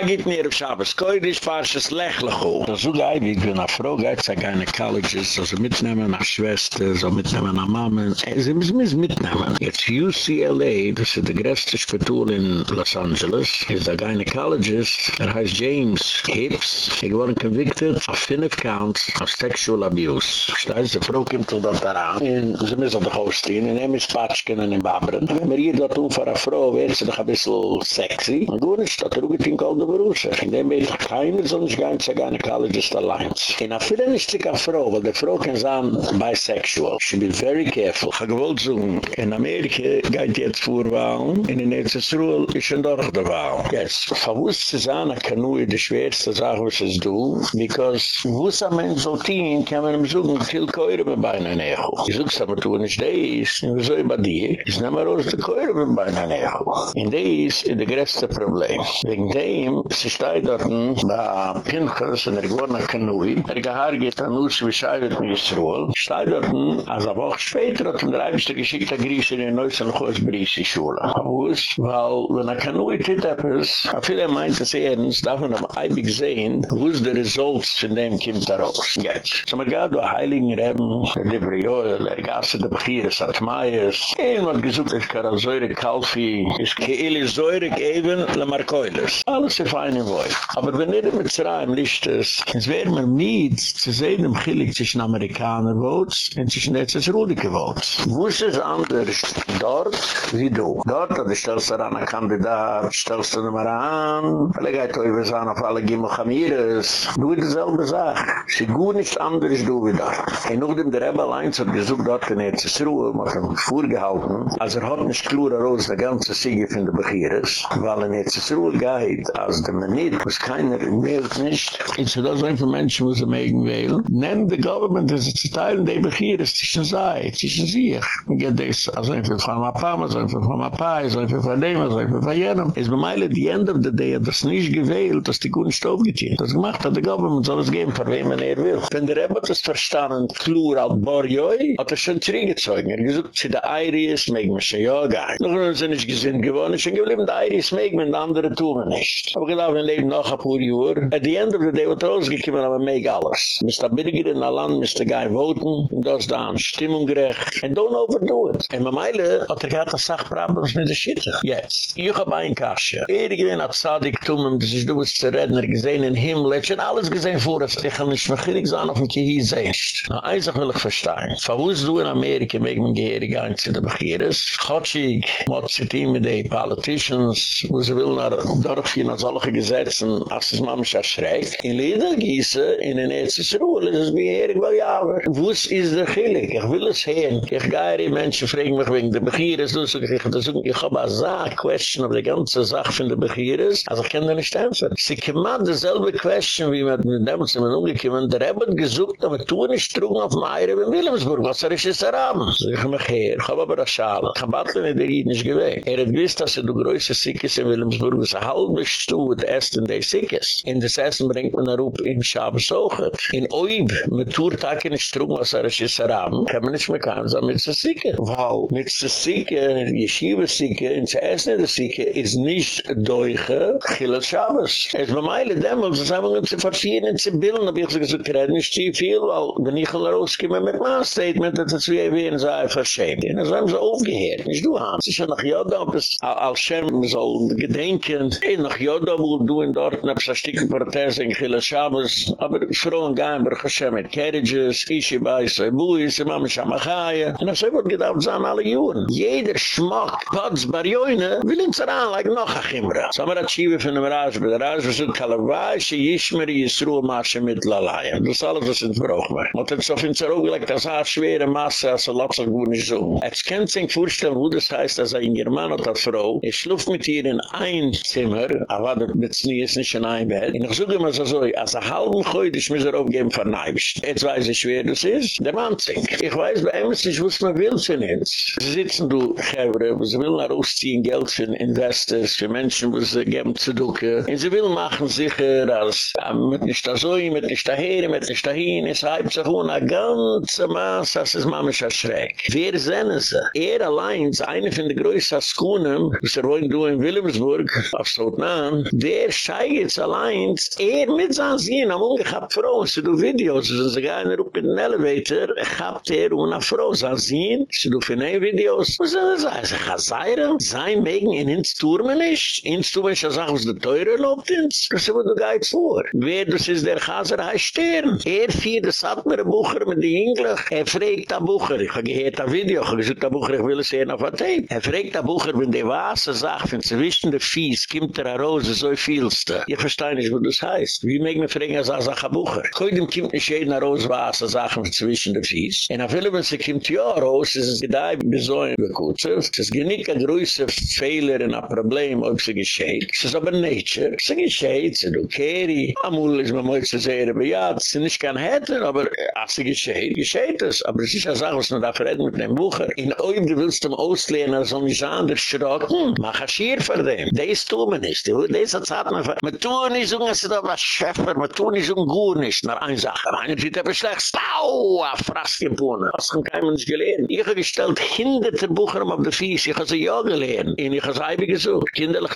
Magit mir auf Schabes, koidisch farsches Lechlecho. Ist so geil, wie ich bin nach Frau, geht es keine Colleges, also mitnehmen nach Schwester, so mitnehmen nach Mama. Sie müssen mitnehmen. Jetzt UCLA, das ist der größte Spital in Los Angeles, ist da keine Colleges, er heißt James Hips, er wurde convicted of five counts of sexual abuse. Steiß, die Frau kommt doch dort daran, und sie müssen doch ausstehen, in einem Spatschken und in Babren. Wenn wir hier dort um für eine Frau, wäre sie doch ein bisschen sexy, und du nicht, dass er auch in Beruße. In dem wird keine sonst gar nicht, gar nicht Colleges allein. In a viele nicht eine Frau, weil die Frau kann sein bisexual. She be very careful. Ich gewollt so, in Amerika geht jetzt vorwahlen, in den Erzsruhe ist schon dort der Wahl. Yes. Verwusst zu sein, kann nur die schwerste Sache, was es du, because wuss am Ende so tun, kann man ihm suchen, viel Keure mit Beinen necho. Ich such's aber tun, ich deis, und wieso über dir, ich nehme raus die Keure mit Beinen necho. In deis ist der größte Problem. Wegen dem, sie steht dort, da Pinchas, in der Gwarna Kanui, er gehaar geht an uns, wie scheidet mir ist Ruhl, steht dort, als eine Woche später hat ein Reibster geschickt, der Grieche in Neusselchus Briesi Schule. Wuss, weil, wenn er Kanui tit etwas, a viele meint es ernst, darf man am Eibig sehen, wuss der Results von dem kommt da raus. Jetzt. So man gab da Heiligen Reben, der Libriol, der Gasse der Bechire, Satmayes, ein hat gesucht, es Säure Kalfi, es kehle Säure geben, le Markoiles. Alles ist fein im Woi. Aber wenn ihr mit Zerayim liest es, es wäre mir nie zu sehen, im Chilik zwischen Amerikaner Votes und zwischen Netzes Rudike Votes. Wo ist es anders dort wie du? Dort, du an einen Kandidat, du Nummer an, alle geht euch was an auf alle Gimel Chamires, du dieselbe Sache. Sie gut nicht anders du wie da. Und noch dem der Rebbe allein hat gesucht dort in Erzes Ruhe, hat ihn vorgehalten, als er hat nicht klur heraus der ganze Siege von der Begieres, weil in Erzes Ruhe geht, als der Manit, was keiner wählt nicht, und so das ein für Menschen, wo sie mögen wählen, nennen die Government, dass sie zu teilen, die Begieres zwischen sei, zwischen sich. Man geht das, also ein für Pharmapama, so ein für Pharmapai, so ein für Verdema, so ein für Verjenem. Es bemeile, die End of the Day hat das nicht gewählt, dass die Kunst aufgeteilt. Das gemacht hat die Government, soll es geben, für wen man er will. Wenn der Rebbe das verstanden, klur al Borjoi, hat er schon zurückgezogen. Er gesagt, sie der Iris, meeg me schon ja gar nicht. Noch sie nicht gesinnt gewonnen, schon geblieben, der Iris meeg me, der andere tun wir nicht. Aber gedacht, wir leben noch ein paar Jahre. At the end of the day, wird rausgekommen, aber meeg alles. Mr. Birgir in der Land, Mr. Guy voten, und das da an Stimmung gerecht. And don't overdo it. En meile hat er gehad das Sachproblems mit der Schitte. Jetzt. Ich hab ein Kasche. Er gewinnt hat Sadik tun, das ist du was zu reden, er gesehen in Himmel, er schon alles gesehen vor, dass ich kann nicht mehr gierig sein, auf dem Kihie sehst. Na, eins auch will ich verstehen. Verwus du in Amerika, mit dem Geherig ein zu der Begieres, Chotschig, Motziti mit den Politicians, wo sie will nach Dorfchen, nach solche Gesetzen, als es Mama schon schreckt. In Liedergieße, in den Erzis Ruhe, das ist Geherig, weil ja, aber wus ist der Chilik? Ich will es sehen. Ich gehe die Menschen fragen mich wegen der Begieres, du sagst, ich habe ich habe eine Sache, question of die ganze Sache von der Begieres, also ich kann da nicht ernsthaft. Sie kommen dieselbe question, wie man mit dem sind wir umgekommen, der Rebbe gesucht, aber tu nicht trug auf Meire in Wilhelmsburg, was er ist, ist er am. So ich mich her, ich habe aber eine Schale. Ich habe Batle in der nicht gewähnt. Er hat gewusst, dass er du größte Sikkes in Wilhelmsburg, was ein halbes Stuhl erst in der Sikkes. In das Essen bringt man er up in Schabes auch. In Oib, mit Tourtag in Strung, was er ist, ist er am, kann man nicht mehr kommen, so mit der Sikke. Weil mit der Sikke, Yeshiva Sikke, in der Essen der Sikke, ist nicht Deuche, Chilles Schabes. Es bemeile dem, weil sie sagen, sie verfieren, sie bilden, aber ich sage, sie kreiden nicht zu viel, weil wenn ich alle rauskomme mit meinem Statement, dass es wie ein sei verschämt. Und das haben sie aufgehört. Nicht du, Hans. Ich habe nach Joda, ob es als Schem soll gedenken, ich nach Joda, wo du in dort, es Stück Protest in Chile Shabbos, aber bei Hashem mit Carriages, ich bei sei Buis, ich mache mich am Achaia. Und das wird gedacht, sein alle Juren. Jeder Schmack, Potts, Barjoine, will uns daran, like noch haben wir das Schiebe von dem Raj, bei der Raj, was ist Kalawai, sie Yishmeri, Yisruel, Masche mit ist alles, was uns brauchen wir. Man hat so viel zurückgelegt, das eine schwere Masse, sich gut nicht so. Jetzt kann sich vorstellen, wo das heißt, dass ein German hat als Frau, er schluft mit ihr in ein Zimmer, aber das nie ist nicht in ein Bett. Und ich suche immer so, als ein halben Geut, ich muss er aufgeben von Neibst. Jetzt weiß ich, wer das ist, der Mann singt. Ich weiß bei ihm nicht, was man will von uns. Sie sitzen, du, Gevre, sie will nach ausziehen, Geld für Investors, für Menschen, wo sie geben zu ducken. Und sie will machen sicher, als mit nicht da so, mit nicht daher, mit nicht dahin, es heibt sich eine ganze Masse, das ist manchmal erschreckt. Wer sind sie? Er allein ist eine von den größten Skunen, was er wollen du in Wilhelmsburg, auf Sotnan, Der Scheigitz allein, er mit seinen Sien, am ungehabt Frau, sie du Videos, sie sind gar nicht rup in den Elevator, gehabt er ohne Frau, seinen Sien, sie für ne Videos, soll das sein? Sie kann sein, sein wegen in ins Turmen nicht, ins Turmen ist ja Sachen, was der Teure lobt ins, das ist, wo du gehit vor. Wer, das ist der Chaser, heißt Stern. Er fiel, das hat mir Bucher mit den Englisch, er fragt der Bucher, ich habe gehört ein Video, ich habe gesagt, der Bucher, ich will es sehen auf der Tape. Er fragt der Bucher, wenn die Wasser sagt, wenn zwischen der Fies, kommt der Rose, so vielste. Ich verstehe nicht, was das heißt. Wie mag man fragen, als er ein Bucher? Heute kommt nicht jeder Rose Wasser, sagen zwischen der Fies. Und auf jeden Fall, sie kommt ja raus, ist es gedei, bis so ein Bekutzer. Es ist nicht ein größer Fehler und ein Problem, ob sie gescheht. Es ist aber Nature. Sie gescheht, sie do Keri. Amul ist man mal zu sehen, aber ja, es ist nicht kein Hatter, aber als sie gescheht, gescheht es. Aber es ist ja Sache, was man da verreden mit dem Bucher. In oib, du willst dem Auslehner, so anders schrocken, mach ein Schier für dem. Das tun wir nicht. Hat gesagt, man tun nicht so, dass sie da was Schäfer, man tun nicht so gut nicht. Nur eine Sache, einer sieht aber schlecht, stau, a frass die Bohne. Das kann kein Mensch gelehrt. Ich habe gestellt, hinderte Bucher der Fies, ich habe sie ja gelehrt. Und ich einfach gesucht. Kinderlich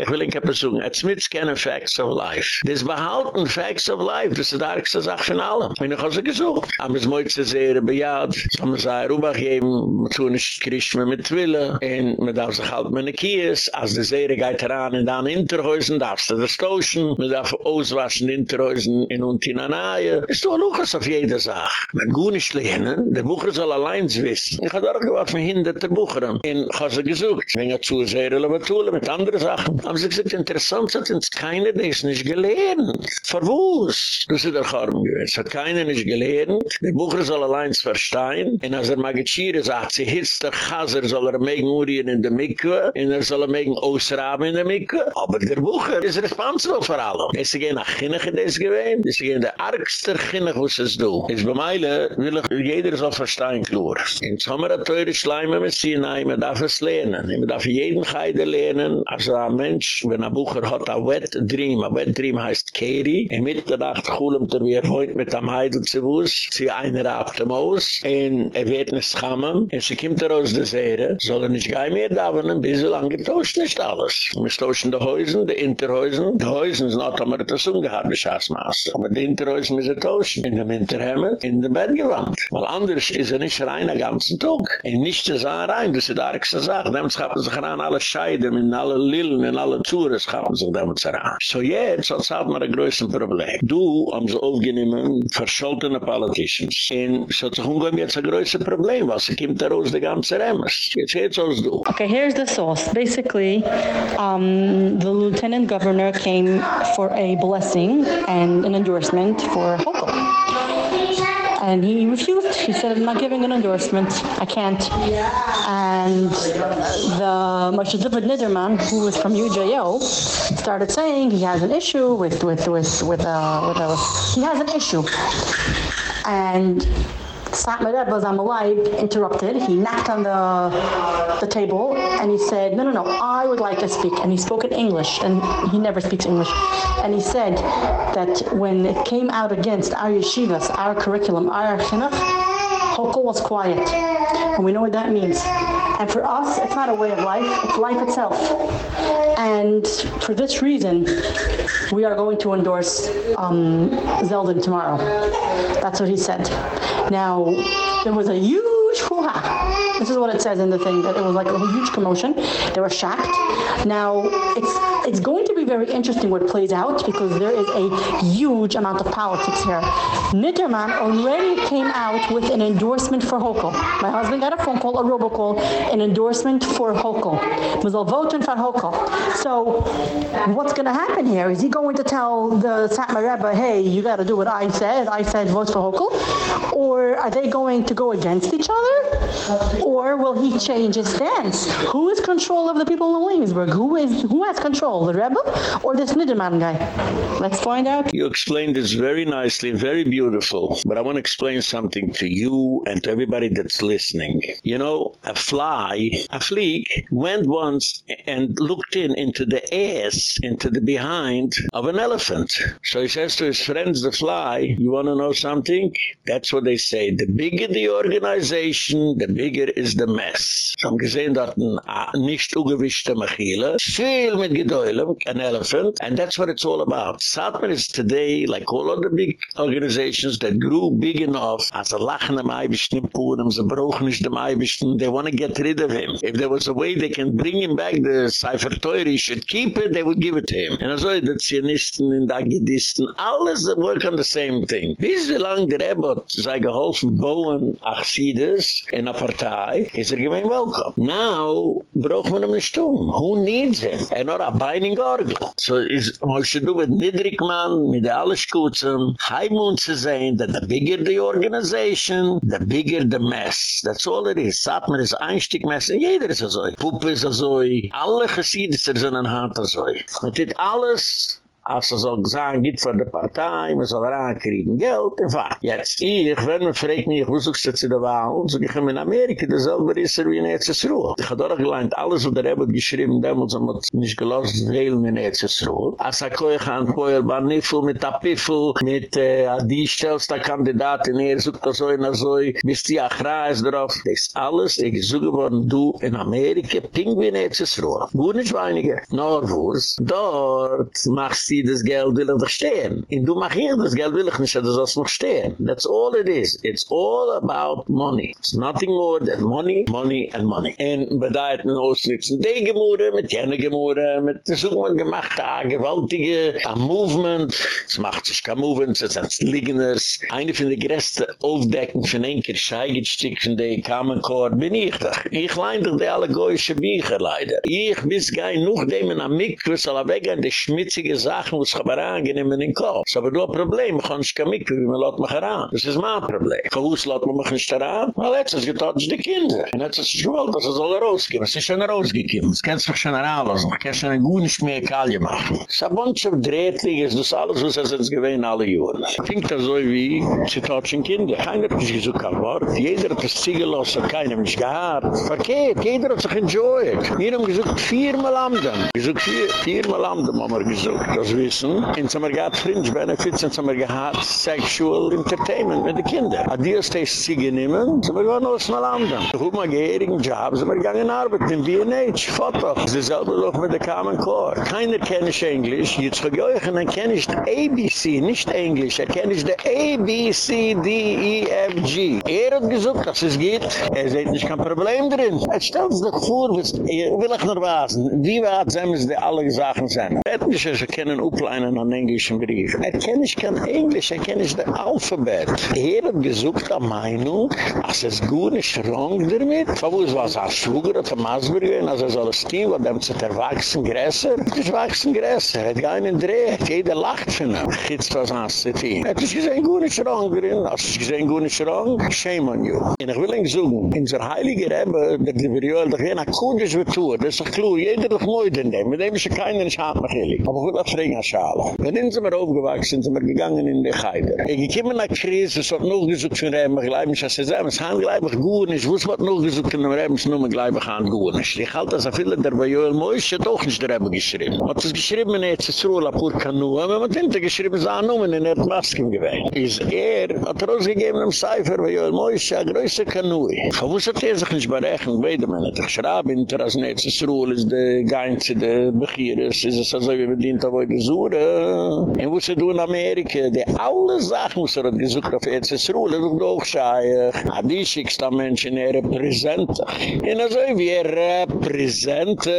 ich will ihn kein Besuchen. It's mit keine Facts of Life. Das behalten Facts of Life, die argste Sache von allem. Und ich sie gesucht. Aber es muss sie sehr bejaht. So man sei Rubach geben, tun nicht kriegt man mit Wille. Und man darf sich halt meine Kies. Als die Seere geht heran in den Interhäusen, darfst du das stoßen. Man darf auswaschen in Interhäusen in Untinanaie. Es ist doch was auf jede Sache. Man gut nicht lernen, der Bucher soll allein wissen. Ich habe auch gewartet von hinderten Buchern. Und ich habe sie gesucht. Wenn ich zu sehr relevant mit anderen Sachen. Aber sie gesagt, interessant hat uns keiner das nicht gelernt. Verwus. Das ist der Charme gewesen. Es hat keiner nicht gelernt. Der Bucher soll allein verstehen. Und als er Magichire sagt, sie hitzt der Chaser, soll er megen Urien in der Mikve. Und er soll er megen Ausraben in der Mikve. Aber der Bucher ist responsible für allem. Es ist gehen nach Kinnach in das gewesen. Es ist gehen der argster Kinnach, was es do. Es bei Meile will ich jeder soll verstehen, klar. In Sommer hat teure Schleime mit sie, nein, man darf es lernen. Man darf jeden Geide lernen. Also ein Mensch, wenn ein Bucher hat ein Wet Dream, ein Wet Dream heißt Keri. In Mitternacht kuhlemt er wie er mit einem Heidel zu Wuss. Sie einer ab dem Haus. Und er wird nicht schammen. Und sie kommt er aus der Seere. Soll er nicht gehen mehr da, wenn ein bisschen lang getauscht nicht alles. Wir tauschen die Die Interhäusen. Die Häusen sind noch, haben wir das umgehabt, die Schaßmaße. Aber die Interhäusen müssen tauschen. In dem Interhemmen, in dem Bett gewandt. Weil anders ist er nicht rein den ganzen Tag. Und nicht zu sein rein, das ist die argste Sache. Damit schaffen sich an alle Scheiden, in alle Lillen, in alle Touren schaffen sich damit ran. So jetzt, als hat man ein größeres Problem. Du, haben sie aufgenommen, verscholtene Politicians. Und so zu umgehen jetzt ein größeres Problem, was sie kommt daraus die ganze Remmers. Jetzt jetzt aus du. Okay, here's the source. Basically, um, the lieutenant governor came for a blessing and an endorsement for Hochul. And he refused. He said, I'm not giving an endorsement. I can't. And the Moshe David Niederman, who was from UJO, started saying he has an issue with, with, with, with, uh, with he has an issue. And Satmar Rebbe Zamalai interrupted. He knocked on the the table and he said, "No, no, no. I would like to speak." And he spoke in English and he never speaks English. And he said that when it came out against our yeshivas, our curriculum, our chinuch, Hochul was quiet. And we know what that means. And for us, it's not a way of life, it's life itself. And for this reason, we are going to endorse um, Zeldin tomorrow. That's what he said. Now, there was a huge hoo-ha. This is what it says in the thing, that it was like a huge commotion. They were shocked. Now, it's it's going to be very interesting what plays out because there is a huge amount of politics here. Niederman already came out with an endorsement for Hochul. My husband got a phone call, a robocall, an endorsement for Hochul. Mazal voten for Hochul. So, what's going to happen here? Is he going to tell the Satmar Rebbe, hey, you got to do what I said. I said vote for Hochul? Or are they going to go against each other? Or will he change his stance? Who is control of the people in Williamsburg? Who is who has control? The Rebbe or this Niederman guy? Let's find out. You explained this very nicely, very beautiful, but I want to explain something to you and to everybody that's listening. You know, a fly, a flea, went once and looked in into the ass, into the behind of an elephant. So he says to his friends, the fly, you want to know something? That's what they say. The bigger the organization, the bigger is the mess. So I'm gesehen, that a nicht ugewischte Mechile, viel mit oil, an elephant, and that's what it's all about. Satmar is today, like all other big organizations that grew big enough, as a Eibischten in Purim, as a brochen is dem Eibischten, they want to get rid of him. If there was a way they can bring him back, the Cypher Teure, he should keep it, they would give it to him. And also the Zionisten and the Agidisten, alles work on the same thing. Bis wie lang der Ebbot sei geholfen, bauen Achsides in a Partei, is er gemein welcome. Now, ihm nicht tun. Who needs him. And not a binding orgel. So is Moshe do with Nidrikman, mit alle Schutzen, Heimund zu sehen, that the bigger the organization, the bigger the mess. That's all it is. Satmer is Einstiegmess, Stück mess, and jeder is a zoi. Puppe is a zoi. Alle Chesidister sind an Hand a zoi. Und it alles als er soll sagen, geht für die Partei, man soll reinkriegen Geld, und was. Jetzt, ich, wenn man fragt mich, wo suchst du zu der Wahl, so ich in Amerika, dasselbe ist er wie in EZSRUH. Ich habe dort gelernt, alles, was der Rebbe geschrieben, damals haben wir nicht gelost, wählen in EZSRUH. Als er koi gaan, koi er ban Niffel, mit Tapiffel, mit äh, die stellste Kandidatin, er sucht das so in der Zoi, bis die Achra ist drauf. Das ist alles, ich suche worden, du in Amerika, ping wie in EZSRUH. Gut nicht weinige. Norwurz, dort machst sie das Geld will ich doch stehen. Und du mach hier das Geld will ich nicht, dass das noch stehen. That's all it is. It's all about money. It's nothing more than money, money and money. Und bedeutet man mit den Gemüren, mit jenen Gemüren, mit der Suche gemacht, a gewaltige, a movement. Es macht sich kein Movement, es sind Liegeners. Eine von den größten Aufdecken von Enker Scheigitstück von der Common Core bin ich doch. Ich leid doch die alle goyische Bücher leider. Ich bis gein noch dem in am Mikwes, alle weg an die schmitzige Sachen, was ich aber angenehm in den Kopf. So, aber du ein Problem, ich kann nicht kommen, wie man lässt mich heran. Das ist mein Problem. Von wo lässt man mich nicht heran? Weil jetzt ist getotcht die Kinder. Und jetzt ist es gewollt, dass er soll rausgehen. Es ist schon rausgekommen. Es kann sich schon heranlassen. Man kann schon ein gutes mehr machen. Es ist ein Bunch of Drehtliges, das alles, was er jetzt gewähnt, alle. Ich denke das so wie, sie totschen Kinder. Keiner hat sich gesucht kein Wort. Jeder hat das Ziegel los, hat keiner mich gehabt. Verkehrt, jeder hat sich enjoyed. Wir haben gesucht viermal am dem. Gesucht vier, viermal am dem haben wir gesucht. Das wissen. In some got fringe benefits, in some got sexual entertainment mit den Kindern. A die ist das Ziege nehmen, so wir gehen aus dem Land. So gut mal gehirigen Job, so wir gehen in Arbeit, in B&H, Foto. Das ist selber noch mit der Common Core. Keiner kenne ich Englisch, jetzt ich, und dann kenne ich ABC, nicht Englisch, er kenne ich die A, B, C, D, E, F, G. Er hat gesagt, dass es geht, er sieht nicht kein Problem drin. Er stellt sich doch vor, will ich noch was, wie weit sind es die alle Sachen sind. Etliche, sie kennen upleinen an englischen Brief. Er kenne ich kein Englisch, er kenne ich der Alphabet. Er hat gesucht an Meinung, als es gut nicht wrong damit. Wo es was als Schwuger oder Masburger, als er soll es tun, wo dem zu der wachsen größer. Es ist wachsen größer, er hat gar einen Dreh. Jeder lacht von ihm. Gitzt was an zu tun. Er hat gesehen gut nicht wrong drin. Als es gesehen gut nicht wrong, shame on you. Und ich will ihn suchen. In der Heilige Rebbe, der Liberioel, der gehen akkudisch wird tun. Das ist doch klar. Jeder doch moide in dem. Mit dem ist ja keiner nicht hart Aber ich will auch fragen, Schale. Wenn sind wir aufgewachsen, sind gegangen in die Heide. Ich komme nach Krise, hat noch gesucht von Reben, ich glaube nicht, dass sie sagen, es haben gleich gut nicht, wo es hat noch gesucht von Reben, es nur gleich gut nicht. Ich halte das, viele der bei Joel nicht der Reben geschrieben. Man hat es geschrieben, jetzt ist Ruhe, pur Kanu, aber man geschrieben, es an, und er hat Masken gewähnt. Ist er, hat er ausgegeben im Cipher bei Joel Mois, ja, größer Kanu. Von wo hat er sich nicht berechnet, beide schraube hinter, als jetzt ist Ruhe, ist der Geinze, der Bechiris, ist es also, wie bedient, aber die Zure. in wo se du in Amerika, die alle Sachen, wo se rot gesucht auf Erzes Ruhle, ah, du doch scheich. Adi schickst am Menschen, er repräsentig. En also, wie er repräsentig.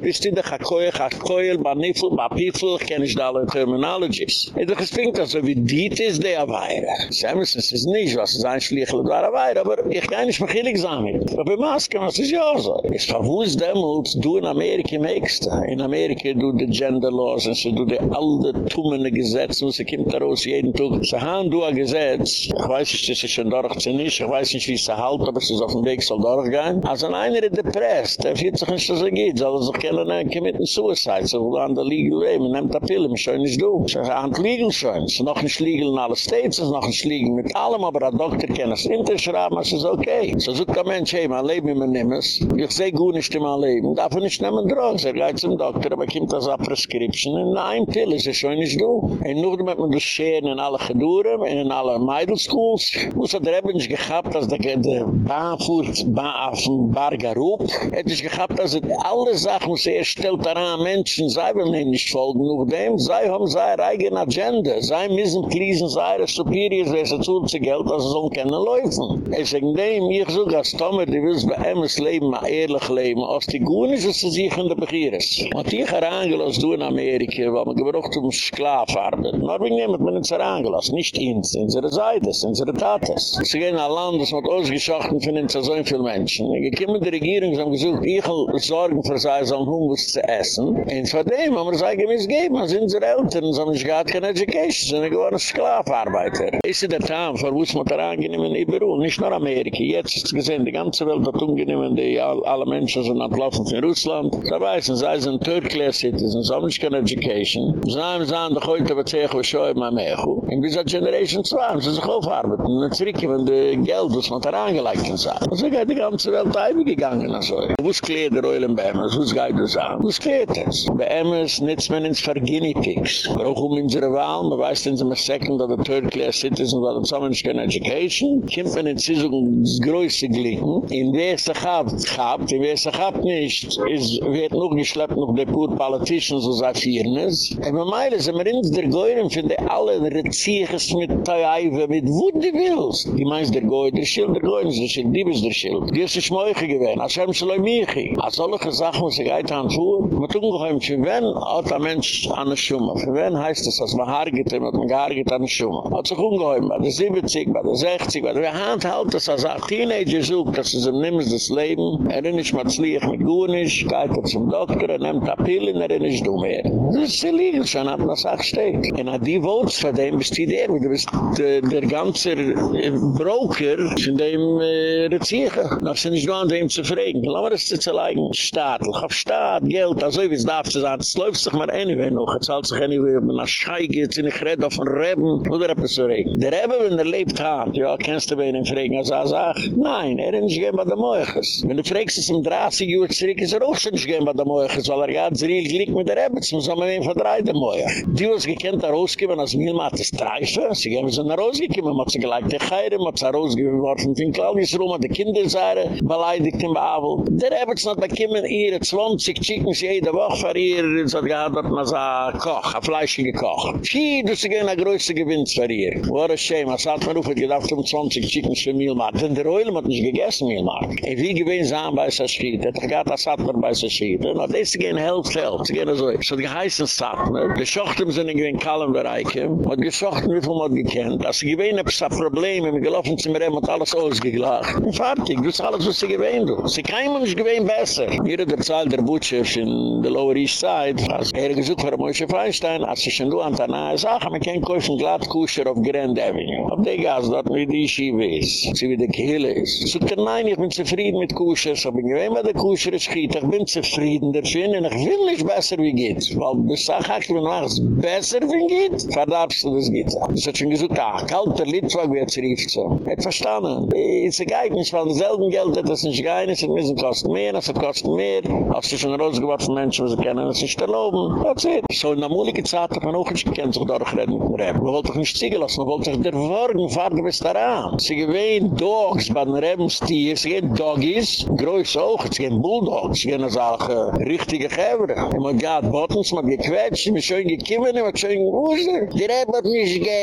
Wisst ihr, dach akkoyel, akkoyel, banifel, bapifel, kenn ich da alle Terminologies. En doch es fängt also, wie dit is de Aweire. Semmes, es is nisch, was es ein Schlichelig war Aweire, aber ich kann nicht mehr gillig sammeln. Aber bei Masken, was is ja so. Es verwust demult, du in Amerika meigst, in Amerika du de Gender Law, und sie du die alte, tummene Gesetze, und sie kommt daraus jeden Tag. Sie haben du ein Gesetz, ich weiß nicht, das ist schon nicht, ich weiß nicht, wie es halt, aber es ist auf dem Weg, soll durchgehen. Also einer ist depressed, der fühlt sich nicht so gut, soll er sich kennen, er committen Suicide, so will an der Legal Way, man nimmt eine Pille, man schön nicht du. Sie haben Legal schon, es ist noch nicht legal in alle States, es ist noch nicht legal mit allem, aber ein Doktor kann es hinterschrauben, es ist okay. So sucht ein Mensch, hey, mein Leben immer nimm es, ich sehe gut nicht in meinem Leben, darf er nicht nehmen Drogen, er geht zum Doktor, aber kommt das ab Prescription, Menschen, in ein Pill ist es schon nicht du. Und nur damit man das scheren in alle Gedurem, in alle Meidelschools, muss er eben nicht gehabt, dass der Bahn fuhrt, Bahn auf dem Bargarup, hätte ich gehabt, dass er alle Sachen, was er stellt daran, Menschen, sei will nicht folgen, nur dem, sei haben seine eigene Agenda, sei müssen pleasen, sei Superiors, wer sie zu Geld, dass sie so können laufen. Es ist in dem, ich suche als Tomer, die will bei ihm Leben, ein ehrlich Leben, als die Gune ist, dass sie sich in der Begieres. Und ich habe angelost, du in Amerika, weil man gebraucht um Sklafarbeiten. Aber wir nehmen, man ist angelost, nicht ins, in unsere Seite, in unsere Tates. Sie gehen in ein Land, das wird ausgeschochten von uns so viele Menschen. Ich in die Regierung, sie haben gesagt, ich will sorgen für sie, so ein Humus zu essen. Und von dem haben wir eigentlich gegeben, als unsere Eltern, so haben sie gar keine Education, sie sind Sklafarbeiter. Ist der Tam, vor wo es man da angenehmen, überall, nicht nur Amerika. Jetzt ist es gesehen, die ganze Welt hat ungenehmen, die alle Menschen sind entlaufen von Russland. Da weißen, sie sind Third-Class-Citizens, sie haben nicht keine education. Zaym zaim de goyte wat zeg we shoy ma mehu. In bizat generation swam, ze zoof arbet, un tsrike van de geld dus wat eraan gelikt kan. Ze gaht de ganze welt daibe gegangen shoy. Bus kleed de roilen bei, mas bus gaht de zaim. Bus kleed es. Be ems nits men ins vergini pics. Brauch um in zere waal, ma weist in zeme second of a third class citizen wat zamen schen education. Kim ben in zisung groese glicken. In de se gaht, gaht, in de se gaht nicht. Is wird nog geschleppt noch de poor politicians so sa Viernes. Und man meile, sind wir in der Geuren, finde alle Reziches mit Taiwe, mit wo du willst. Die meinst der Geuren, der Schild, der Geuren der Schild, die bist der Schild. Die ist die Schmöche gewesen, Herrn Schleu Michi. Als alle Sachen, was ich heute anfuhr, man tun geheim, für wen hat ein Mensch an der Schumme? Für wen heißt es, als man haarget, hat man gehaarget an der Schumme? Hat sich ungeheim, bei der 70, bei der 60, bei der Hand halt, dass als ein Teenager sucht, dass es ihm nimmt das Leben, er ist nicht mal zu lieg mit Gunisch, geht er zum Doktor, er nimmt Pille, er ist du mehr. Das ist illegal, schon hat man sagt, steht. Und an die Votes von dem bist du der, du bist der, der ganze äh, Broker von dem äh, Rezieger. Das ist nicht nur an dem zu fragen. Lass mal das zu zeigen, Staat, auf Staat, Geld, also wie es darf zu sagen, es läuft sich mal anyway noch, es zahlt sich anyway, wenn man Schei geht, in ich rede auf ein Reben, oder etwas zu reden. Der Rebe, wenn er lebt hat, ja, kennst du bei ihm fragen, als er sagt, nein, er ist nicht gehen bei der Moiches. Wenn du fragst es um 30 Uhr zurück, ist er auch schon nicht gehen bei der Moiches, weil er hat Zeril glick mit der Rebe, zum Sommer wen verdreit der Moich. Die, was gekannt, er rausgeben, als Mielmat ist Treife, sie gehen, sind er rausgekommen, man hat sie gleich der Geire, man hat sie rausgegeben, worden, fin Claudius Rum, hat die Kinder seine, beleidigt im Abel. Der Rebe hat bekommen, ihre 20 Chickens jede Woche für ihr, es hat gehad, dass man so Koch, ein fleischige Koch. Vier, du sie gehen, der größte Gewinns für ihr. What a shame, als hat man rufet gedacht, um 20 Chickens für Mielmat. Denn der Oil hat nicht gegessen, Mielmat. Und wie gewinnt sahen bei sich schiet, hat er gehad, das hat man bei schiet. Und das ist gehen helft, helft, sie gehen so. So hat Satmer, die Schochten sind in gewinn Kallenbereiche, hat geschochten, wie viel man gekannt. Als sie gewinn, hab es ein Problem, wir gelaufen zu mir, hat alles ausgeglacht. Und fertig, das ist alles, was sie gewinn, du. Sie man nicht gewinn besser. Hier hat der Zahl der Butcher in der Lower East Side, er gesucht für Moshe Feinstein, als sie schon du an der nahe Sache, man kann kaufen glatt Kusher auf Grand Avenue. Auf der Gas, dort wie die Schiebe ist, sie wie die Kehle ist. So, nein, ich bin zufrieden mit Kusher, so ich gewinn, weil der Kusher ist schiet, ich bin zufrieden, der Schön, und ich will nicht besser wie geht. Weil bis sag ich, wenn man es besser wie geht, verdarfst du das geht. Das hat schon gesagt, ah, kalter Litwag, er zerrieft so. Hat verstanden. Es egal, nicht, weil selben Geld hat das nicht gein, es müssen kosten mehr, es kosten mehr, als sie schon von Menschen, die sie kennen, es ist erlauben. That's it. So in der mulige Zeit hat man auch nicht gekannt, sich dadurch reden mit dem Reben. Man wollte doch nicht ziegen lassen, man wollte sich der Wagen fahren bis daran. Sie gewähnen Dogs bei den Rebenstier, sie gehen Doggies, größ auch, sie gehen Bulldogs, sie gehen als auch richtige Gäber. Und man geht Bottens, man gequetscht, man schön gekümmen, man schön gewusst. Die Reben hat nicht gehört.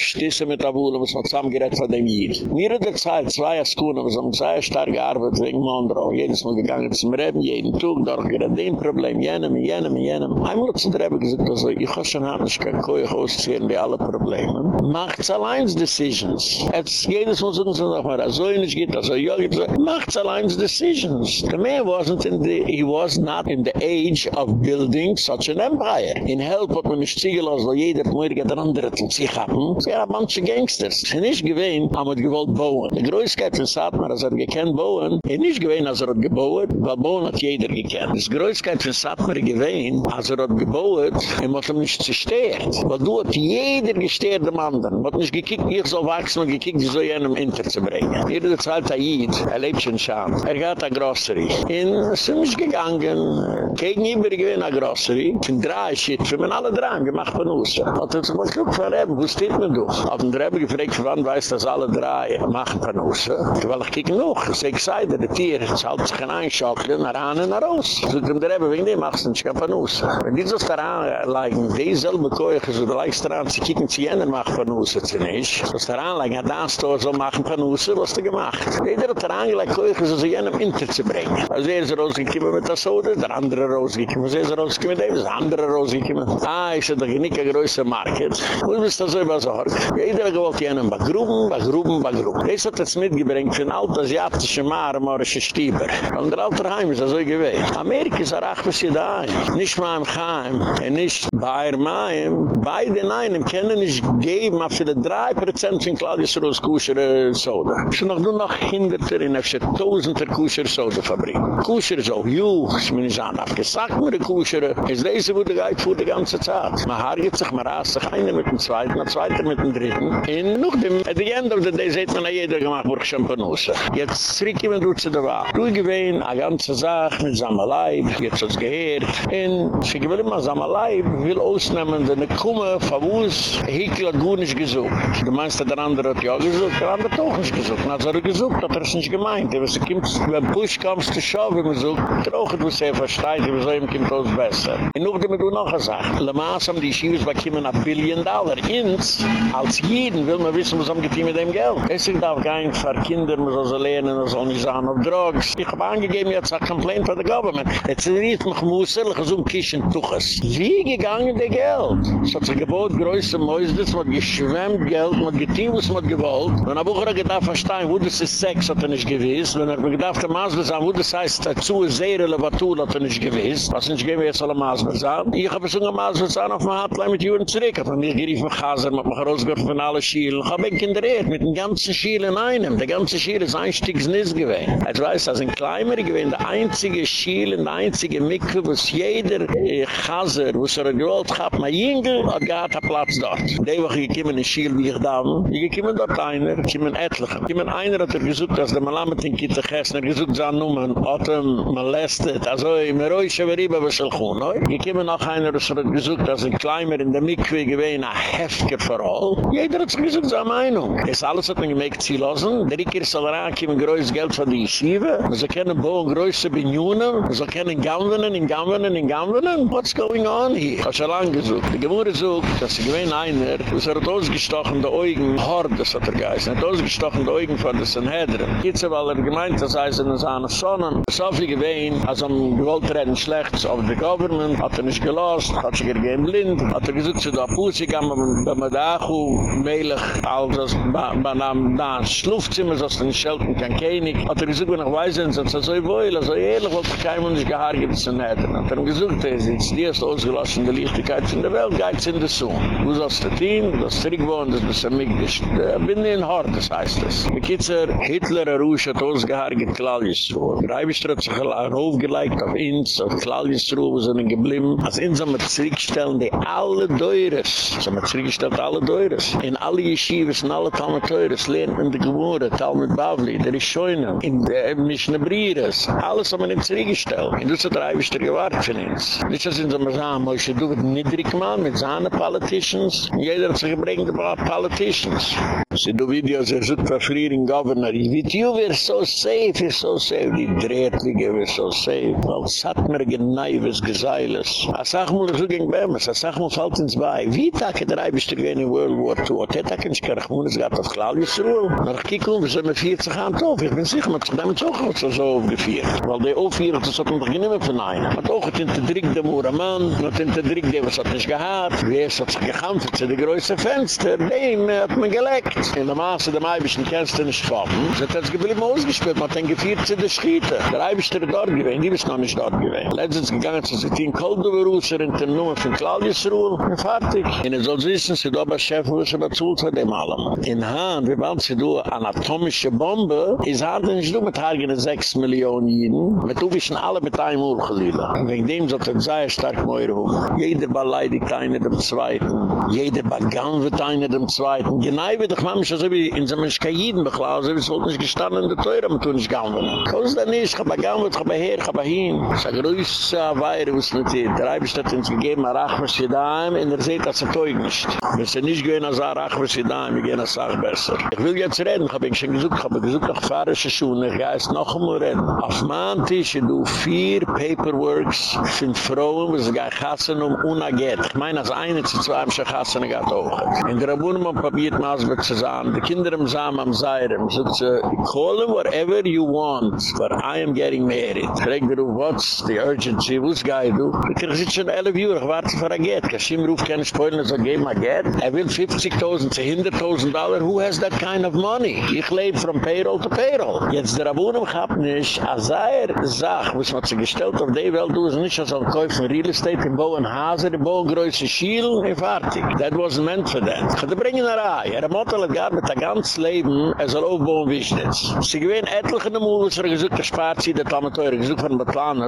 Stisse mit Wohle, was man zusammengerät von dem Jid. Mir hat der Zeit zwei Askunen, was haben sehr stark gearbeitet wegen Mondro. Jedes Mal gegangen zum Reben, jeden Tag, dort gerät dem Problem, jenem, jenem, jenem. Einmal hat der Reben gesagt, also, ich kann schon haben, ich kann koeig ausziehen, die alle Probleme. Macht's allein Decisions. Jetzt jedes Mal sagen sie noch mal, so nicht geht, also, ja, geht. Macht's allein Decisions. The man wasn't in the, he was not in the age of building such an empire. In Help hat man nicht ziegel, also jeder hat ein anderer zu sich haben. Sie haben manche Gangsters. Sie nicht gewähnt, haben wir gewollt bauen. Die Größkeit von Satmar, als er gekannt bauen, er nicht gewähnt, als er hat gebaut, weil bauen hat jeder gekannt. Die Größkeit von Satmar gewähnt, als er hat gebaut, er hat ihm nicht zerstört. Weil du hat jeder gestört dem anderen. Man hat nicht gekickt, ich soll wachsen und gekickt, ich soll jenem Inter zu bringen. Jeder der zweite Aid, er lebt schon schon. Er geht an Grocery. Und es ist nicht gegangen, Gegen immer gewinn a Grossery, in drei Schitt, für man alle drei gemacht von uns. Hat er zum Beispiel Reben, wo steht man doch? Hat ein Reben gefragt, wann weiß das alle drei machen von uns? Weil ich kiege noch, das ist excited, der Tier, es halt sich kein Einschaukeln, nach an und nach raus. So dem Reben, wegen dem machst du nicht von uns. Wenn die das daran leigen, die selbe Keuche, so der leichst daran, sie kiegen zu jenen machen von uns, sie nicht. Das daran leigen, hat das Tor so machen von uns, was du gemacht. Jeder hat daran gelegt, Keuche, so sie jenen Inter zu. Also er ist rausgekommen mit der Soda, der andere rausgekommen, sie ist rausgekommen dem, der andere rausgekommen. Ah, seh doch nicht ein größer Market. Wo ist das so übersorgt? Jeder gewollt jenen bei Gruben, bei Gruben, bei Gruben. Das hat jetzt mitgebringt für ein alt-asiatische Marmorische Stieber. Und der alte Heim ist das so gewesen. Amerika ist auch was sie da. Nicht mal im Heim, und nicht bei Maim. Beide einen können nicht geben, für die 3% von Claudius Roos Kusher Soda. Ich noch nur noch hinderter in der Tausender Kusher Soda Fabrik. Kusher so, juh, ich bin nicht an, abgesagt mir die Kusher. Ist diese, wo die Geid fuhr die ganze Zeit. Man hargert sich, man rast sich, einer mit dem Zweiten, ein Zweiter mit dem Dritten. Und noch dem, at the end of the day, seht man a jeder gemacht, wo ich Champagnose. Jetzt zurück jemand durch zu der Wahl. Du gewähn, a ganze Sache mit Samalai, jetzt hat's gehört. Und sie gewähn immer Samalai, will ausnehmen, denn ich komme, verwus, Hikel hat gut nicht gesucht. Du meinst, der andere hat ja gesucht, der andere auch nicht gesucht. Und hat er gesucht, hat er es nicht gemeint. Wenn du kommst, wenn Push kommst zu schauen, wenn man sucht, traucht du sehr versteht, wie so ihm kommt aus besser. Und noch damit du noch Sache. Le Mans haben die Schiebes bekommen a Billion Dollar. Ins, als jeden will man wissen, was haben getan mit dem Geld. Deswegen darf kein für Kinder, man soll sie lernen, man soll nicht sagen auf Drugs. Ich habe angegeben, jetzt ein Complaint von der Government. Jetzt sind nicht noch Musel, so ein Kischen Tuches. Wie gegangen der Geld? Es hat sich gebot, größer Mäusdes, man geschwemmt Geld, man getan, was man gewollt. Wenn ein Bucher gedacht, verstehen, wo das ist Sex, hat er nicht gewiss. Wenn er gedacht, der Maas wo das heißt, dazu ist sehr relevatur, hat er nicht gewiss. Was nicht gehen wir jetzt alle Maas besagen. Ich habe so ein Maas besagen auf meiner Hotline mit Juren zurück. Hat er mir gerief mit Chaser, mit mich rausgeworfen von allen Schielen. Ich habe ein Kind mit dem ganzen Schiel in einem. Der ganze Schiel ist ein Stück Nis gewesen. Als weiß, das ein Kleimer gewesen, der einzige Schiel, der einzige Mikro, wo es jeder äh, Chaser, wo es er gewollt hat, mein Jüngel, hat gehabt einen Platz dort. Die Woche gekommen in Schiel, wie ich da war. Ich gekommen dort einer, gekommen etliche. Gekommen einer hat er gesucht, dass der Malamed in Kitte gegessen, er gesucht sein Numen, hat er molestet, also im Reusche verrieben, was er kommt, no? Gekommen noch einer, das hat gesucht, dass ein Kleimer in der Mikro gewesen, ein Hefke für all. Jeder hat sich gesucht, seine Meinung. Das alles hat man gemerkt, sie lassen. Der Riker soll rankommen, größtes Geld von der Yeshiva. Soll keine bauen, größte Binyunen. Man soll keine Gamwenen, in Gamwenen, in Gamwenen. What's going on here? Ich habe schon lange gesucht. Die Gemüse sucht, dass sie gewähnt einer, das hat ausgestochen, die Augen, Hort, das hat er geheißen, hat ausgestochen, die Augen von der Sanhedrin. Weil er gemeint, das heißt, in seiner Sonne, so viel gewähnt, als er gewollt reden schlecht auf die Government, hat er nicht gelost, hat sich gegeben blind, hat er gesucht, zu der wenn man da auch mehlig, als das, man am da Schlufzimmer, so dass er schelten kann, kenig, hat er gesucht, wenn ich weiß, dass er so wohl, also ehrlich, wollte ich keinem nicht gehargert zu nehmen. Hat er gesucht, er ist die erste ausgelassen, die Lichtigkeit in der Welt, geht es in der Sohn. Du sollst das Team, du sollst zurückwohnen, das ist ein Migdisch. bin in Hort, das heißt das. Die Kitzer, Hitler, er ruhig, hat ausgehargert, Claudius Ruhe. Der Eibischter hat sich auf uns, auf Claudius Ruhe, wo sind geblieben. Als uns haben wir zurückstellen, die alle Deures, so haben wir zurückgestellt, alle Deures. In alle Yeshivas, in alle Talmeteures, lernt man die Gemurre, Talmud Bavli, der ist Scheunen, in der Mischne Brieres, alles haben wir ihm zurückgestellt. Und das hat der Eibischter gewartet von uns. Nicht, dass uns immer sagen, Moshe, du wird niedrig machen mit seinen Politicians. Jeder hat sich gebringt, die Politicians. Sie do Videos, er sucht verfrieren Governor. With you we're so safe, we're so safe. Die Drehtlige, we're so safe. Weil es hat mir geneiwes Geseiles. A sag mal, so ging Bemes, a sag mal, fällt ins bei. Wie tak der Eibischter gehen in World War II? Hat er tak in Skarachmunis gehabt auf Claudius Ruhl? Na, ich kiek um, wir sind mit 40 Jahren drauf. Ich bin sicher, man hat sich damit auch so aufgeführt. Weil die aufgeführt, das hat man doch mehr von einem. Hat auch in der Drick der Muramann, hat in der Drick der, was hat nicht gehabt. Wie es hat sich gekämpft zu den größten Fenster. Den hat man geleckt. In der Maße der Eibischten kennst du nicht kommen. Sie hat jetzt geblieben ausgespielt, man hat geführt zu der Schiete. Der Eibischte dort gewesen, die ist noch nicht dort gewesen. Letztens gegangen zu sich in Koldover-Russer in der Nummer von Claudius Ruhl. Und fertig. Und er soll wissen, sie da bei Chef, wo sie hat dem allem. In Haan, wie bald sie du anatomische Bombe, ist Haan nicht du mit eigenen 6 Millionen Jiden. Mit du wissen alle mit einem Uhr geliebt. Wegen dem sollte er sehr stark mehr um. Jeder beleidigt einer dem Zweiten. Jeder begann wird einer dem Zweiten. Genau wie doch manchmal so wie in so einem Schkaiden beklagen, so wie es wohl nicht gestanden in der Teure, aber tun nicht gammel. Kommst du nicht, ich hab begann, ich hab her, ich hab hin. Es ist ein größer Weihre, was mit dir. Der Eibisch hat uns gegeben, ein Rachmas für daheim, und er sieht, dass er teug nicht. Wenn sie nicht gehen, als ein Rachmas für daheim, wir gehen als Sach besser. Ich will jetzt reden, ich habe ihn schon gesucht, ich habe gesucht nach Fahrische Schuhe, ich gehe jetzt noch einmal reden. Auf meinem Tisch, du vier Paperworks für Frauen, wo sie gehen um Unaget. Ich meine, als eine zu zwei, haben sie chassen, geht auch. In der Abunnen, man probiert Masber zu sagen, die Kinder im Samen am Seirem, so zu, call him whatever you want, but I am getting married. Frag dir, what's the urgency, wo's gai du? Ich krieg sich schon 11 Uhr, ich warte für ein Geld. Kashim ruft keine Spoiler, so geben ein Geld. Er will 50.000 zu 100.000 Dollar, who has that kind of money? Ich lebe from payroll to payroll. Jetzt der Abunnen gehabt nicht, als er sagt, was man sich gestellt auf die Welt, du ist nicht als ein Käufe von Real Estate, in Bowen Haser, in Bowen Größe Schiel, und fertig. That wasn't meant for that. Ich hatte bringen eine Reihe. Er hat er gar mit der ganzen Leben, er soll aufbauen Wischnitz. Sie gewähnen etliche Nemul, was er gesucht, der sie, der Tamateure, gesucht von Betlan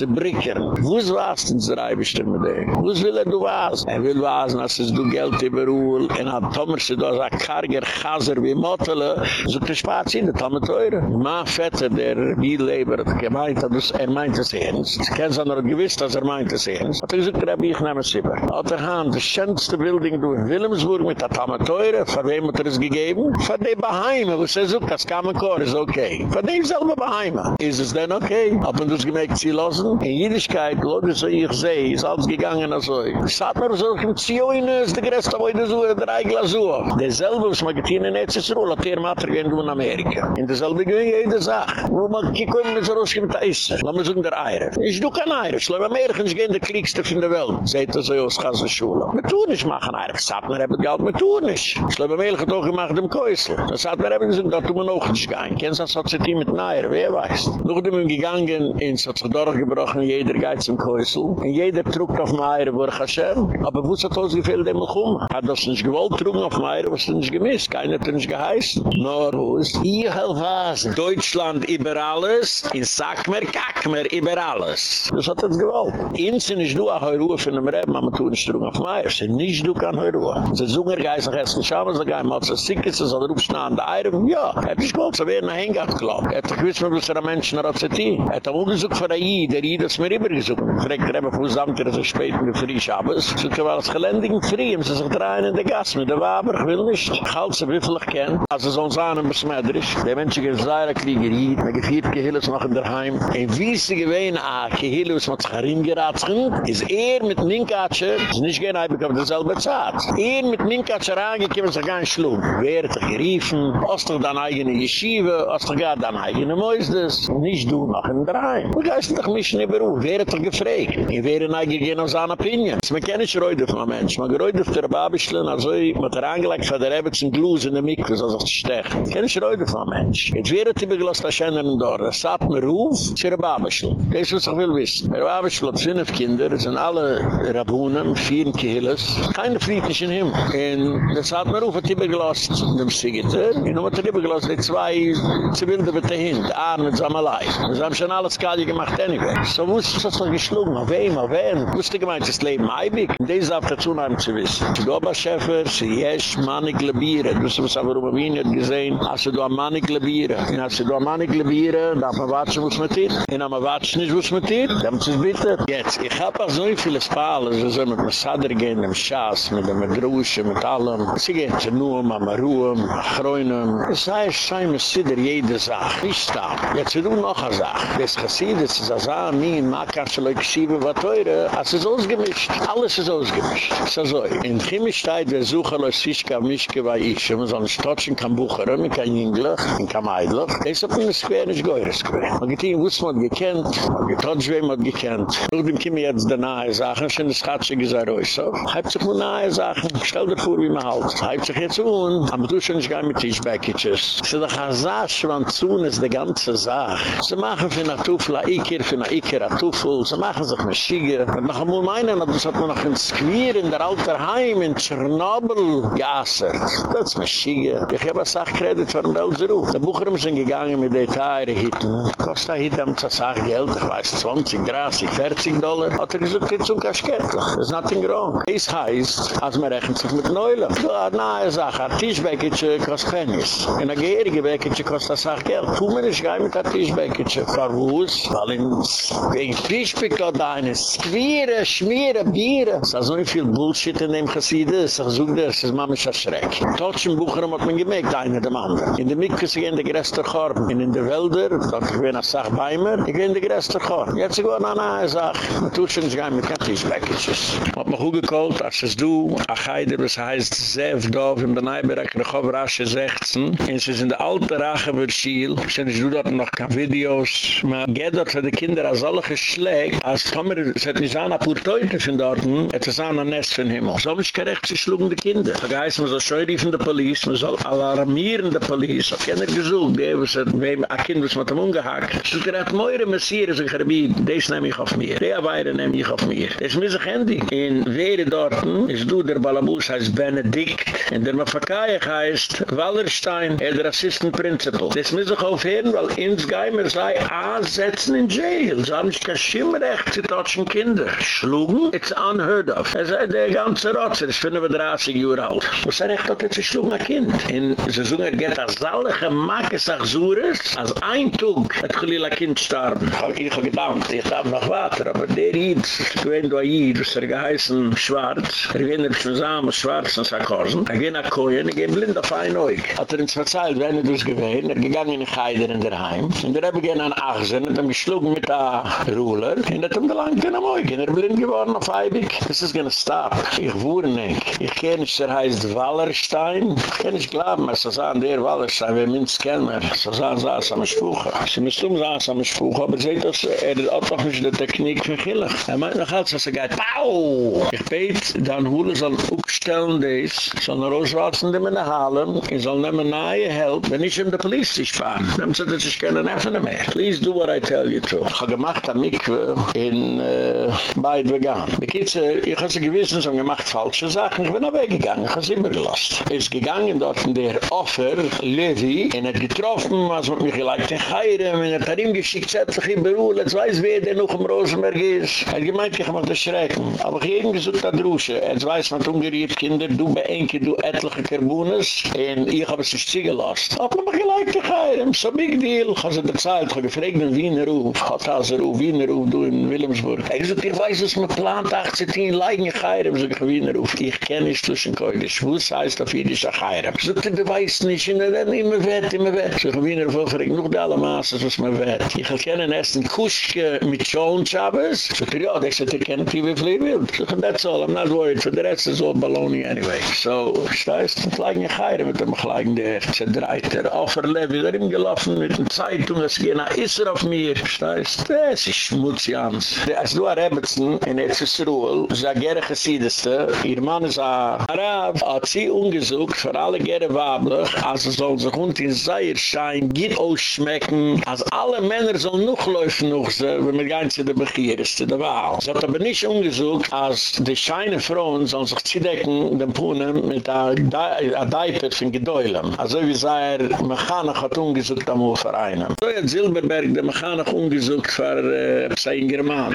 brickern. Wo ist was denn drei bestimmen, ey? Wo ist will er du was? Er will was, dass es du Geld überall, und hat Thomas, du hast ein karger Chaser wie Mottele, so te spart in der Tomme teure. Mein Vetter, der Bieleber, hat gemeint, dass er meint es ernst. Sie kennen es noch gewiss, dass er meint es ernst. Hat er gesagt, er ich nehme es immer. Hat er gehan, die schönste Bildung du in Wilhelmsburg mit der Tomme teure, von wem hat er es gegeben? Von den Baheime, wo sie sucht, das kann man kor, ist okay. Von dem selben Baheime. Ist es denn okay? Hat man das gemerkt, sie lassen? In Jüdischkeit, Leute, so ich sehe, ist alles gegangen also. Sagt mir so, im Zioine ist der Größte, wo ich das so, der Eigler so. Derselbe, was man getan in EZSRU, hat er Mater gehen in Amerika. In derselbe gewinnt jede Sache. Wo man kicken mit so Roschen mit Eisen. Lass mich sagen, der Eire. Ich do kein Eire. Ich glaube, Amerikans gehen der Kriegste von der Welt. Seht das so, aus ganzer Schule. Wir tun nicht machen Eire. Ich sag mir, haben Geld, wir tun nicht. Ich glaube, Amerika hat auch gemacht im Käusel. Das hat mir eben gesagt, da tun wir noch nicht gehen. Kennst du das Sozietät mit Eire? Wer weiß. Sind wir gegangen, in so zu durchgebrochen, jeder geht zum Käusel. Und jeder trugt auf Eire, wo er Hashem. Aber wo ist das ausgefehlt, dem kommen? Hat das nicht gewollt, trugen auf Eire, was nicht gemisst. Keiner hat nicht geheißen. Nur wo ist ihr Helfasen? Deutschland über alles, in Sackmer, Kackmer über alles. Das hat das gewollt. Inzinn ist du auch Ruhe von dem Reben, aber tun nicht trugen auf Eire. Sie nicht du kann Ruhe. Sie sunger geist nach Essen, schauen sie gehen, mal zu sick ist, soll er rupschen an der Eire. Ja, er hat nicht gewollt, so werden ein Hengat. Er hat gewiss, man muss er ein Mensch nach Azeti. Er hat auch gesucht für ein Jid, der Jid ist mir immer gesucht. Fragt er eben, wo samt er so spät in der Frieschabes. So kann man als gelendigen Frie, sie sich drehen in der Gas mit der Waber, ich will nicht. Ich halte sie wieviel ich kenne. Also so ein Sahnen besmetterisch. Der Mensch ist sehr krieger Jid, mit geviert Gehilles noch in der Heim. Ein wiese gewähne a Gehilles, mit sich herimgeratschen, ist er mit Ninkatsche, ist nicht gehen, ich bekomme derselbe Zeit. Er mit Ninkatsche reingekommen, sich gar nicht schlug. Wer hat er geriefen, hast du deine eigene Yeshiva, hast du gar deine eigene Moisdes, nicht du noch in der Heim. Du gehst doch mich nicht berufen, wer hat er gefragt? Ich wäre neigig gehen auf seine Opinion. Man kann nicht reuden von einem Mensch, man reuden von der Babischlen, also mit der Angelegt von der Rebetson Glus in der Mikro, so sich zu stechen. Man kann nicht reuden von einem Mensch. Jetzt wäre es immer gelost, dass einer in der Das sagt mir Ruf, zu der Babischlen. Das ist, was ich will wissen. Der Babischlen hat fünf Kinder, sind alle Rabunen, vier Kehles, keine friedlichen Himmel. Und das hat mir Ruf, hat immer gelost, dem Siegiter, und hat er immer gelost, die zwei Zivilde mit dahin, die Arme mit Samalai. Wir haben schon alles Kali gemacht, anyway. So wusste ich, was noch geschlungen, auf wem, auf wen. Wusste gemeint, das Leben heibig. Und das darf dazu noch zu wissen. Die Doba-Schäfer, sie jesch Manik Lebiere. Du hast was aber um Wien hat gesehen, als du am Manik Lebiere. Und als du am Manik Lebiere, darf man watschen, was man tut. Und wenn man watschen nicht, was man tut, dann muss es bitte. Jetzt, ich hab auch so viele Spalen, so mit dem Sadr gehen, dem Schaas, mit dem Drusche, mit allem. Sie gehen zu Nuam, am Ruam, Chroinem. Es sei, es sei, es sei, jede Sache. Ich sta. Jetzt du noch eine Sache. Das Chassid, das ist das Ahm, a min makar soll ich sieben teure, as es ausgemischt, alles is ausgemischt. So so, in Chimischkeit wir suchen als Fischka Mischke bei ich, man soll stotschen kan Bucher, kein kan Englisch, man kan Es Es hat mir square nicht geure square. Man geht in Wutzmann gekannt, man wem hat gekannt. Nur dem kimme jetzt da nahe Sachen, schon das hat gesagt, oh, oi so. Halb sich nur nahe Sachen, stell dir vor wie man halt. Halb sich jetzt um. un, am du schon nicht gar mit Tischbäckitjes. So da wann zu zuhn ist die ganze Sache. Sie machen für eine Tufla, ich für eine Iker, a Tufel, sie machen sich eine Schiege. Und noch einmal meinen, das hat man noch ein Squir in der alter Heim in Tschernobyl geassert. Das ist eine Schiege. Ich habe eine Sachkredit von Belseruf. Die Bucher sind gegangen mit den Teire hitten. Kostet ein Hitten, um zu sagen Geld, ich weiß, 20, 30, 40 Dollar. Hat er gesagt, jetzt um Kaschkettel. Das ist nothing wrong. Es heißt, als man rechnet sich mit Neulen. Hast eine Sache, ein Tischbäckchen kostet Pennies. In der Gehrige Bäckchen kostet das auch Geld. Tu mir nicht gehen mit der Tischbäckchen. Verwus, weil in Tischbäckchen hat eine Squire, Schmiere, Biere. Es ist so viel Bullshit in dem Chassidus. Ich suche das, das ist Mama Schreck. Totschen Bucher hat man gemerkt, einer dem anderen. In der Mikke sind in der größte Korb. In der Wälder, da ich bin als Sachbeimer, ich bin in der größte Korb. Jetzt ist eine neue Sache. Man tut schon nicht mit. Man hat mich auch gekocht, als es du, ach heide, was heißt Zev, Dov, in Benaiberek, in der Chovrasche 16, und es ist in der alte Rache wird Schiel, sind ich du dort noch keine Videos, man geht dort für die Kinder als alle geschlägt, als Tomer, es hat nicht an, ein paar Teute von dort, es ist an ein Nest von Himmel. So ist gerecht, sie schlugen die Kinder. Da heißt man so scheurig von der Polizei, man soll alarmieren der Polizei. Auf keiner gesucht, die haben gesagt, wem ein Kind was mit dem umgehackt. So gerät meure Messier, so gerät, das nehme ich auf mir. Der Weire nehme ich auf mir. Das ist mir handy. In Wehre dort, ist du, der Balabus heißt Benedikt, und der Mafakaya heißt Wallerstein, er der Assistant Principal. Das muss ich aufhören, weil ins Geimer sei ansetzen in Jail. So haben sich kein Schimmrecht zu tatschen Kinder. Schlugen? It's unheard of. Er sei der ganze Rotzer, ist 35 Jahre alt. Was er recht hat, er zu schlugen ein Kind. In sie sagen, er geht als alle Gemakke Sachsures, als ein Tug hat Chalila Kind starben. Ich habe gedacht, ich habe noch weiter, aber der Jid, ich weiß, du Jid, was er geheißen Schwarz, er ging er zusammen, Schwarz und Sarkosen, er ging nach Koyen, er ging blind auf ein Oig. Hat er uns verzeiht, wenn er das gewesen, er gegangen in Geider in der Heim, und er habe gehen an Achsen, hat ihm geschlugen mit der Ruler, und hat ihm gelangt in am Oig, er blind geworden auf Eibig. This is gonna stop. Ich wohne nicht. Ich kenne nicht, der heißt Wallerstein. Ich kenne nicht glauben, was so sagen, der Wallerstein, kennen wir. So sagen, so sagen, am Spuche. Sie müssen um sagen, am Spuche, aber seht das, er hat auch nicht die Technik für Killig. Er meint noch als, er geht, Pau! Ich bete, dann holen soll aufstellen des, soll er auswatzen dem in der Halle, er soll nehmen nahe Help, wenn ich ihm die Polizei sparen. Dann sagt er sich keine Neffen mehr. Please do what I tell you to. Ich gemacht am Mikve in äh, Beid Vegan. Bekitze, ich habe sie gewissen, so gemacht falsche Sachen. Ich bin auch weggegangen, ich habe sie immer. Er ist gegangen dort in der Offer, Levi, und er hat getroffen, was mit mich geliked in Chayram, und er hat ihm geschickt, zettlich in Beruhl, jetzt weiß wer der noch im Rosenberg ist. Er hat gemeint, ich mache das Schrecken. Aber ich habe gesagt, da drusche, jetzt weiß man, ungeriert Kinder, du bei Enke, du etliche Karbunas, und ich habe es ziehen gelassen. Aber mich geliked in Chayram, so big deal. Ich habe sie bezahlt, ich habe gefragt, in Wiener Ruf, hat also Ruf, Wiener Ruf, du in Wilhelmsburg. Er gesagt, ich weiß, dass man plant 18, leigen in Chayram, so ich Wiener Ruf. Ich kenne nicht zwischen Koidisch, wo es heißt auf Jiddisch a Chayram. So, du weißt nicht, in der immer wett, immer wett. So, ich Wiener Ruf, ich noch die alle Maße, was man wett. Ich kann ein Kuschke mit Schoen Schabes. So, ja, das ist, ich kenne die, wie viel will. So, that's all, I'm not worried, for the rest is all baloney anyway. So, ich weiß, ich leigen in Chayram, mit dem ich leigen der Zerdreiter, Offerlevi, da ihm gelaufen mit den Zeitung, es gehen nach Isser auf mir. Ich weiß, das ist Schmutzjans. Als du a Rebetzen, in Etzisruel, sa gere Chassideste, ihr Mann ist a Arab, hat sie ungesucht, für alle gere Wablich, als es soll sich und in Seierschein, geht ausschmecken, als alle Männer sollen noch laufen noch so, wenn wir gehen zu der Begiereste, der Wahl. Sie hat aber nicht ungesucht, als die scheine Frauen sollen sich zidecken, den Puhnen, mit a Deiper von Gedäulem. Also wie sei er, Mechanach hat ungesucht am Ufereinen. So hat Silberberg der Mechanach ungesucht äh, sein German.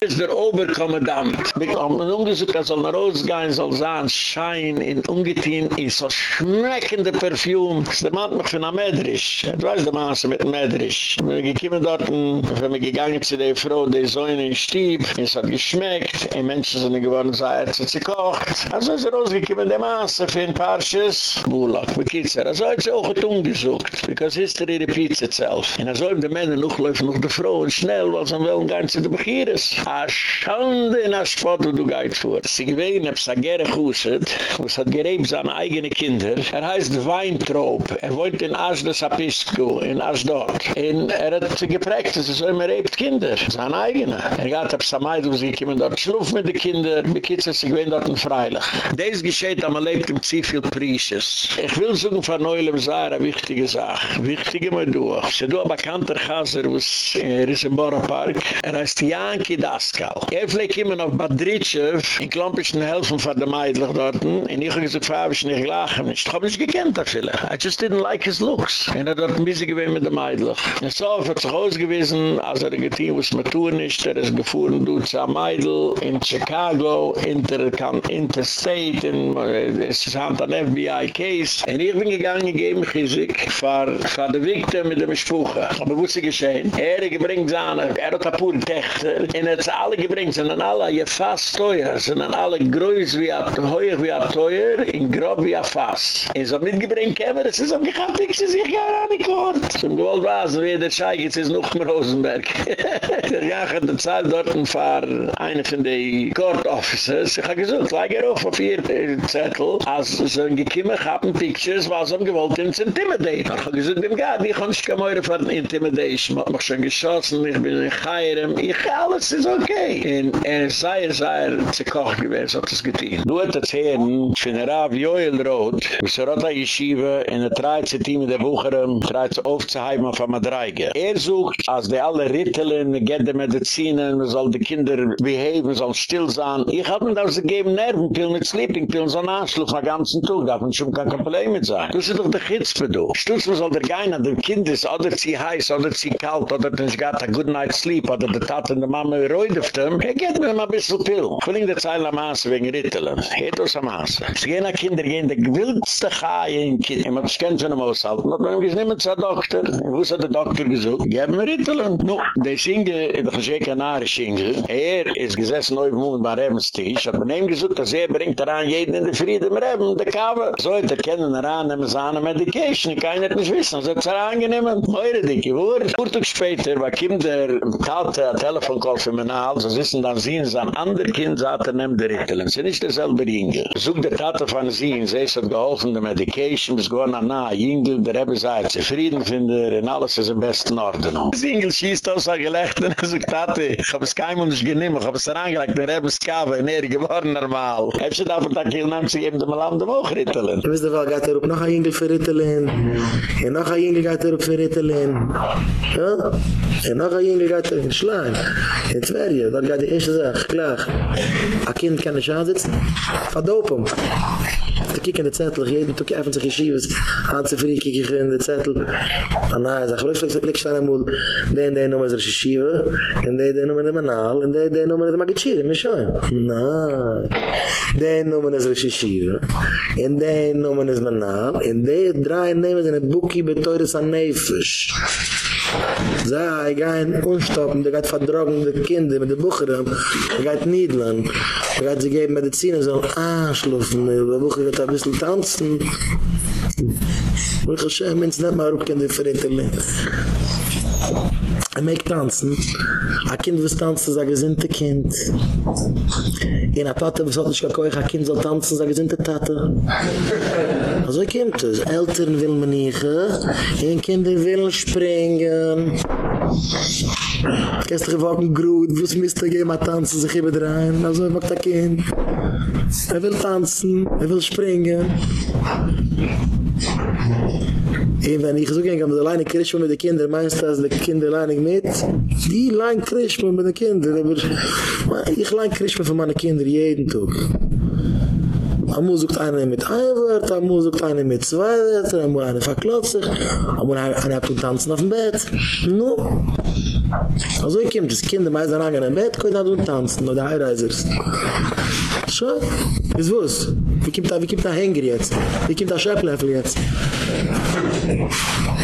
Ist der Oberkommandant. Wir haben ungesucht, er soll nach gehen, soll sein Schein in Ungetin, in so schmeckende ist der Mann noch von der Medrisch. Er weiß der Maße mit dem Medrisch. Wir kamen dort, wenn wir gegangen zu der Frau, die Säune in Stieb, es hat geschmeckt, die Menschen sind geworden, sei er zu gekocht. Also ist er rausgekommen, der Maße für ein paar Schuss. Bulak, wie geht's er? Also hat sie auch ungesucht, because history repeats itself. Und er soll die Männer noch laufen, noch die Frauen schnell, weil sie wollen gar nicht zu der Begieres. A Schande in a Spot, wo du gehit vor. Sie gewähnen, ob a Gere Chusset, wo es hat gerebt seine eigene Kinder. Er heißt Weintraub. Er wohnt in Asdes Apisku, in Asdod. Und er hat sie geprägt, dass er so immer rebt Kinder. Seine eigene. Er gaat ab Samaid, wo sie kommen dort schluff mit den Kindern, mit Kids, sie gewähnen dort ein Freilich. Dies geschieht, aber lebt im Ziefil Prisches. Ich will suchen von Neulem, eine wichtige Sache. Wichtige mal durch. Sie du aber kannter Chaser, wo es, er ist im Boropark. Er heißt Janki Daskal. Er fliegt immer auf Badritschew, in Klompischen helfen von der Meidlich dort. Und ich habe gesagt, Frau, ich nicht lachen. Ich habe nicht gekannt, dafür. I just didn't like his looks. Und er dort ein bisschen gewesen mit der Meidlich. Und so hat er sich ausgewiesen, als er getein, was man tun ist. Er ist gefahren, du zu Meidl in Chicago, inter, interstate, in, es ist hand an FBI-Case. Und ich bin gegangen, gegeben, Chizik, für, für die Victim mit dem Spuche. Aber wo sie geschehen? Er gebringt seine, er hat Techter, und er hat alle gebringt, an alle, je fast teuer, sind an alle größ wie a, heuer wie a teuer, in grob wie a fast. Er ist auch mitgebringt, kämmer, es auch gehabt, ich sie sich gar an die Kort. Zum Gewalt was, wie der Scheich, jetzt ist noch mehr Rosenberg. Der Jach hat der Zeit dort ein Fahr, eine von den Court Officers, ich habe gesagt, gleich er auf auf ihr Zettel, als sie ein gekümmer haben, Pictures, was sie gewollt, ins Intimidate. Ich habe gesagt, dem Gad, ich kann nicht kein Meure von Intimidation, mich schon geschossen, ich bin in Chayram, ich, alles ist okay. Und er sei, er sei, er zu kochen gewesen, hat es getan. Du hat das ich finde Rav Joel Roth, wo sie rota Yeshiva, in der 13 Team der Bucherem, treibt sie aufzuheimen von Madreige. Er sucht, als die alle Rittelen, geht die Medizinen, soll die Kinder behaven, soll still sein. Ich hab mir da sie geben Nervenpillen mit Sleepingpillen, so ein Anschluss den ganzen Tag, darf man schon kein Problem mit sein. Du sie doch der Chitzpe, du. Stutz, man soll der Gein an dem Kind ist, oder sie heiß, oder sie kalt, oder den got a good night sleep, oder der Tat und Mama reut auf dem, er geht mir mal ein bisschen Pill. In der Zeile am Maße wegen Rittelen. Am Maße. Sie gehen nach Kinder, gehen der gewildste in Kind. Kennen schon am man ist nicht mehr zur Doktor. Wo ist der Doktor gesucht? Geben mir Rittelen. No, der Schinge, der Geschekanare Schinge, er ist gesessen neu im bei Rebenstisch, hat man ihm gesucht, dass er bringt daran jeden in der Friede im Reben, der Kabe. So hat er kennen daran, sie an Medication. Keiner hat nicht wissen. So hat er angenehmen. Eure dicke Wur. Kurtug später, war Kim der kalte Telefonkall für mein Hals, so wissen dann sie, sie ein anderer Kind sagt, er nimmt der Rittelen. Sie nicht derselbe Ringe. Such der Tate von sie, sie hat geholfen, der Medication, bis gewonnen an nahe, Jingel, der Rebbe sei zufrieden finde, und alles ist im besten Ordnung. Das Jingel schießt aus, er gelächt, und er sagt, Tate, ich hab es keinem und ich genehm, ich hab es herangelegt, der Rebbe skave, und er geworden normal. Heb sie da von der Kiel, nehmt sie eben dem Land dem auch Rittelen. Du wisst doch, geht er up noch ein Jingel für Rittelen, und noch ein Jingel geht er up für Rittelen. Ja? Und noch ein Jünger geht in Schleim, in Zwerje, dort geht die erste Sache, klar, A Kind kann nicht ansitzen, verdopen. Te in de zettel, jeden toek even zich yeshivas, aan ze vrije kiek in de zettel. En hij ze geloof ze ik sta hem wel, de en de noemen ze yeshiva, en de en de noemen de manaal, en de en de noemen de magichir, in shoy. Na. De en noemen ze yeshiva, en de en noemen ze manaal, en de drai nemen ze in het boekje betoires aan neefes. Ze gaan unstoppen, ze gaan verdrogen de kinderen, met de boekeren. Er ze gaan niet lang. Er ze gaan ze geven medicijnen, ze gaan aansloven. De boekeren gaan een beetje dansen. Ik ga zeggen, mensen, dat maar ook kunnen verinteren. Er mag tanzen. A kind will tanzen, sag er sind Kind. In a Tate, was hat nicht gekoich, a kind soll tanzen, sag er sind Tate. Also kommt es. Eltern will man nicht, ein Kind will springen. Gestern geworden Grut, wo es müsste gehen, mal tanzen, sich über rein. Also macht ein Kind. Er will tanzen, er will springen. En wenn ich so gehen kann, mit alleine Krishma mit den Kindern, meinst du, dass die Kinder alleine mit? Die lein Krishma mit den Kindern, aber ich lein Krishma für meine Kinder jeden Tag. Amu sucht einer mit ein Wort, Amu sucht einer mit zwei Wörter, Amu einer verklotzt sich, Amu einer hat tanzen auf dem Bett. No. Also ich komme, das Kinder meist an einem Bett, können dann tanzen, oder Heireisers. So, ist wuss. Wie kommt da, wie kommt da Hänger jetzt? Wie kommt da Schöpflöffel jetzt?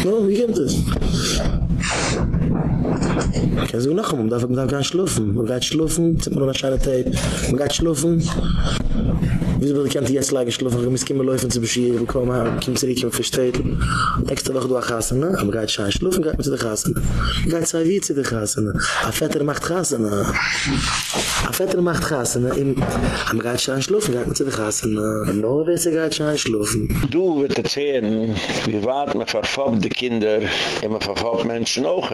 No, wie kommt das? Ich sage noch einmal, man darf gar nicht schlafen. Man geht schlafen, zieht man noch eine scheine Tape. Man geht schlafen. Wieso will ich nicht jetzt lange schlafen? Ich muss immer laufen zu beschieren, wir kommen, ich komme zurück, ich verstehe. Nächste Woche du auch gassen, ne? Aber geht schein schlafen, geht mit zu der gassen. Geht zwei wie zu der gassen. A Vetter macht gassen. A Vetter macht gassen. Am geht schein schlafen, geht mit zu der gassen. No, weiss ich geht schein schlafen. Du wird erzählen, wie wart man verfobt die Kinder, immer verfobt Menschen auch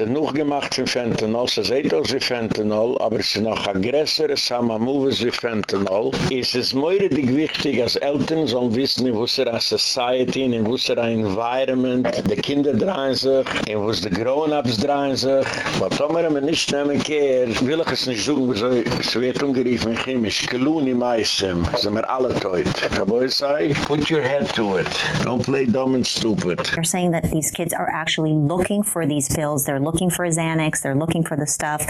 ist noch gemacht für Fentanyl, es ist auch für Fentanyl, aber ist noch aggressor, es haben wir wie Fentanyl. Es ist is moire dig wichtig as Eltern sollen wissen, wo sie a society, in wo sie a environment, de kinder drehen sich, in sie de grown-ups drehen sich. Aber Tomer, wenn nicht nehmen kehr, will ich es nicht suchen, so es wird ungeriefen, chemisch, geluni meissem, sind wir alle teut. Ich sage, put your head to it. Don't play dumb and stupid. They're saying that these kids are actually looking for these pills. They're looking for Xanax. They're looking for the stuff.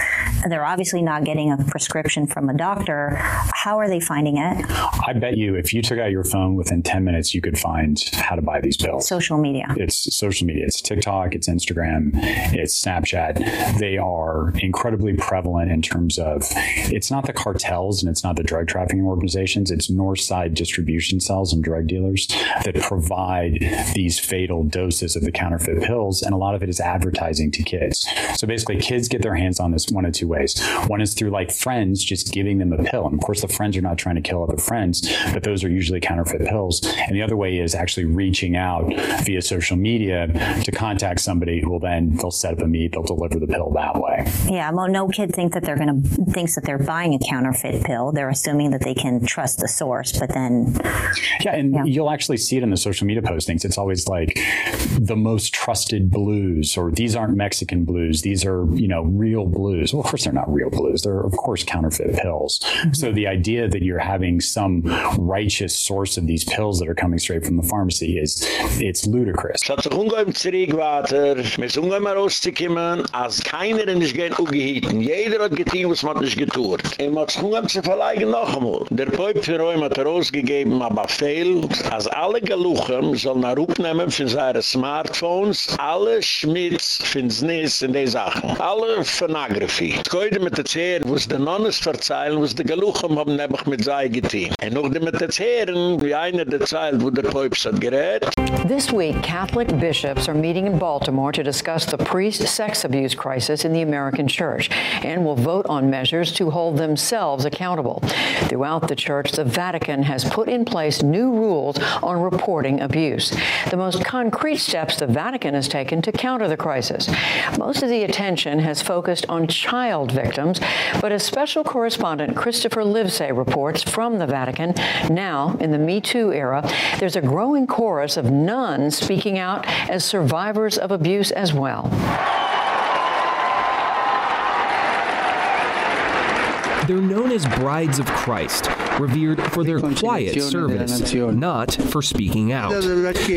They're obviously not getting a prescription from a doctor. How are they finding it? I bet you if you took out your phone within 10 minutes you could find how to buy these pills. Social media. It's social media. It's TikTok, it's Instagram, it's Snapchat. They are incredibly prevalent in terms of it's not the cartels and it's not the drug trafficking organizations, it's north side distribution cells and drug dealers that provide these fatal doses of the counterfeit pills and a lot of it is advertising to kids. So basically kids get their hands on this one of two ways. One is through like friends just giving them a pill. And of course the friends are not trying to kill other friends, but those are usually counterfeit pills. And the other way is actually reaching out via social media to contact somebody who will then they'll set up a meet, they'll deliver the pill that way. Yeah, well no kid thinks that they're going to thinks that they're buying a counterfeit pill. They're assuming that they can trust the source, but then Yeah, and yeah. you'll actually see it in the social media postings. It's always like the most trusted blues or these aren't Mexican blues. These are, you know, real blues. Well, of course they're not real blues. They're of course counterfeit pills. Mm -hmm. So the idea that you're having some righteous source of these pills that are coming straight from the pharmacy is it's ludicrous. Schatz, ungeim zirig water, mis ungeim rauszikimmen, als keiner in is gein ugehitten. Jeder hat getein, was man nicht getuert. Er hat ungeim zu verleigen noch einmal. Der Poip für Räum hat rausgegeben, aber fehl, als alle Galuchem sollen er upnehmen für seine Smartphones, alle Schmitz, Finsnis in die Sachen. Alle Phonography. Koide mit der Zeher, wo es den Nonnes verzeilen, wo es die Galuchem haben nebach mit sei This week, Catholic bishops are meeting in Baltimore to discuss the priest-sex abuse crisis in the American church and will vote on measures to hold themselves accountable. Throughout the church, the Vatican has put in place new rules on reporting abuse. The most concrete steps the Vatican has taken to counter the crisis. Most of the attention has focused on child victims, but as special correspondent Christopher Livesay reports from the Vatican, now in the Me Too era, there's a growing chorus of nuns speaking out as survivors of abuse as well. They're known as brides of Christ, revered for their quiet service, not for speaking out.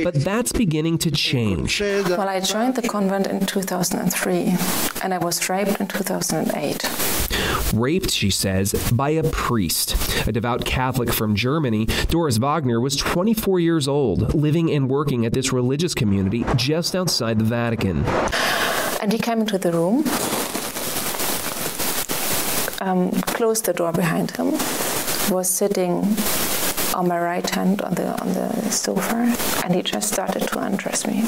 But that's beginning to change. Well, I joined the convent in 2003 and I was raped in 2008 raped, she says, by a priest. A devout Catholic from Germany, Doris Wagner was 24 years old, living and working at this religious community just outside the Vatican. And he came into the room um, closed the door behind him, was sitting on my right hand on the on the sofa and he just started to undress me.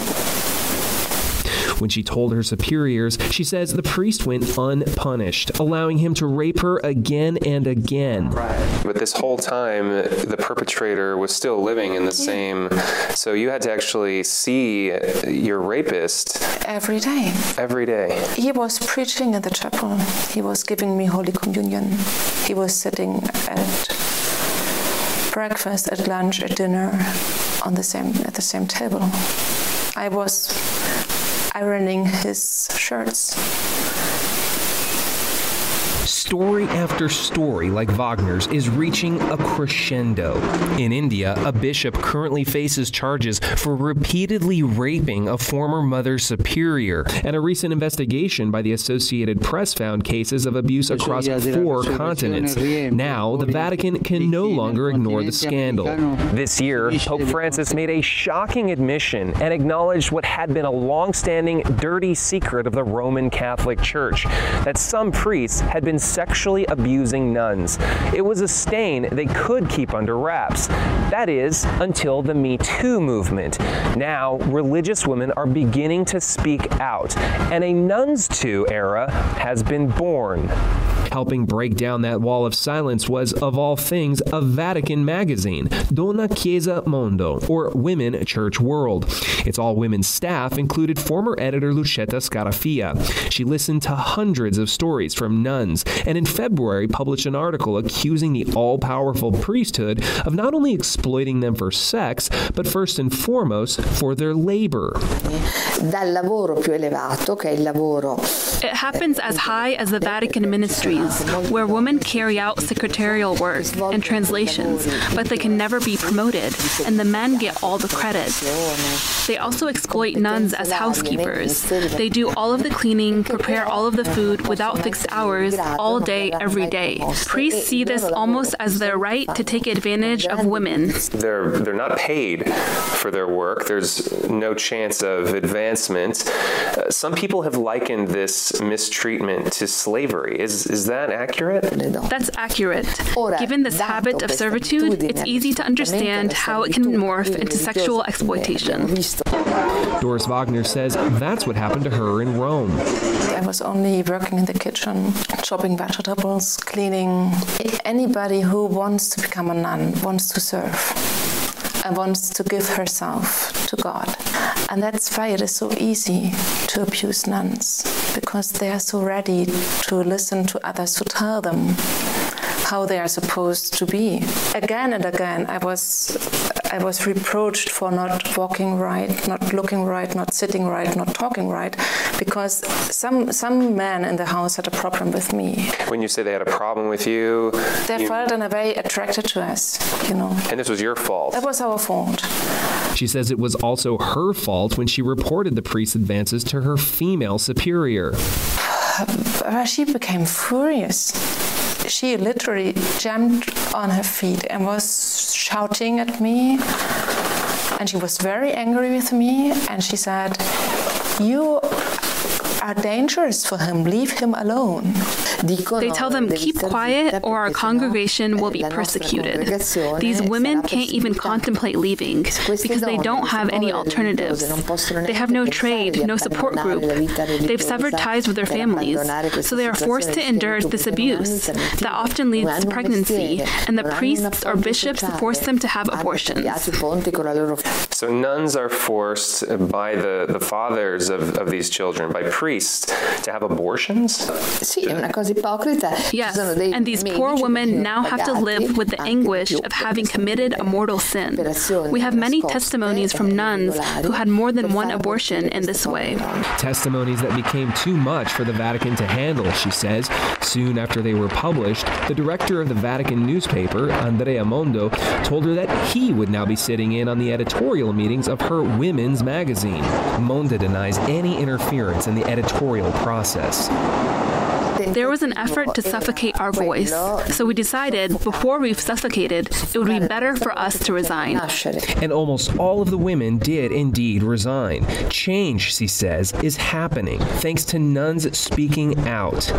When she told her superiors, she says the priest went unpunished, allowing him to rape her again and again. But this whole time the perpetrator was still living in the same so you had to actually see your rapist every day. Every day. He was preaching in the chapel. He was giving me holy communion. He was sitting at breakfast, at lunch, at dinner on the same at the same table. I was ironing his shirts. Story after story like Wagner's is reaching a crescendo. In India, a bishop currently faces charges for repeatedly raping a former mother superior, and a recent investigation by the Associated Press found cases of abuse across four continents. Now, the Vatican can no longer ignore the scandal. This year, Pope Francis made a shocking admission and acknowledged what had been a long-standing dirty secret of the Roman Catholic Church that some priests had been sexually abusing nuns. It was a stain they could keep under wraps. That is until the Me Too movement. Now, religious women are beginning to speak out, and a nuns too era has been born. Helping break down that wall of silence was of all things a Vatican magazine, Donne Chiesa Mondo or Women Church World. Its all-women staff included former editor Lucetta Scaraffia. She listened to hundreds of stories from nuns and in February published an article accusing the all-powerful priesthood of not only exploiting them for sex, but first and foremost for their labor. Dal lavoro più elevato che il lavoro it happens as high as the Vatican ministries, where women carry out secretarial work and translations, but they can never be promoted, and the men get all the credit. They also exploit nuns as housekeepers. They do all of the cleaning, prepare all of the food without fixed hours, all day, every day. Priests see this almost as their right to take advantage of women. They're they're not paid for their work. There's no chance of advancement. Uh, some people have likened this mistreatment to slavery. Is is that accurate? That's accurate. Given this habit of servitude, it's easy to understand how it can morph into sexual exploitation. Doris Wagner says that's what happened to her in Rome. I was only working in the kitchen, chopping vegetables, cleaning. Anybody who wants to become a nun wants to serve and wants to give herself to God. And that's why it is so easy to abuse nuns because they are so ready to listen to others to tell them how they are supposed to be. Again and again I was I was reproached for not walking right, not looking right, not sitting right, not talking right because some some men in the house had a problem with me. When you say they had a problem with you, they you... felt in a way attracted to us, you know. And this was your fault. That was our fault. She says it was also her fault when she reported the priest's advances to her female superior. She became furious she literally jumped on her feet and was shouting at me. And she was very angry with me. And she said you are dangerous for him. Leave him alone they tell them keep quiet or our congregation will be persecuted. these women can't even contemplate leaving because they don't have any alternatives. they have no trade no support group. they've severed ties with their families. so they are forced to endure this abuse that often leads to pregnancy and the priests or bishops force them to have abortions. so nuns are forced by the the fathers of of these children by priests priests to have abortions? Sì, è una cosa ipocrita. Yes, and these poor women now have to live with the anguish of having committed a mortal sin. We have many testimonies from nuns who had more than one abortion in this way. Testimonies that became too much for the Vatican to handle, she says. Soon after they were published, the director of the Vatican newspaper, Andrea Monda, told her that he would now be sitting in on the editorial meetings of her women's magazine. Monda denies any interference in the editorial editorial process. There was an effort to suffocate our voice. So we decided before we've suffocated, it would be better for us to resign. And almost all of the women did indeed resign. Change, she says, is happening thanks to nuns speaking out.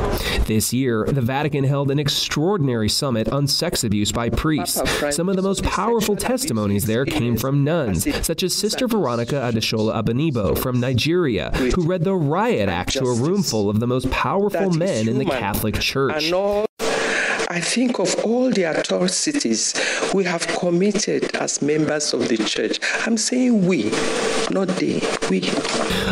This year, the Vatican held an extraordinary summit on sex abuse by priests. Some of the most powerful testimonies there came from nuns, such as Sister Veronica Adeshola Openibo from Nigeria, who read the riot act to a room full of the most powerful men in the Catholic Church. I think of all the atrocities we have committed as members of the church. I'm saying we, not they, we.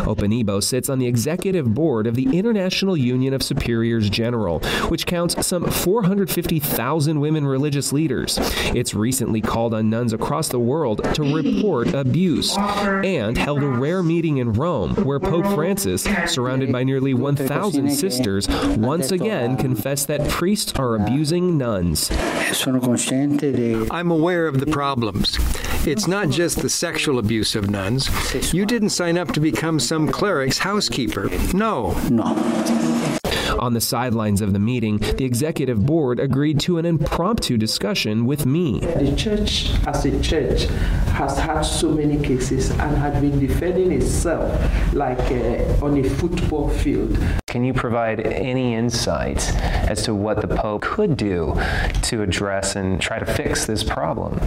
Openibo sits on the executive board of the International Union of Superiors General, which counts some 450,000 women religious leaders. It's recently called on nuns across the world to report abuse and held a rare meeting in Rome where Pope Francis, surrounded by nearly 1,000 sisters, once again confessed that priests are abusing nuns. I'm aware of the problems. It's not just the sexual abuse of nuns. You didn't sign up to become some cleric's housekeeper. No. No. On the sidelines of the meeting, the executive board agreed to an impromptu discussion with me. The church as a church has had so many cases and had been defending itself like uh, on a football field. Can you provide any insight as to what the pope could do to address and try to fix this problem?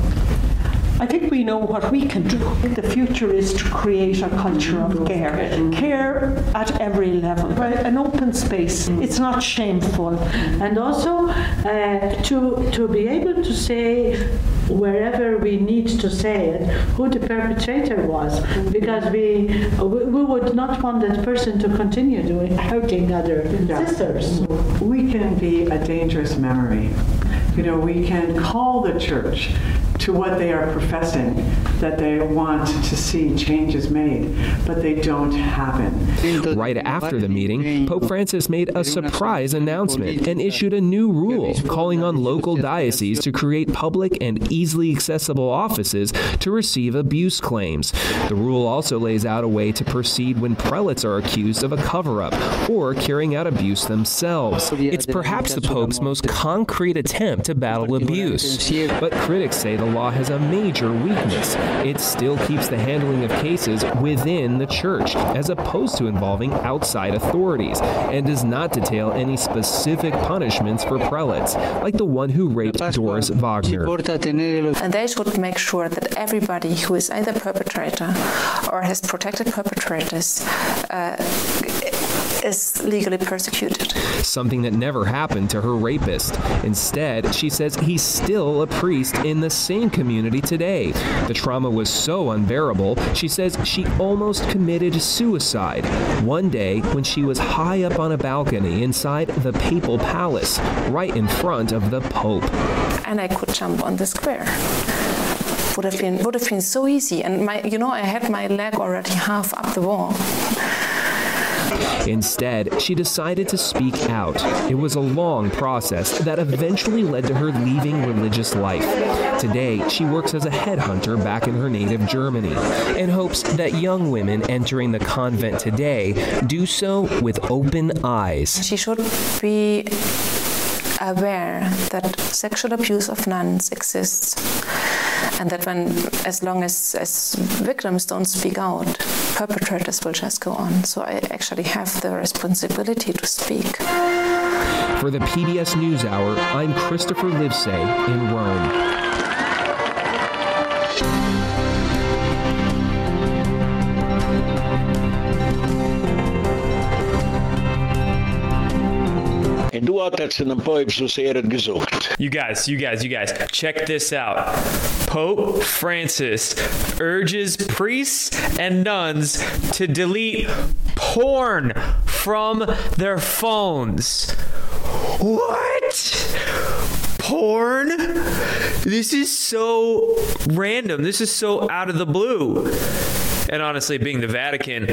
I think we know what we can do. The future is to create a culture of care. Care at every level. An open space. It's not shameful. And also uh, to to be able to say wherever we need to say it who the perpetrator was because we we would not want that person to continue doing hurting other yeah. sisters. We can be a dangerous memory. You know, we can call the church to what they are professing that they want to see changes made, but they don't happen. Right after the meeting, Pope Francis made a surprise announcement and issued a new rule calling on local dioceses to create public and easily accessible offices to receive abuse claims. The rule also lays out a way to proceed when prelates are accused of a cover-up or carrying out abuse themselves. It's perhaps the Pope's most concrete attempt to battle abuse, but critics say the law has a major weakness. It still keeps the handling of cases within the church as opposed to involving outside authorities and does not detail any specific punishments for prelates like the one who raped Doris Wagner. And they should make sure that everybody who is either perpetrator or has protected perpetrators uh, is legally persecuted. Something that never happened to her rapist. Instead, she says he's still a priest in the same community today. The trauma was so unbearable, she says she almost committed suicide one day when she was high up on a balcony inside the papal palace, right in front of the pope. And I could jump on the square would have been would have been so easy and my you know I had my leg already half up the wall Instead, she decided to speak out. It was a long process that eventually led to her leaving religious life. Today, she works as a headhunter back in her native Germany and hopes that young women entering the convent today do so with open eyes. She should be aware that sexual abuse of nuns exists and that when as long as as victims don't speak out perpetrators will just go on. So i actually have the responsibility to speak. For the PBS NewsHour i'm Christopher Livesay in Rome du hat jetzt in dem Poip so sehr gesucht. You guys, you guys, you guys, check this out. Pope Francis urges priests and nuns to delete porn from their phones. What? Porn? This is so random. This is so out of the blue. And honestly, being the Vatican,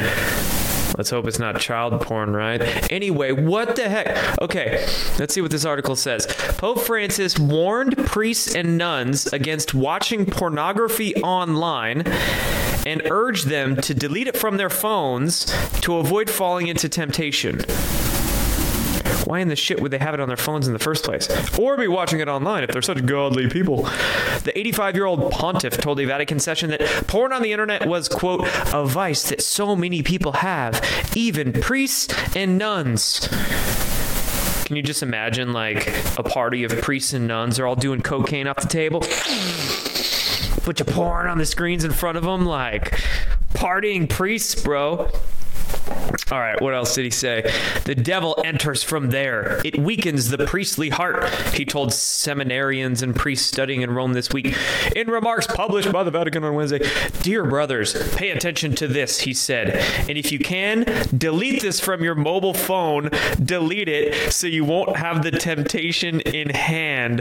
Let's hope it's not child porn, right? Anyway, what the heck? Okay, let's see what this article says. Pope Francis warned priests and nuns against watching pornography online and urged them to delete it from their phones to avoid falling into temptation why in the shit would they have it on their phones in the first place? Or be watching it online if they're such godly people. The 85-year-old pontiff told a Vatican session that porn on the internet was quote a vice that so many people have, even priests and nuns. Can you just imagine like a party of priests and nuns are all doing cocaine off the table? Put your porn on the screens in front of them like partying priests, bro. All right, what else did he say? The devil enters from there. It weakens the priestly heart, he told seminarians and priests studying in Rome this week. In remarks published by the Vatican on Wednesday, "Dear brothers, pay attention to this," he said. "And if you can, delete this from your mobile phone. Delete it so you won't have the temptation in hand."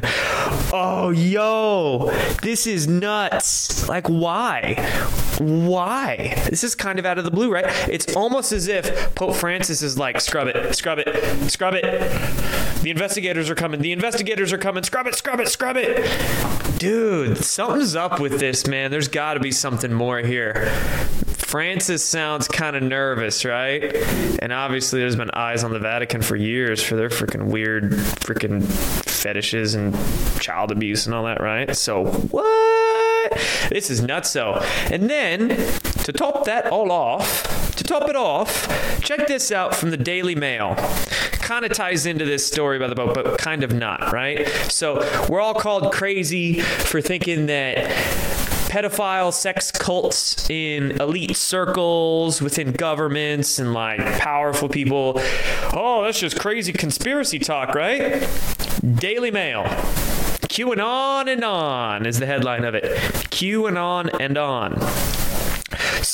Oh, yo. This is nuts. Like why? Why? This is kind of out of the blue, right? It's almost as if Pope Francis is like scrub it, scrub it, scrub it. The investigators are coming. The investigators are coming. Scrub it, scrub it, scrub it. Dude, something's up with this, man. There's got to be something more here. Francis sounds kind of nervous, right? And obviously there's been eyes on the Vatican for years for their freaking weird freaking fetishes and child abuse and all that, right? So what? This is nuts so. And then to top that all off, top it off, check this out from the Daily Mail. Kind of ties into this story about the boat, but kind of not, right? So, we're all called crazy for thinking that pedophile sex cults in elite circles within governments and like powerful people. Oh, that's just crazy conspiracy talk, right? Daily Mail. QAnon and on is the headline of it. QAnon and on.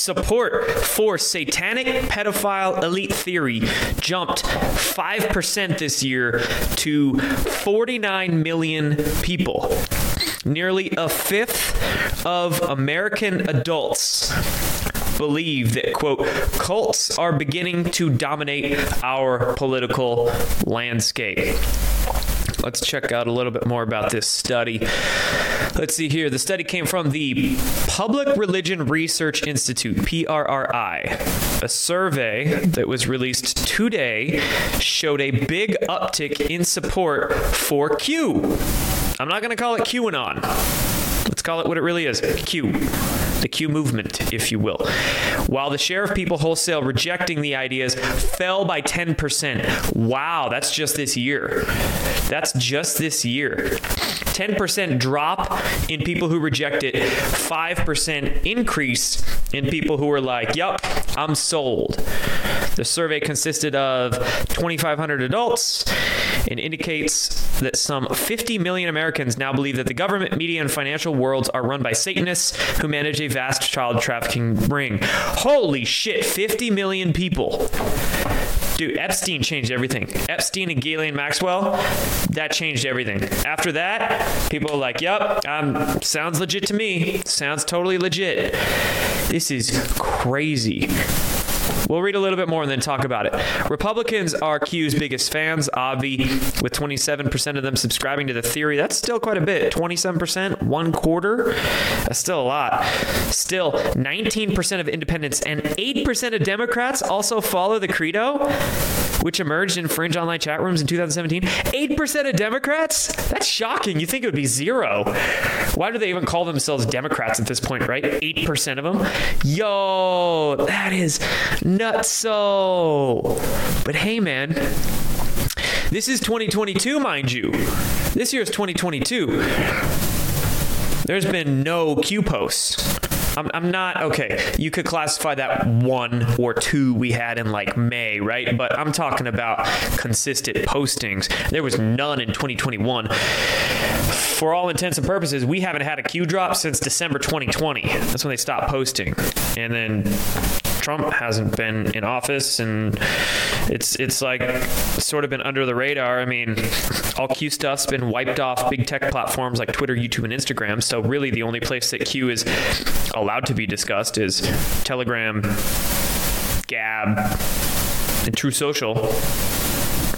Support for satanic pedophile elite theory jumped 5% this year to 49 million people. Nearly a fifth of American adults believe that quote cults are beginning to dominate our political landscape. Let's check out a little bit more about this study. Let's see here. The study came from the Public Religion Research Institute, PRRI. A survey that was released today showed a big uptick in support for Q. I'm not going to call it QAnon. Let's call it what it really is. Q the Q movement, if you will. While the share of people wholesale rejecting the ideas fell by 10%. Wow, that's just this year. That's just this year. 10% drop in people who reject it, 5% increase in people who are like, "Yep, I'm sold." The survey consisted of 2500 adults and indicates that some 50 million Americans now believe that the government, media and financial worlds are run by satanists who manage a vast child trafficking ring. Holy shit, 50 million people. Dude, Epstein changed everything. Epstein and Ghislaine Maxwell, that changed everything. After that, people are like, "Yep, um sounds legit to me. Sounds totally legit." This is crazy. We'll read a little bit more and then talk about it. Republicans are Q's biggest fans, Avi, with 27% of them subscribing to the theory. That's still quite a bit. 27%, one quarter. That's still a lot. Still, 19% of independents and 8% of Democrats also follow the credo, which emerged in fringe online chat rooms in 2017. 8% of Democrats? That's shocking. You think it would be zero. Why do they even call themselves Democrats at this point, right? 8% of them. Yo, that is nuts so. But hey man, this is 2022, mind you. This year is 2022. There's been no Q posts. I'm I'm not okay. You could classify that one or two we had in like May, right? But I'm talking about consistent postings. There was none in 2021. For all intents and purposes, we haven't had a Q drop since December 2020. That's when they stopped posting. And then Trump hasn't been in office and it's it's like sort of been under the radar. I mean, all Q stuff's been wiped off big tech platforms like Twitter, YouTube and Instagram. So really the only place that Q is allowed to be discussed is Telegram, Gab, and Truth Social.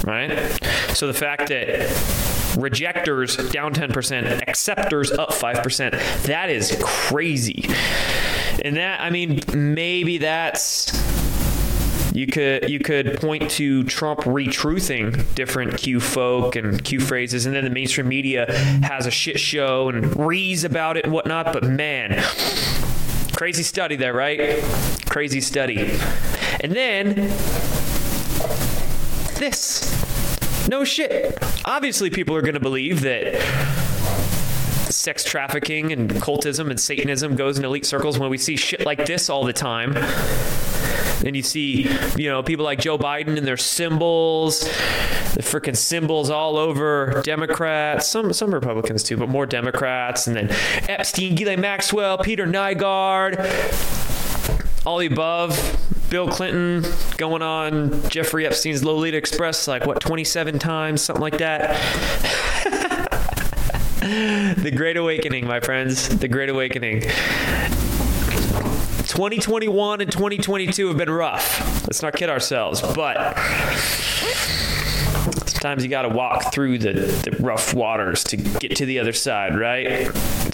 Right? So the fact that rejectors down 10%, acceptors up 5%, that is crazy. And that I mean maybe that's you could you could point to Trump retruthing different Q folk and Q phrases. And then the mainstream media has a shit show and reads about it and whatnot. But man crazy study there right? Crazy study. And then this. No shit. Obviously people are going to believe that sex trafficking and cultism and satanism goes in elite circles when we see shit like this all the time. And you see you know people like Joe Biden and their symbols the freaking symbols all over Democrats some some Republicans too but more Democrats and then Epstein Ghislaine Maxwell Peter Nygard all the above Bill Clinton going on Jeffrey Epstein's Lolita Express like what 27 times something like that the great awakening my friends. The great awakening. 2021 and 2022 have been rough. Let's not kid ourselves but sometimes you got to walk through the, the rough waters to get to the other side right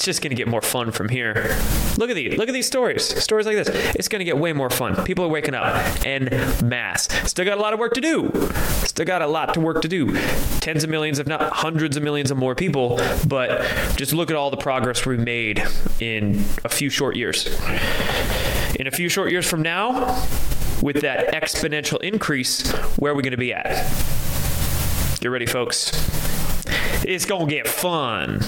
just going to get more fun from here. Look at these look at these stories stories like this. It's going to get way more fun. People are waking up en mass still got a lot of work to do. Still got a lot to work to do. Tens of millions if not hundreds of millions of more people but just look at all the progress we've made in a few short years. In a few short years from now with that exponential increase where are we going to be at? Get ready, folks. It's going to get fun.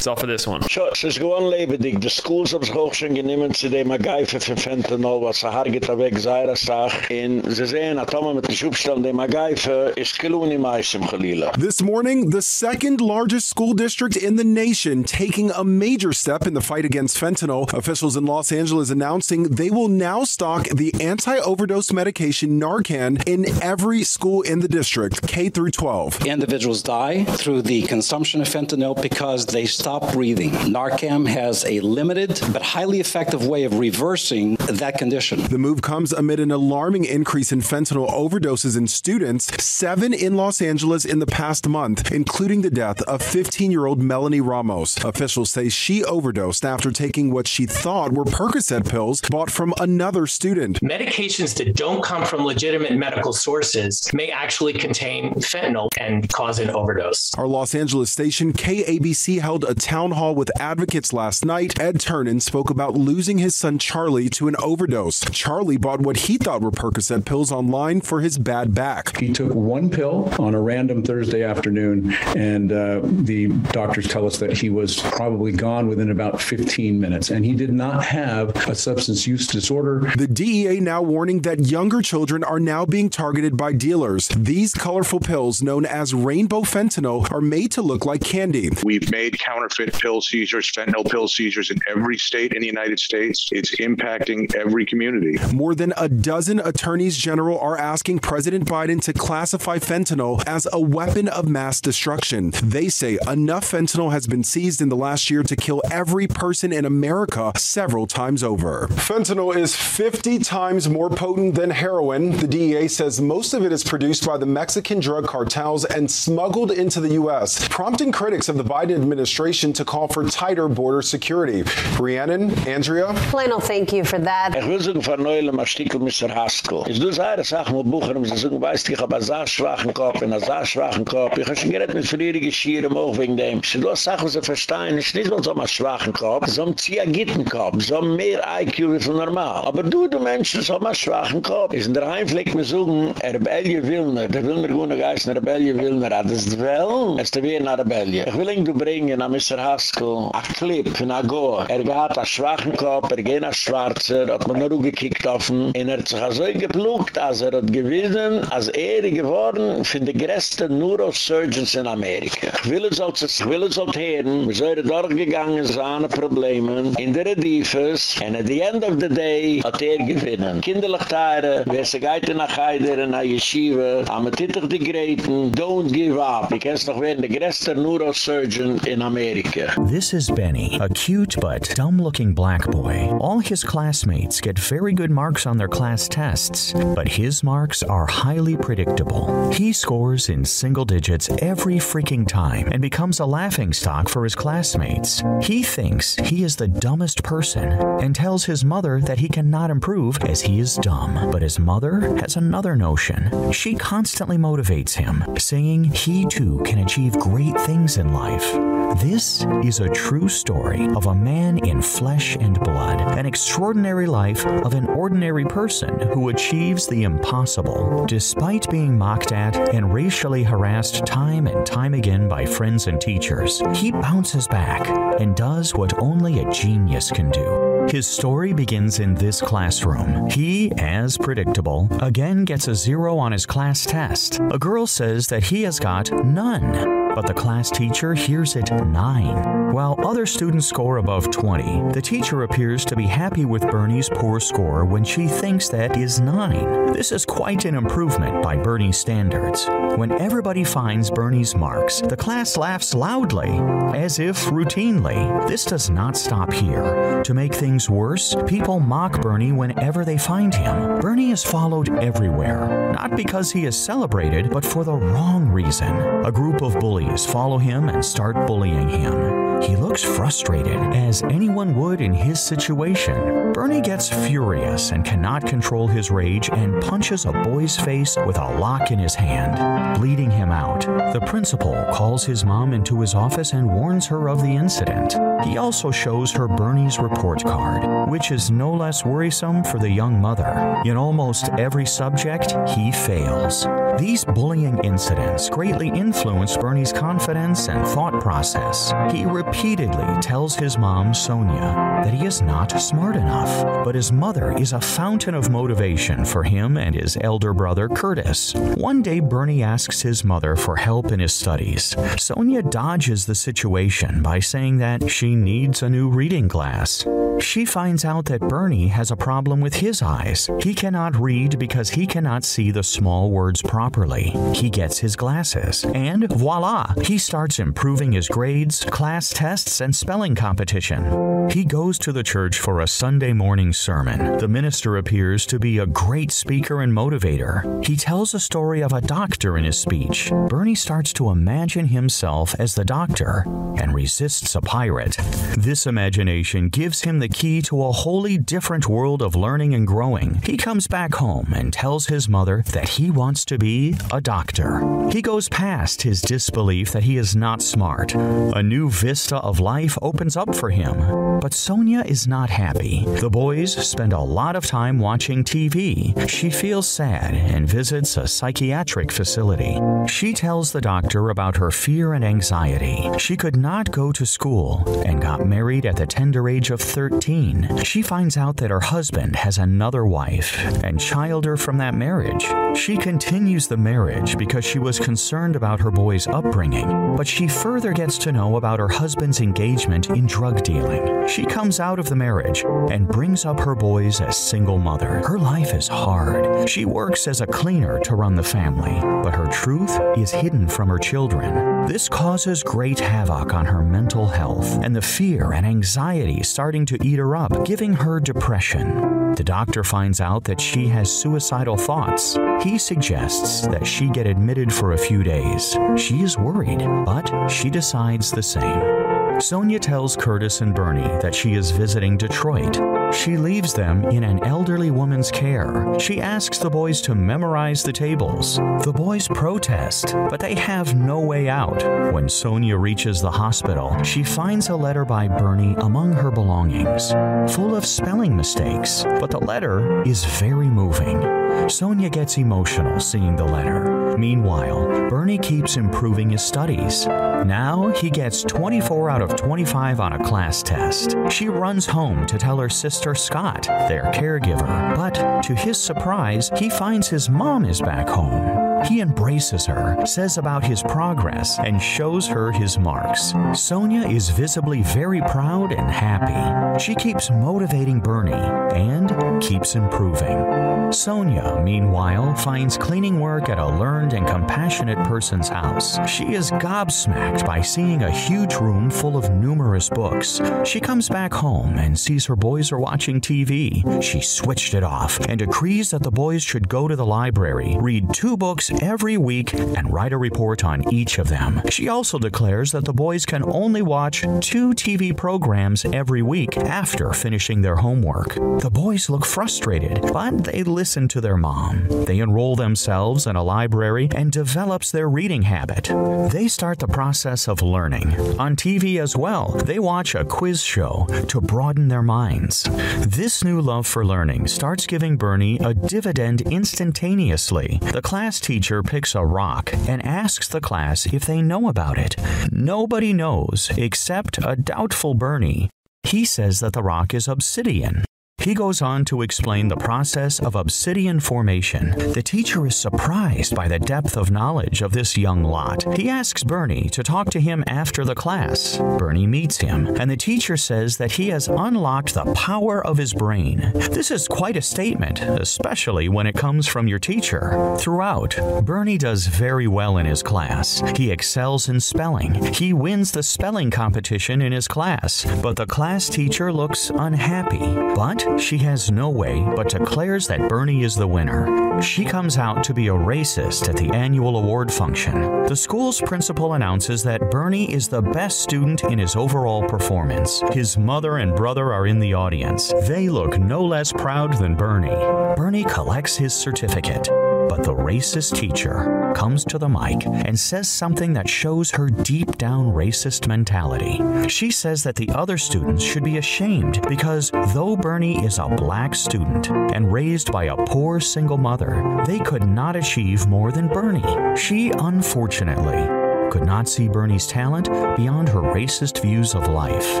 That's all for this one. So, es ist gewohnt lebendig. Die Schools haben sich auch schon genommen zu dem Agaife für Fentanyl, was er hargit weg, sei sag. In sie sehen, at Thomas mit dem Schubstall, dem Agaife, ist gelungen im Eis im Chalila. This morning, the second largest school district in the nation taking a major step in the fight against fentanyl. Officials in Los Angeles announcing they will now stock the anti-overdose medication Narcan in every school in the district, K through 12. Individuals die through the consumption of fentanyl because they stop breathing. Narcan has a limited but highly effective way of reversing that condition. The move comes amid an alarming increase in fentanyl overdoses in students, 7 in Los Angeles in the past month, including the death of 15-year-old Melanie Ramos. Officials say she overdosed after taking what she thought were Percocet pills bought from another student. Medications that don't come from legitimate medical sources may actually contain fentanyl and cause an overdose. Our Los Angeles station KABC held a town hall with advocates last night. Ed Ternan spoke about losing his son Charlie to an overdose. Charlie bought what he thought were Percocet pills online for his bad back. He took one pill on a random Thursday afternoon and uh, the doctors tell us that he was probably gone within about 15 minutes and he did not have a substance use disorder. The DEA now warning that younger children are now being targeted by dealers. These colorful pills known as rainbow fentanyl are made to look like candy. We've made counterfeit pill seizures, fentanyl pill seizures in every state in the United States. It's impacting every community. More than a dozen attorneys general are asking President Biden to classify fentanyl as a weapon of mass destruction. They say enough fentanyl has been seized in the last year to kill every person in America several times over. Fentanyl is 50 times more potent than heroin. The DEA says most of it is produced by the Mexican drug cartels and smuggled into the US, prompting critics of the Biden administration to call for tighter border security. Rhiannon, Andrea, Lionel, thank you for that. Ich will sagen von Neulem Artikel Mr. Haskell. Ist du sagen, sag mal Bucher, um sie sagen, weißt du, ich habe einen sehr schwachen Kopf, einen sehr schwachen Kopf. Ich habe schon geredet mit früheren Schieren auch wegen dem. Sie du Sachen, sie verstehen, ist nicht nur so einen schwachen Kopf, so einen Ziagittenkopf, so mehr IQ wie von normal. Aber du, du Mensch, so einen schwachen Kopf. Ist in der Heimfleck, wir sagen, Rebellie Wilner, der Wilner Gune Geist, Rebellie Wilner, hat es wel, es ist wie eine Rebellie. Ich will ihn du bringen an Mr. Haskell, a Clip, in Agor. Er gehad a schwachen Kopf, er gehen a Schwarzer, hat man nur gekickt ihn, und er hat sich so geplugt, als er hat gewissen, als er geworden von den größten Neurosurgeons in Amerika. Ich will es als, ich will es als hören, wir sind dort gegangen, seine Probleme, in der Redifes, and at the end of the day, hat er gewinnen. Kinderlich Teire, wer se geite nach Heider, a Yeshiva, am tittig die don't give up. Ich kennst noch werden, der größte Neurosurgeon in Amerika. This is Benny, a cute but dumb-looking black boy. All his classmates get very good marks on their class tests, but his marks are highly predictable. He scores in single digits every freaking time and becomes a laughing stock for his classmates. He thinks he is the dumbest person and tells his mother that he cannot improve as he is dumb. But his mother has another notion. She constantly motivates him, saying he too can achieve great things in life. This is a true story of a man in flesh and blood, an extraordinary life of an ordinary person who achieves the impossible. Despite being mocked at and racially harassed time and time again by friends and teachers, he bounces back and does what only a genius can do. His story begins in this classroom. He, as predictable, again gets a zero on his class test. A girl says that he has got none. But the class teacher hears it 9. While other students score above 20, the teacher appears to be happy with Bernie's poor score when she thinks that is 9. This is quite an improvement by Bernie's standards. When everybody finds Bernie's marks, the class laughs loudly, as if routinely. This does not stop here. To make things worse, people mock Bernie whenever they find him. Bernie is followed everywhere, not because he is celebrated, but for the wrong reason. A group of bullies follow him and start bullying him. He looks frustrated, as anyone would in his situation. Bernie gets furious and cannot control his rage and punches a boy's face with a lock in his hand, bleeding him out. The principal calls his mom into his office and warns her of the incident. He also shows her Bernie's report card, which is no less worrisome for the young mother. In almost every subject, he fails. These bullying incidents greatly influenced Bernie's confidence and thought process. He repeatedly tells his mom, Sonia, that he is not smart enough, but his mother is a fountain of motivation for him and his elder brother, Curtis. One day, Bernie asks his mother for help in his studies. Sonia dodges the situation by saying that she needs a new reading glass. She finds out that Bernie has a problem with his eyes. He cannot read because he cannot see the small words properly. He gets his glasses, and voila, he starts improving his grades, class tests, and spelling competition. He goes to the church for a Sunday morning sermon. The minister appears to be a great speaker and motivator. He tells a story of a doctor in his speech. Bernie starts to imagine himself as the doctor and resists a pirate. This imagination gives him the key to a wholly different world of learning and growing. He comes back home and tells his mother that he wants to be a doctor. He goes past his disbelief that he is not smart. A new vista of life opens up for him. But Sonia is not happy. The boys spend a lot of time watching TV. She feels sad and visits a psychiatric facility. She tells the doctor about her fear and anxiety. She could not go to school and got married at the tender age of 13. She finds out that her husband has another wife and childer from that marriage. She continues the marriage because she was concerned about her boy's upbringing, but she further gets to know about her husband's engagement in drug dealing. She comes out of the marriage and brings up her boys as single mother. Her life is hard. She works as a cleaner to run the family, but her truth is hidden from her children. This causes great havoc on her mental health, and the fear and anxiety starting to eat her up, giving her depression. The doctor finds out that she has suicidal thoughts. He suggests that she get admitted for a few days. She is worried, but she decides the same. Sonia tells Curtis and Bernie that she is visiting Detroit. She leaves them in an elderly woman's care. She asks the boys to memorize the tables. The boys protest, but they have no way out. When Sonia reaches the hospital, she finds a letter by Bernie among her belongings, full of spelling mistakes, but the letter is very moving. Sonia gets emotional seeing the letter. Meanwhile, Bernie keeps improving his studies. Now he gets 24 out of 25 on a class test. She runs home to tell her sister Scott, their caregiver, but to his surprise, he finds his mom is back home. He embraces her, says about his progress, and shows her his marks. Sonia is visibly very proud and happy. She keeps motivating Bernie and keeps improving. Sonia, meanwhile, finds cleaning work at a learned and compassionate person's house. She is gobsmacked by seeing a huge room full of numerous books. She comes back home and sees her boys are watching TV. She switched it off and decrees that the boys should go to the library, read two books every week and write a report on each of them. She also declares that the boys can only watch two TV programs every week after finishing their homework. The boys look frustrated, but they listen to their mom. They enroll themselves in a library and develops their reading habit. They start the process of learning. On TV as well, they watch a quiz show to broaden their minds. This new love for learning starts giving Bernie a dividend instantaneously. The class teacher picks a rock and asks the class if they know about it. Nobody knows except a doubtful Bernie. He says that the rock is obsidian. He goes on to explain the process of obsidian formation. The teacher is surprised by the depth of knowledge of this young lot. He asks Bernie to talk to him after the class. Bernie meets him, and the teacher says that he has unlocked the power of his brain. This is quite a statement, especially when it comes from your teacher. Throughout, Bernie does very well in his class. He excels in spelling. He wins the spelling competition in his class, but the class teacher looks unhappy. But she has no way but declares that Bernie is the winner. She comes out to be a racist at the annual award function. The school's principal announces that Bernie is the best student in his overall performance. His mother and brother are in the audience. They look no less proud than Bernie. Bernie collects his certificate, but the racist teacher comes to the mic and says something that shows her deep down racist mentality. She says that the other students should be ashamed because though Bernie is a black student and raised by a poor single mother, they could not achieve more than Bernie. She unfortunately could not see Bernie's talent beyond her racist views of life.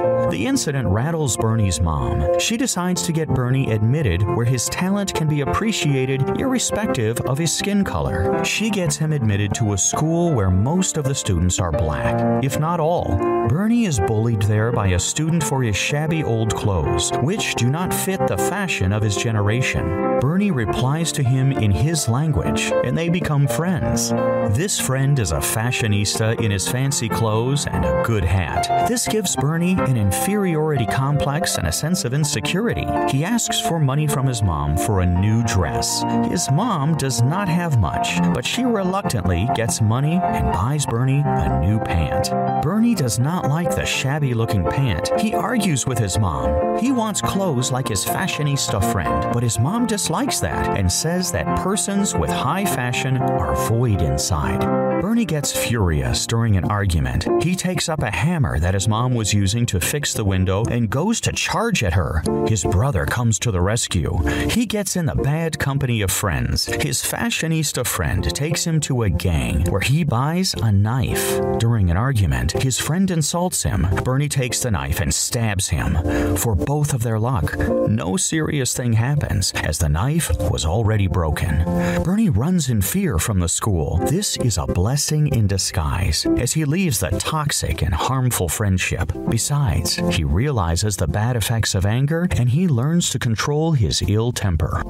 The incident rattles Bernie's mom. She decides to get Bernie admitted where his talent can be appreciated irrespective of his skin color. She gets him admitted to a school where most of the students are black, if not all. Bernie is bullied there by a student for his shabby old clothes, which do not fit the fashion of his generation. Bernie replies to him in his language, and they become friends. This friend is a fashionista in his fancy clothes and a good hat. This gives Bernie an inferiority complex and a sense of insecurity. He asks for money from his mom for a new dress. His mom does not have much, but she reluctantly gets money and buys Bernie a new pant. Bernie does not like the shabby looking pant. He argues with his mom. He wants clothes like his fashionista friend, but his mom dislikes that and says that persons with high fashion are void inside. Bernie gets furious during an argument. He takes up a hammer that his mom was using to fix the window and goes to charge at her. His brother comes to the rescue. He gets in the bad company of friends. His fashionista friend takes him to a gang where he buys a knife. During an argument, his friend insults him. Bernie takes the knife and stabs him. For both of their luck, no serious thing happens as the knife was already broken. Bernie runs in fear from the school. This is a blessing in disguise as he leaves the toxic and harmful friendship. Besides, he realizes the bad effects of anger and he learns to control his ill temper.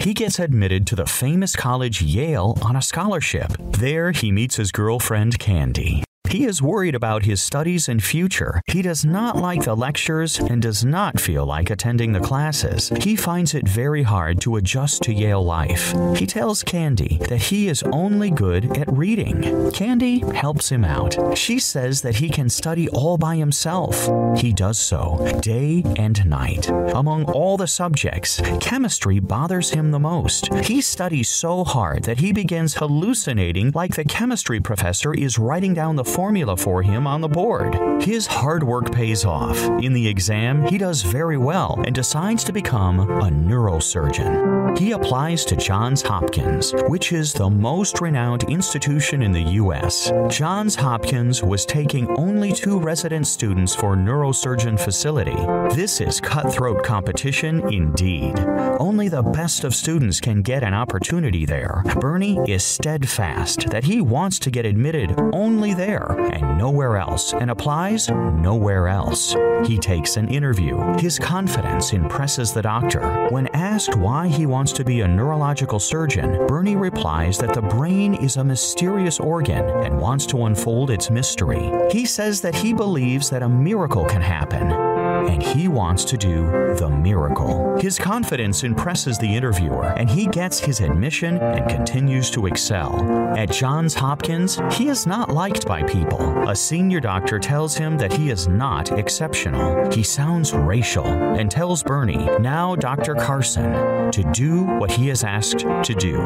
He gets admitted to the famous college Yale on a scholarship. There, he meets his girlfriend Candy. He is worried about his studies and future. He does not like the lectures and does not feel like attending the classes. He finds it very hard to adjust to Yale life. He tells Candy that he is only good at reading. Candy helps him out. She says that he can study all by himself. He does so day and night. Among all the subjects, chemistry bothers him the most. He studies so hard that he begins hallucinating like the chemistry professor is writing down the formula for him on the board. His hard work pays off. In the exam, he does very well and decides to become a neurosurgeon. He applies to Johns Hopkins, which is the most renowned institution in the US. Johns Hopkins was taking only two resident students for neurosurgeon facility. This is cutthroat competition indeed. Only the best of students can get an opportunity there. Bernie is steadfast that he wants to get admitted only there and nowhere else and applies nowhere else. He takes an interview. His confidence impresses the doctor. When asked why he wants to be a neurological surgeon, Bernie replies that the brain is a mysterious organ and wants to unfold its mystery. He says that he believes that a miracle can happen and he wants to do the miracle. His confidence impresses the interviewer, and he gets his admission and continues to excel. At Johns Hopkins, he is not liked by people. A senior doctor tells him that he is not exceptional. He sounds racial and tells Bernie, now Dr. Carson, to do what he is asked to do.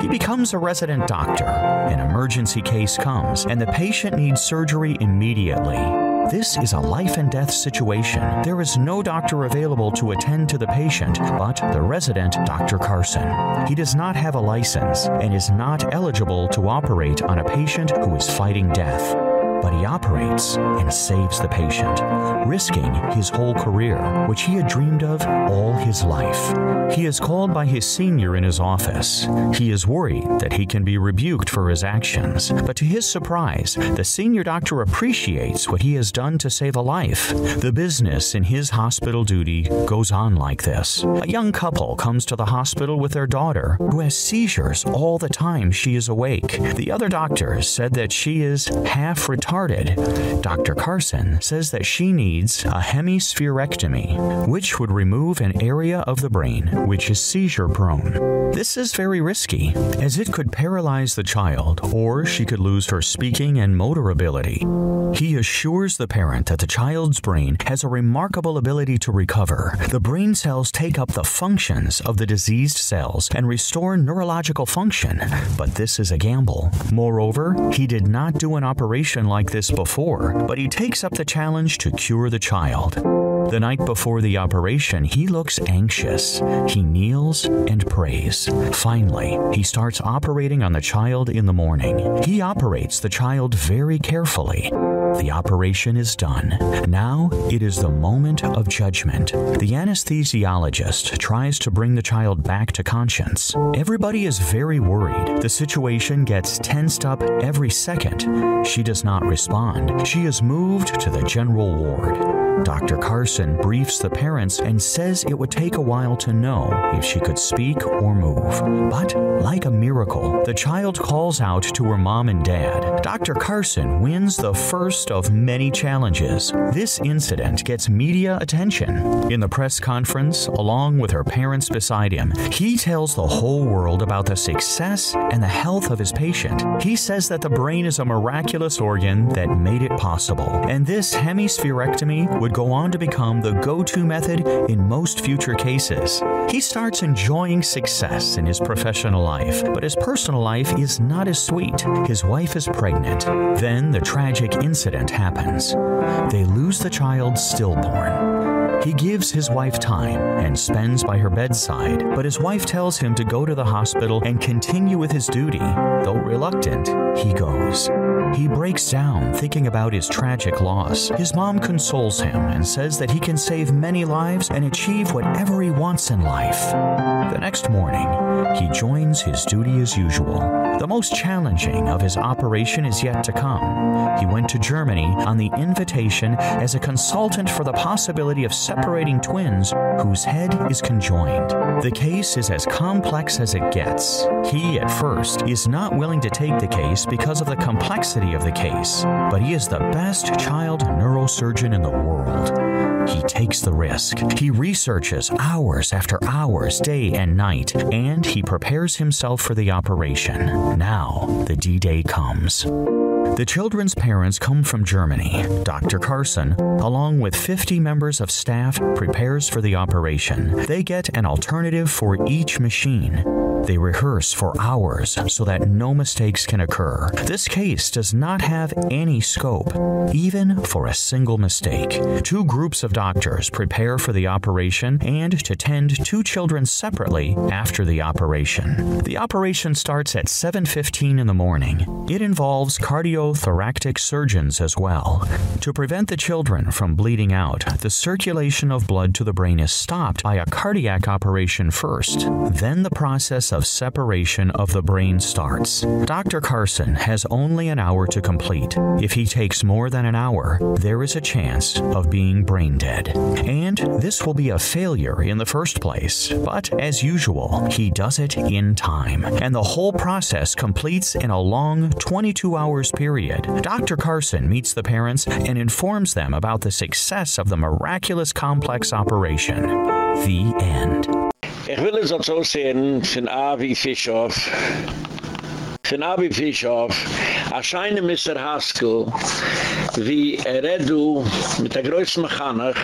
He becomes a resident doctor. An emergency case comes, and the patient needs surgery immediately. This is a life and death situation. There is no doctor available to attend to the patient but the resident, Dr. Carson. He does not have a license and is not eligible to operate on a patient who is fighting death but he operates and saves the patient, risking his whole career, which he had dreamed of all his life. He is called by his senior in his office. He is worried that he can be rebuked for his actions, but to his surprise, the senior doctor appreciates what he has done to save a life. The business in his hospital duty goes on like this. A young couple comes to the hospital with their daughter, who has seizures all the time she is awake. The other doctors said that she is half retarded Dr. Carson says that she needs a hemispherectomy, which would remove an area of the brain which is seizure prone. This is very risky, as it could paralyze the child or she could lose her speaking and motor ability. He assures the parent that the child's brain has a remarkable ability to recover. The brain cells take up the functions of the diseased cells and restore neurological function, but this is a gamble. Moreover, he did not do an operation like this before, but he takes up the challenge to cure the child. The night before the operation, he looks anxious. He kneels and prays. Finally, he starts operating on the child in the morning. He operates the child very carefully. The operation is done. Now it is the moment of judgment. The anesthesiologist tries to bring the child back to conscience. Everybody is very worried. The situation gets tensed up every second. She does not respond. She is moved to the general ward. Dr. Carson briefs the parents and says it would take a while to know if she could speak or move. But, like a miracle, the child calls out to her mom and dad. Dr. Carson wins the first of many challenges. This incident gets media attention. In the press conference, along with her parents beside him, he tells the whole world about the success and the health of his patient. He says that the brain is a miraculous organ that made it possible, and this hemispherectomy would go on to become the go-to method in most future cases. He starts enjoying success in his professional life, but his personal life is not as sweet. His wife is pregnant. Then the tragic incident happens. They lose the child stillborn. He gives his wife time and spends by her bedside, but his wife tells him to go to the hospital and continue with his duty. Though reluctant, he goes. He breaks down thinking about his tragic loss. His mom consoles him and says that he can save many lives and achieve whatever he wants in life. The next morning, he joins his duty as usual. The most challenging of his operation is yet to come. He went to Germany on the invitation as a consultant for the possibility of separating twins whose head is conjoined. The case is as complex as it gets. He, at first, is not willing to take the case because of the complexity of the case, but he is the best child neurosurgeon in the world. He takes the risk. He researches hours after hours, day and night, and he prepares himself for the operation. Now, the D-Day comes. The children's parents come from Germany. Dr. Carson, along with 50 members of staff, prepares for the operation. They get an alternative for each machine. They rehearse for hours so that no mistakes can occur. This case does not have any scope, even for a single mistake. Two groups of doctors prepare for the operation and to tend two children separately after the operation. The operation starts at 7:15 in the morning. It involves cardiothoracic surgeons as well. To prevent the children from bleeding out, the circulation of blood to the brain is stopped by a cardiac operation first. Then the process of separation of the brain starts. Dr. Carson has only an hour to complete. If he takes more than an hour, there is a chance of being brain dead. And this will be a failure in the first place. But as usual, he does it in time, and the whole process completes in a long 22 hours period. Dr. Carson meets the parents and informs them about the success of the miraculous complex operation. The end. Ich will es auch so sehen von Avi Fischoff. Von Avi Fischoff. A scheine Mr. Haskell, wie er redu mit der größten Mechanik,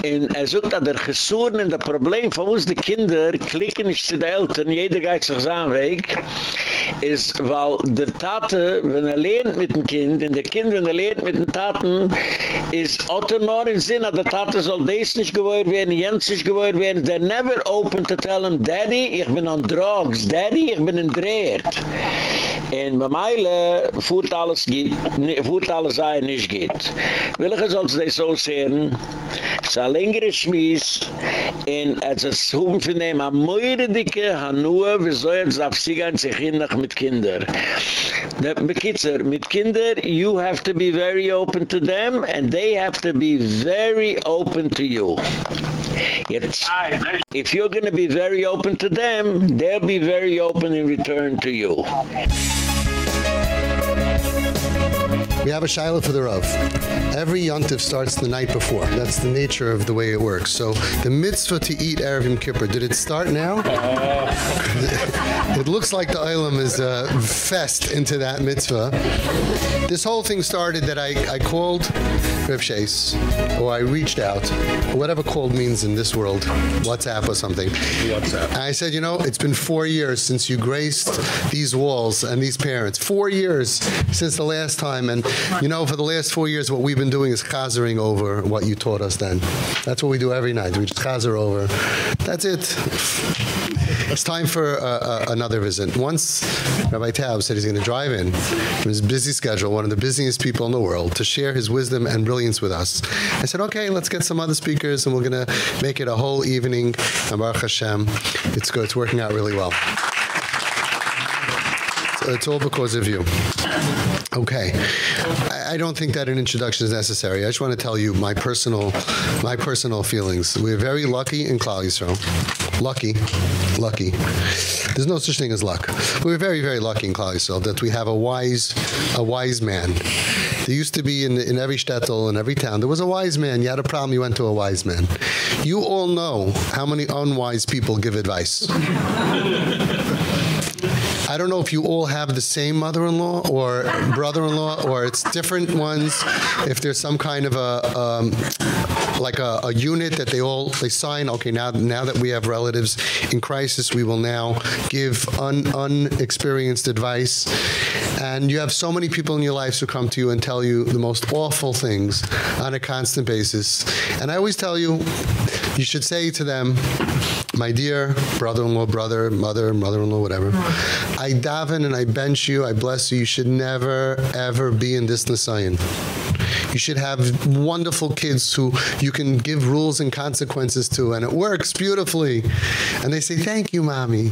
En er sucht da der Gesuren in da problem von us de kinder klicken is de eltern jeder geits sich zaan Weg, is wel de taten wenn er leent mit dem kind in de kind wenn er leent mit de taten is otter nor in sinn de taten soll des nich gewoir werden jens sich gewoir werden they're never open to tell him daddy ich bin on drugs daddy ich bin een dreert en bei meile voert alles geht voert alles ei nich geht. Willen ge soll des so sehen? Sa ist ein längerer Schmiss, en als es hoben von dem am moire dicke Hanua, wieso jetzt auf sie gehen sich hin noch mit Kinder. De bekitzer, mit Kinder, you have to be very open to them, and they have to be very open to you. Jetzt, if you're going to be very open to them, they'll be very open in return to you. We have a Shiloh for the Rav. Every Yontif starts the night before. That's the nature of the way it works. So the mitzvah to eat Erev Yom Kippur, did it start now? it looks like the Olam is uh, fest into that mitzvah. This whole thing started that I, I called Reb Shais, or I reached out, whatever called means in this world, WhatsApp or something. WhatsApp. I said, you know, it's been 4 years since you graced these walls and these parents. 4 years since the last time and you know for the last 4 years what we've been doing is chazering over what you taught us then. That's what we do every night. We just chazer over. That's it. It's time for uh, uh, another visit. Once Rabbi Taub said he's going to drive in from his busy schedule, one of the busiest people in the world, to share his wisdom and brilliance with us. I said, okay, let's get some other speakers and we're going to make it a whole evening. And Baruch Hashem, it's good. It's working out really well. It's all because of you. Okay. I, don't think that an introduction is necessary. I just want to tell you my personal my personal feelings. We're very lucky in Klal. Lucky. Lucky. There's no such thing as luck. We're very very lucky in Klal that we have a wise a wise man. There used to be in in every shtetl in every town there was a wise man. You had a problem you went to a wise man. You all know how many unwise people give advice. I don't know if you all have the same mother-in-law or brother-in-law or it's different ones. If there's some kind of a um, like a, a unit that they all they sign okay now now that we have relatives in crisis we will now give un, unexperienced advice. And you have so many people in your lives who come to you and tell you the most awful things on a constant basis. And I always tell you you should say to them my dear brother-in-law brother mother mother-in-law whatever. I daven and I bench you. I bless you. You should never ever be in this Nisayan you should have wonderful kids who you can give rules and consequences to and it works beautifully. And they say thank you mommy.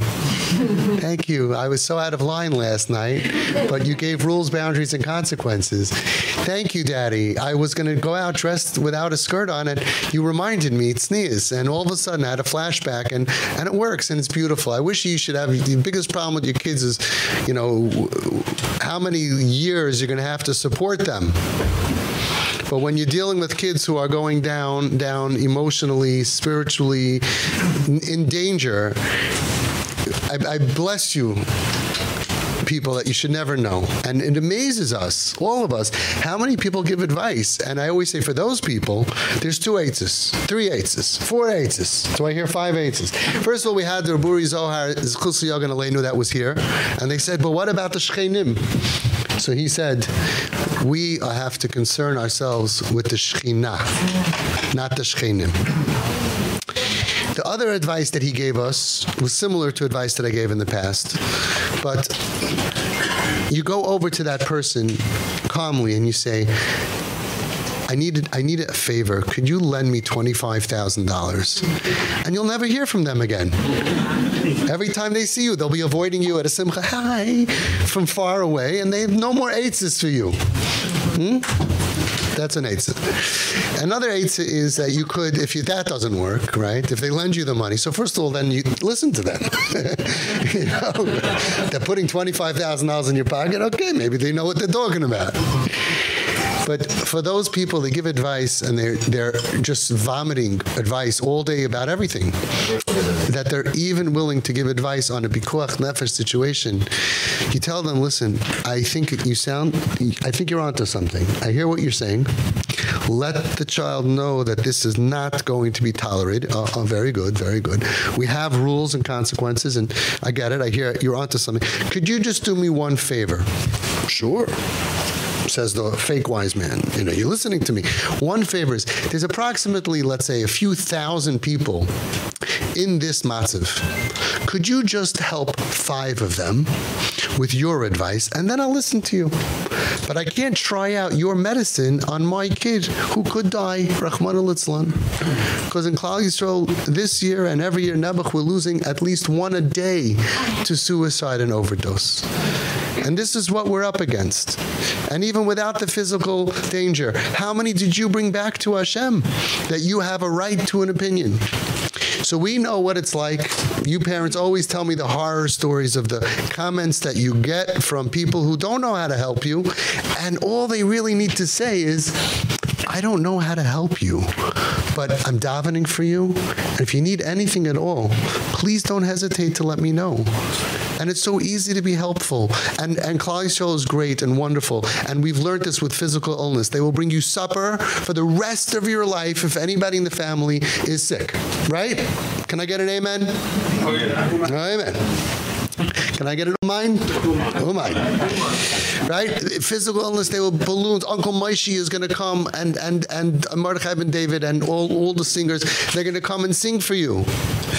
Thank you. I was so out of line last night but you gave rules boundaries and consequences. Thank you daddy. I was going to go out dressed without a skirt on and you reminded me it's sneeze. And all of a sudden I had a flashback and and it works and it's beautiful. I wish you should have the biggest problem with your kids is you know how many years you're going to have to support them but when you're dealing with kids who are going down down emotionally, spiritually in danger, I, I bless you people that you should never know. And it amazes us, all of us, how many people give advice. And I always say for those people, there's two eights, three eights, four eights. So I hear five eights. First of all, we had the Buri Zohar, Zchus Yogan Aleinu that was here. And they said, but what about the Shchenim? So he said, we uh, have to concern ourselves with the Shekhinah, not the Shchenim. The other advice that he gave us was similar to advice that I gave in the past. But you go over to that person calmly and you say, I needed I need a favor. Could you lend me $25,000? And you'll never hear from them again. Every time they see you, they'll be avoiding you at a simcha hi from far away and they have no more eights for you. Hmm? That's an eitzah. Another eitzah is that you could, if you, that doesn't work, right? If they lend you the money. So first of all, then you listen to them. you know, they're putting $25,000 in your pocket. Okay, maybe they know what they're talking about. But for those people that give advice and they're they're just vomiting advice all day about everything that they're even willing to give advice on a pikuach nefesh situation you tell them listen I think you sound I think you're onto something. I hear what you're saying. Let the child know that this is not going to be tolerated. Uh, uh, very good very good. We have rules and consequences and I get it. I hear it. you're onto something. Could you just do me one favor? Sure says the fake wise man you know you're listening to me. One favor is there's approximately let's say a few thousand people in this matzav could you just help 5 of them with your advice and then I'll listen to you? But I can't try out your medicine on my kid who could die Rahman al because in Klal Yisrael this year and every year Nebuch we're losing at least one a day to suicide and overdose and this is what we're up against. And even without the physical danger, how many did you bring back to Hashem that you have a right to an opinion? So we know what it's like. You parents always tell me the horror stories of the comments that you get from people who don't know how to help you and all they really need to say is I don't know how to help you, but I'm davening for you. And if you need anything at all, please don't hesitate to let me know. And it's so easy to be helpful. And and Klal Yisrael is great and wonderful. And we've learned this with physical illness. They will bring you supper for the rest of your life if anybody in the family is sick. Right? Can I get an amen? Oh yeah. Amen. Can I get it on mine? Oh my. Right? Physical illness, they will balloons. Uncle Moshe is going to come and and and Mordechai ben David and all all the singers, they're going to come and sing for you.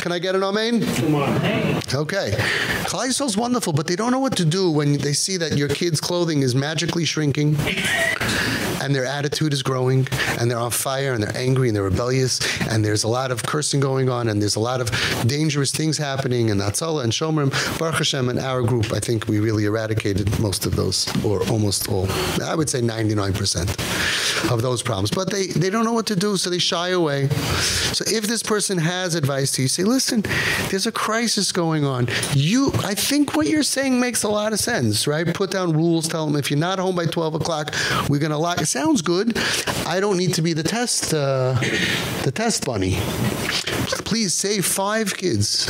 Can I get an amen? Okay. Klal Yisrael's wonderful, but they don't know what to do when they see that your kid's clothing is magically shrinking and their attitude is growing and they're on fire and they're angry and they're rebellious and there's a lot of cursing going on and there's a lot of dangerous things happening and Atzala and Shomrim. Baruch Hashem and our group I think we really eradicated most of those or almost all. I would say 99% of those problems. But they they don't know what to do so they shy away. So if this person has advice to you say listen there's a crisis going on. You I think what you're saying makes a lot of sense right? Put down rules tell them if you're not home by 12 o'clock we're going to lock sounds good. I don't need to be the test uh, the test bunny. Please save 5 kids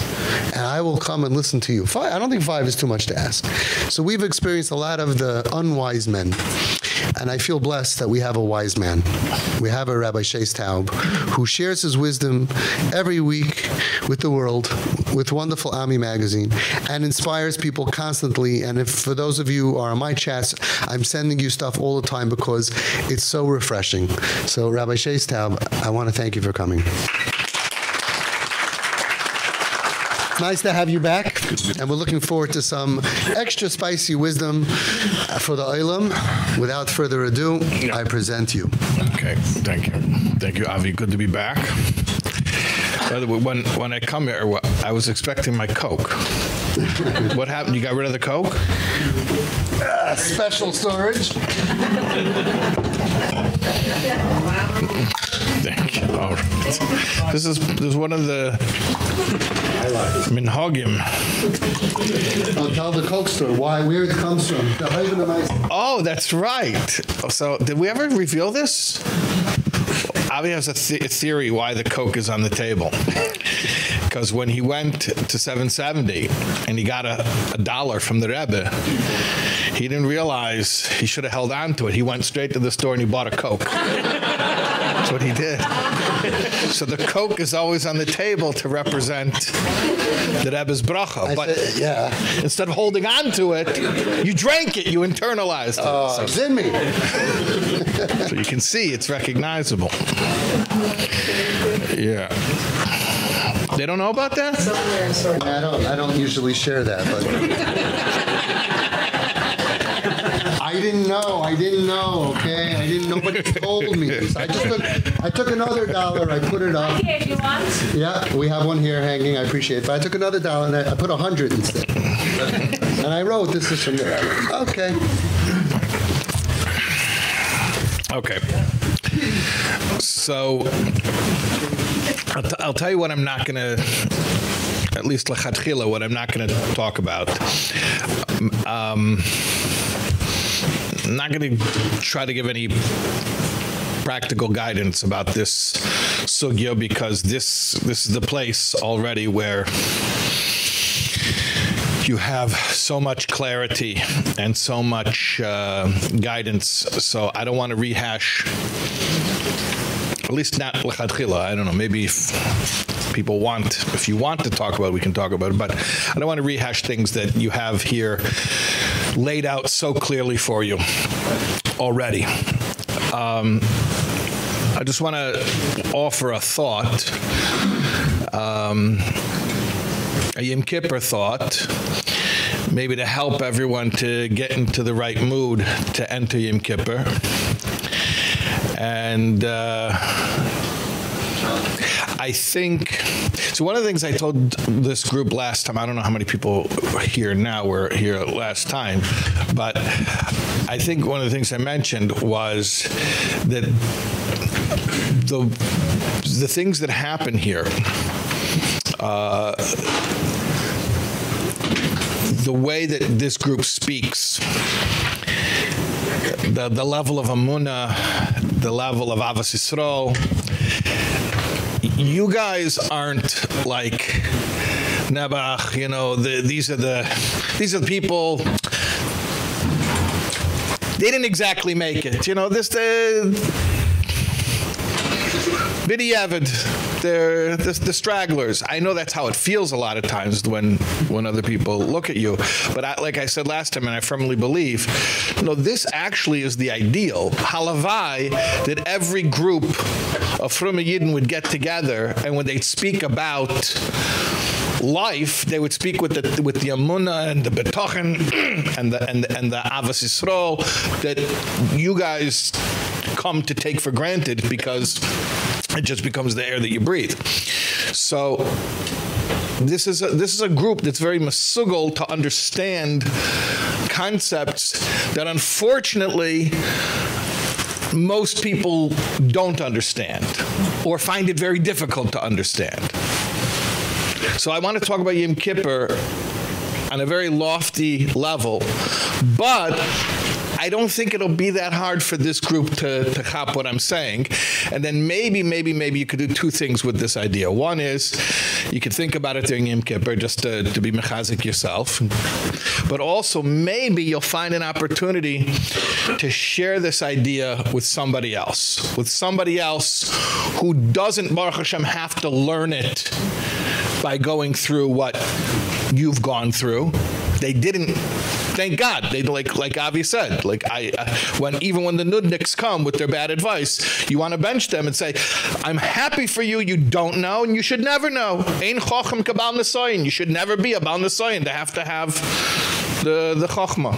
and I will come and listen to you. Five, I don't think 5 is too much to ask. So we've experienced a lot of the unwise men and I feel blessed that we have a wise man. We have a Rabbi Shais Taub who shares his wisdom every week with the world with wonderful Ami magazine and inspires people constantly and if for those of you who are on my chats I'm sending you stuff all the time because it's so refreshing. So Rabbi Shais Taub, I want to thank you for coming. Nice to have you back and we're looking forward to some extra spicy wisdom for the Olam. Without further ado, I present you. Okay, thank you. Thank you Avi, good to be back. By the way, when when I come here, I was expecting my Coke. what happened? You got rid of the Coke? Uh, special storage. Thank you. All right. This is this is one of the minhagim. I'll tell the Coke store why where it comes from. Oh, that's right. So, did we ever reveal this? Avi has a, th a theory why the Coke is on the table. Because when he went to 770 and he got a, a dollar from the Rebbe, he didn't realize he should have held on to it. He went straight to the store and he bought a Coke. That's what he did. So the Coke is always on the table to represent the Rebbe's bracha. But said, yeah. instead of holding on to it, you drank it, you internalized it. Oh, so, it's in me. so you can see it's recognizable. Yeah. They don't know about that? I don't I don't usually share that, but I didn't know. I didn't know, okay? I didn't nobody told me this. I just took I took another dollar, I put it up. Okay, if you want. Yeah, we have one here hanging. I appreciate it. But I took another dollar and I, I put a 100 instead. and I wrote this is from there. Okay. Okay. So I'll, I'll tell you what I'm not going to at least lechatchila what I'm not going to talk about. Um I'm not going to try to give any practical guidance about this sugya because this this is the place already where you have so much clarity and so much uh, guidance so I don't want to rehash at least not lechatchila I don't know maybe if people want if you want to talk about it, we can talk about it but I don't want to rehash things that you have here laid out so clearly for you already. Um, I just want to offer a thought, um, a Yom Kippur thought, maybe to help everyone to get into the right mood to enter Yom Kippur. And uh, I think so one of the things I told this group last time I don't know how many people here now were here last time but I think one of the things I mentioned was that the the things that happen here uh, the way that this group speaks the the level of amuna the level of avas Yisrael you guys aren't like Nebach, you know, the, these are the these are the people they didn't exactly make it. You know, this the Bidiyavad, they're the, the stragglers. I know that's how it feels a lot of times when when other people look at you. But I, like I said last time, and I firmly believe, no, this actually is the ideal. Halavai that every group of Frum Yidden would get together, and when they'd speak about life they would speak with the with the amuna and the betochen and the and the, and the avas Yisrael that you guys come to take for granted because it just becomes the air that you breathe. So this is a this is a group that's very masugal to understand concepts that unfortunately most people don't understand or find it very difficult to understand. So I want to talk about Yom Kippur on a very lofty level, but I don't think it'll be that hard for this group to to cop what I'm saying. And then maybe maybe maybe you could do two things with this idea. One is you could think about it during Yom Kippur just to to be mechazik yourself. But also maybe you'll find an opportunity to share this idea with somebody else. With somebody else who doesn't Baruch Hashem have to learn it by going through what you've gone through. They didn't thank God. They like like Avi said, like I uh, when even when the nudniks come with their bad advice, you want to bench them and say, "I'm happy for you. You don't know and you should never know. Ein chochem kabal nesoyin. You should never be a bal nesoyin to have to have the the chokhmah."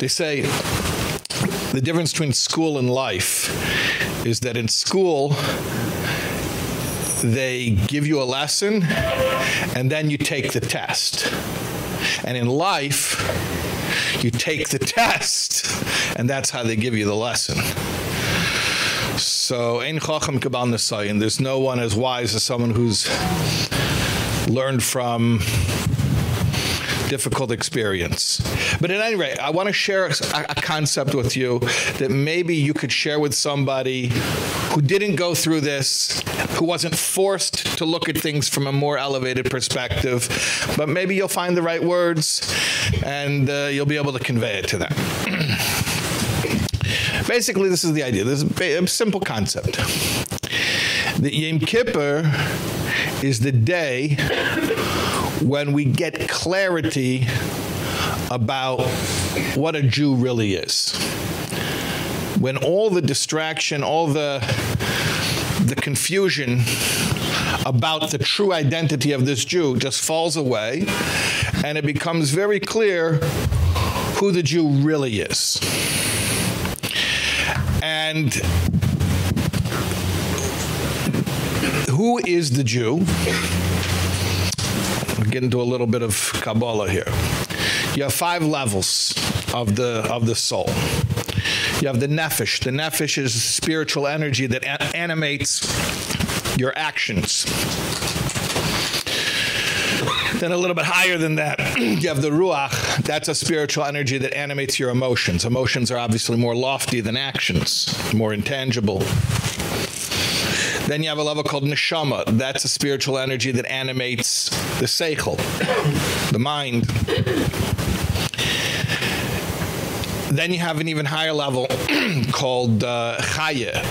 They say the difference between school and life is that in school they give you a lesson and then you take the test. And in life, you take the test and that's how they give you the lesson. So ein chacham kabal and there's no one as wise as someone who's learned from difficult experience. But at any rate, I want to share a, a, concept with you that maybe you could share with somebody who didn't go through this, who wasn't forced to look at things from a more elevated perspective, but maybe you'll find the right words and uh, you'll be able to convey it to them. Basically, this is the idea. This is a simple concept. The Yom Kippur is the day when we get clarity about what a Jew really is. When all the distraction, all the the confusion about the true identity of this Jew just falls away and it becomes very clear who the Jew really is. And who is the Jew? Get into a little bit of Kabbalah here. You have five levels of the of the soul. You have the nefesh. The nefesh is spiritual energy that animates your actions. Then a little bit higher than that, you have the ruach. That's a spiritual energy that animates your emotions. Emotions are obviously more lofty than actions, more intangible. Then you have a level called neshama. That's a spiritual energy that animates the seichel, the mind. Then you have an even higher level called uh, chaya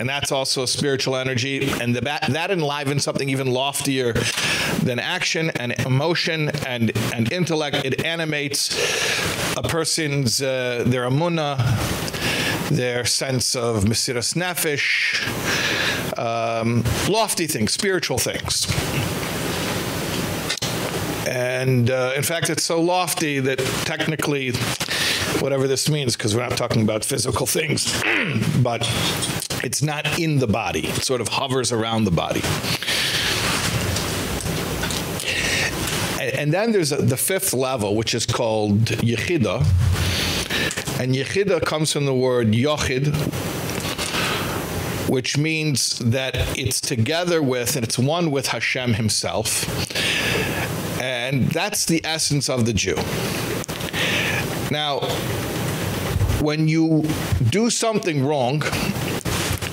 and that's also a spiritual energy and the, that enlivens something even loftier than action and emotion and and intellect it animates a person's uh, their amuna their sense of mesiras nefesh um, lofty things, spiritual things. And uh, in fact, it's so lofty that technically whatever this means because we're not talking about physical things but it's not in the body. It sort of hovers around the body. And then there's the fifth level which is called yechida. And yechida comes from the word yochid which means that it's together with and it's one with Hashem himself. And that's the essence of the Jew. Now, when you do something wrong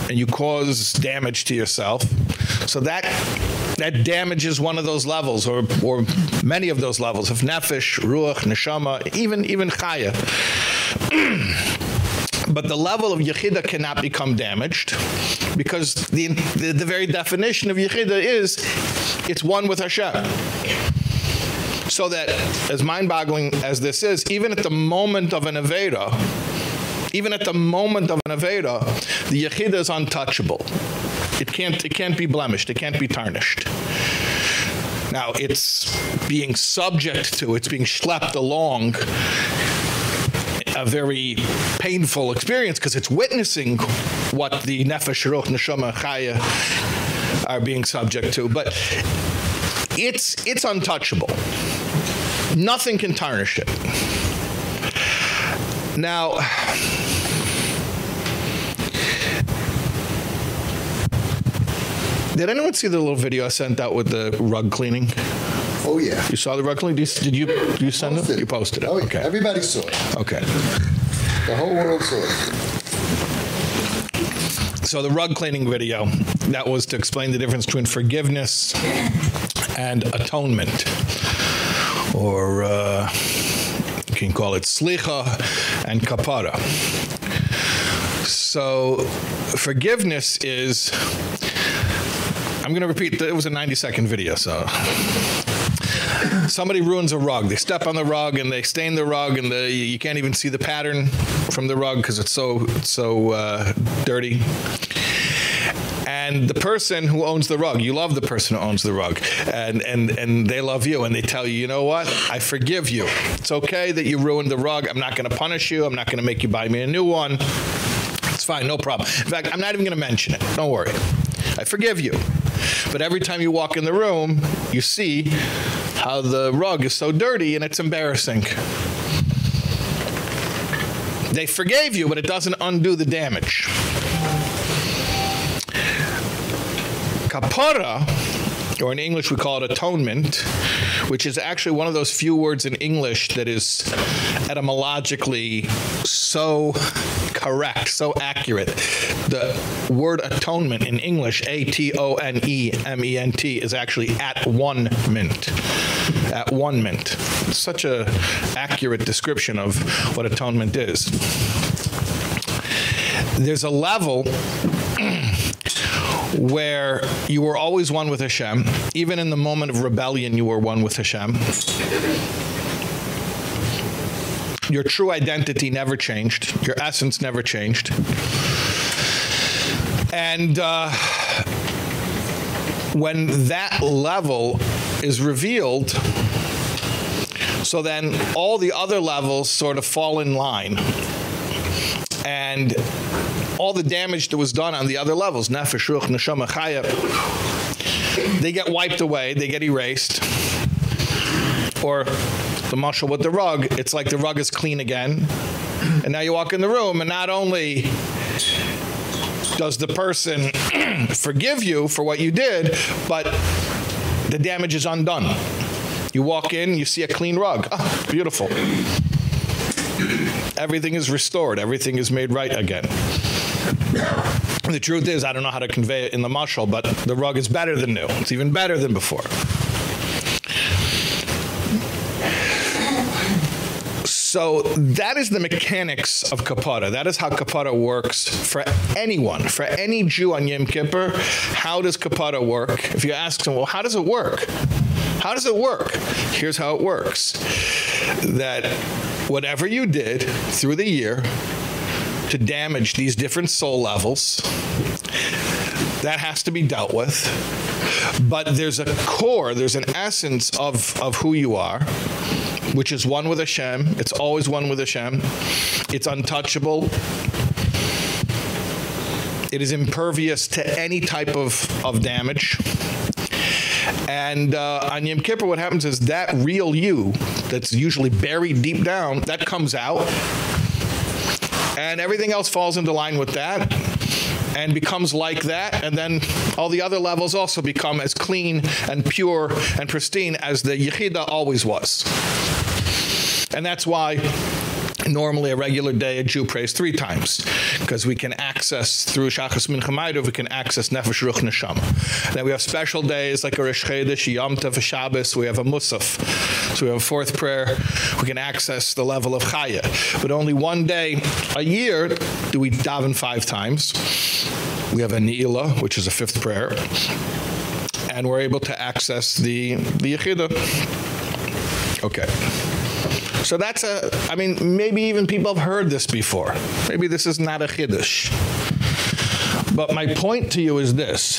and you cause damage to yourself, so that that damages one of those levels or or many of those levels of nefesh, ruach, neshama, even even chaya. but the level of yechida cannot become damaged because the, the the very definition of yechida is it's one with Hashem so that as mind-boggling as this is even at the moment of an aveda even at the moment of an aveda the yechida is untouchable. It can't it can't be blemished. It can't be tarnished. Now it's being subject to it's being schlepped along a very painful experience because it's witnessing what the nefesh ruach neshama chaya are being subject to. But it's it's untouchable nothing can tarnish it now Did anyone see the little video I sent out with the rug cleaning? Oh yeah. You saw the rug cleaning? Did you did you, did you send it? You posted it. Oh, yeah. Okay. Everybody saw it. Okay. The whole world saw it. So the rug cleaning video that was to explain the difference between forgiveness and atonement or uh, you can call it slicha and kapara. So forgiveness is I'm going to repeat it was a 90 second video so. Somebody ruins a rug. They step on the rug and they stain the rug and the you can't even see the pattern from the rug cuz it's so so uh, dirty and the person who owns the rug you love the person who owns the rug. And and and they love you and they tell you you know what? I forgive you. It's okay that you ruined the rug. I'm not going to punish you. I'm not going to make you buy me a new one. It's fine. No problem. In fact I'm not even going to mention it. Don't worry. I forgive you. But every time you walk in the room you see how the rug is so dirty and it's embarrassing. They forgave you but it doesn't undo the damage kapara or in English we call it atonement which is actually one of those few words in English that is etymologically so correct so accurate. The word atonement in English A T O N E M E N T is actually at one mint. At one mint. Such a accurate description of what atonement is. There's a level where you were always one with Hashem. Even in the moment of rebellion you were one with Hashem. Your true identity never changed. Your essence never changed. And uh, when that level is revealed so then all the other levels sort of fall in line. And all the damage that was done on the other levels. Nefesh ruach neshama chaya they get wiped away they get erased. Or the muscle with the rug it's like the rug is clean again. And now you walk in the room and not only does the person forgive you for what you did but the damage is undone. You walk in you see a clean rug. Oh, beautiful. Everything is restored. Everything is made right again the truth is I don't know how to convey it in the mushal but the rug is better than new. It's even better than before. So that is the mechanics of kapara that is how kapara works for anyone for any Jew on Yom Kippur. How does kapara work? If you ask them well how does it work? How does it work? Here's how it works. That whatever you did through the year to damage these different soul levels. That has to be dealt with. But there's a core there's an essence of of who you are which is one with Hashem. It's always one with Hashem. It's untouchable. It is impervious to any type of of damage. And uh, on Yom Kippur what happens is that real you that's usually buried deep down that comes out and everything else falls into line with that and becomes like that and then all the other levels also become as clean and pure and pristine as the yechida always was. And that's why normally a regular day a Jew prays 3 times because we can access through Shachas Mincha Ma'ariv we can access Nefesh Ruch Neshama. Then we have special days like a Rosh Chodesh, Yom Tov, Shabbos, we have a Musaf. So we have a fourth prayer, we can access the level of Chaya. But only one day a year do we daven 5 times. We have a Ne'ilah, which is a fifth prayer. And we're able to access the the Yechidah. Okay. So that's a I mean maybe even people have heard this before. Maybe this is not a chiddush. But my point to you is this.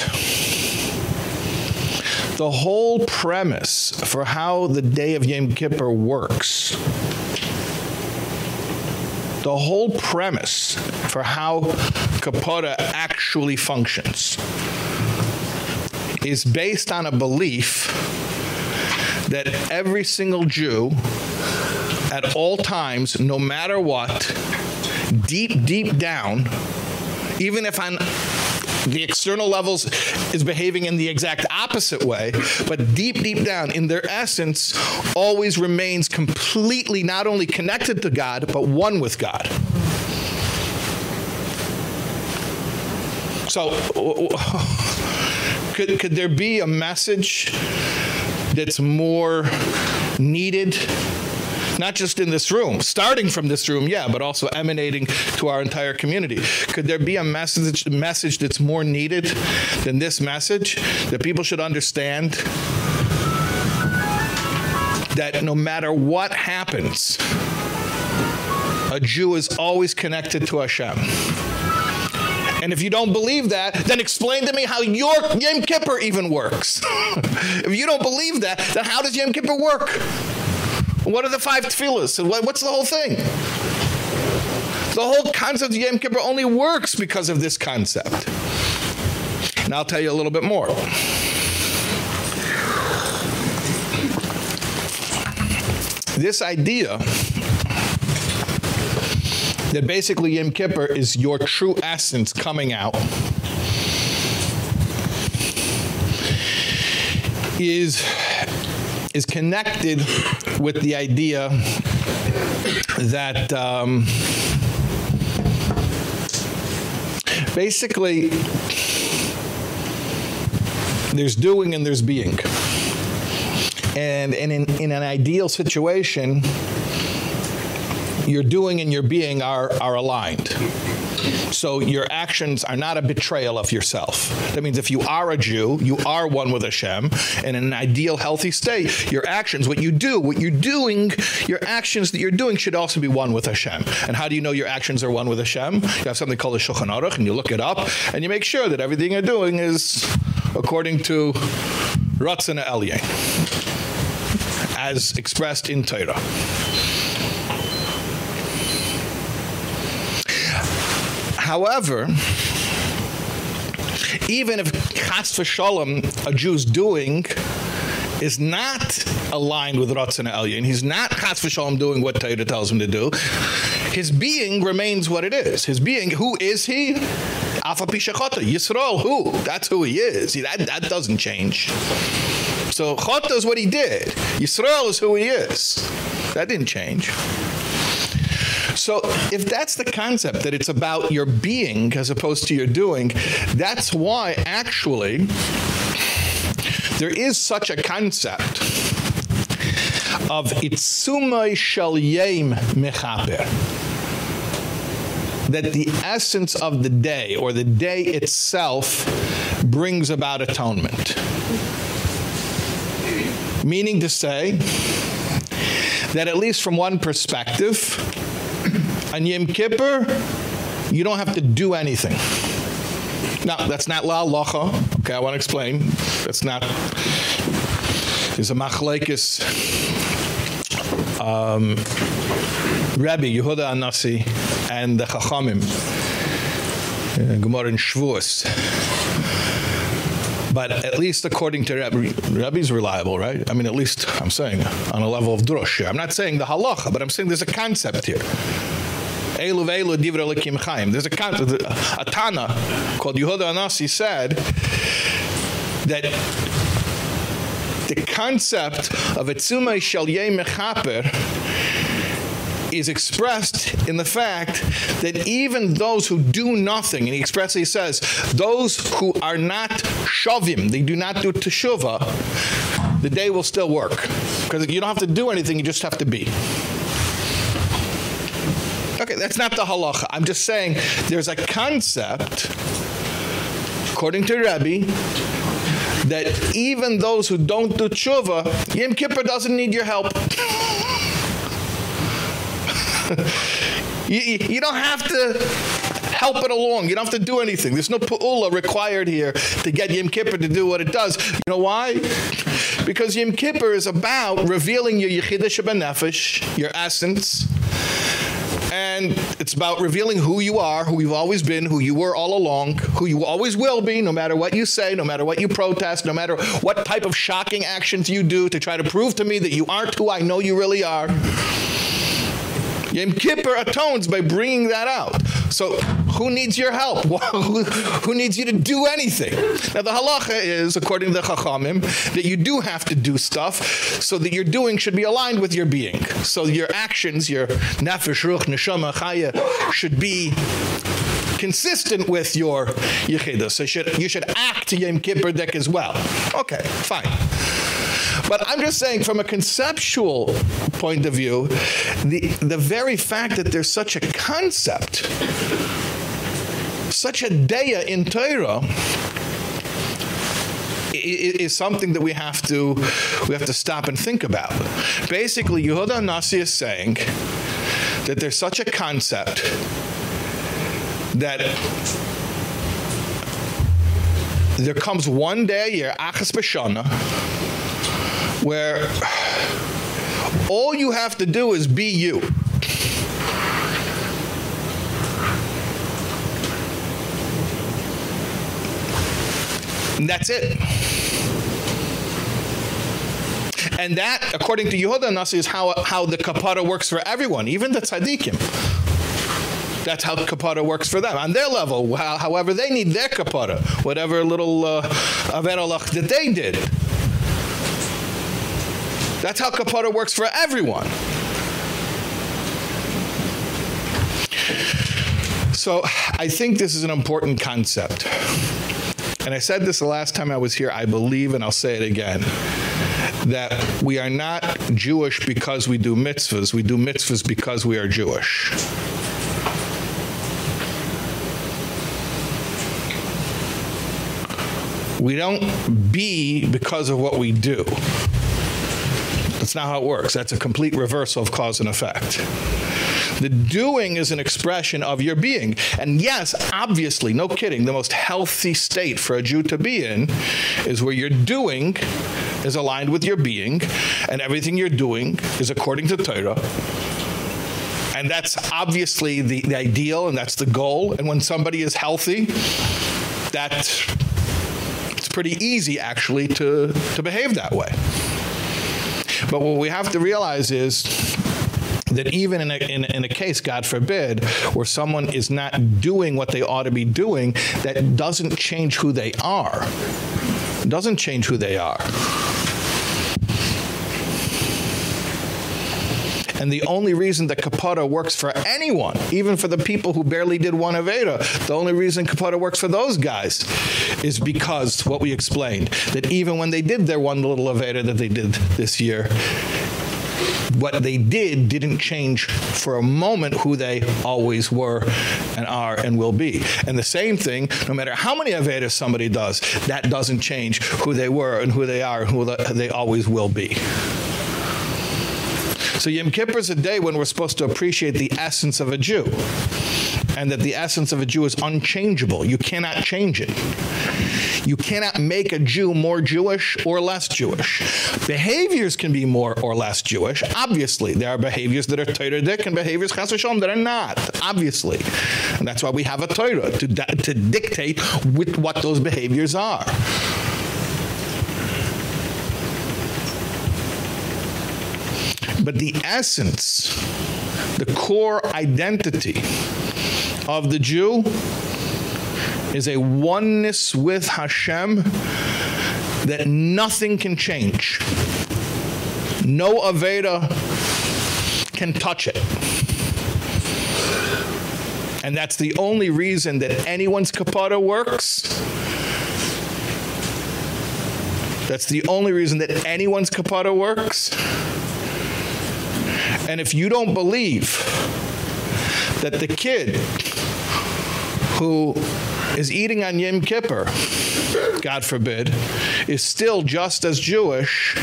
The whole premise for how the day of Yom Kippur works the whole premise for how kapara actually functions is based on a belief that every single Jew at all times no matter what deep deep down even if on the external levels is behaving in the exact opposite way but deep deep down in their essence always remains completely not only connected to God but one with God. So could could there be a message that's more needed not just in this room starting from this room yeah but also emanating to our entire community could there be a message message that's more needed than this message that people should understand that no matter what happens a Jew is always connected to Hashem and if you don't believe that, then explain to me how your Yom Kippur even works. if you don't believe that, then how does Yom Kippur work? What are the five tefillahs? What's the whole thing? The whole concept of Yom Kippur only works because of this concept. And I'll tell you a little bit more. This idea that basically Yom Kippur is your true essence coming out is is connected with the idea that um, basically there's doing and there's being. And, and in, in an ideal situation your doing and your being are are aligned so your actions are not a betrayal of yourself. That means if you are a Jew you are one with Hashem and in an ideal healthy state your actions what you do what you're doing your actions that you're doing should also be one with Hashem. And how do you know your actions are one with Hashem? You have something called a Shulchan Aruch and you look it up and you make sure that everything you're doing is according to Ratzon Eliyeh as expressed in Torah However, even if chas v'shalom a Jew's doing is not aligned with Ratzon and he's not chas v'shalom doing what Torah tells him to do, his being remains what it is. His being, who is he? Alpha Pishachota, Yisrael, who? That's who he is. See, that, that doesn't change. So Chota is what he did. Yisrael is who he is. That didn't change. So if that's the concept that it's about your being as opposed to your doing, that's why actually there is such a concept of itzumai shel yem mechaper that the essence of the day or the day itself brings about atonement. Meaning to say that at least from one perspective on Yom Kippur, you don't have to do anything. Now, that's not la locha. Okay, I want to explain. That's not There's a machlekes um Rabbi Yehuda HaNasi and the Chachamim uh, Gemara in Shavuos but at least according to Rabbi, Rabbi's reliable, right? I mean, at least I'm saying on a level of drush. I'm not saying the halacha, but I'm saying there's a concept here. Elu divra lekim chaim. There's a, a, a Tana called Yehuda HaNasi said that the concept of etzumay shel yeh mechaper is expressed in the fact that even those who do nothing and he expressly says those who are not shovim they do not do teshuvah the day will still work because you don't have to do anything you just have to be that's not the halacha. I'm just saying there's a concept according to Rabbi that even those who don't do tshuva, Yom Kippur doesn't need your help. you, you don't have to help it along. You don't have to do anything. There's no pu'ula required here to get Yom Kippur to do what it does. You know why? Because Yom Kippur is about revealing your yichidah nefesh, your essence, and it's about revealing who you are, who you've always been, who you were all along, who you always will be no matter what you say, no matter what you protest, no matter what type of shocking actions you do to try to prove to me that you aren't who I know you really are. Yom Kippur atones by bringing that out. So who needs your help? who needs you to do anything? Now the halacha is, according to the Chachamim, that you do have to do stuff so that your doing should be aligned with your being. So your actions, your nefesh, ruch, neshama, chaya, should be consistent with your yichida. So you should, you should act Yom Kippur dek as well. Okay, fine. But I'm just saying from a conceptual point of view, the the very fact that there's such a concept such a daya in Torah is something that we have to we have to stop and think about. Basically, Yehuda Nasi is saying that there's such a concept that there comes one day a year, Achas B'Shana, where all you have to do is be you. And that's it. And that, according to Yehuda Nasi, is how, how the kapara works for everyone, even the tzaddikim. That's how kapara works for them. On their level, however they need their kapara, whatever little uh, that they did. That's how kapara works for everyone. So I think this is an important concept. And I said this the last time I was here, I believe and I'll say it again that we are not Jewish because we do mitzvahs, we do mitzvahs because we are Jewish. We don't be because of what we do. That's not how it works. That's a complete reversal of cause and effect. The doing is an expression of your being. And yes, obviously, no kidding, the most healthy state for a Jew to be in is where your doing is aligned with your being and everything you're doing is according to Torah and that's obviously the, the ideal and that's the goal and when somebody is healthy that it's pretty easy actually to to behave that way but what we have to realize is that even in a, in, in a case god forbid where someone is not doing what they ought to be doing that doesn't change who they are. Doesn't change who they are And the only reason that kapara works for anyone, even for the people who barely did one Aveda, the only reason kapara works for those guys is because what we explained, that even when they did their one little Aveda that they did this year, what they did didn't change for a moment who they always were and are and will be. And the same thing, no matter how many Avedas somebody does, that doesn't change who they were and who they are and who they always will be. So Yom Kippur is a day when we're supposed to appreciate the essence of a Jew. And that the essence of a Jew is unchangeable. You cannot change it. You cannot make a Jew more Jewish or less Jewish. Behaviors can be more or less Jewish. Obviously, there are behaviors that are Torah dick and behaviors chas that are not. Obviously. And that's why we have a Torah to to dictate with what those behaviors are. But the essence the core identity of the Jew is a oneness with Hashem that nothing can change. No Aveda can touch it. And that's the only reason that anyone's kapara works. That's the only reason that anyone's kapara works. And if you don't believe that the kid who is eating on Yom Kippur, God forbid, is still just as Jewish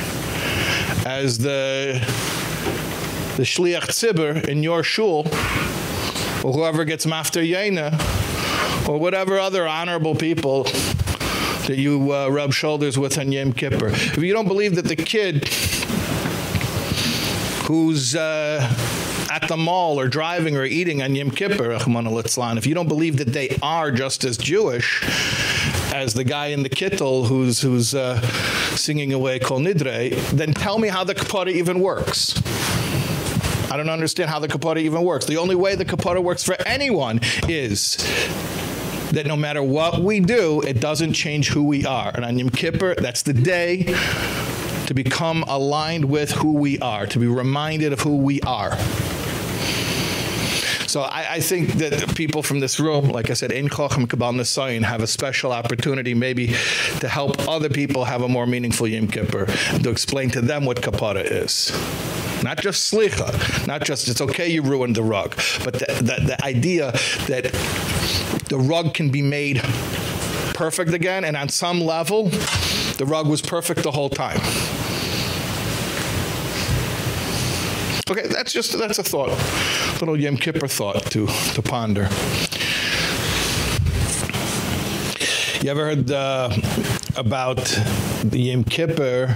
as the the shliach tzibur in your shul or whoever gets maftir Yona or whatever other honorable people that you uh, rub shoulders with on Yom Kippur. If you don't believe that the kid who's uh, at the mall or driving or eating on Yom Kippur, if you don't believe that they are just as Jewish as the guy in the kittel who's who's uh, singing away Kol Nidre, then tell me how the kapara even works. I don't understand how the kapara even works. The only way the kapara works for anyone is that no matter what we do, it doesn't change who we are. And on Yom Kippur, that's the day to become aligned with who we are, to be reminded of who we are. So I, I, think that people from this room, like I said, in Chochem Kabal Nasayin, have a special opportunity maybe to help other people have a more meaningful Yom Kippur, to explain to them what kapara is. Not just slicha, not just it's okay you ruined the rug, but the, the idea that the rug can be made perfect again and on some level the rug was perfect the whole time. Okay, that's just that's a thought. Little Yom Kippur thought to to ponder. You ever heard uh, about the Yom Kippur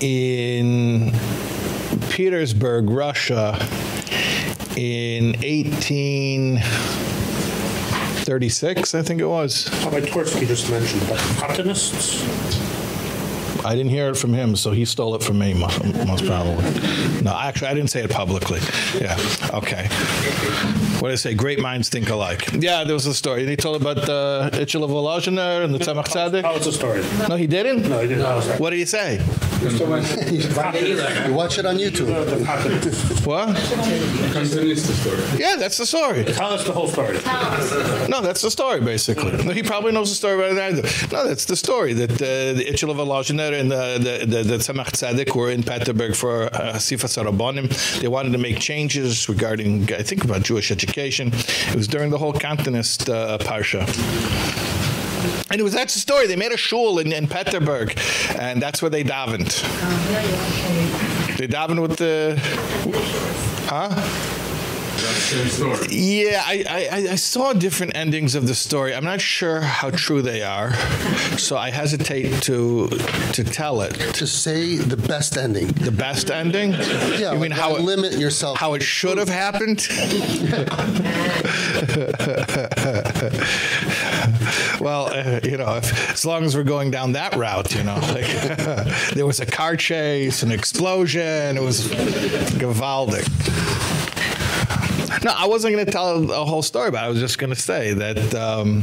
in Petersburg, Russia in 1836, I think it was. How about Tversky just mentioned, but Platonists? I didn't hear it from him, so he stole it from me most, most probably. No, actually I didn't say it publicly. Yeah. Okay. What did I say? Great minds think alike. Yeah, there was a story. He told about the Itchel of Volozhiner and the Tzemach. Oh, it's a story. No, he didn't? No, he didn't. No. What did he say? You watch it on YouTube. What? Yeah, that's the story. Tell us the whole story. No, that's the story basically. No, he probably knows the story better than I do. No, that's the story that uh, the Itchel of Volozhiner and the the the, the Tzemach Tzedek were in Petersburg for uh, Sifas They wanted to make changes regarding I think about Jewish education. It was during the whole Cantonist uh, parsha. And it was that's the story. They made a shul in, in Petersburg, and that's where they davened. They davened with the, huh? Yeah, I, I I saw different endings of the story. I'm not sure how true they are. So I hesitate to to tell it. To say the best ending. The best ending? Yeah, you mean how it, limit yourself how it should have happened? well, uh, you know, if, as long as we're going down that route, you know, like there was a car chase, an explosion, it was gewaldic. No, I wasn't going to tell a whole story, but I was just going to say that um,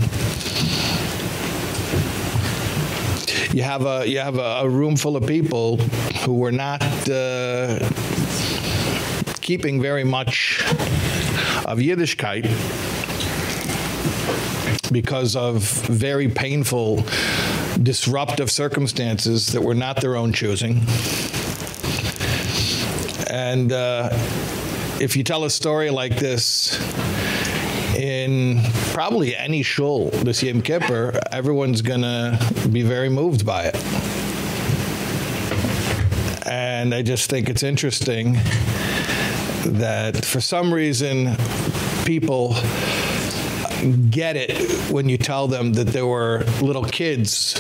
you have a you have a, a, room full of people who were not uh, keeping very much of Yiddishkeit because of very painful disruptive circumstances that were not their own choosing and uh, if you tell a story like this in probably any shul this Yom Kippur, everyone's going to be very moved by it. And I just think it's interesting that for some reason people get it when you tell them that there were little kids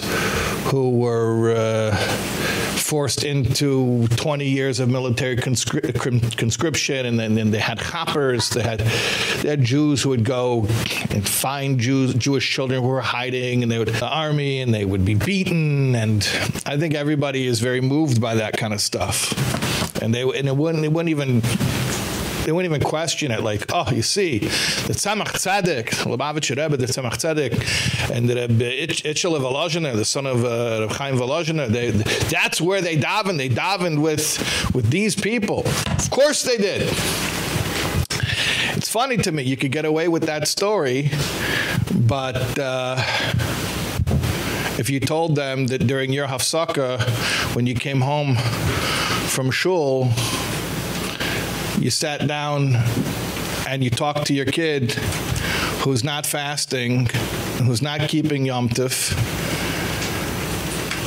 who were uh, forced into 20 years of military conscri conscription and then, then they had hoppers they had they had Jews who would go and find Jews Jewish children who were hiding and they would the army and they would be beaten and I think everybody is very moved by that kind of stuff. And they and it wouldn't it wouldn't even they wouldn't even question it like, oh, you see, the Tzemach Tzedek, Lubavitcher Rebbe, the Tzemach Tzedek, and the Rebbe Itchel Volozhiner, the son of uh, Reb Chaim Volozhiner, they, that's where they davened. They davened with, with these people. Of course they did. It's funny to me, you could get away with that story, but... Uh, if you told them that during your hafsaka when you came home from shul you sat down and you talked to your kid who's not fasting who's not keeping yom tif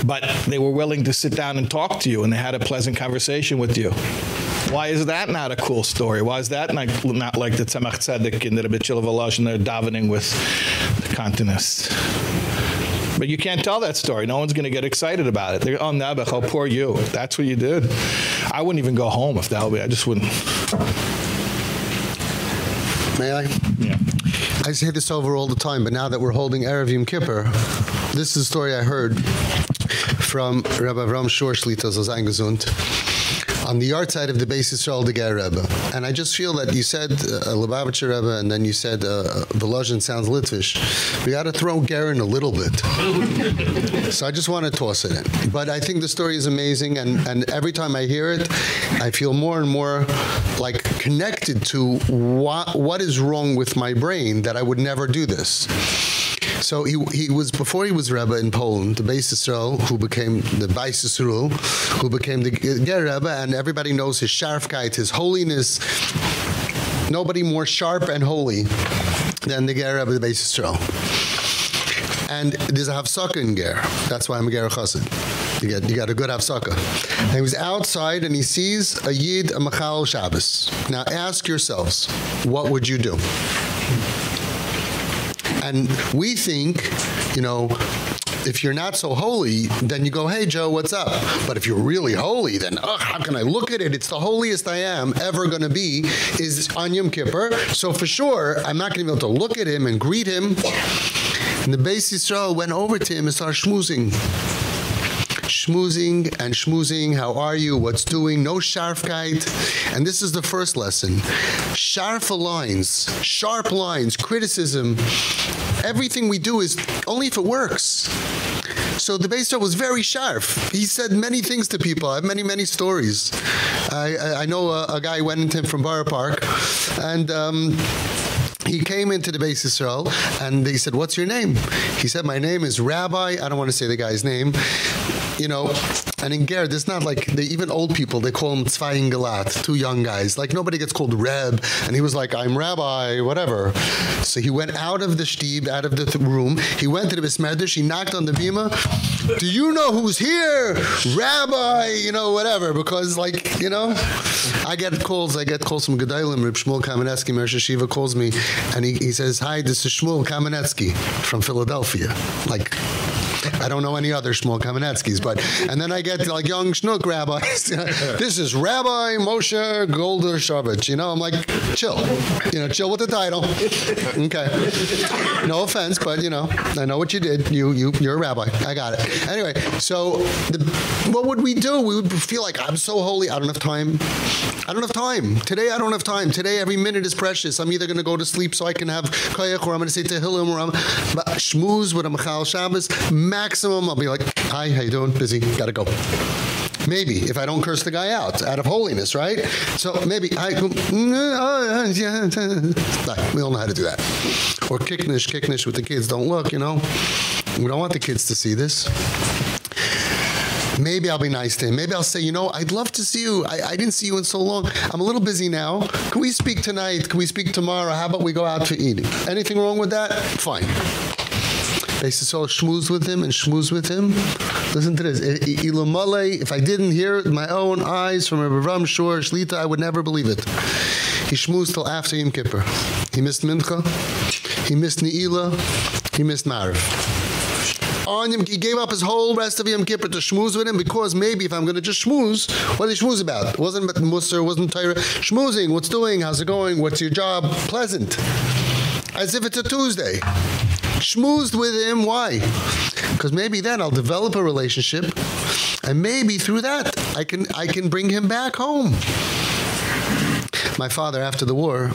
but they were willing to sit down and talk to you and they had a pleasant conversation with you why is that not a cool story? Why is that not, not like the Tzemach Tzedek in the Rebbe Chil and they're davening with the Cantonists? But you can't tell that story. No one's going to get excited about it. They're, oh, Nebuch, oh, poor you. That's what you did. I wouldn't even go home if that would be. I just wouldn't. May I? Yeah. I say this over all the time, but now that we're holding Erev Yom Kippur, this is a story I heard from Rabbi Avram Shor Shlita Zazangesund on the yahrtzeit of the Beis Yisrael the Ger Rebbe. And I just feel that you said uh, Lubavitcher Rebbe and then you said uh, Volozhin sounds Litvish. We got to throw Ger in a little bit. so I just want to toss it in. But I think the story is amazing and and every time I hear it, I feel more and more like connected to what what is wrong with my brain that I would never do this. So he he was before he was Rebbe in Poland, the Beis Yisrael, who became the Beis Yisrael, who became the Ger Rebbe, and everybody knows his sharfkeit, his holiness. Nobody more sharp and holy than the Ger Rebbe, the Beis Yisrael. And there's a Havsaka in Ger. That's why I'm a Ger Chassid. You get you got a good Havsaka. And he was outside and he sees a Yid a Machal Shabbos. Now ask yourselves, what would you do? And we think, you know, if you're not so holy, then you go, "Hey Joe, what's up?" But if you're really holy, then oh, how can I look at it? It's the holiest I am ever going to be is on Yom Kippur. So for sure, I'm not going to be able to look at him and greet him. And the Beis Yisrael went over to him and started schmoozing schmoozing and schmoozing. How are you? What's doing? No sharfkeit and this is the first lesson. Sharp lines sharp lines criticism. Everything we do is only if it works. So the Beis was very sharp. He said many things to people. I have many many stories. I I know a, a guy went into him from Borough Park and um, he came into the Beis Yisrael and they said what's your name? He said my name is rabbi. I don't want to say the guy's name you know? And in Ger there's not like they even old people they call him Galat two young guys. Like nobody gets called Reb. And he was like I'm rabbi whatever. So he went out of the shtib out of the th room. He went to the Bismedish he knocked on the bima. Do you know who's here? Rabbi you know whatever. Because like you know I get calls I get calls from Gedalim Reb Shmuel Kamenetsky Mersha Shiva calls me. And he he says hi this is Shmuel Kamenetsky from Philadelphia. Like I don't know any other Shmuel Kamenetskys, but and then I get like young schnook rabbis. this is Rabbi Moshe Golder Shavich. You know, I'm like, chill. You know, chill with the title. Okay. No offense, but you know, I know what you did. You you you're a rabbi. I got it. Anyway, so the, what would we do? We would feel like I'm so holy. I don't have time. I don't have time. Today I don't have time. Today every minute is precious. I'm either going to go to sleep so I can have koyach or I'm going to say tehillim or I'm shmooze with a machal Shabbos maximum I'll be like, "Hi, how you doing? Busy. Got to go." Maybe if I don't curse the guy out out of holiness, right? So maybe I we all know how to do that. Or kicknish kicknish with the kids, don't look, you know. We don't want the kids to see this. Maybe I'll be nice to him. Maybe I'll say, you know, I'd love to see you. I, I didn't see you in so long. I'm a little busy now. Can we speak tonight? Can we speak tomorrow? How about we go out to eat? Anything wrong with that? Fine. Beis Yisrael schmooze with him and schmooze with him. Listen to this. If I didn't hear it with my own eyes from Rabbi Ram Shor Shlita, I would never believe it. He schmoozed till after Yom Kippur. He missed Mincha. He missed Ne'ilah. He missed Mariv on him he gave up his whole rest of Yom Kippur to schmooze with him because maybe if I'm going to just schmooze what did he schmooze about it wasn't about Musar wasn't Torah schmoozing what's doing how's it going what's your job pleasant as if it's a Tuesday schmoozed with him why because maybe then I'll develop a relationship and maybe through that I can I can bring him back home my father after the war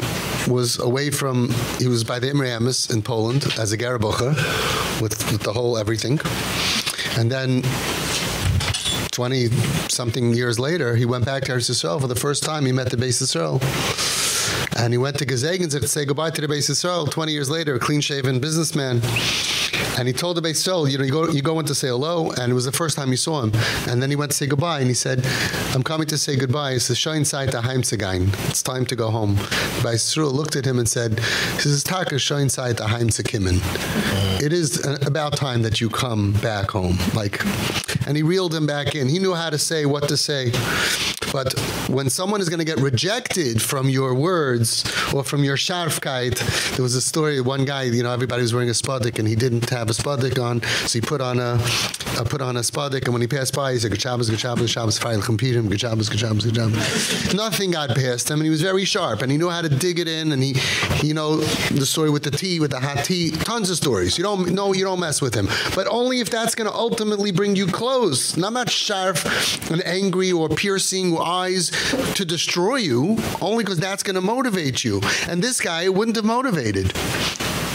was away from he was by the Imre Emes in Poland as a Garabocher with, with the whole everything. And then 20 something years later, he went back to Eretz for the first time. He met the Beis Yisrael. And he went to Gezegens to say goodbye to the Beis Yisrael 20 years later, a clean-shaven businessman. And he told the Beis Yisrael, you know, you go, you go in to say hello, and it was the first time you saw him. And then he went to say goodbye, and he said, I'm coming to say goodbye. It's the Schein Zeit der Heimzugein. It's time to go home. The Beis looked at him and said, this is Taka Schein Zeit der Heimzukimmen. It is about time that you come back home. Like, and he reeled him back in. He knew how to say what to say. But when someone is going to get rejected from your words or from your sharfkeit, there was a story of one guy, you know, everybody was wearing a spadik and he didn't have a spadik on, so he put on a uh, put on a spadik and when he passed by he said good Shabbos, good Shabbos, Shabbos, fine, compirim, good Shabbos, good Shabbos, good Shabbos. Nothing got past him and he was very sharp and he knew how to dig it in and he, you know the story with the tea, with the hot tea, tons of stories. You don't know you don't mess with him. But only if that's going to ultimately bring you close. Not much sharp and angry or piercing eyes to destroy you, only because that's going to motivate you. And this guy wouldn't have motivated.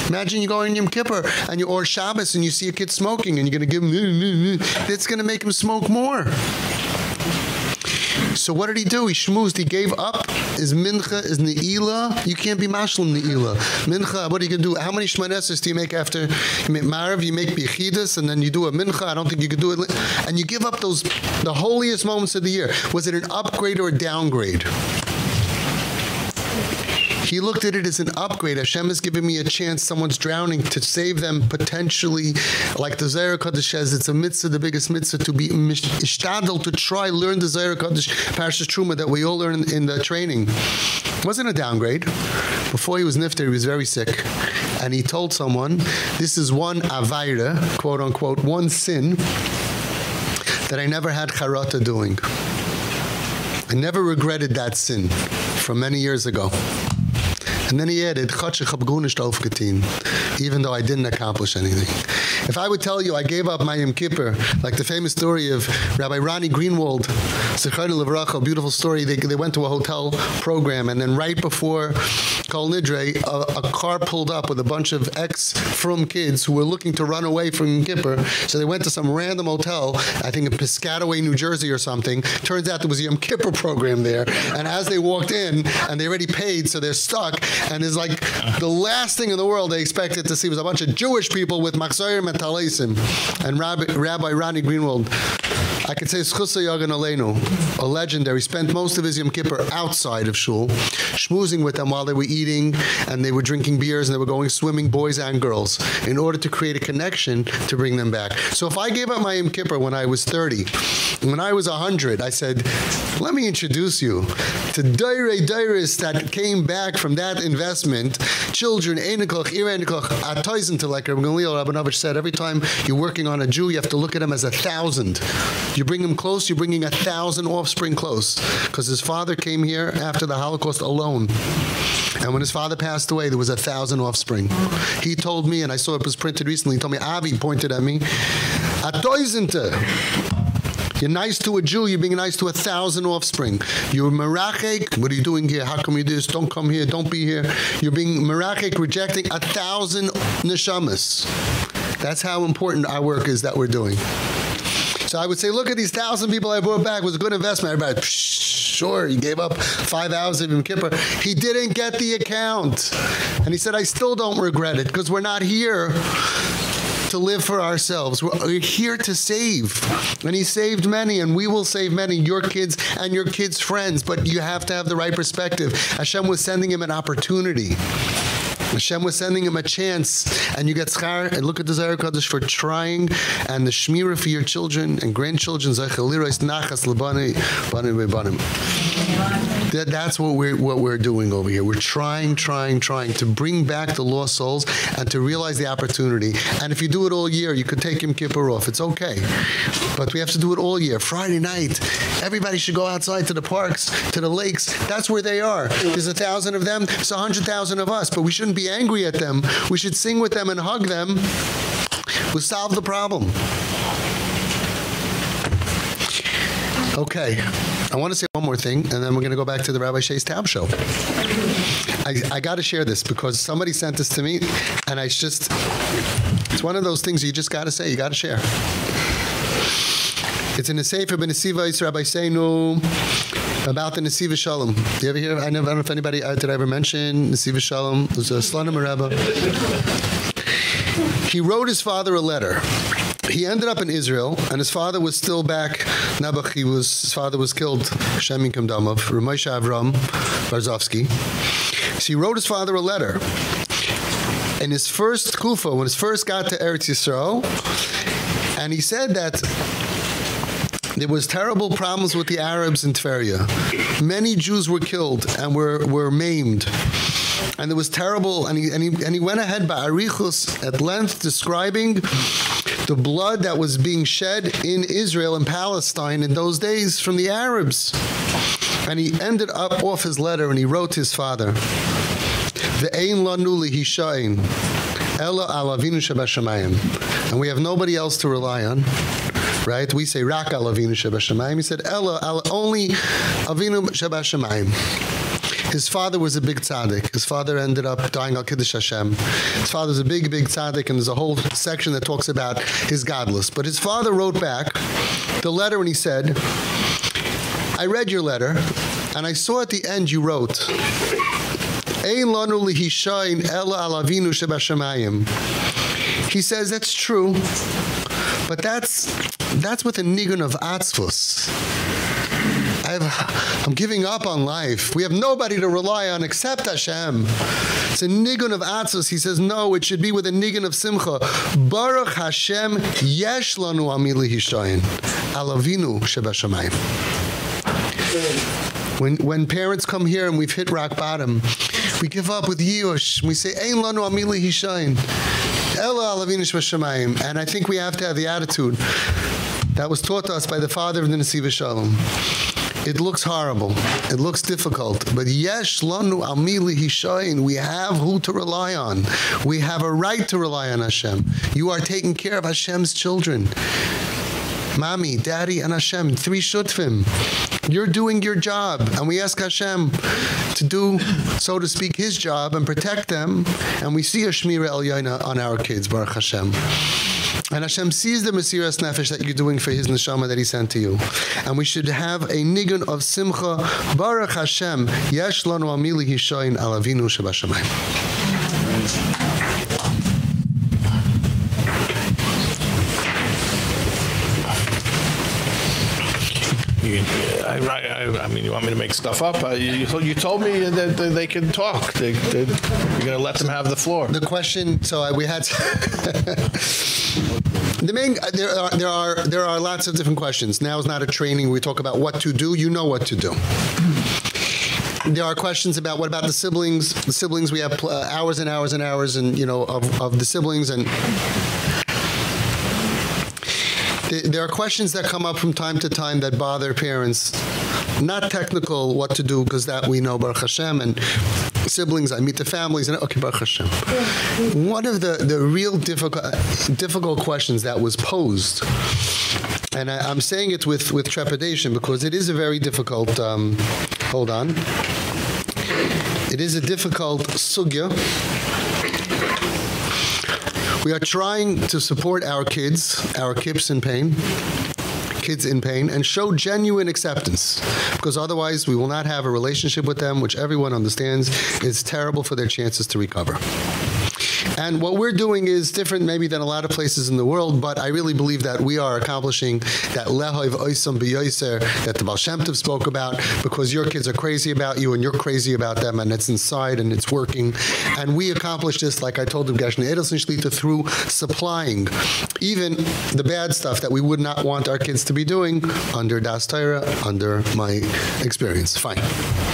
Imagine you go in Yom Kippur and you or Shabbos and you see a kid smoking and you're going to give him it's going to make him smoke more. So what did he do? He schmoozed. He gave up his mincha, his ne'ilah. You can't be mashlim ne'ilah. Mincha, what are you going to do? How many shmaneses do you make after you make marav, you make bichidus, and then you do a mincha? I don't think you could do it. And you give up those, the holiest moments of the year. Was it an upgrade or a downgrade? He looked at it as an upgrade. Hashem has given me a chance. Someone's drowning to save them potentially. Like the Zohar Kodesh says, it's a mitzvah, the biggest mitzvah to be ishtadel, to try, learn the Zohar Kodesh, Parashas Truma that we all learn in the training. It wasn't a downgrade. Before he was nifter, he was very sick. And he told someone, this is one avaira, quote unquote, one sin that I never had charata doing. I never regretted that sin from many years ago. And then he added, even though I didn't accomplish anything. If I would tell you I gave up my Yom Kippur, like the famous story of Rabbi Ronnie Greenwald, a beautiful story, they, they went to a hotel program and then right before Kol Nidre, a, a car pulled up with a bunch of ex-from kids who were looking to run away from Yom Kippur. So they went to some random hotel, I think in Piscataway, New Jersey or something. Turns out there was a Yom Kippur program there. And as they walked in, and they already paid, so they're stuck, and it's like the last thing in the world they expected to see was a bunch of Jewish people with Machzorim and Talisim. And Rabbi, Rabbi Ronnie Greenwald, I could say Schusa Yagan Aleinu, a legendary, spent most of his Yom Kippur outside of shul, schmoozing with them while they were eating and they were drinking beers and they were going swimming, boys and girls, in order to create a connection to bring them back. So if I gave up my Yom Kippur when I was 30, when I was 100, I said, let me introduce you to Daire Dairis that came back from that investment, children, Einikoch, Irenikoch, Atoizen to like Rabbi Gamliel Rabinovich said, every time you're working on a Jew, you have to look at him as a thousand. You bring him close, you're bringing a thousand offspring close. Because his father came here after the Holocaust alone. And when his father passed away, there was a thousand offspring. He told me, and I saw it was printed recently, he told me, Avi pointed at me, a Atoizente. You're nice to a Jew, you're being nice to a thousand offspring. You're merachek, what are you doing here? How come you do this? Don't come here, don't be here. You're being merachek, rejecting a thousand neshamas. That's how important our work is that we're doing. So I would say, look at these thousand people I brought back. It was a good investment. Everybody, sure, he gave up five hours of Kippur. He didn't get the account. And he said, I still don't regret it because we're not here to live for ourselves. We're here to save. And he saved many and we will save many, your kids and your kids' friends, but you have to have the right perspective. Hashem was sending him an opportunity. Hashem was sending him a chance and you get schar and look at the Zohar Kodesh for trying and the shmira for your children and grandchildren zechaliros nachas labani bani banim that that's what we're what we're doing over here. We're trying trying trying to bring back the lost souls and to realize the opportunity. And if you do it all year you could take him kippur off. It's okay. But we have to do it all year. Friday night everybody should go outside to the parks to the lakes. That's where they are. There's a thousand of them. It's a hundred thousand of us. But we shouldn't be angry at them. We should sing with them and hug them. We'll solve the problem. Okay. I want to say one more thing and then we're going to go back to the Rabbi Shais Taub show. I I got to share this because somebody sent this to me and I just it's one of those things you just got to say, you got to share. It's in the Sefer Ben Nesiva Yisrael Rabbi Seinu about the Nesiva Shalom. Do you ever hear I, never, I don't know if anybody uh, did I ever mention Nesiva Shalom? It was a Slonim Rebbe. He wrote his father a letter he ended up in Israel and his father was still back Nebuch he was his father was killed Shemin Kamdamov Ramosha Avram Barzovsky so he wrote his father a letter in his first kufa when his first got to Eretz Yisrael and he said that there was terrible problems with the Arabs in Tveria. Many Jews were killed and were were maimed. And there was terrible and he and he, and he went ahead by Arichus at length describing the blood that was being shed in Israel and Palestine in those days from the Arabs. And he ended up off his letter and he wrote his father, "The ein lanu lihishain ella alavinu shabashamayim." And we have nobody else to rely on right we say rak alavinu shabashamayim he said ella only avinu shabashamayim his father was a big tzaddik. His father ended up dying al Kiddush Hashem. His father's a big, big tzaddik, and there's a whole section that talks about his godless. But his father wrote back the letter and he said, I read your letter, and I saw at the end you wrote, Ein lanu lihishain ela alavinu shebashamayim. He says that's true, but that's that's with a nigun of atzvus. I am giving up on life. We have nobody to rely on except Hashem. It's a nigun of atzvus. He says no, it should be with a nigun of simcha. Baruch Hashem yesh lanu amili hishayin. Alavinu shebashamayim. When when parents come here and we've hit rock bottom, we give up with Yush. We say ein lanu amili hishayin. Ella alavinu shebashamayim. And I think we have to have the attitude that was taught to us by the father of the Nesiva Shalom. It looks horrible. It looks difficult. But yesh lanu amili hishayin. We have who to rely on. We have a right to rely on Hashem. You are taking care of Hashem's children. Mommy, Daddy, and Hashem, three shutfim. You're doing your job, and we ask Hashem to do, so to speak, His job and protect them. And we see a shmira el on our kids, Baruch Hashem. And Hashem sees the Mesiras Nefesh that you're doing for His neshama that He sent to you. And we should have a nigun of simcha. Baruch Hashem, yesh lanu amili hishayin alavinu shabashamayim. I, I, I, mean, you want me to make stuff up? Uh, you, you told me that they can talk. They, they, you're going to let them have the floor. The question, so we had the main there are there are there are lots of different questions. Now is not a training we talk about what to do, you know what to do there are questions about what about the siblings the siblings we have uh, hours and hours and hours and you know of of the siblings and there are questions that come up from time to time that bother parents. Not technical what to do because that we know Baruch Hashem and siblings I meet the families and okay Baruch Hashem. One of the the real difficult difficult questions that was posed and I, am saying it with with trepidation because it is a very difficult um, hold on. It is a difficult sugya we are trying to support our kids, our kids in pain, kids in pain and show genuine acceptance because otherwise we will not have a relationship with them which everyone understands is terrible for their chances to recover. And what we're doing is different maybe than a lot of places in the world, but I really believe that we are accomplishing that lehoiv oisam biyoser that the Baal spoke about because your kids are crazy about you and you're crazy about them and it's inside and it's working. And we accomplish this like I told him Gershon Edelstein Shlita through supplying even the bad stuff that we would not want our kids to be doing under Das Torah, under my experience. Fine.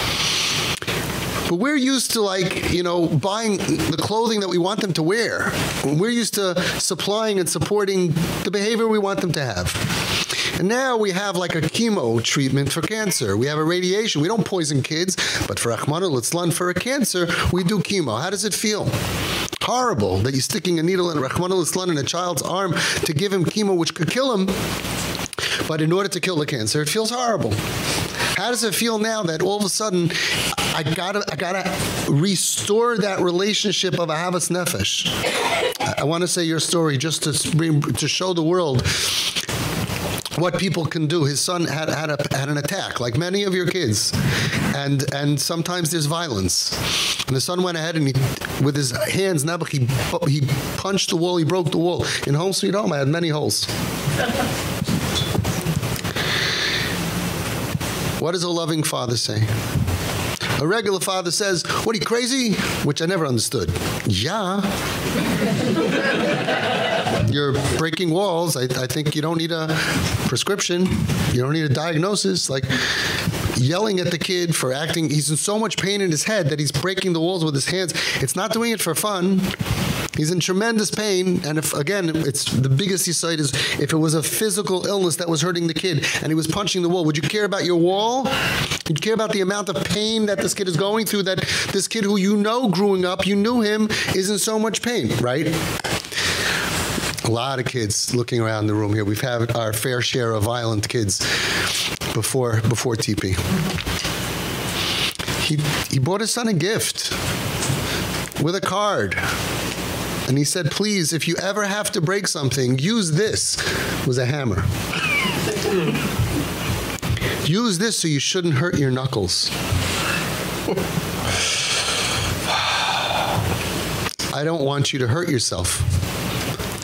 But we're used to like, you know, buying the clothing that we want them to wear. We're used to supplying and supporting the behavior we want them to have. And now we have like a chemo treatment for cancer. We have a radiation. We don't poison kids, but for Ahmad Litzlan for a cancer, we do chemo. How does it feel? Horrible that you're sticking a needle in Rahman al in a child's arm to give him chemo which could kill him. but in order to kill the cancer it feels horrible how does it feel now that all of a sudden I got to I got to restore that relationship of ahavas nefesh I, I want to say your story just to to show the world what people can do. His son had had a had an attack like many of your kids. And and sometimes there's violence. And the son went ahead and he with his hands Nebuch he he punched the wall, he broke the wall. In home sweet home I had many holes. What does a loving father say? A regular father says, "What are you crazy?" which I never understood. Yeah. You're breaking walls. I I think you don't need a prescription. You don't need a diagnosis like yelling at the kid for acting he's in so much pain in his head that he's breaking the walls with his hands. It's not doing it for fun. He's in tremendous pain and if again it's the biggest side is if it was a physical illness that was hurting the kid and he was punching the wall, would you care about your wall? Would you care about the amount of pain that this kid is going through that this kid who you know growing up, you knew him is in so much pain, right? a lot of kids looking around the room here. We've had our fair share of violent kids before before TP. He he bought his son a gift with a card. And he said, "Please, if you ever have to break something, use this." Was a hammer. use this so you shouldn't hurt your knuckles. I don't want you to hurt yourself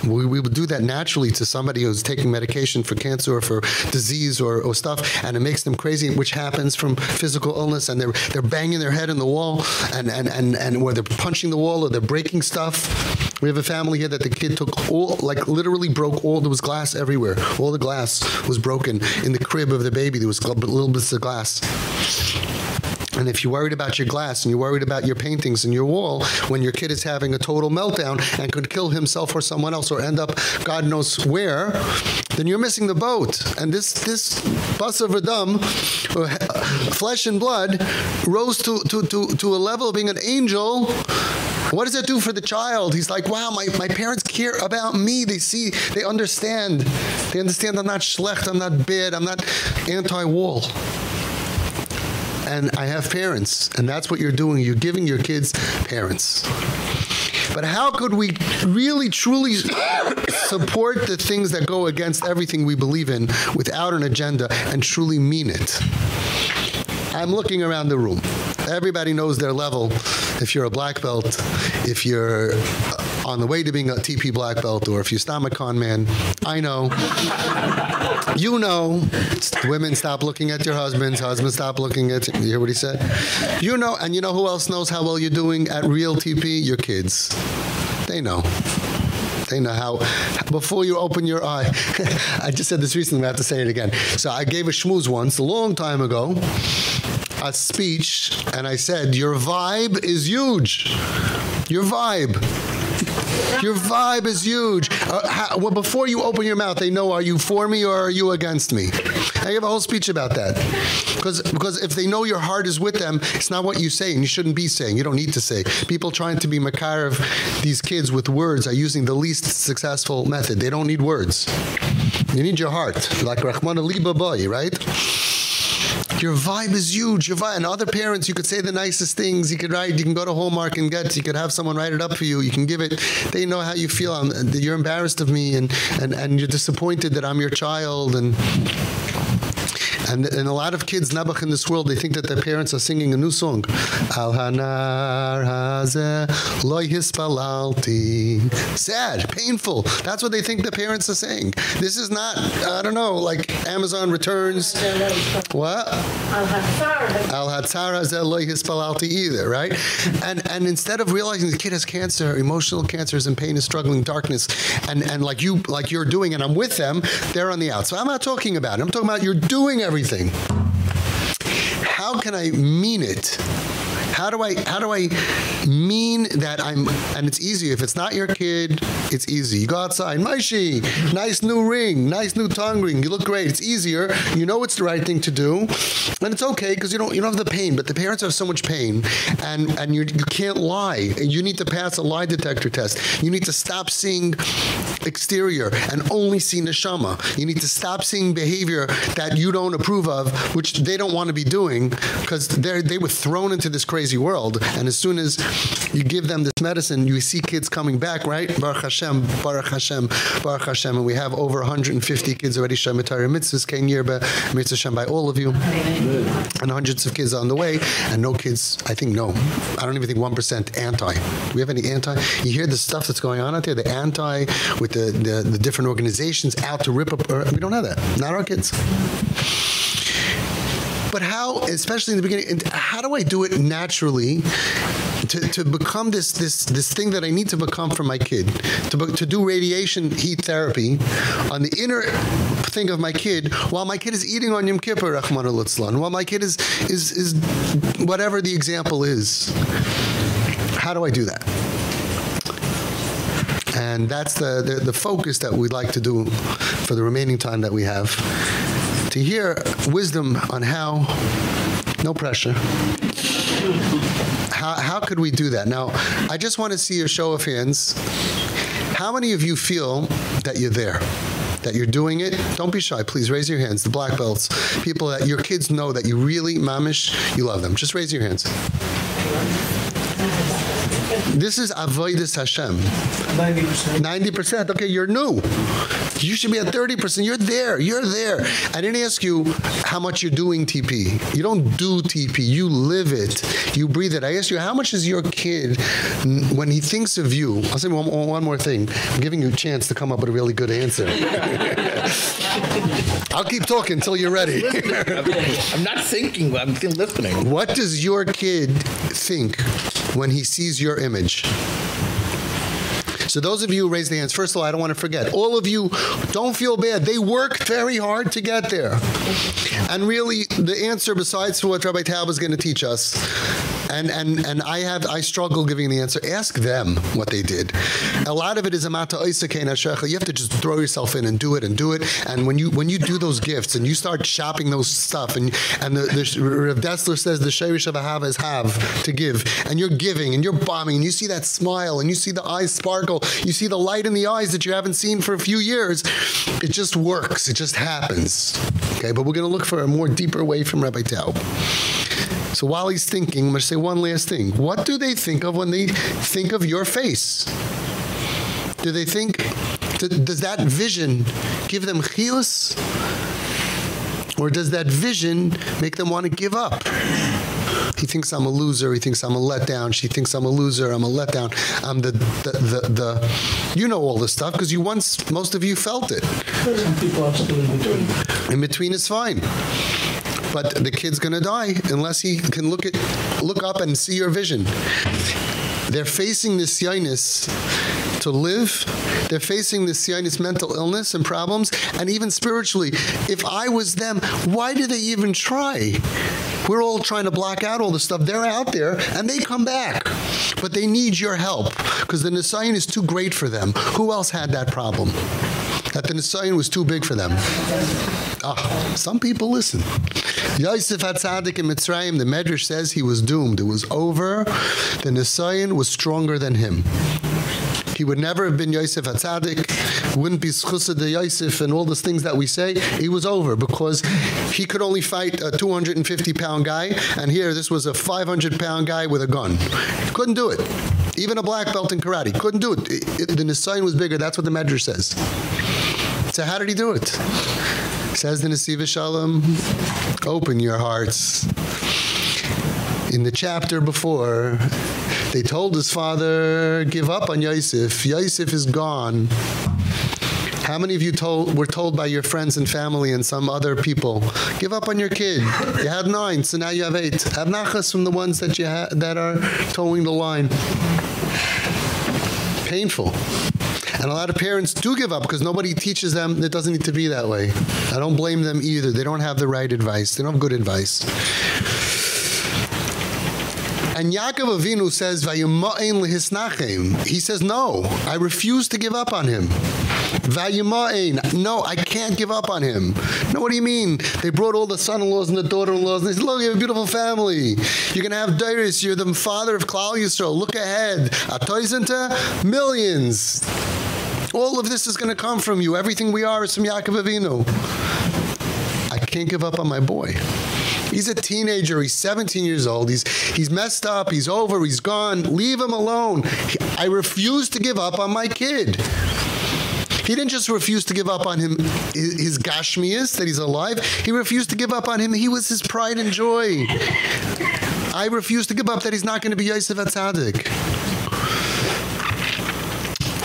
we, we would do that naturally to somebody who's taking medication for cancer or for disease or, or stuff and it makes them crazy which happens from physical illness and they're they're banging their head in the wall and and and and where they're punching the wall or they're breaking stuff. We have a family here that the kid took all like literally broke all there was glass everywhere. All the glass was broken in the crib of the baby. There was little bits of glass and if you're worried about your glass and you're worried about your paintings and your wall when your kid is having a total meltdown and could kill himself or someone else or end up God knows where, then you're missing the boat. And this this bus of Adam, uh, flesh and blood, rose to to to to a level of being an angel what does it do for the child? He's like, wow, my, my parents care about me. They see, they understand. They understand I'm not schlecht, I'm not bad, I'm not anti-wall and I have parents and that's what you're doing. You're giving your kids parents. But how could we really truly support the things that go against everything we believe in without an agenda and truly mean it? I'm looking around the room everybody knows their level. If you're a black belt if you're on the way to being a TP black belt or if you stop a con man I know. You know. Women stop looking at your husbands husbands stop looking at you. Hear what he said? You know and you know who else knows how well you're doing at real TP your kids. They know. They know how before you open your eye. I just said this recently I have to say it again. So I gave a schmooze once a long time ago a speech and I said your vibe is huge your vibe your vibe is huge. Uh, how, well, before you open your mouth, they know are you for me or are you against me? I give a whole speech about that. Because because if they know your heart is with them, it's not what you say and you shouldn't be saying. You don't need to say. People trying to be makar of these kids with words are using the least successful method. They don't need words. You need your heart. Like Rahman Liba boy, right? Your vibe is huge. Your vibe and other parents you could say the nicest things. You could write you can go to Hallmark and get you could have someone write it up for you. You can give it they know how you feel. I'm, you're embarrassed of me and and and you're disappointed that I'm your child and and and a lot of kids nabach in this world they think that their parents are singing a new song. Al hanar haze loy hispalalti sad painful. That's what they think the parents are saying. This is not i don't know like amazon returns. What? Al hatzar. Al hatzar loy hispalalti either right? And and instead of realizing the kid has cancer emotional cancer is in pain is struggling darkness and and like you like you're doing and I'm with them they're on the outside I'm not talking about it. I'm talking about you're doing everything how can I mean it how do I how do I mean that I'm and it's easy if it's not your kid, it's easy. You go outside, Maishi, nice new ring, nice new tongue ring. You look great. It's easier. You know it's the right thing to do. And it's okay because you don't you don't have the pain, but the parents have so much pain and and you you can't lie. You need to pass a lie detector test. You need to stop seeing exterior and only see neshama. You need to stop seeing behavior that you don't approve of, which they don't want to be doing because they they were thrown into this crazy world and as soon as you give them this medicine, you see kids coming back, right? Baruch Hashem, Baruch Hashem, Baruch Hashem and we have over 150 kids already Shemitah mitzvahs came year by mitzvah Hashem by all of you and hundreds of kids on the way and no kids, I think no. I don't even think 1% anti. Do we have any anti? You hear the stuff that's going on out there, the anti with the the, the different organizations out to rip up uh, we don't have that. Not our kids. But how, especially in the beginning, how do I do it naturally to to become this this this thing that I need to become for my kid? To to do radiation heat therapy on the inner thing of my kid while my kid is eating on Yom Kippur, Rahman al while my kid is is is whatever the example is. How do I do that? and that's the, the the focus that we'd like to do for the remaining time that we have to hear wisdom on how no pressure how how could we do that now i just want to see a show of hands how many of you feel that you're there that you're doing it don't be shy please raise your hands the black belts people that your kids know that you really mamish you love them just raise your hands this is avoidus Hashem. 90%. 90%. Okay, you're new. You should be at 30%. You're there. You're there. I didn't ask you how much you're doing TP. You don't do TP. You live it. You breathe it. I asked you how much is your kid when he thinks of you. I'll say one, one more thing. I'm giving you a chance to come up with a really good answer. I'll keep talking until you're ready. I'm not thinking, I'm listening. What does your kid think when he sees your image? So those of you who raised the hands, first of all, I don't want to forget. All of you don't feel bad. They worked very hard to get there. And really the answer besides what Rabbi Taub is going to teach us and and and I have I struggle giving the answer. Ask them what they did. A lot of it is amata You have to just throw yourself in and do it and do it. And when you when you do those gifts and you start shopping those stuff and and the, the Rav Dessler says the sherish of is have to give and you're giving and you're bombing and you see that smile and you see the eyes sparkle. You see the light in the eyes that you haven't seen for a few years. It just works. It just happens. Okay, but we're going to look for a more deeper way from Rabbi Taub. So while he's thinking, I'm going to say one last thing. What do they think of when they think of your face? Do they think does that vision give them chilus? Or does that vision make them want to give up? He thinks I'm a loser, he thinks I'm a letdown, she thinks I'm a loser, I'm a letdown. I'm the the the, the you know all this stuff because you once most of you felt it. Some people are still in between. In between is fine but the kid's going to die unless he can look at look up and see your vision. They're facing this sinus to live. They're facing this sinus mental illness and problems. And even spiritually if i was them why do they even try? We're all trying to block out all the stuff. They're out there and they come back. But they need your help because the nisayan is too great for them. Who else had that problem that the nisayan was too big for them ah some people listen Yosef Hatzadik in Mitzrayim, the Medrash says he was doomed. It was over. The Nisayan was stronger than him. He would never have been Yosef Hatzadik, wouldn't be Schusa de Yosef and all those things that we say. He was over because he could only fight a 250 pound guy and here this was a 500 pound guy with a gun. Couldn't do it. Even a black belt in karate couldn't do it. it, it the Nisayan was bigger. That's what the Medrash says. So how did he do it? Says the Nesiva Shalom, open your hearts. In the chapter before, they told his father, give up on Yosef. Yosef is gone. How many of you told were told by your friends and family and some other people, give up on your kid. You had 9, so now you have 8. Have nachas from the ones that you that are towing the line. Painful. And a lot of parents do give up because nobody teaches them it doesn't need to be that way. I don't blame them either. They don't have the right advice. They don't have good advice. And Yaakov Avinu says, "Vayima'in lehisnachem." He says, "No, I refuse to give up on him." Vayima'in. No, I can't give up on him. No, what do you mean? They brought all the son-in-laws and the daughter-in-laws they said, "Look, you have a beautiful family. You're going to have Dairis, you're the father of Klal Yisrael. Look ahead. Atoizenta millions. All of this is going to come from you. Everything we are is from Yaakov Avinu." I can't give up on my boy. He's a teenager. He's 17 years old. He's he's messed up. He's over. He's gone. Leave him alone. I refuse to give up on my kid. He didn't just refuse to give up on him his gashmias that he's alive. He refused to give up on him. He was his pride and joy. I refuse to give up that he's not going to be Yosef Atzadik.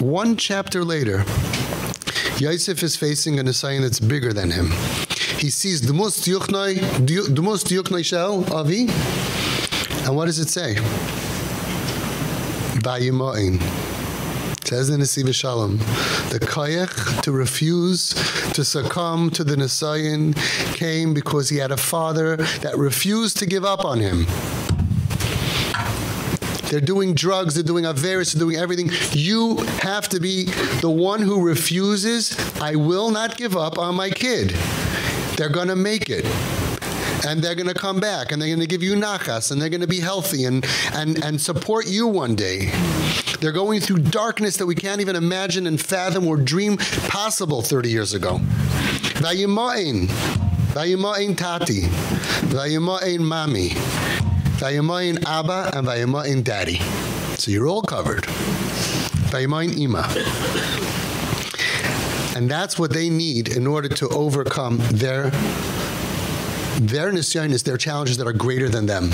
One chapter later, Yosef is facing an assignment that's bigger than him. He sees the most yuknai, the most yuknai shell avi. And what does it say? Bayimain. Says in the Siva Shalom, the kayach to refuse to succumb to the Nisayan came because he had a father that refused to give up on him. They're doing drugs, they're doing Averis, they're doing everything. You have to be the one who refuses, I will not give up on my kid. They're going to make it and they're going to come back and they're going to give you nachas and they're going to be healthy and and and support you one day. They're going through darkness that we can't even imagine and fathom or dream possible 30 years ago. Vayimain Vayimain tati Vayimain mami Vayimain abba and Vayimain daddy. So you're all covered. Vayimain ima and that's what they need in order to overcome their their nisyanis, their challenges that are greater than them.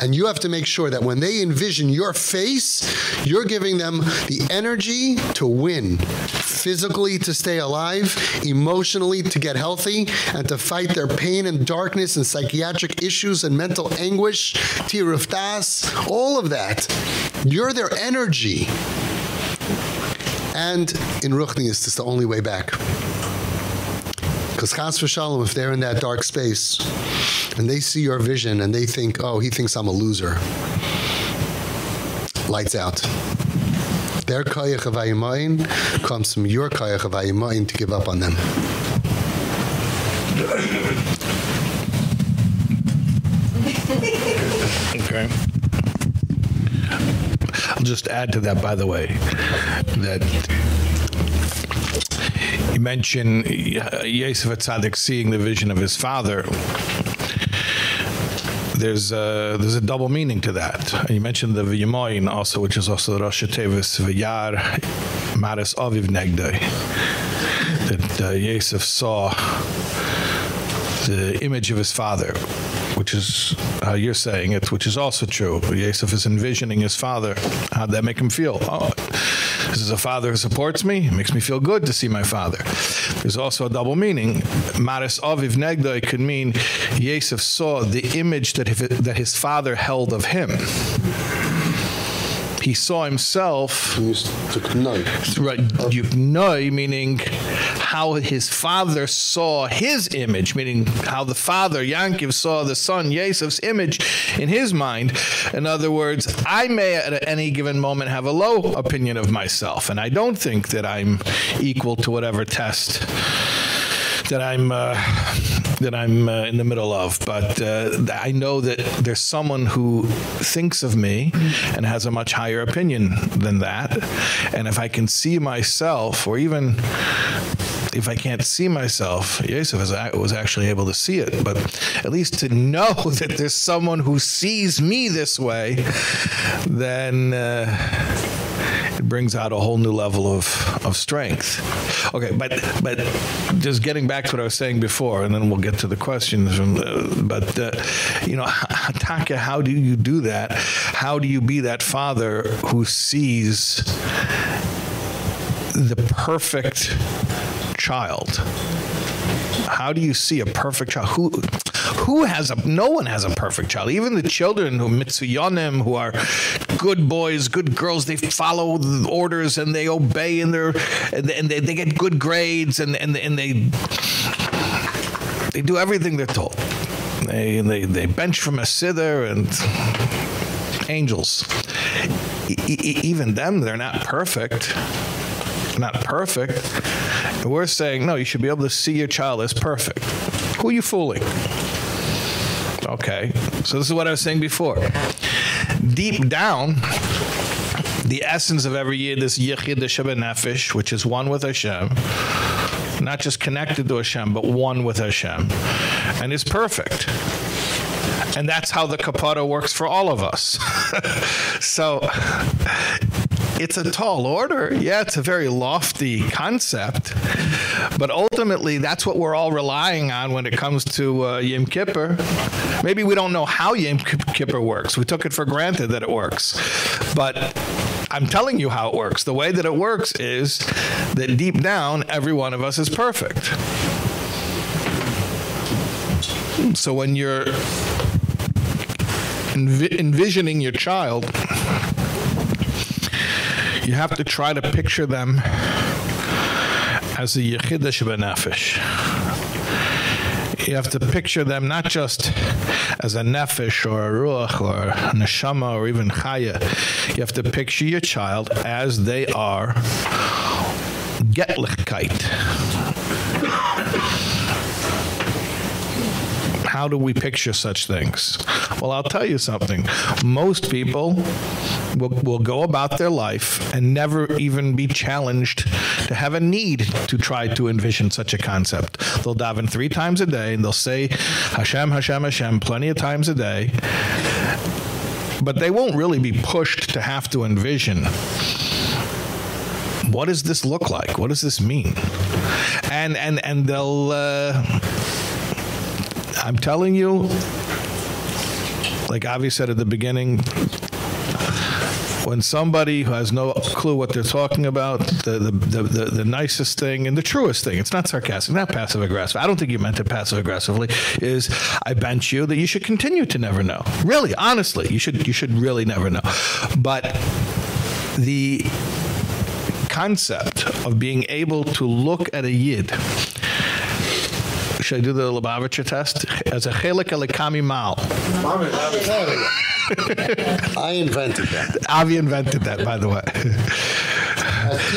And you have to make sure that when they envision your face, you're giving them the energy to win, physically to stay alive, emotionally to get healthy, and to fight their pain and darkness and psychiatric issues and mental anguish, tiruftas, all of that. You're their energy. And in Ruchnius, it's the only way back. Because Chas v'shalom, if they're in that dark space, and they see your vision, and they think, oh, he thinks I'm a loser. Lights out. Their kayach of comes from your kayach of to give up on them. okay. I'll just add to that, by the way, that you mentioned Yosef Atzadik seeing the vision of his father there's a there's a double meaning to that. You mentioned the V'yamoyin also, which is also the Rosh Tevis V'yar Maris Aviv Negdai. That uh, Yosef saw the image of his father which is how you're saying it, which is also true. Yosef is envisioning his father. How'd that make him feel? Oh, this is a father who supports me. It makes me feel good to see my father. There's also a double meaning. Maris Aviv Negdoi could mean Yosef saw the image that, that his father held of him he saw himself right yuknoi meaning how his father saw his image meaning how the father Yankiv saw the son Yosef's image in his mind. In other words I may at any given moment have a low opinion of myself and I don't think that I'm equal to whatever test that I'm uh, that I'm uh, in the middle of. But uh, I know that there's someone who thinks of me and has a much higher opinion than that. And if I can see myself or even if I can't see myself Yosef was, was actually able to see it but at least to know that there's someone who sees me this way then uh, it brings out a whole new level of of strength. Okay, but but just getting back to what I was saying before and then we'll get to the questions from the, but uh, you know Taka how do you do that? How do you be that father who sees the perfect child? How do you see a perfect child? Who who has a no one has a perfect child even the children who mitsuyanim who are good boys good girls they follow the orders and they obey in their and they, they get good grades and and and they they do everything they're told they they they bench from a siddur and angels. E- even them they're not perfect. Not perfect. We're saying no, you should be able to see your child as perfect. Who are you fooling? Okay. So this is what I was saying before. Deep down the essence of every year this yichid nefesh which is one with Hashem not just connected to Hashem but one with Hashem and is perfect and that's how the kapara works for all of us so it's a tall order. Yeah it's a very lofty concept. But ultimately that's what we're all relying on when it comes to uh, Yom Kippur. Maybe we don't know how Yom Kippur works. We took it for granted that it works. But I'm telling you how it works. The way that it works is that deep down every one of us is perfect. So when you're envi envisioning your child you have to try to picture them as a yechida benefesh you have to picture them not just as a nefesh or a ruach or a neshama or even chaya. You have to picture your child as they are getlichkeit how do we picture such things? Well i'll tell you something. Most people will, will go about their life and never even be challenged to have a need to try to envision such a concept. They'll daven 3 times a day and they'll say hashem hashem hashem plenty of times a day. But they won't really be pushed to have to envision what does this look like? What does this mean? And and and they'll uh, I'm telling you like Avi said at the beginning when somebody who has no clue what they're talking about the the the the, nicest thing and the truest thing it's not sarcastic not passive aggressive I don't think you meant it passive aggressively is I bench you that you should continue to never know. Really honestly you should you should really never know. But the concept of being able to look at a yid should I do the Lubavitcher test? As a chelik elikami mal. I invented that. Avi invented that, by the way.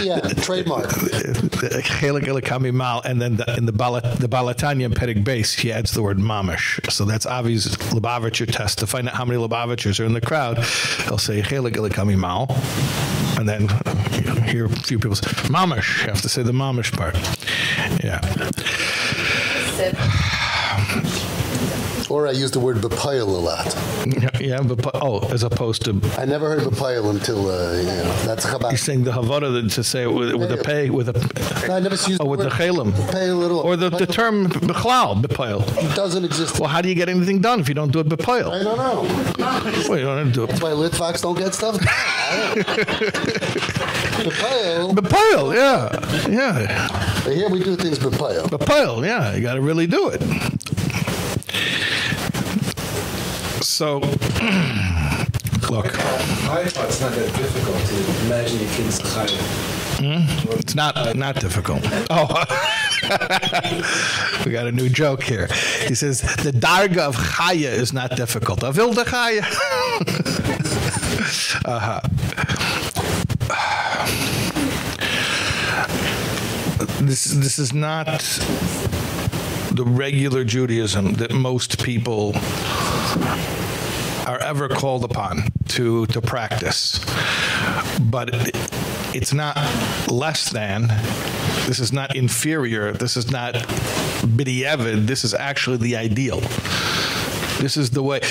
yeah, trademark. Chelik elikami mal, and then the, in the Balat, the Baal HaTanya Pedig base, he adds the word mamish. So that's Avi's Lubavitcher test. To find out how many Lubavitchers are in the crowd, he'll say chelik elikami mal, and then you hear a few people say mamish. You have to say the mamish part. Yeah. Or I use the word bepile a lot. Yeah, but oh, as opposed to I never heard bepile until uh, you know, that's Chabad. You're saying the havara to say with, with a pay with a No, I never used oh, with the chelim. Bepile at all. Or the, the term bechlal, bepile. It doesn't exist. Well, how do you get anything done if you don't do it bepile? I don't know. Well, you don't do it. That's why Litvaks don't get stuff. Bepile. Bepile, yeah. Yeah. But here we do things bepile. Bepile, yeah. You got to really do it. So look, I thought it's not that difficult to imagine your kid's. Hmm? It's not not difficult. Oh. we got a new joke here. He says the darga of chaya is not difficult. Avil de chaya. uh-huh. This this is not the regular Judaism that most people are ever called upon to to practice. But it's not less than this is not inferior this is not bidievid this is actually the ideal. This is the way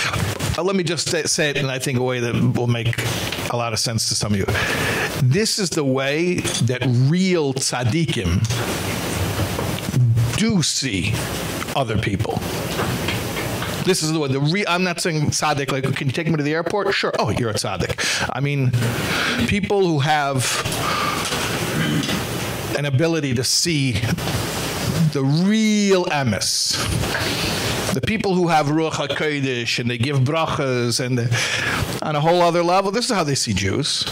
uh, let me just say, it in I think a way that will make a lot of sense to some of you. This is the way that real tzaddikim do see other people this is the way the re, I'm not saying Sadik like can you take me to the airport? Sure. Oh you're a Sadik. I mean people who have an ability to see the real emes the people who have ruach hakodesh and they give brachas and on a whole other level this is how they see Jews.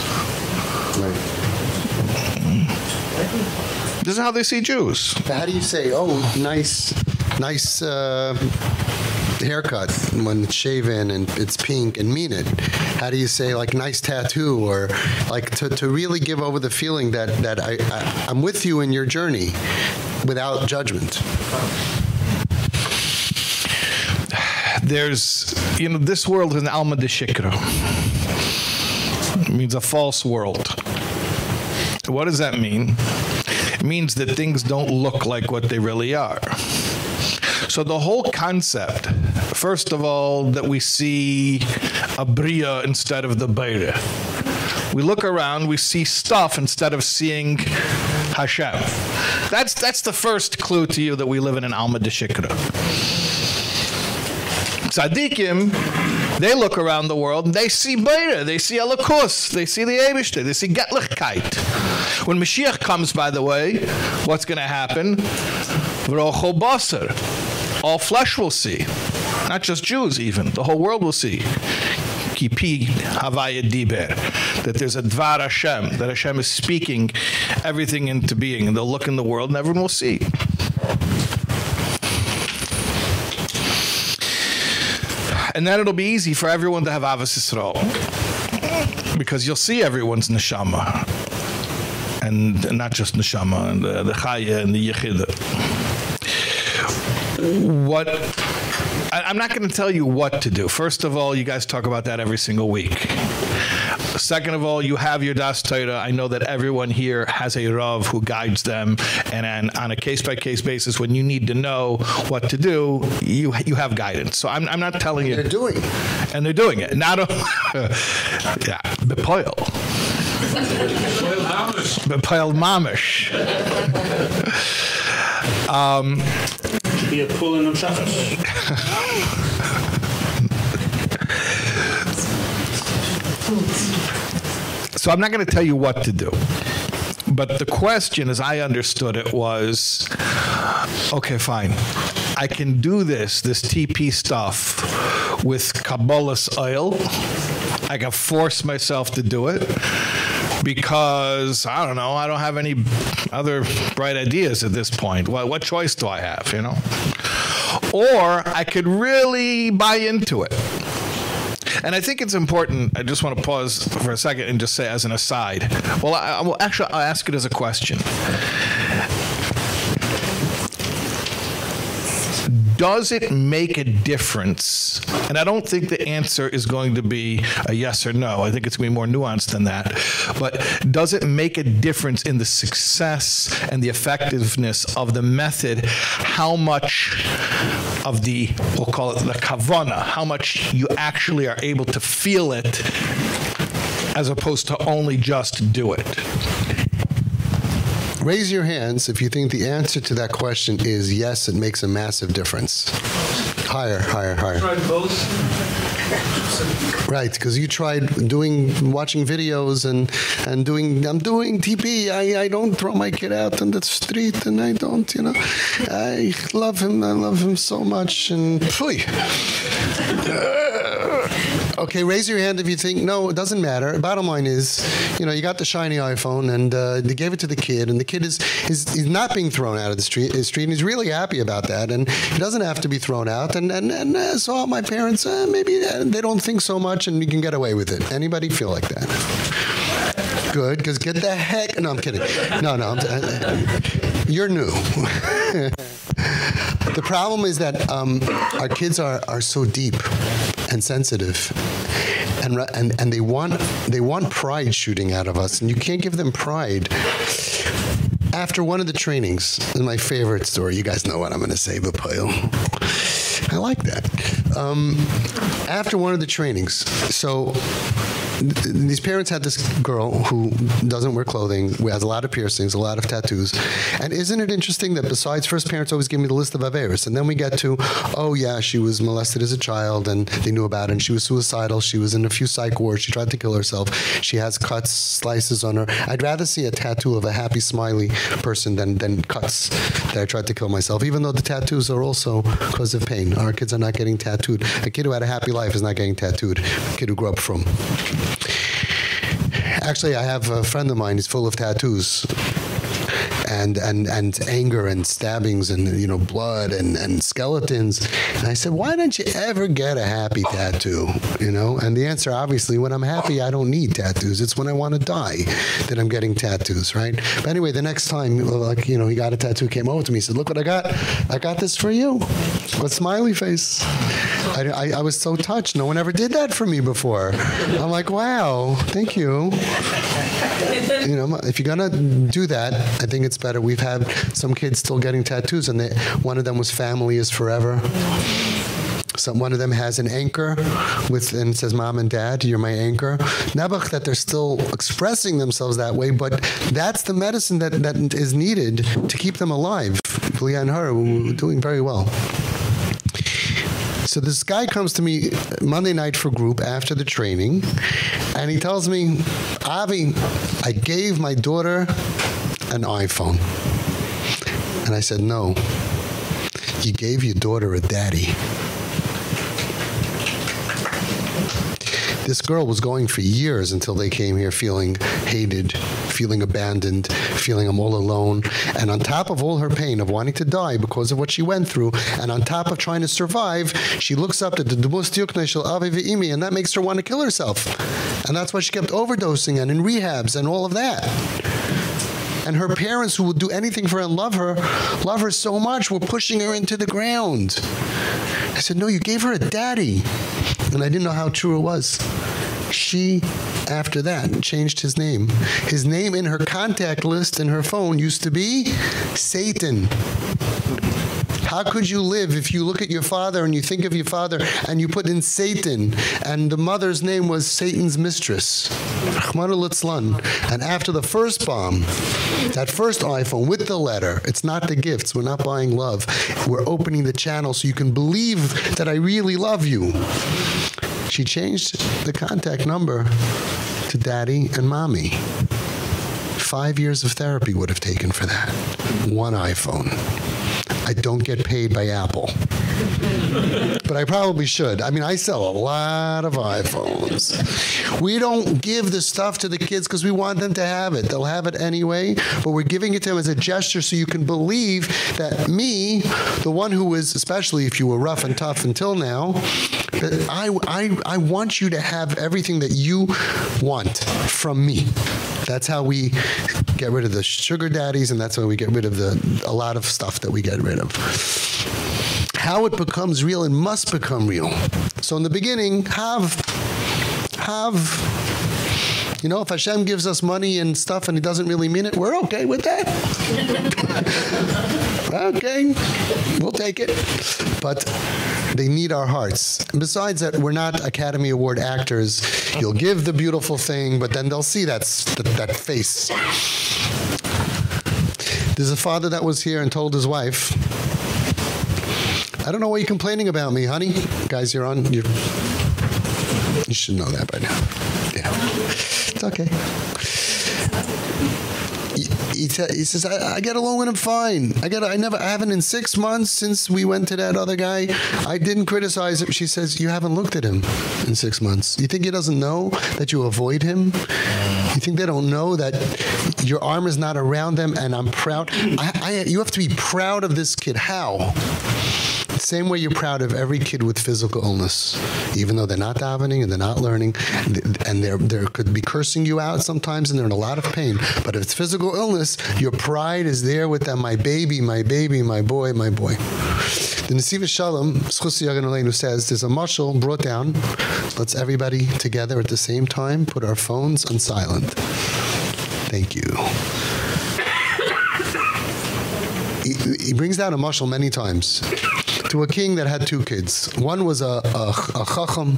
This is how they see Jews. How do you say, oh, nice nice uh, haircut when it's shaven and it's pink and mean it? How do you say like nice tattoo or like to to really give over the feeling that that I, I I'm with you in your journey without judgment? There's you know this world is an alma de shikra. It means a false world. What does that mean? It means that things don't look like what they really are. So the whole concept, first of all, that we see a bria instead of the beire. We look around, we see stuff instead of seeing Hashem. That's that's the first clue to you that we live in an alma de shikra. Tzaddikim, they look around the world and they see beire, they see Elokus, they see the Eibishter, they see Getlichkeit. When Mashiach comes, by the way, what's going to happen? Vrocho Basar. All flesh will see. Not just Jews even. The whole world will see. Havaya Diber. That there's a Dvar Hashem. That Hashem is speaking everything into being. And they'll look in the world and everyone will see. And then it'll be easy for everyone to have Avos Yisrael. Because you'll see everyone's neshama. And not just neshama, and the, the chaya and the yechida what I'm not going to tell you what to do. First of all, you guys talk about that every single week. Second of all, you have your das Torah. I know that everyone here has a rav who guides them and, and on a case by case basis when you need to know what to do, you you have guidance. So I'm I'm not telling you They're doing and they're doing it. Not a, yeah, bepoil. Bepoil mamish. Um be a pull in the So I'm not going to tell you what to do. But the question as I understood it was okay fine. I can do this this TP stuff with kabbalas ol. I can force myself to do it because I don't know, I don't have any other bright ideas at this point. What what choice do I have, you know? Or I could really buy into it. And I think it's important. I just want to pause for a second and just say as an aside. Well, I, I will actually I'll ask it as a question. Does it make a difference? And I don't think the answer is going to be a yes or no. I think it's going to be more nuanced than that. But does it make a difference in the success and the effectiveness of the method how much of the we'll call it the kavana, how much you actually are able to feel it as opposed to only just do it? Raise your hands if you think the answer to that question is yes, it makes a massive difference. Higher, higher, higher. Tried both. Right, because you tried doing watching videos and and doing I'm doing TP. I I don't throw my kid out on the street and I don't, you know. I love him. I love him so much and phew. Okay, raise your hand if you think no, it doesn't matter. Bottom line is, you know, you got the shiny iPhone and uh, they gave it to the kid and the kid is is is not being thrown out of the street street and he's really happy about that and he doesn't have to be thrown out and and and uh, so my parents uh, maybe uh, they don't think so much and we can get away with it. Anybody feel like that? Good, cuz get the heck No, I'm kidding. No, no, I'm, uh, you're new. the problem is that um, our kids are are so deep and sensitive. And and and they want they want pride shooting out of us and you can't give them pride. After one of the trainings my favorite story. You guys know what I'm going to say but I like that. Um, after one of the trainings so these parents had this girl who doesn't wear clothing, who has a lot of piercings, a lot of tattoos. And isn't it interesting that besides first parents always give me the list of averas and then we get to oh yeah, she was molested as a child and they knew about it and she was suicidal, she was in a few psych wards, she tried to kill herself. She has cuts, slices on her. I'd rather see a tattoo of a happy smiley person than than cuts that I tried to kill myself even though the tattoos are also cause of pain. Our kids are not getting tattooed. A kid who had a happy life is not getting tattooed. A kid who grew up from Actually, I have a friend of mine who's full of tattoos. And and and anger and stabbings and you know blood and and skeletons. And I said, "Why don't you ever get a happy tattoo?" You know? And the answer obviously when I'm happy, I don't need tattoos. It's when I want to die that I'm getting tattoos, right? But anyway, the next time like, you know, he got a tattoo came over to me, said, "Look what I got. I got this for you." With smiley face. I, I, I was so touched. No one ever did that for me before. I'm like, "Wow, thank you." you know, if you're going to do that, I think it's better. We've had some kids still getting tattoos and they, one of them was family is forever. Some one of them has an anchor with and says mom and dad you're my anchor nebuch that they're still expressing themselves that way but that's the medicine that that is needed to keep them alive Leah and her doing very well so this guy comes to me Monday night for group after the training and he tells me Avi I gave my daughter an iPhone. And I said no. You gave your daughter a daddy. This girl was going for years until they came here feeling hated, feeling abandoned, feeling I'm all alone, and on top of all her pain of wanting to die because of what she went through, and on top of trying to survive, she looks up to the Demos Diukneshel Avi and that makes her want to kill herself. And that's why she kept overdosing and in rehabs and all of that and her parents who would do anything for her and love her love her so much were pushing her into the ground. I said no you gave her a daddy. And I didn't know how true it was. She after that changed his name. His name in her contact list in her phone used to be Satan how could you live if you look at your father and you think of your father and you put in Satan and the mother's name was Satan's mistress? And after the first bomb, that first iPhone with the letter, it's not the gifts, we're not buying love. We're opening the channel so you can believe that I really love you. She changed the contact number to daddy and mommy. 5 years of therapy would have taken for that. One iPhone. I don't get paid by Apple. But I probably should. I mean, I sell a lot of iPhones. We don't give the stuff to the kids cuz we want them to have it. They'll have it anyway, but we're giving it to them as a gesture so you can believe that me, the one who was especially if you were rough and tough until now, that I I I want you to have everything that you want from me. That's how we get rid of the sugar daddies and that's how we get rid of the a lot of stuff that we get rid of. How it becomes real and must become real. So in the beginning, have have you know, if Hashem gives us money and stuff and he doesn't really mean it, we're okay with that. okay. We'll take it. But they need our hearts. And besides that, we're not Academy Award actors. You'll give the beautiful thing, but then they'll see that that, that face. There's a father that was here and told his wife, I don't know why you're complaining about me, honey. Guys, you're on you You should know that by now. Yeah. It's okay he, he says I, I, get along with him fine. I get I never I haven't in 6 months since we went to that other guy. I didn't criticize him. She says you haven't looked at him in 6 months. You think he doesn't know that you avoid him? You think they don't know that your arm is not around them and I'm proud. I, I you have to be proud of this kid. How? Same way you're proud of every kid with physical illness, even though they're not davening and they're not learning and they're they could be cursing you out sometimes and they're in a lot of pain, but if it's physical illness, your pride is there with them, my baby, my baby, my boy, my boy. The Nesiva Shalom, Schusi Yagan says there's a mashal brought down. Let's everybody together at the same time put our phones on silent. Thank you he, he brings down a mashal many times to a king that had two kids. One was a a, a chacham.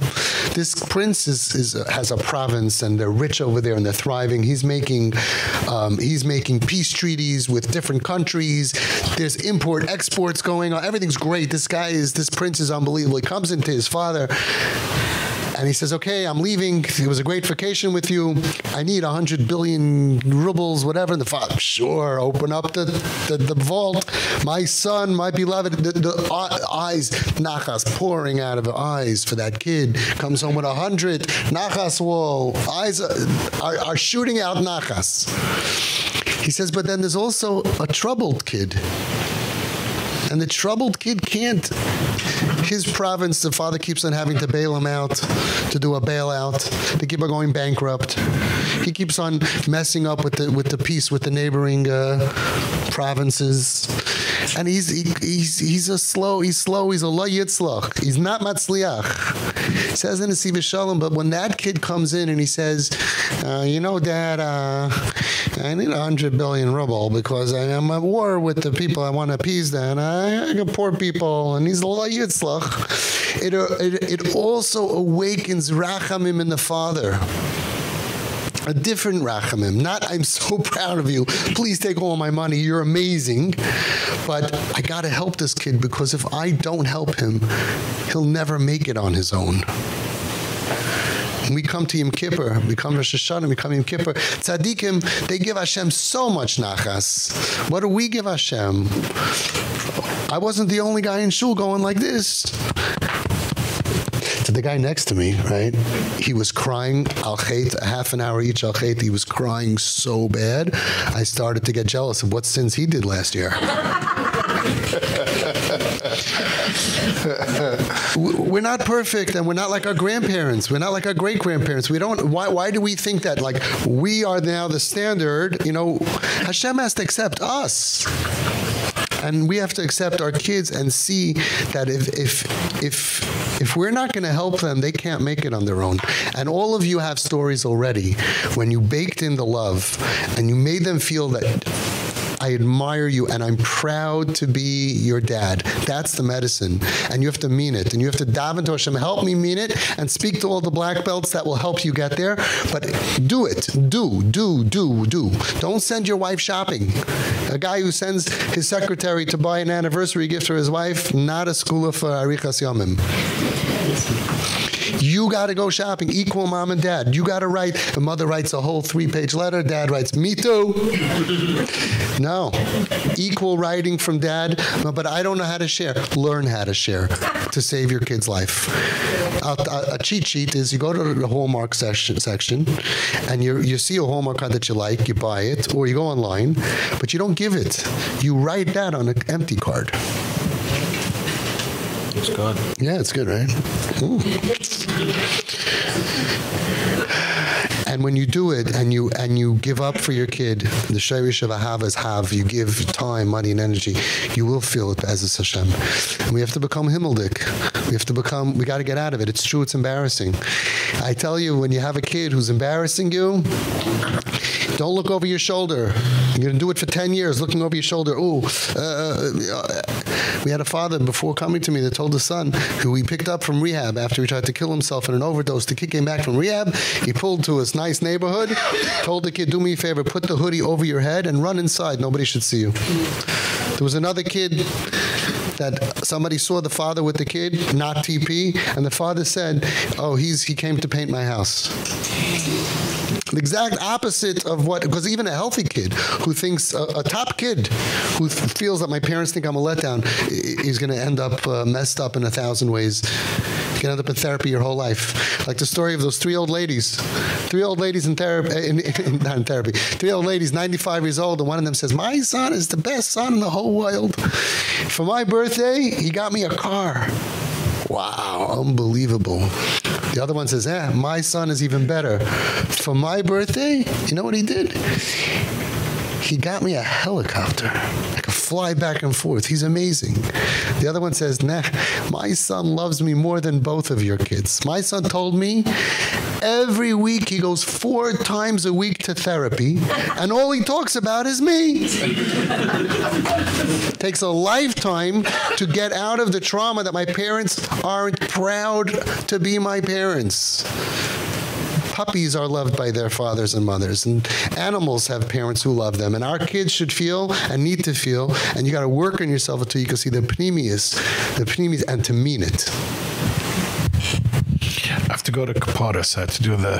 This prince is is has a province and they're rich over there and they're thriving. He's making um, he's making peace treaties with different countries. There's import exports going on. Everything's great. This guy is this prince is unbelievable. He comes into his father and he says, "Okay, I'm leaving. It was a great vacation with you. I need 100 billion rubles, whatever." And the father, "Sure, open up the the, the vault. My son, my beloved, the, the eyes nachas pouring out of the eyes for that kid comes home with 100 nachas wall. Eyes are, are, are shooting out nachas." He says, but then there's also a troubled kid. And the troubled kid can't his province the father keeps on having to bail him out to do a bailout. They keep on going bankrupt. He keeps on messing up with the with the peace with the neighboring uh, provinces. And he's he, he's he's a slow, he's slow, he's a lo yitzlach. He's not matzliach. Says in the Siva Shalom, but when that kid comes in and he says, uh, you know dad, uh, I need a 100 billion ruble because I am at war with the people I want to appease them. I, I poor people and he's a lo yitzlach. It, it it also awakens rachamim in the father a different rachamim. Not i'm so proud of you. Please take all my money. You're amazing. But i got to help this kid because if i don't help him he'll never make it on his own. When we come to Yom Kippur, we come to Rosh Hashanah, we come to Yom Kippur, tzaddikim, they give Hashem so much nachas. What do we give Hashem? I wasn't the only guy in shul going like this the guy next to me, right? He was crying al khayt half an hour each al khayt. He was crying so bad. I started to get jealous of what sins he did last year. we're not perfect and we're not like our grandparents. We're not like our great grandparents. We don't why why do we think that like we are now the standard? You know, Hashem has to accept us and we have to accept our kids and see that if if if if we're not going to help them they can't make it on their own. And all of you have stories already when you baked in the love and you made them feel that I admire you and I'm proud to be your dad. That's the medicine. And you have to mean it. And you have to daven to Hashem, help me mean it and speak to all the black belts that will help you get there. But do it. Do, do, do, do. Don't send your wife shopping. A guy who sends his secretary to buy an anniversary gift for his wife, not a school for uh, Arichas Yomim. You got to go shopping equal mom and dad. You got to write the mother writes a whole 3-page letter, dad writes me too. no. Equal writing from dad, no, but I don't know how to share. Learn how to share to save your kid's life. A, a, a cheat sheet is you go to the Hallmark section section and you you see a Hallmark card that you like, you buy it or you go online, but you don't give it. You write that on an empty card. It's good. Yeah, it's good, right? And when you do it and you and you give up for your kid, the shayrish of ahava is have, you give time, money and energy, you will feel it as a Hashem. We have to become himmeldik. We have to become we got to get out of it. It's true it's embarrassing. I tell you when you have a kid who's embarrassing you, don't look over your shoulder. You're going to do it for 10 years looking over your shoulder. Oh, uh, we had a father before coming to me that told his son who he picked up from rehab after he tried to kill himself in an overdose. The kid came back from rehab. He pulled to his nice neighborhood, told the kid, "Do me a favor, put the hoodie over your head and run inside. Nobody should see you." There was another kid that somebody saw the father with the kid, not TP, and the father said, "Oh, he's he came to paint my house." The exact opposite of what because even a healthy kid who thinks a, a top kid who feels that my parents think I'm a letdown is going to end up uh, messed up in a thousand ways. You end up in therapy your whole life. Like the story of those three old ladies. Three old ladies in therapy in, in, not in therapy. Three old ladies 95 years old and one of them says, "My son is the best son in the whole world. For my birthday, he got me a car." Wow, unbelievable. The other one says, "Eh, my son is even better. For my birthday, you know what he did? He got me a helicopter. Fly back and forth. He's amazing." The other one says, "Nah, my son loves me more than both of your kids. My son told me every week he goes 4 times a week to therapy and all he talks about is me." takes a lifetime to get out of the trauma that my parents aren't proud to be my parents puppies are loved by their fathers and mothers and animals have parents who love them and our kids should feel and need to feel and you got to work on yourself until you can see the pnimius the pnimius and to mean it to go to. I have to do the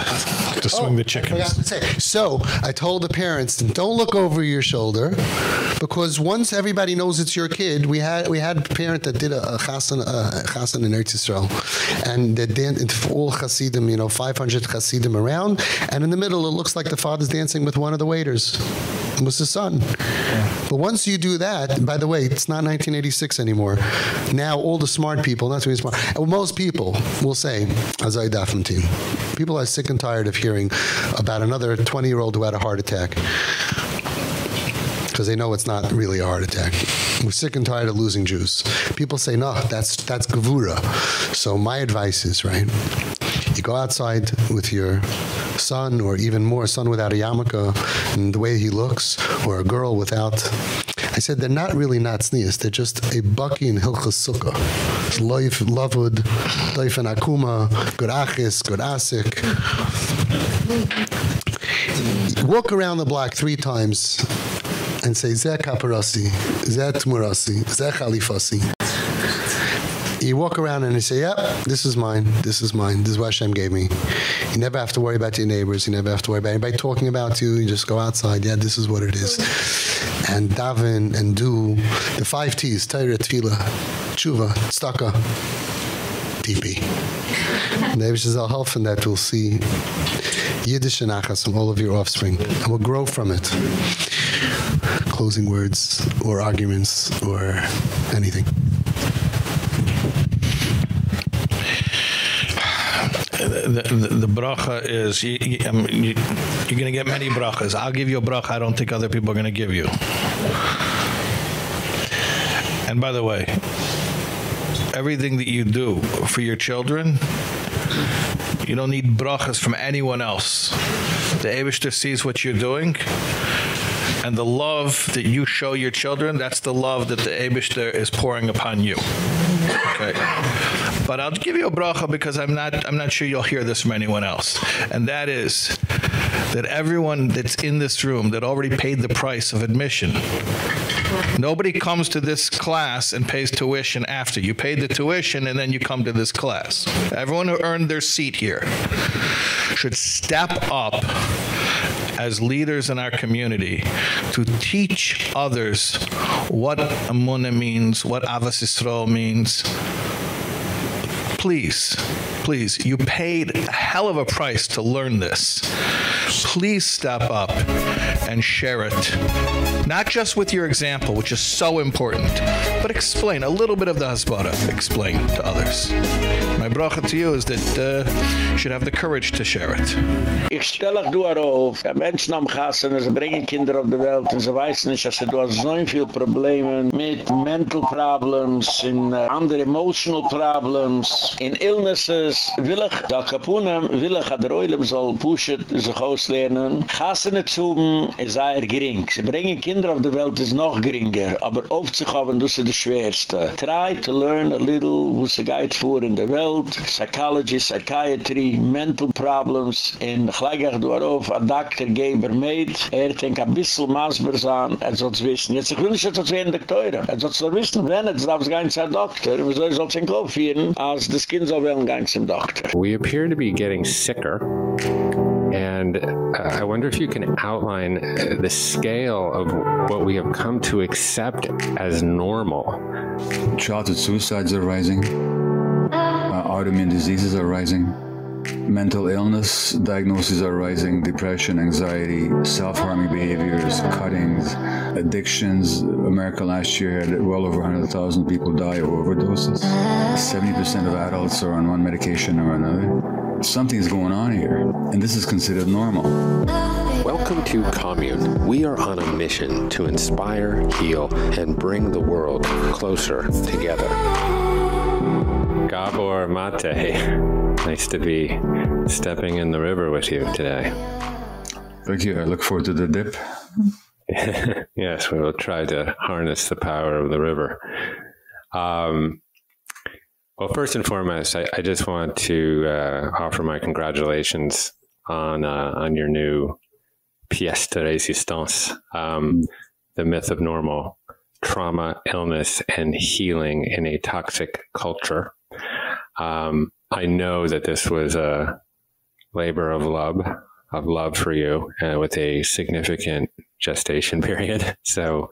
to swing the oh, chickens. say. So I told the parents, don't look over your shoulder, because once everybody knows it's your kid, we had we had a parent that did a, a chasen a chasen in Eretz Yisrael, and they danced all Hasidim, you know, 500 Hasidim around, and in the middle it looks like the father's dancing with one of the waiters. Was his son. But once you do that, by the way, it's not 1986 anymore. Now all the smart people, not too smart, uh, most people will say, as I definitely, people are sick and tired of hearing about another 20-year-old who had a heart attack because they know it's not really a heart attack. We're sick and tired of losing Jews. People say, "No, that's that's gevura." So my advice is, right? You go outside with your son or even more son without a yarmulke and the way he looks or a girl without I said they're not really not natsnias. They're just a bucky in Hilchas Sukkah. Loif, Lavud, Doif and Akuma, Good Achis, Good Asik. Walk around the block three times and say Zeh Kaparasi, Zeh Tmurasi, Khalifasi. You walk around and you say, "Yep, this is mine. This is mine. This is what Hashem gave me." You never have to worry about your neighbors. You never have to worry about anybody talking about you. You just go outside. Yeah, this is what it is. And daven and do the five T's: Torah, Tefillah, Tshuva, Tzedakah, TP. And the I'll help that we'll see Yiddish and Achas from all of your offspring and we'll grow from it. Closing words or arguments or anything. The, the, bracha is you, you, um, you, you're going to get many brachas. I'll give you a bracha I don't think other people are going to give you. And by the way, everything that you do for your children, you don't need brachas from anyone else. The Eibishter sees what you're doing and the love that you show your children, that's the love that the Eibishter is pouring upon you. Okay. But I'll give you a bracha because I'm not I'm not sure you'll hear this from anyone else. And that is that everyone that's in this room that already paid the price of admission Nobody comes to this class and pays tuition after. You paid the tuition and then you come to this class. Everyone who earned their seat here should step up as leaders in our community to teach others what Amunah means, what Avas means. Please, please, you paid a hell of a price to learn this. Please step up and share it. Not just with your example, which is so important, but explain a little bit of the hasbara, explain to others. My bracha to you is that uh, you should have the courage to share it. Ich stelle du auf, Menschen am Gassen, sie bringen Kinder auf die Welt und sie weißen nicht, dass sie du hast so viel Probleme mit mental problems, in uh, andere emotional problems, in illnesses. Will ich, da kapunem, will ich, der Oilem soll pushen, sich auslernen. Gassen zu ist sehr gering. Sie bringen Kinder auf die Welt, ist noch geringer, aber aufzuhaben, das ist das Schwerste. Try to learn a little, wo sie geht vor in der Welt, Psychology, Psychiatry, mental problems, in gleich du auf, a Dr. Geber Meid, er denkt ein bisschen maßbar sein, er soll es wissen. Jetzt ich will nicht, dass es werden Doktoren. Er soll es doch wissen, wenn es darf es gar nicht sein Doktor, wieso er soll es in Kopf führen, als das Kind soll werden gar nicht zum Doktor. We appear to be getting sicker. And uh, I wonder if you can outline the scale of what we have come to accept as normal. Childhood suicides are rising. Uh, autoimmune diseases are rising. Mental illness diagnoses are rising, depression, anxiety, self-harming behaviors, cuttings, addictions. America last year had well over 100,000 people die of overdoses. 70% of adults are on one medication or another. Something's going on here, and this is considered normal. Welcome to Commune. We are on a mission to inspire, heal, and bring the world closer together. Gabor Mate, nice to be stepping in the river with you today. Thank you. I look forward to the dip. yes, we will try to harness the power of the river. Um, well, first and foremost, I, I just want to uh, offer my congratulations on uh, on your new pièce de résistance, um, the myth of normal, trauma, illness, and healing in a toxic culture. Um, I know that this was a labor of love, of love for you, uh, with a significant gestation period. So,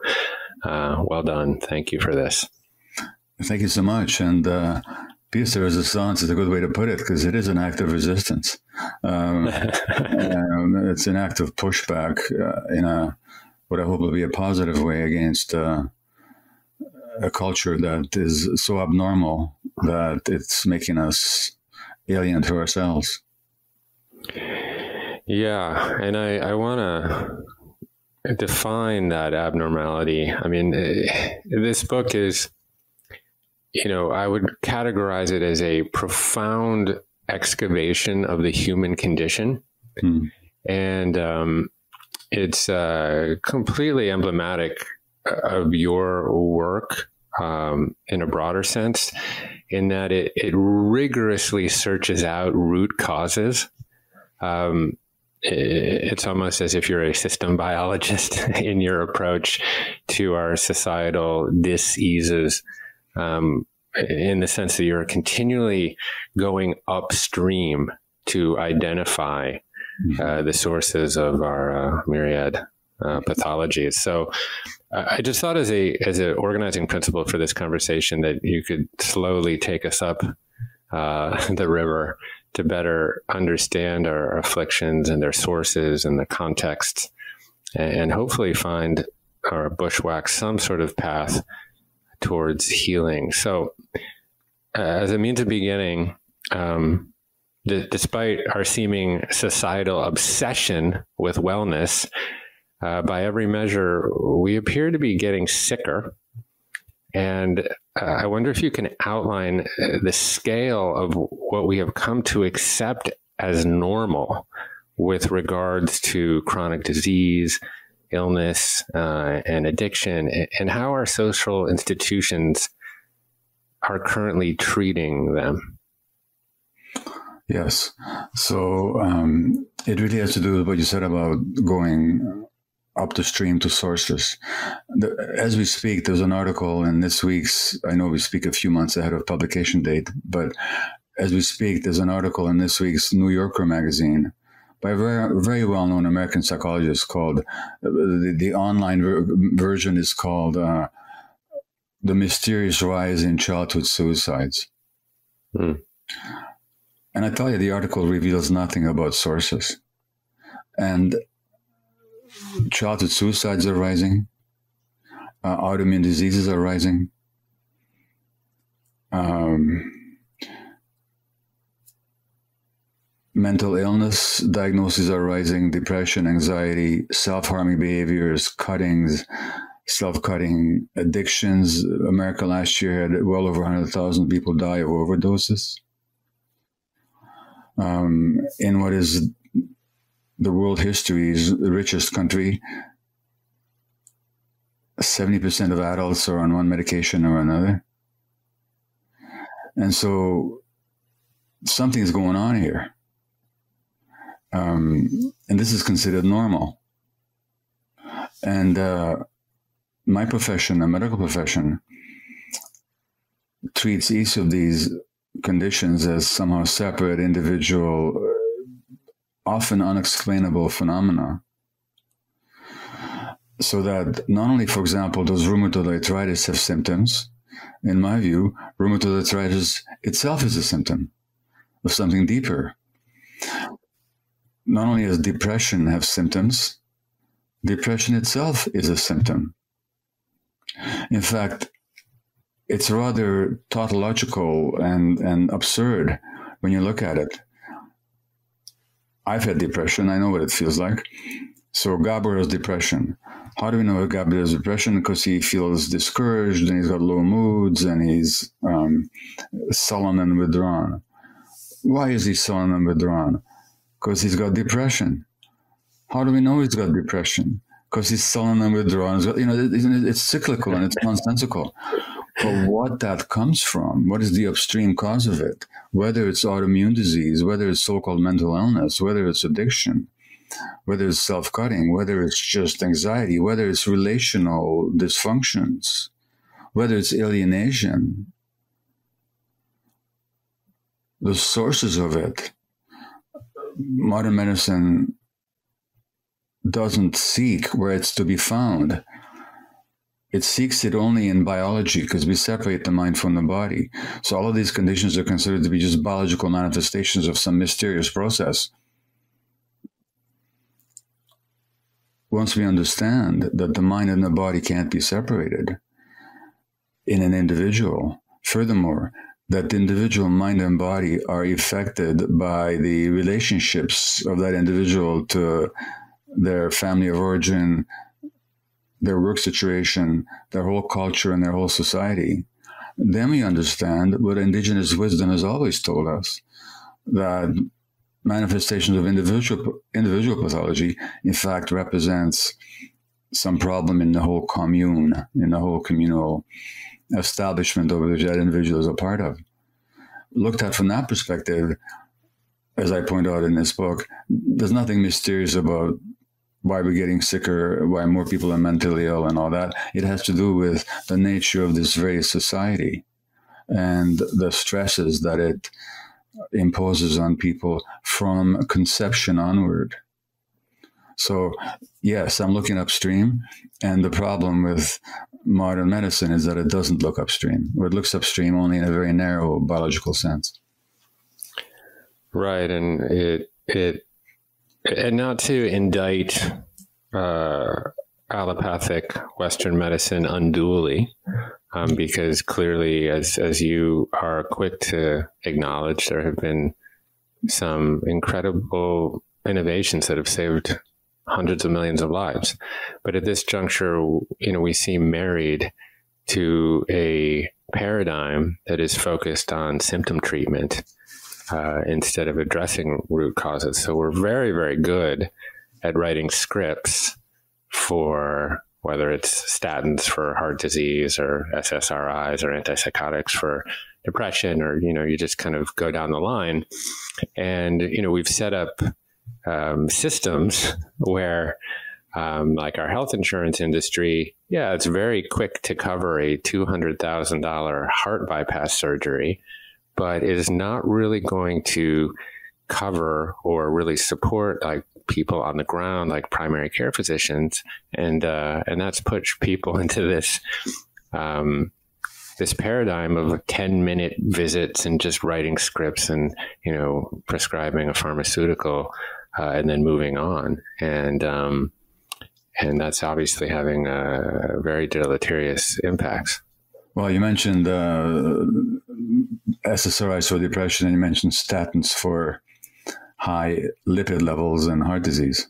uh, well done. Thank you for this. Thank you so much. And uh, pièce de résistance is a good way to put it because it is an act of resistance. Um, um, it's an act of pushback uh, in a what I hope will be a positive way against uh, a culture that is so abnormal that it's making us alien to ourselves. Yeah, and I I want to define that abnormality. I mean, eh, this book is you know, I would categorize it as a profound excavation of the human condition. Mm. And um, it's uh, completely emblematic of your work um, in a broader sense, in that it, it rigorously searches out root causes. Um, it's almost as if you're a system biologist in your approach to our societal diseases um, in the sense that you're continually going upstream to identify mm-hmm. uh, the sources of our uh, myriad uh, pathologies. So I just thought as a as an organizing principle for this conversation that you could slowly take us up uh, the river to better understand our afflictions and their sources and the context, and hopefully find or bushwhack some sort of path towards healing. So, uh, as a means of beginning, um, d- despite our seeming societal obsession with wellness, uh, by every measure, we appear to be getting sicker. And uh, I wonder if you can outline uh, the scale of what we have come to accept as normal with regards to chronic disease, illness uh, and addiction, and how our social institutions are currently treating them. Yes. So um, it really has to do with what you said about going up the stream to sources. The, as we speak, there's an article in this week's, I know we speak a few months ahead of publication date, but as we speak, there's an article in this week's New Yorker magazine by a very, very well known American psychologist called, the, the online ver- version is called uh, The Mysterious Rise in Childhood Suicides. Hmm. And I tell you, the article reveals nothing about sources. And childhood suicides are rising, uh, autoimmune diseases are rising. Um, mental illness diagnoses are rising depression anxiety self-harming behaviors cuttings self-cutting addictions. America last year had well over 100000 people die of overdoses. Um, in what is the world history's richest country 70% of adults are on one medication or another. And so something is going on here um, and this is considered normal. And uh, my profession, the medical profession, treats each of these conditions as somehow separate, individual, uh, often unexplainable phenomena. So that not only, for example, does rheumatoid arthritis have symptoms, in my view, rheumatoid arthritis itself is a symptom of something deeper not only does depression have symptoms, depression itself is a symptom. In fact, it's rather tautological and, and absurd when you look at it. I've had depression, I know what it feels like. So Gabor has depression. How do we know Gabor has depression? Because he feels discouraged and he's got low moods and he's um, sullen and withdrawn. Why is he sullen and withdrawn? Because he's got depression. How do we know he's got depression? Because he's sullen and withdrawn. You know, it's cyclical and it's nonsensical. But what that comes from, what is the upstream cause of it? Whether it's autoimmune disease, whether it's so-called mental illness, whether it's addiction, whether it's self-cutting, whether it's just anxiety, whether it's relational dysfunctions, whether it's alienation, the sources of it modern medicine doesn't seek where it's to be found. It seeks it only in biology because we separate the mind from the body. So all of these conditions are considered to be just biological manifestations of some mysterious process. once we understand that the mind and the body can't be separated in an individual, furthermore, that the individual mind and body are affected by the relationships of that individual to their family of origin, their work situation, their whole culture, and their whole society, then we understand what indigenous wisdom has always told us that manifestations of individual individual pathology in fact represents some problem in the whole commune in the whole communal establishment over which that individual is a part of looked at from that perspective as i point out in this book there's nothing mysterious about why we're getting sicker why more people are mentally ill and all that it has to do with the nature of this very society and the stresses that it imposes on people from conception onward. So, yes, I'm looking upstream. And the problem with modern medicine is that it doesn't look upstream, or it looks upstream only in a very narrow biological sense. Right. And it, it, and not to indict uh, allopathic Western medicine unduly, um, because clearly, as as you are quick to acknowledge, there have been some incredible innovations that have saved hundreds of millions of lives. But at this juncture, you know, we seem married to a paradigm that is focused on symptom treatment uh, instead of addressing root causes. So we're very, very good at writing scripts for whether it's statins for heart disease or SSRIs or antipsychotics for depression, or, you know, you just kind of go down the line. And, you know, we've set up um, systems where, um, like our health insurance industry, yeah, it's very quick to cover a $200,000 heart bypass surgery, but it is not really going to cover or really support like people on the ground, like primary care physicians, and uh, and that's pushed people into this um, this paradigm of 10 minute visits and just writing scripts and you know prescribing a pharmaceutical uh, and then moving on and um, and that's obviously having uh, very deleterious impacts. Well, you mentioned uh, SSRIs for depression, and you mentioned statins for high lipid levels and heart disease.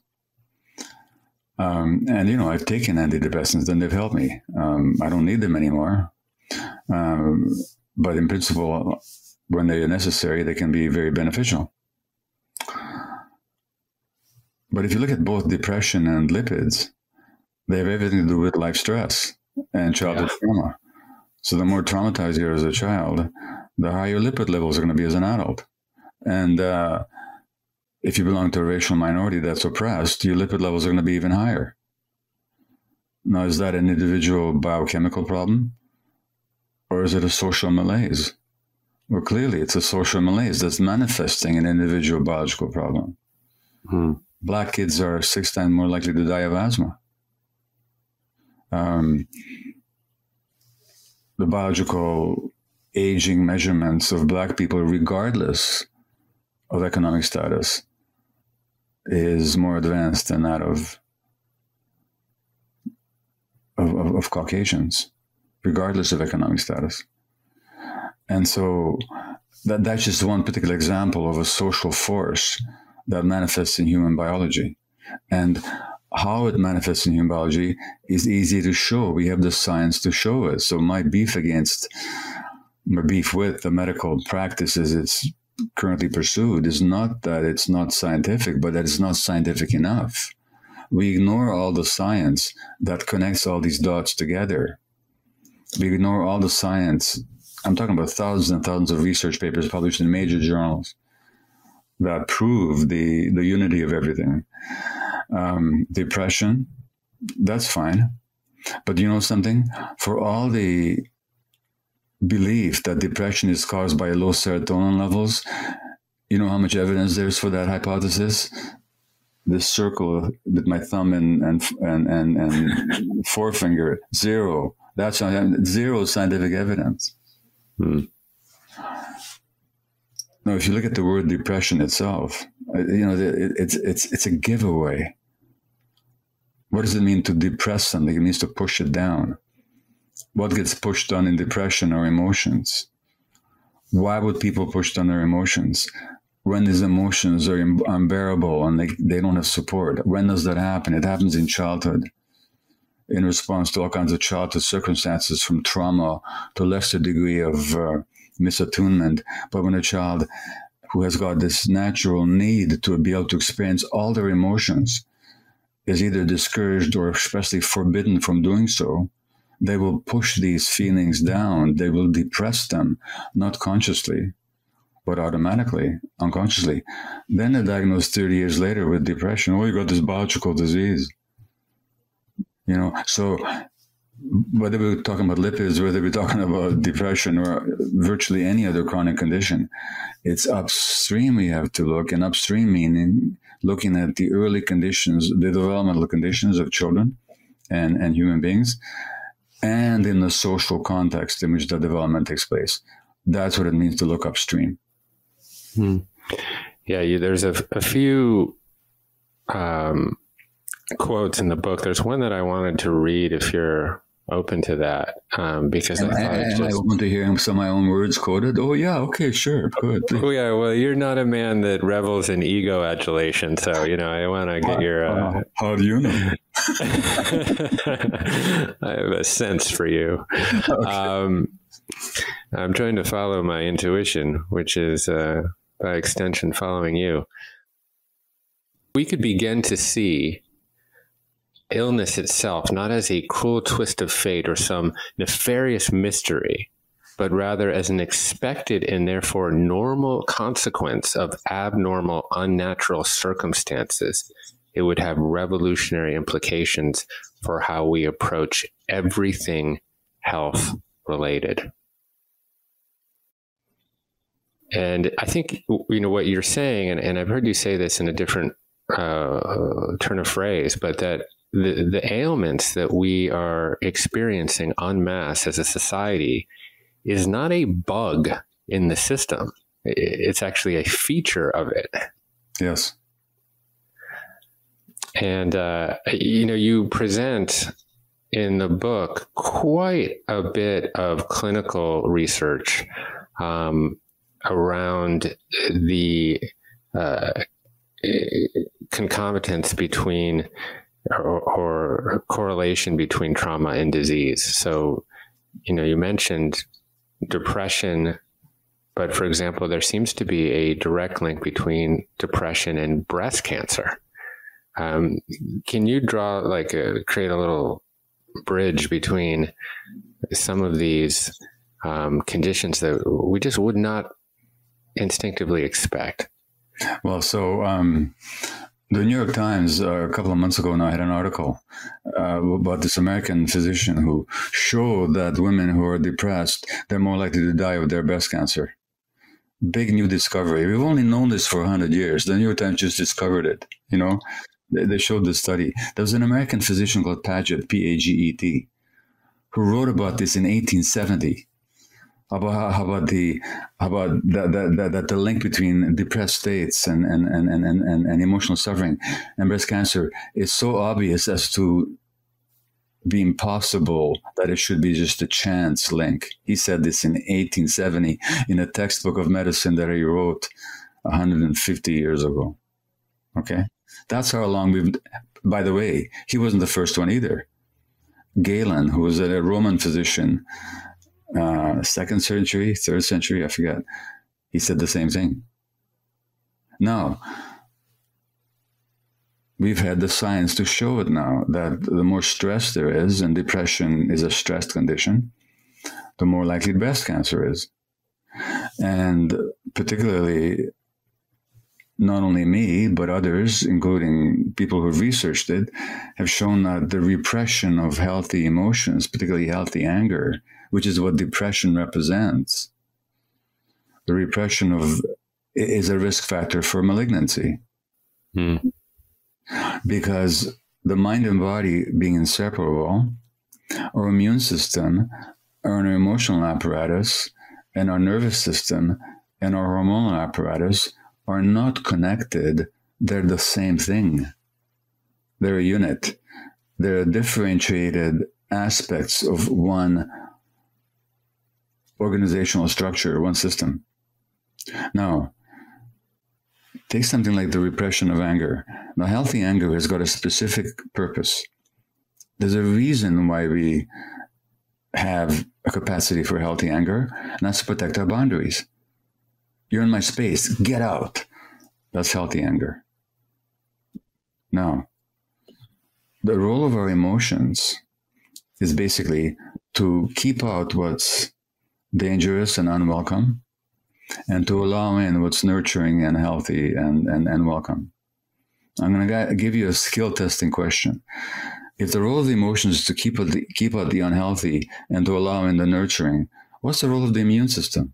Um, and you know, I've taken antidepressants, and they've helped me. Um, I don't need them anymore, um, but in principle, when they are necessary, they can be very beneficial. But if you look at both depression and lipids, they have everything to do with life stress and childhood yeah. trauma. So the more traumatized you are as a child, the higher your lipid levels are going to be as an adult. And uh, if you belong to a racial minority that's oppressed, your lipid levels are going to be even higher. Now, is that an individual biochemical problem? Or is it a social malaise? Well, clearly it's a social malaise that's manifesting an individual biological problem. Hmm. Black kids are six times more likely to die of asthma. Um, the biological aging measurements of black people, regardless of economic status, is more advanced than that of of, of, of Caucasians, regardless of economic status. And so that that's just one particular example of a social force that manifests in human biology. And how it manifests in human biology is easy to show. We have the science to show it. So my beef against my beef with the medical practices it's currently pursued is not that it's not scientific, but that it's not scientific enough. We ignore all the science that connects all these dots together. We ignore all the science. I'm talking about thousands and thousands of research papers published in major journals that prove the, the unity of everything. Um, depression, that's fine. But you know something? For all the belief that depression is caused by low serotonin levels. You know how much evidence there's for that hypothesis? This circle with my thumb and and and and, and forefinger zero. That's zero scientific evidence. Hmm. Now, if you look at the word depression itself, uh, you know it's it's it's a giveaway What does it mean to depress something? It means to push it down. What gets pushed down in depression are emotions. Why would people push down their emotions? When these emotions are unbearable and they, they don't have support. When does that happen? It happens in childhood in response to all kinds of childhood circumstances from trauma to lesser degree of uh, misattunement. But when a child who has got this natural need to be able to experience all their emotions is either discouraged or especially forbidden from doing so, they will push these feelings down. They will depress them, not consciously, but automatically, unconsciously. Then they're diagnosed 30 years later with depression. Oh, you got this biological disease. You know, so whether we're talking about lipids, whether we're talking about depression or virtually any other chronic condition, it's upstream we have to look, and upstream meaning looking at the early conditions, the developmental conditions of children and, and human beings, and in the social context in which the development takes place. That's what it means to look upstream. Hmm. Yeah, you, there's a, a few um, quotes in the book. There's one that I wanted to read if you're open to that um, because and, I thought and just, I want to hear some of my own words quoted. Oh yeah, okay, sure, good. Oh yeah, well, you're not a man that revels in ego adulation, so you know I want to get your. Uh, how do you know? I have a sense for you. Okay. Um, I'm trying to follow my intuition, which is uh, by extension following you. We could begin to see illness itself not as a cruel twist of fate or some nefarious mystery, but rather as an expected and therefore normal consequence of abnormal, unnatural circumstances, it would have revolutionary implications for how we approach everything health related. And I think you know what you're saying, and, and I've heard you say this in a different uh, turn of phrase, but that the, the ailments that we are experiencing en masse as a society is not a bug in the system. It's actually a feature of it. Yes. And, uh, you know, you present in the book quite a bit of clinical research um, around the uh, concomitance between or, or correlation between trauma and disease. So, you know, you mentioned depression, but for example, there seems to be a direct link between depression and breast cancer. Um, can you draw like a, create a little bridge between some of these um, conditions that we just would not instinctively expect? Well, so um, the New York Times uh, a couple of months ago now had an article uh, about this American physician who showed that women who are depressed they're more likely to die of their breast cancer. Big new discovery. We've only known this for 100 years. The New York Times just discovered it, you know. They, they showed this study. There was an American physician called Paget, P A G E T, who wrote about this in 1870 about how, about the about that the, the, the link between depressed states and and, and, and, and, and emotional suffering and breast cancer is so obvious as to be impossible that it should be just a chance link. He said this in 1870 in a textbook of medicine that he wrote 150 years ago. Okay? That's how long we've by the way, he wasn't the first one either. Galen, who was a Roman physician, uh, second century, third century, I forget. He said the same thing. Now, we've had the science to show it now that the more stress there is, and depression is a stressed condition, the more likely breast cancer is. And particularly, not only me, but others, including people who've researched it, have shown that the repression of healthy emotions, particularly healthy anger, which is what depression represents. The repression of is a risk factor for malignancy. Hmm. Because the mind and body being inseparable, our immune system, our emotional apparatus, and our nervous system and our hormonal apparatus are not connected. They're the same thing. They're a unit. They're differentiated aspects of one organizational structure, one system. Now, take something like the repression of anger. Now, healthy anger has got a specific purpose. There's a reason why we have a capacity for healthy anger, and that's to protect our boundaries. You're in my space, get out. That's healthy anger. Now, the role of our emotions is basically to keep out what's dangerous and unwelcome and to allow in what's nurturing and healthy and, and, and welcome. I'm going to give you a skill testing question. If the role of the emotions is to keep out the, keep out the unhealthy and to allow in the nurturing, what's the role of the immune system?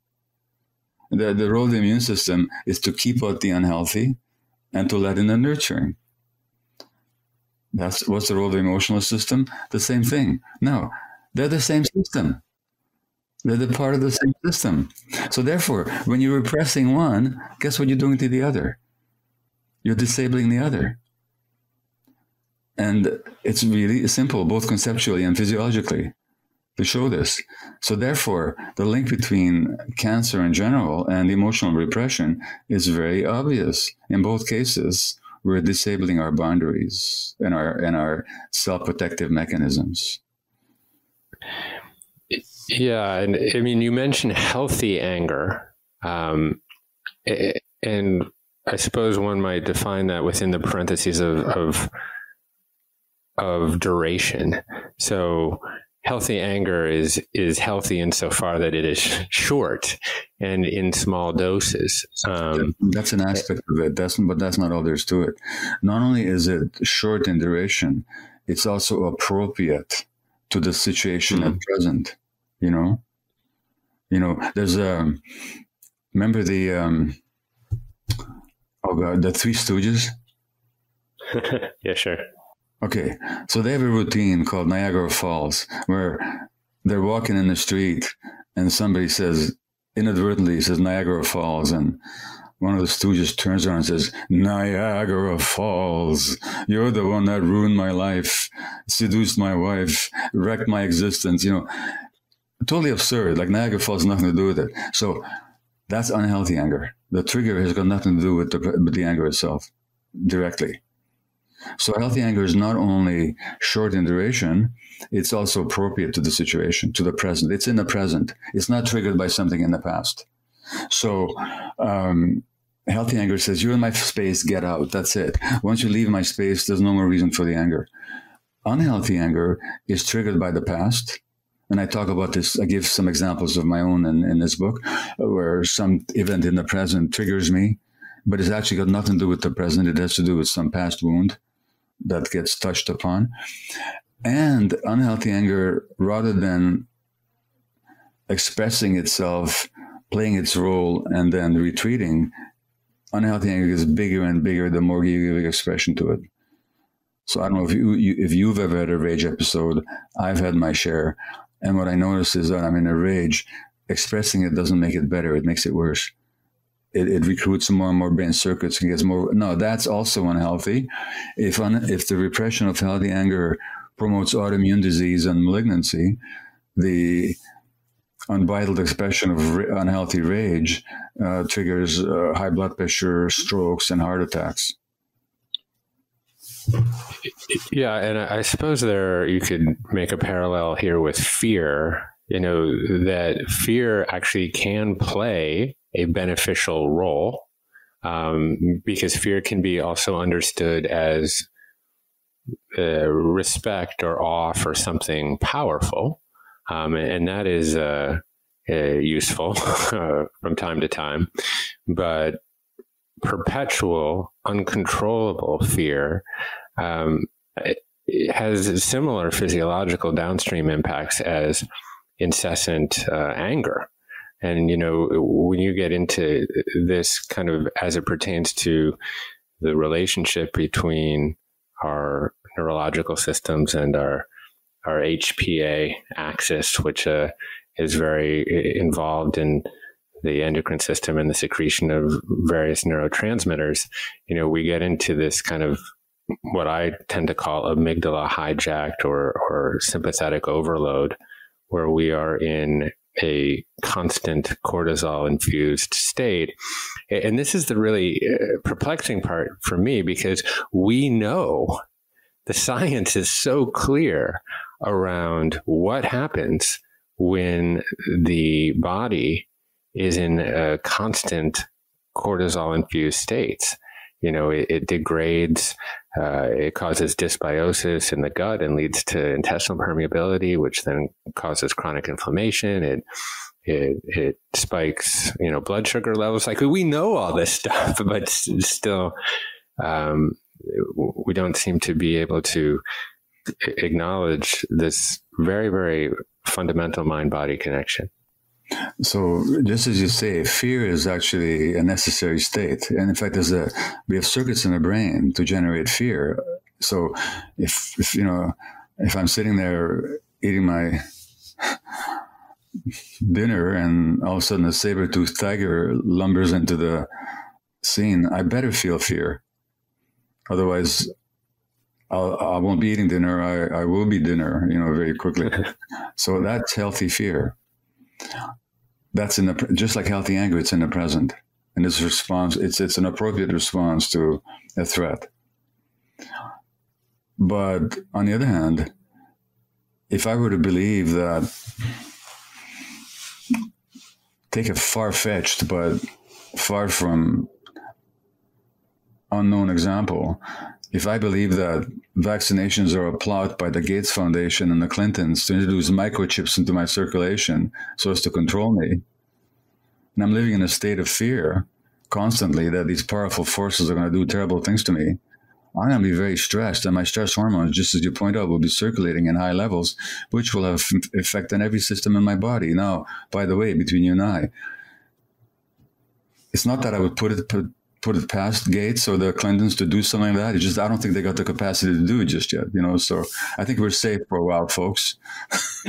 The, the role of the immune system is to keep out the unhealthy and to let in the nurturing. That's what's the role of the emotional system? The same thing. No, they're the same system. They're the part of the same system. So therefore, when you're repressing one, guess what you're doing to the other? You're disabling the other. And it's really simple, both conceptually and physiologically, to show this. So therefore, the link between cancer in general and emotional repression is very obvious. In both cases, we're disabling our boundaries and our and our self-protective mechanisms. Yeah, and I mean, you mentioned healthy anger, um, and I suppose one might define that within the parentheses of of, of duration. So, healthy anger is is healthy insofar that it is short and in small doses. Um, that's an aspect of it. That's but that's not all there's to it. Not only is it short in duration, it's also appropriate to the situation mm-hmm. at present you know? You know there's a um, remember the um oh god the three stooges? Yeah sure. Okay so they have a routine called niagara falls where they're walking in the street and somebody says inadvertently says niagara falls and one of the stooges turns around and says, Niagara Falls, you're the one that ruined my life, seduced my wife, wrecked my existence. You know, totally absurd. Like Niagara Falls, nothing to do with it. So that's unhealthy anger. The trigger has got nothing to do with the, with the anger itself directly. So healthy anger is not only short in duration, it's also appropriate to the situation, to the present. It's in the present. It's not triggered by something in the past. So um, healthy anger says, "You're in my space. Get out." That's it. Once you leave my space, there's no more reason for the anger. Unhealthy anger is triggered by the past and I talk about this. I give some examples of my own in, in this book, uh, where some event in the present triggers me, but it's actually got nothing to do with the present. It has to do with some past wound that gets touched upon. And unhealthy anger, rather than expressing itself, playing its role, and then retreating, unhealthy anger gets bigger and bigger the more you give expression to it. So I don't know if you, you, if you've ever had a rage episode. I've had my share. And what I notice is that I'm in a rage. Expressing it doesn't make it better, it makes it worse. It, it recruits more and more brain circuits and gets more. No, that's also unhealthy. If, un, if the repression of healthy anger promotes autoimmune disease and malignancy, the unbridled expression of unhealthy rage uh, triggers uh, high blood pressure, strokes, and heart attacks. Yeah, and I suppose there you could make a parallel here with fear. You know that fear actually can play a beneficial role um, because fear can be also understood as uh, respect or awe for something powerful, um, and that is uh, uh, useful from time to time. But perpetual, uncontrollable fear um, has similar physiological downstream impacts as incessant uh, anger. And, you know, when you get into this kind of as it pertains to the relationship between our neurological systems and our our HPA axis, which uh, is very involved in the endocrine system and the secretion of various neurotransmitters, you know, we get into this kind of what I tend to call amygdala hijacked or or sympathetic overload, where we are in a constant cortisol infused state. And this is the really uh, perplexing part for me because we know the science is so clear around what happens when the body is in a constant cortisol infused states. You know, it, it degrades, uh, it causes dysbiosis in the gut and leads to intestinal permeability, which then causes chronic inflammation. It it it spikes, you know, blood sugar levels. Like we know all this stuff, but still, um, we don't seem to be able to acknowledge this very, very fundamental mind body connection. So, just as you say, fear is actually a necessary state, and in fact, there's a we have circuits in the brain to generate fear. So, if, if you know, if I'm sitting there eating my dinner, and all of a sudden a saber-toothed tiger lumbers into the scene, I better feel fear. Otherwise, I'll, I will not be eating dinner. I, I will be dinner, you know, very quickly. so that's healthy fear. That's in the just like healthy anger. It's in the present, and it's response. It's it's an appropriate response to a threat. But on the other hand, if I were to believe that, take a far fetched but far from unknown example, if I believe that vaccinations are a plot by the Gates Foundation and the Clintons to introduce microchips into my circulation so as to control me, and I'm living in a state of fear constantly that these powerful forces are going to do terrible things to me, I'm going to be very stressed, and my stress hormones, just as you point out, will be circulating in high levels, which will have effect on every system in my body. Now, by the way, between you and I, it's not that I would put it put, put it past Gates or the Clintons to do something like that. It's just I don't think they got the capacity to do it just yet. You know, so I think we're safe for a while, folks.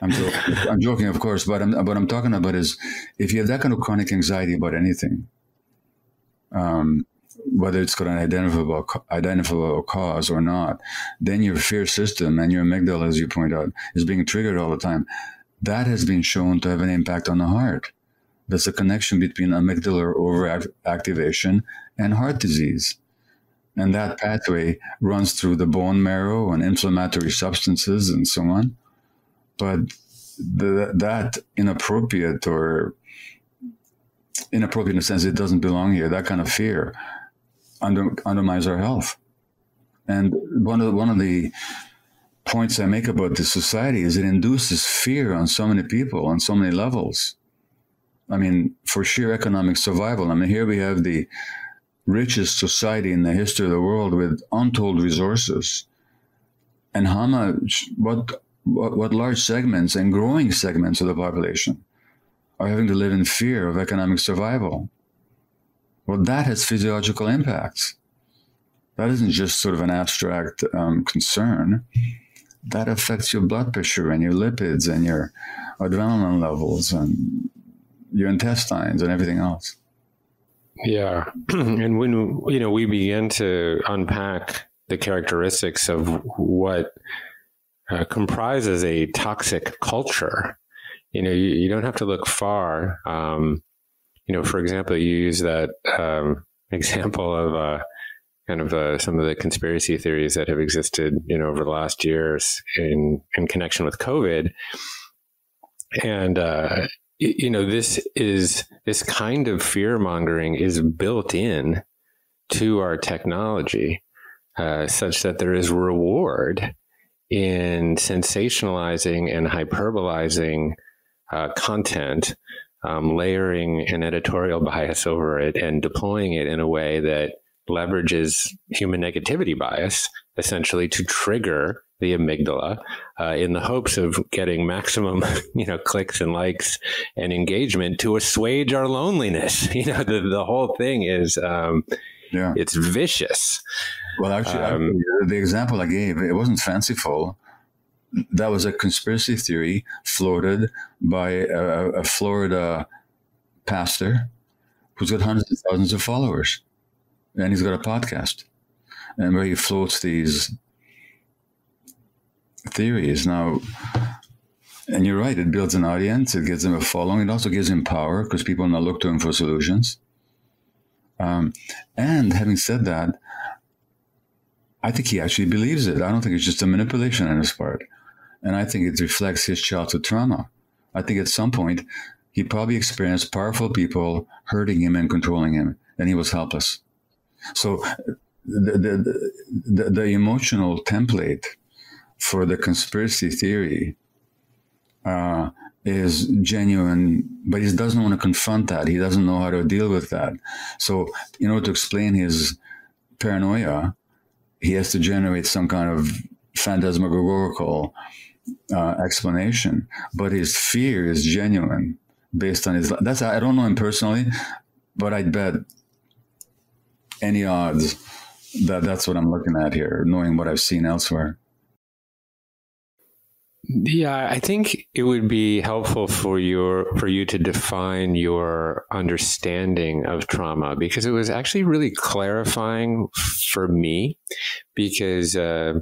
I'm, joking, I'm joking, of course, but I'm, what I'm talking about is if you have that kind of chronic anxiety about anything, um, whether it's got an identifiable identifiable cause or not, then your fear system and your amygdala, as you point out, is being triggered all the time. That has been shown to have an impact on the heart. There's a connection between amygdala overactivation and heart disease. And that pathway runs through the bone marrow and inflammatory substances and so on. But the, that inappropriate or inappropriate in the sense it doesn't belong here, that kind of fear under, undermines our health. And one of one of the points I make about this society is it induces fear on so many people on so many levels. I mean, for sheer economic survival. I mean, here we have the richest society in the history of the world with untold resources. And how much, what, what, what large segments and growing segments of the population are having to live in fear of economic survival. Well, that has physiological impacts. That isn't just sort of an abstract um, concern. That affects your blood pressure and your lipids and your adrenaline levels and your intestines and everything else. Yeah. and when you know we begin to unpack the characteristics of what uh, comprises a toxic culture, you know, you, you don't have to look far. Um, you know, for example, you use that um, example of uh, kind of uh, some of the conspiracy theories that have existed, you know, over the last years in in connection with COVID, and uh, you know, this is this kind of fear mongering is built in to our technology, uh, such that there is reward in sensationalizing and hyperbolizing uh, content um, layering an editorial bias over it and deploying it in a way that leverages human negativity bias essentially to trigger the amygdala uh, in the hopes of getting maximum you know clicks and likes and engagement to assuage our loneliness. You know the, the whole thing is um, yeah. it's vicious. Well actually, um, the example i gave it wasn't fanciful. That was a conspiracy theory floated by a, a Florida pastor who's got hundreds of thousands of followers, and he's got a podcast. and where he floats these theories. Now, and you're right, it builds an audience, it gives him a following, it also gives him power because people now look to him for solutions. Um, and having said that, I think he actually believes it. I don't think it's just a manipulation on his part. And I think it reflects his childhood trauma. I think at some point he probably experienced powerful people hurting him and controlling him, and he was helpless. So the, the, the, the emotional template for the conspiracy theory uh, is genuine, but he doesn't want to confront that. He doesn't know how to deal with that. So, in order to explain his paranoia, he has to generate some kind of phantasmagorical uh, explanation. But his fear is genuine based on his. That's I don't know him personally, but I'd bet any odds that that's what I'm looking at here, knowing what I've seen elsewhere. Yeah, I think it would be helpful for your for you to define your understanding of trauma because it was actually really clarifying for me because uh,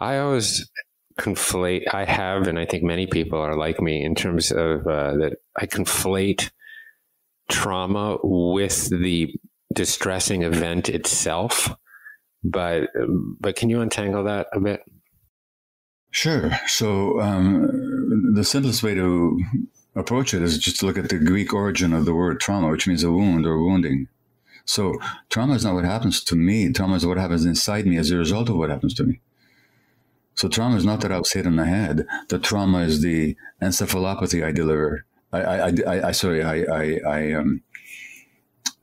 I always conflate I have and I think many people are like me in terms of uh, that I conflate trauma with the distressing event itself. But but can you untangle that a bit Sure. So um, the simplest way to approach it is just to look at the Greek origin of the word trauma, which means a wound or wounding. So trauma is not what happens to me. Trauma is what happens inside me as a result of what happens to me. So trauma is not that I was hit in the head. The trauma is the encephalopathy I deliver. I, I, I, I sorry, I, I, I, um,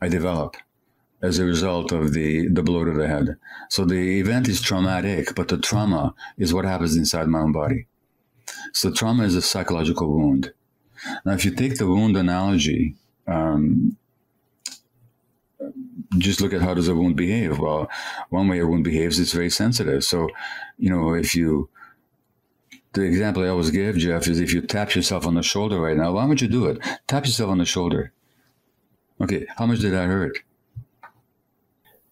I develop as a result of the, the blow to the head. So the event is traumatic, but the trauma is what happens inside my own body. So trauma is a psychological wound. Now, if you take the wound analogy, um, just look at how does a wound behave. Well, one way a wound behaves is very sensitive. So, you know, if you the example I always give, Jeff, is if you tap yourself on the shoulder right now, why would you do it? Tap yourself on the shoulder. Okay, how much did that hurt?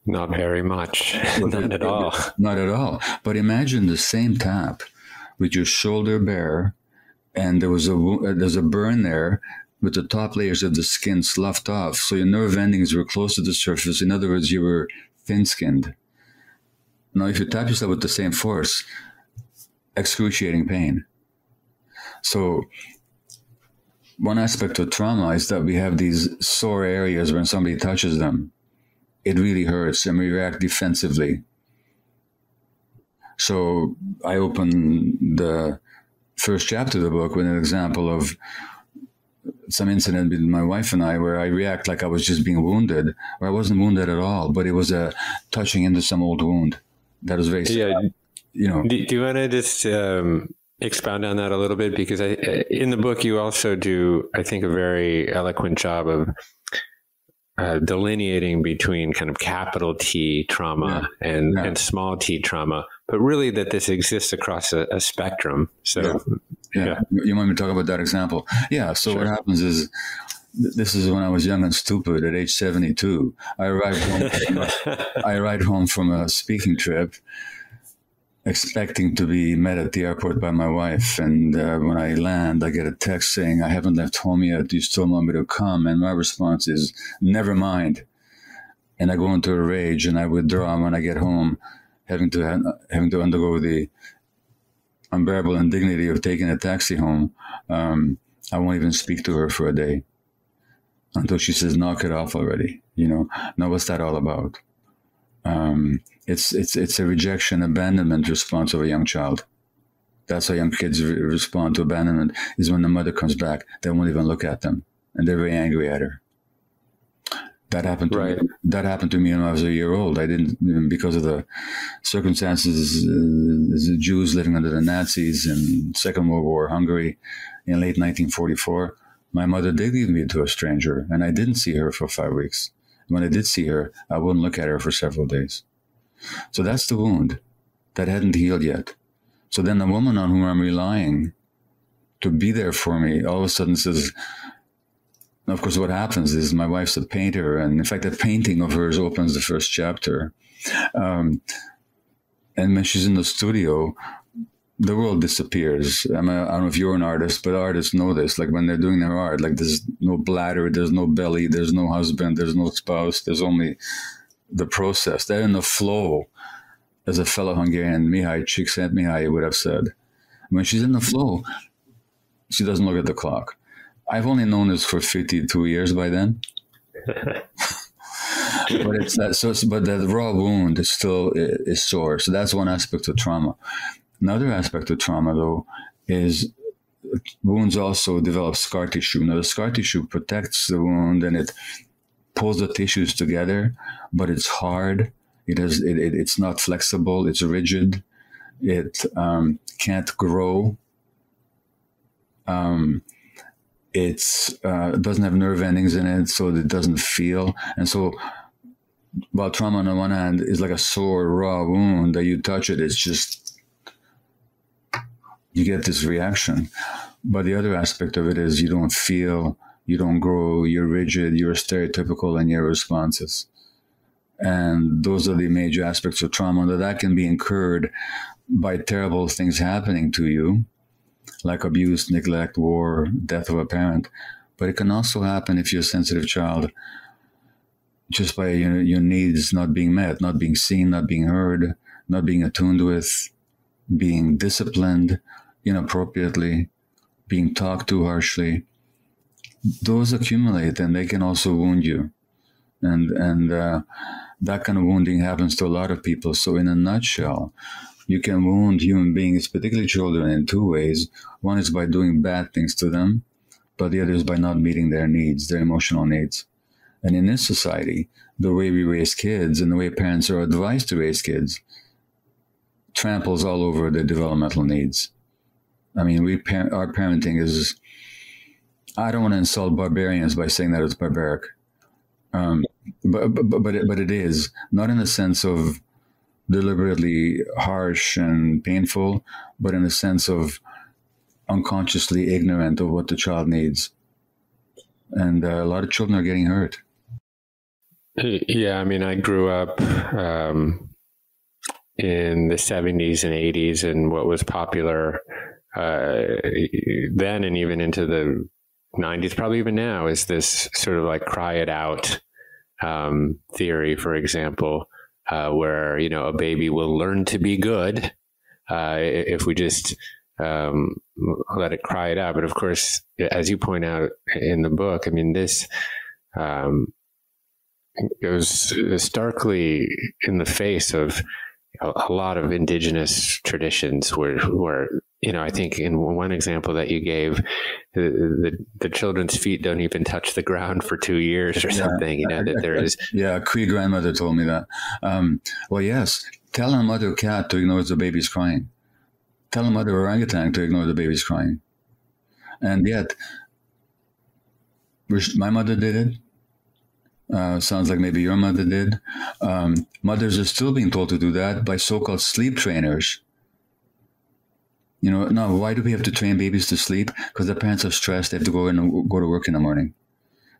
Not very much. Not at all. Not at all. But imagine the same tap with your shoulder bare, and there was a uh, there's a burn there with the top layers of the skin sloughed off, so your nerve endings were close to the surface. In other words, you were thin-skinned. Now, if you tap yourself with the same force, excruciating pain. So, one aspect of trauma is that we have these sore areas when somebody touches them it really hurts and we react defensively. So I open the first chapter of the book with an example of some incident with my wife and I where I react like I was just being wounded, or I wasn't wounded at all, but it was a touching into some old wound that was very yeah. You know, do, do you want to just um, expound on that a little bit because I, in the book you also do, I think, a very eloquent job of uh, delineating between kind of capital T trauma yeah. and yeah. and small T trauma, but really that this exists across a, a spectrum. So, yeah. yeah. you want me to talk about that example? Yeah. So sure. what happens is. This is when I was young and stupid at age 72. I arrived home, from I arrived home from a speaking trip expecting to be met at the airport by my wife. And uh, when I land, I get a text saying, I haven't left home yet. Do you still want me to come? And my response is, never mind. And I go into a rage and I withdraw when I get home, having to, having to undergo the unbearable indignity of taking a taxi home. Um, I won't even speak to her for a day until she says, knock it off already. You know, now what's that all about? Um, it's it's it's a rejection abandonment response of a young child. That's how young kids re- respond to abandonment. Is when the mother comes back, they won't even look at them, and they're very angry at her. That happened to right. me. That happened to me when I was a year old. I didn't because of the circumstances. Uh, as Jews living under the Nazis in Second World War, Hungary, in late 1944. My mother did leave me to a stranger, and I didn't see her for five weeks. When I did see her, I wouldn't look at her for several days. So that's the wound that hadn't healed yet. So then the woman on whom I'm relying to be there for me all of a sudden says, of course, what happens is my wife's a painter, and in fact, a painting of hers opens the first chapter. Um, and when she's in the studio, the world disappears. I, mean, I don't know if you're an artist, but artists know this. Like when they're doing their art, like there's no bladder, there's no belly, there's no husband, there's no spouse, there's only the process. They're in the flow, as a fellow Hungarian, Mihaly Csikszentmihalyi would have said. When she's in the flow, she doesn't look at the clock. I've only known this for 52 years by then. but it's that so but the raw wound is still is sore so that's one aspect of trauma Another aspect of trauma, though, is wounds also develop scar tissue. Now, the scar tissue protects the wound and it pulls the tissues together, but it's hard. It is. it, it it's not flexible. It's rigid. It um, can't grow. Um, it's uh, it doesn't have nerve endings in it, so it doesn't feel. And so, while trauma on the one hand is like a sore, raw wound that you touch it, it's just you get this reaction. But the other aspect of it is you don't feel, you don't grow, you're rigid, you're stereotypical in your responses. And those are the major aspects of trauma that that can be incurred by terrible things happening to you, like abuse, neglect, war, death of a parent. But it can also happen if you're a sensitive child, just by your, your needs not being met, not being seen, not being heard, not being attuned with, being disciplined, inappropriately, being talked to harshly, those accumulate and they can also wound you. And, and uh, that kind of wounding happens to a lot of people. So, in a nutshell, you can wound human beings, particularly children, in two ways. One is by doing bad things to them, but the other is by not meeting their needs, their emotional needs. And in this society, the way we raise kids and the way parents are advised to raise kids tramples all over their developmental needs. I mean, we our parenting is. I don't want to insult barbarians by saying that it's barbaric, um, but but but it, but it is. Not in the sense of deliberately harsh and painful, but in the sense of unconsciously ignorant of what the child needs, and uh, a lot of children are getting hurt. Yeah, I mean, I grew up um, in the 70s and 80s, and what was popular uh, then and even into the 90s, probably even now, is this sort of like cry it out um, theory, for example, uh, where you know a baby will learn to be good uh, if we just um, let it cry it out. But of course, as you point out in the book, I mean this um, goes starkly in the face of a, a lot of indigenous traditions where where you know I think in one example that you gave the, the, the children's feet don't even touch the ground for 2 years or something you know that there is yeah Cree grandmother told me that. Um, well yes tell a mother cat to ignore the baby's crying. Tell a mother orangutan to ignore the baby's crying. And yet my mother did it. Uh, sounds like maybe your mother did. Um, mothers are still being told to do that by so-called sleep trainers. You know, no, why do we have to train babies to sleep? Because their parents are stressed; they have to go and go to work in the morning.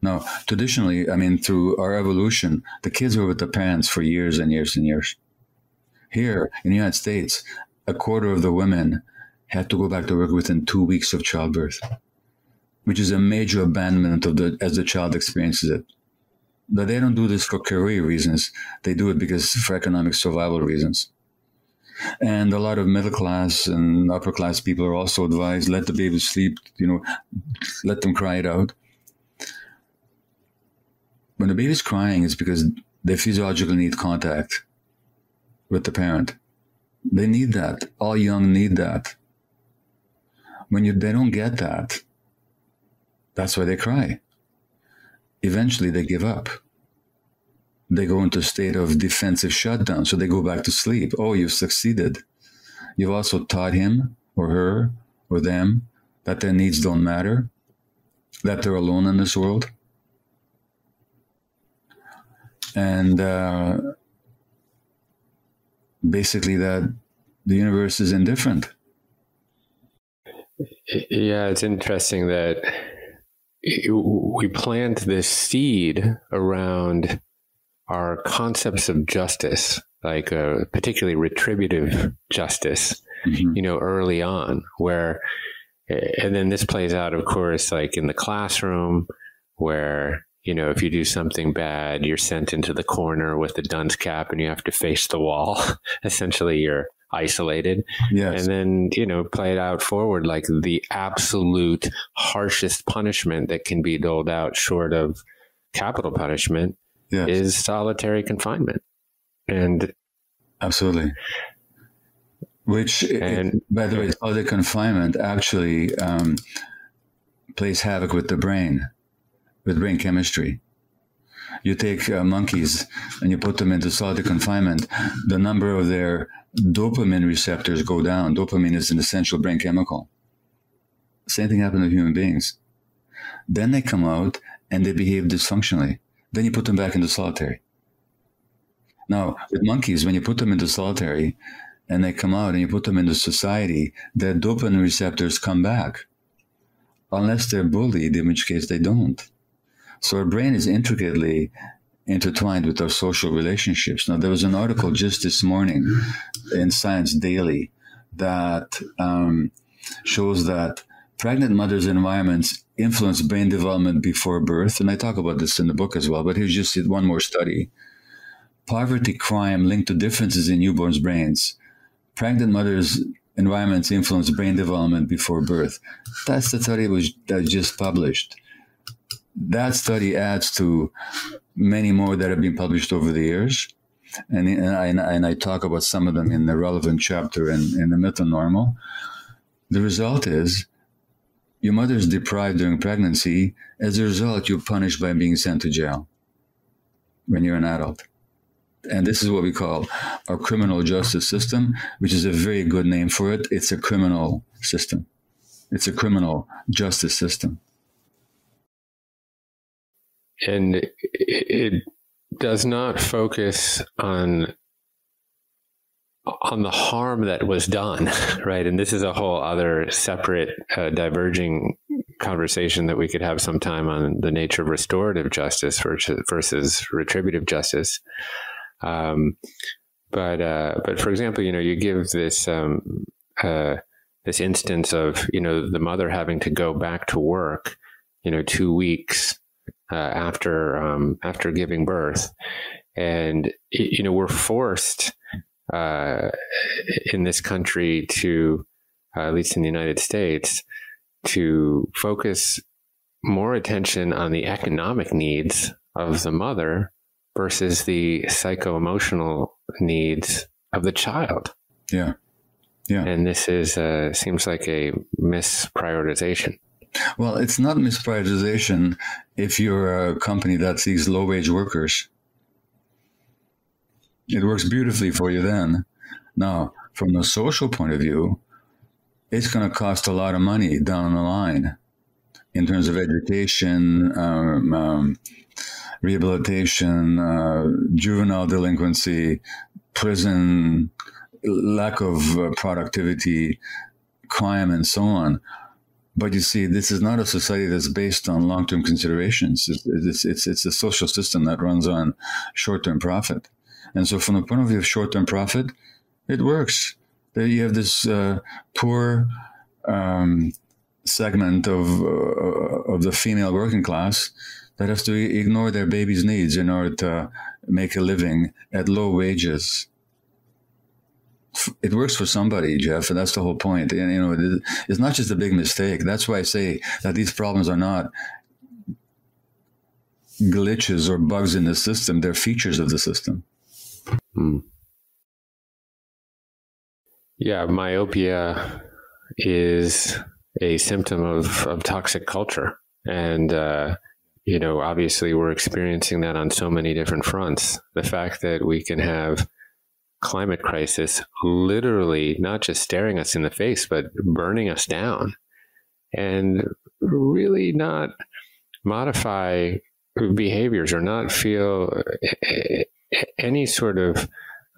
Now, traditionally, I mean, through our evolution, the kids were with the parents for years and years and years. Here in the United States, a quarter of the women had to go back to work within two weeks of childbirth, which is a major abandonment of the as the child experiences it. But they don't do this for career reasons. They do it because for economic survival reasons. And a lot of middle class and upper class people are also advised let the baby sleep, you know, let them cry it out. When the baby's crying, it's because they physiologically need contact with the parent. They need that. All young need that. When you, they don't get that, that's why they cry eventually they give up. They go into a state of defensive shutdown. So they go back to sleep. Oh, you've succeeded. You've also taught him or her or them that their needs don't matter, that they're alone in this world. And uh, basically, that the universe is indifferent. Yeah, it's interesting that we plant this seed around our concepts of justice, like uh, particularly retributive justice, Mm-hmm. you know, early on, where, and then this plays out, of course, like in the classroom, where you know, if you do something bad, you're sent into the corner with a dunce cap and you have to face the wall. Essentially, you're isolated. Yes. And then, you know, play it out forward like the absolute harshest punishment that can be doled out short of capital punishment is solitary confinement. And absolutely. Which, and, by the way, solitary confinement actually um, plays havoc with the brain, with brain chemistry. You take uh, monkeys and you put them into solitary confinement, the number of their dopamine receptors go down. Dopamine is an essential brain chemical. Same thing happened to human beings. Then they come out and they behave dysfunctionally. Then you put them back into solitary. Now, with monkeys, when you put them into solitary and they come out and you put them into society, their dopamine receptors come back. Unless they're bullied, in which case they don't. So our brain is intricately intertwined with our social relationships. Now, there was an article just this morning in Science Daily that um, shows that pregnant mothers' environments influence brain development before birth. And I talk about this in the book as well, but here's just one more study. Poverty crime linked to differences in newborns' brains. Pregnant mothers' environments influence brain development before birth. That's the study was, that just published. That study adds to many more that have been published over the years. And, and, I, and I talk about some of them in the relevant chapter in, in the myth of normal. The result is your mother is deprived during pregnancy. As a result, you're punished by being sent to jail when you're an adult. And this is what we call our criminal justice system, which is a very good name for it. It's a criminal system. It's a criminal justice system and it does not focus on on the harm that was done right? And this is a whole other separate uh, diverging conversation that we could have sometime on the nature of restorative justice versus, versus retributive justice. Um, but uh, but for example you know you give this um, uh, this instance of you know the mother having to go back to work you know 2 weeks uh, after um, after giving birth, and you know we're forced uh, in this country to, uh, at least in the United States, to focus more attention on the economic needs of the mother versus the psycho emotional needs of the child. Yeah. Yeah. And this is uh, seems like a misprioritization. Well, it's not misprioritization if you're a company that sees low wage workers. It works beautifully for you then. Now, from the social point of view, it's going to cost a lot of money down the line in terms of education, um, um, rehabilitation, uh, juvenile delinquency, prison, lack of uh, productivity, crime, and so on. But you see, this is not a society that's based on long-term considerations. It's, it's, it's, it's a social system that runs on short-term profit. And so from the point of view of short-term profit, it works. You have this uh, poor um, segment of, uh, of the female working class that has to ignore their baby's needs in order to make a living at low wages it works for somebody, Jeff, and that's the whole point. And you know, it's not just a big mistake. That's why I say that these problems are not glitches or bugs in the system; they're features of the system. Hmm. Yeah, myopia is a symptom of, of toxic culture, and uh, you know, obviously, we're experiencing that on so many different fronts. The fact that we can have climate crisis literally not just staring us in the face, but burning us down and really not modify behaviors or not feel any sort of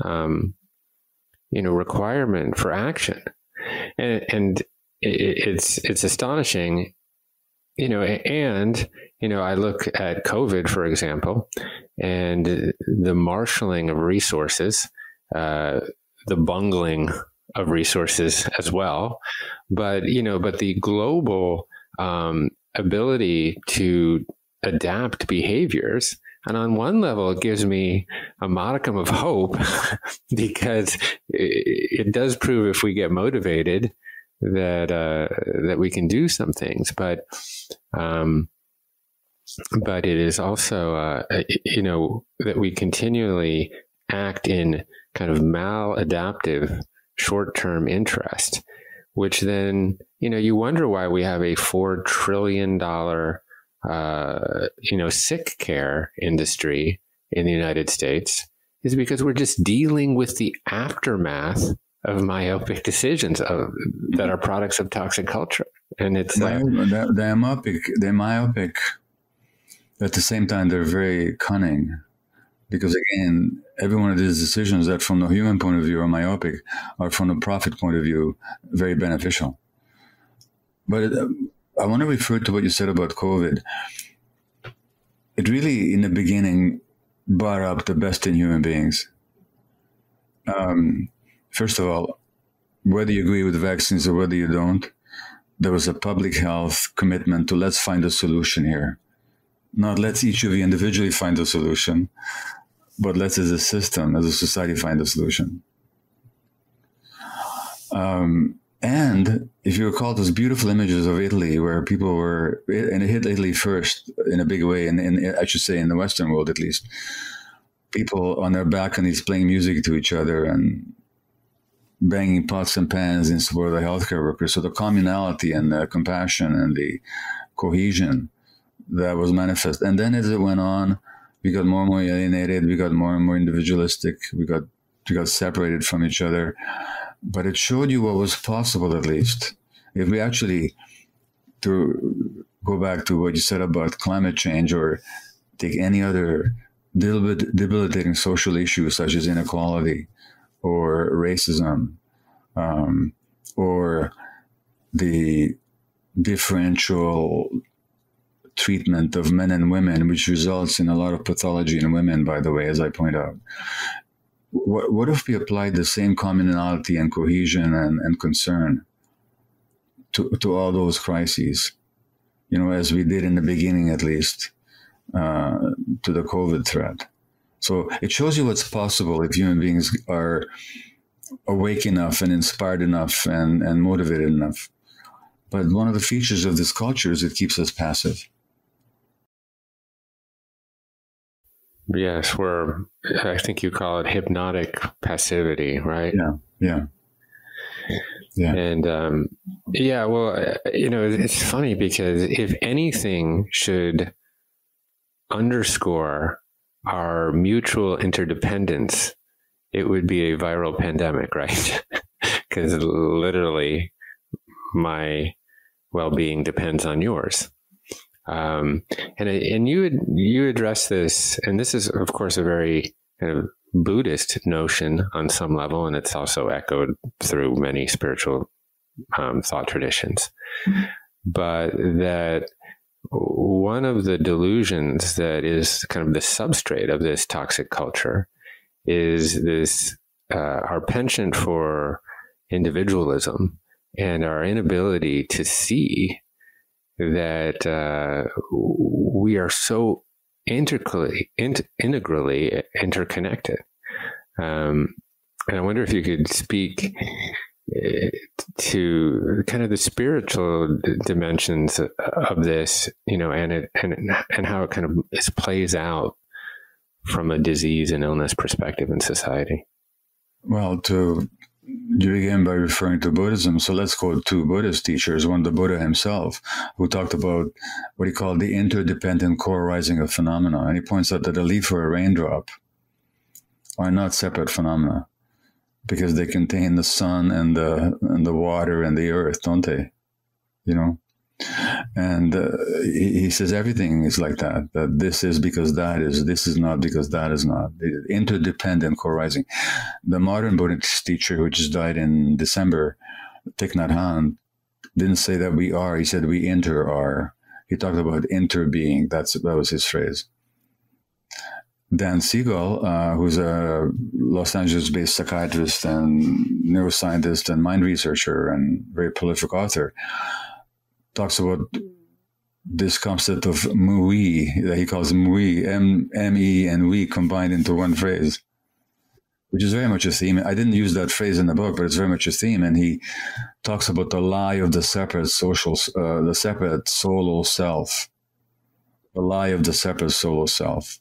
um, you know requirement for action and, and it's it's astonishing you know, and you know, I look at COVID, for example, and the marshaling of resources, uh, the bungling of resources as well, but you know, but the global um, ability to adapt behaviors. And on one level, it gives me a modicum of hope because it, it does prove if we get motivated that uh, that we can do some things. But um, but it is also uh, you know that we continually act in kind of maladaptive short-term interest, which then you know you wonder why we have a four trillion dollar uh, you know sick care industry in the United States is because we're just dealing with the aftermath of myopic decisions of, that are products of toxic culture. And it's uh, they're, they're myopic. They're myopic. At the same time, they're very cunning, because again, every one of these decisions that, from the human point of view, are myopic, are from the profit point of view very beneficial. But uh, I want to refer to what you said about COVID. It really, in the beginning, brought up the best in human beings. Um, First of all, whether you agree with vaccines or whether you don't, there was a public health commitment to let's find a solution here. Not let's each of you individually find a solution, but let's as a system, as a society, find a solution. Um, and if you recall those beautiful images of Italy where people were, and it hit Italy first in a big way, and in, I should say in the Western world at least, people on their balconies playing music to each other and banging pots and pans in support of the healthcare workers. So the communality and the compassion and the cohesion that was manifest. And then as it went on, we got more and more alienated. We got more and more individualistic. We got we got separated from each other. But it showed you what was possible, at least, if we actually to go back to what you said about climate change or take any other debilitating social issues such as inequality or racism um, or the differential treatment of men and women, which results in a lot of pathology in women, by the way, as I point out. What, what if we applied the same commonality and cohesion and, and concern to, to all those crises, you know, as we did in the beginning at least, uh, to the COVID threat? So it shows you what's possible if human beings are awake enough and inspired enough and, and motivated enough. But one of the features of this culture is it keeps us passive. Yes, we're, I think you call it hypnotic passivity, right? Yeah, yeah. Yeah. And um, yeah, well, you know, it's funny because if anything should underscore our mutual interdependence, it would be a viral pandemic, right? Because literally, my well-being depends on yours. Um, and and you you address this, and this is of course a very kind of Buddhist notion on some level, and it's also echoed through many spiritual um, thought traditions. But that one of the delusions that is kind of the substrate of this toxic culture is this uh, our penchant for individualism and our inability to see that uh, we are so integrally int- integrally interconnected. Um, and I wonder if you could speak to kind of the spiritual dimensions of this, you know, and it and and how it kind of plays out from a disease and illness perspective in society. Well, to you begin by referring to Buddhism. So let's quote two Buddhist teachers, one the Buddha himself, who talked about what he called the interdependent co-arising of phenomena. And he points out that a leaf or a raindrop are not separate phenomena because they contain the sun and the and the water and the earth, don't they? You know. And uh, he, he, says everything is like that. That this is because that is. This is not because that is not. Interdependent co-rising. The modern Buddhist teacher, who just died in December, Thich Nhat Hanh, didn't say that we are. He said we inter are. He talked about interbeing. That's that was his phrase. Dan Siegel, uh, who's a Los Angeles-based psychiatrist and neuroscientist and mind researcher and very prolific author, talks about this concept of mui that he calls mui, M M E and we combined into one phrase, which is very much a theme. I didn't use that phrase in the book, but it's very much a theme. And he talks about the lie of the separate social, uh, the separate solo self, the lie of the separate solo self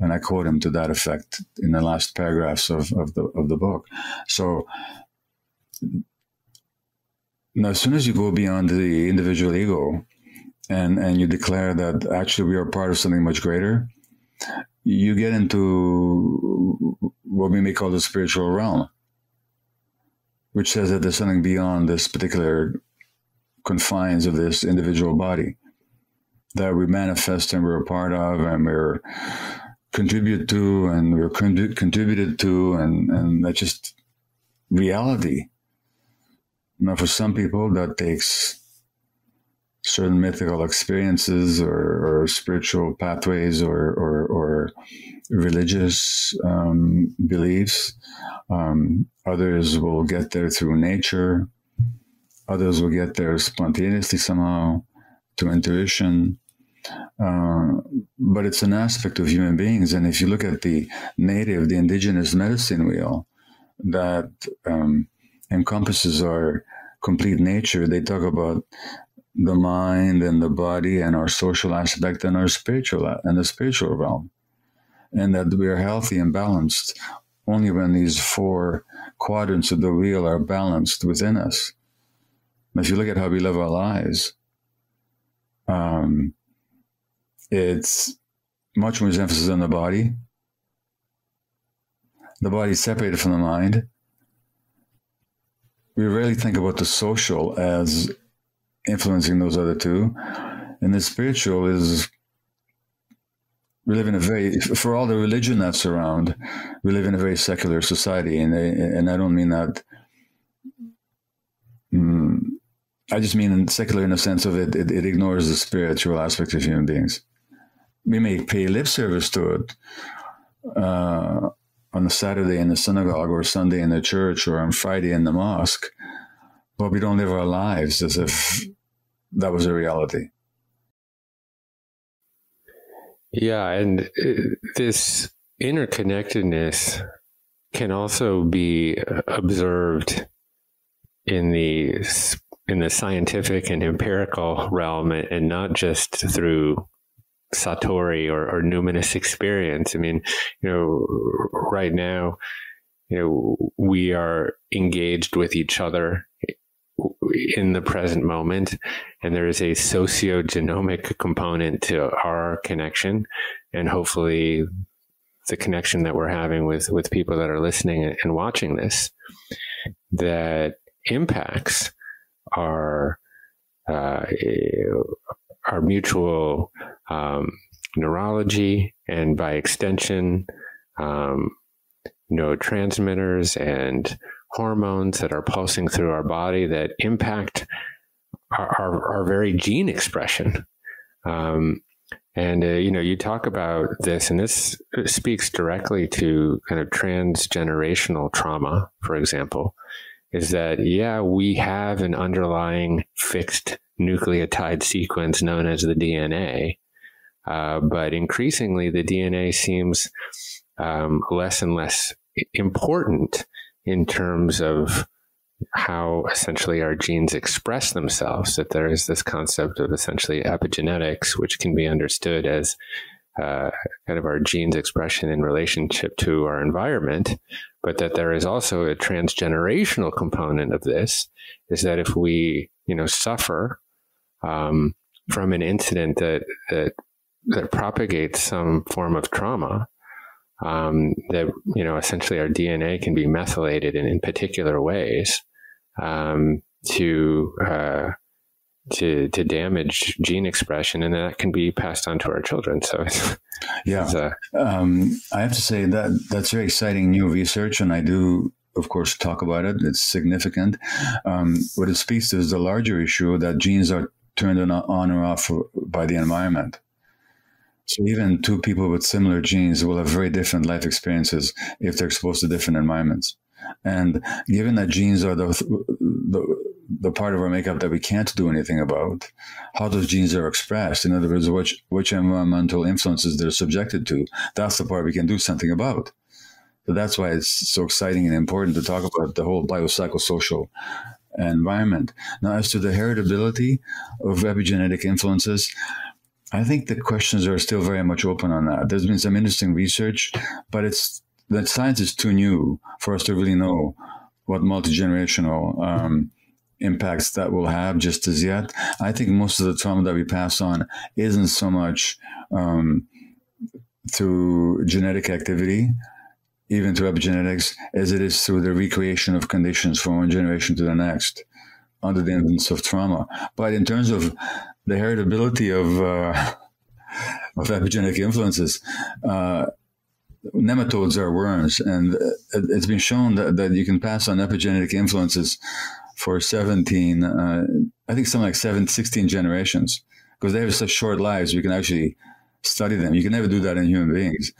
and I quote him to that effect in the last paragraphs of, of the of the book. So now, as soon as you go beyond the individual ego, and and you declare that actually we are part of something much greater, you get into what we may call the spiritual realm, which says that there's something beyond this particular confines of this individual body that we manifest and we're a part of, and we're contribute to and we're con- contributed to and, and that's just reality. Now, for some people, that takes certain mythical experiences or, or spiritual pathways or, or, or religious um, beliefs. Um, others will get there through nature. Others will get there spontaneously somehow, to intuition. Uh, but it's an aspect of human beings. And if you look at the native, the indigenous medicine wheel that um, encompasses our complete nature, they talk about the mind and the body and our social aspect and our spiritual and the spiritual realm, and that we are healthy and balanced only when these four quadrants of the wheel are balanced within us. If you look at how we live our lives, um, it's much more emphasis on the body. The body is separated from the mind. We rarely think about the social as influencing those other two. And the spiritual is we live in a very for all the religion that's around we live in a very secular society and and i don't mean that mm, i just mean secular in the sense of it, it, it ignores the spiritual aspect of human beings we may pay lip service to it uh, on a Saturday in the synagogue or Sunday in the church or on Friday in the mosque, but we don't live our lives as if that was a reality. Yeah, and uh, this interconnectedness can also be observed in the in the scientific and empirical realm and not just through satori or, or numinous experience. I mean, you know, right now, you know, we are engaged with each other in the present moment and there is a socio-genomic component to our connection and hopefully the connection that we're having with with people that are listening and watching this that impacts our uh, our mutual um, neurology and by extension um, neurotransmitters and hormones that are pulsing through our body that impact our, our, our very gene expression. Um, and uh, you know, you talk about this, and this speaks directly to kind of transgenerational trauma, for example. Is that yeah, we have an underlying fixed nucleotide sequence known as the DNA. Uh, but increasingly, the DNA seems um, less and less important in terms of how essentially our genes express themselves. That there is this concept of essentially epigenetics, which can be understood as uh, kind of our genes expression in relationship to our environment, but that there is also a transgenerational component of this. Is that if we, you know, suffer um, from an incident that that that propagates some form of trauma, um, that you know essentially our DNA can be methylated in, in particular ways um, to uh, to to damage gene expression, and that can be passed on to our children. So, it's, yeah, it's, uh, um, I have to say that that's very exciting new research, and I do of course, talk about it. It's significant. Um, what it speaks to is the larger issue that genes are turned on or off by the environment. So even two people with similar genes will have very different life experiences if they're exposed to different environments. And given that genes are the, the, the part of our makeup that we can't do anything about, how those genes are expressed, in other words, which, which environmental influences they're subjected to, that's the part we can do something about. So that's why it's so exciting and important to talk about the whole biopsychosocial environment. Now, as to the heritability of epigenetic influences, I think the questions are still very much open on that. There's been some interesting research, but it's that science is too new for us to really know what multi-generational um, impacts that will have just as yet. I think most of the trauma that we pass on isn't so much um, through genetic activity, even through epigenetics, as it is through the recreation of conditions from one generation to the next under the influence of trauma. But in terms of the heritability of uh, of epigenetic influences, uh, nematodes are worms, and it's been shown that, that you can pass on epigenetic influences for 17, uh, I think something like seven, 16 generations, because they have such short lives. We can actually study them. You can never do that in human beings.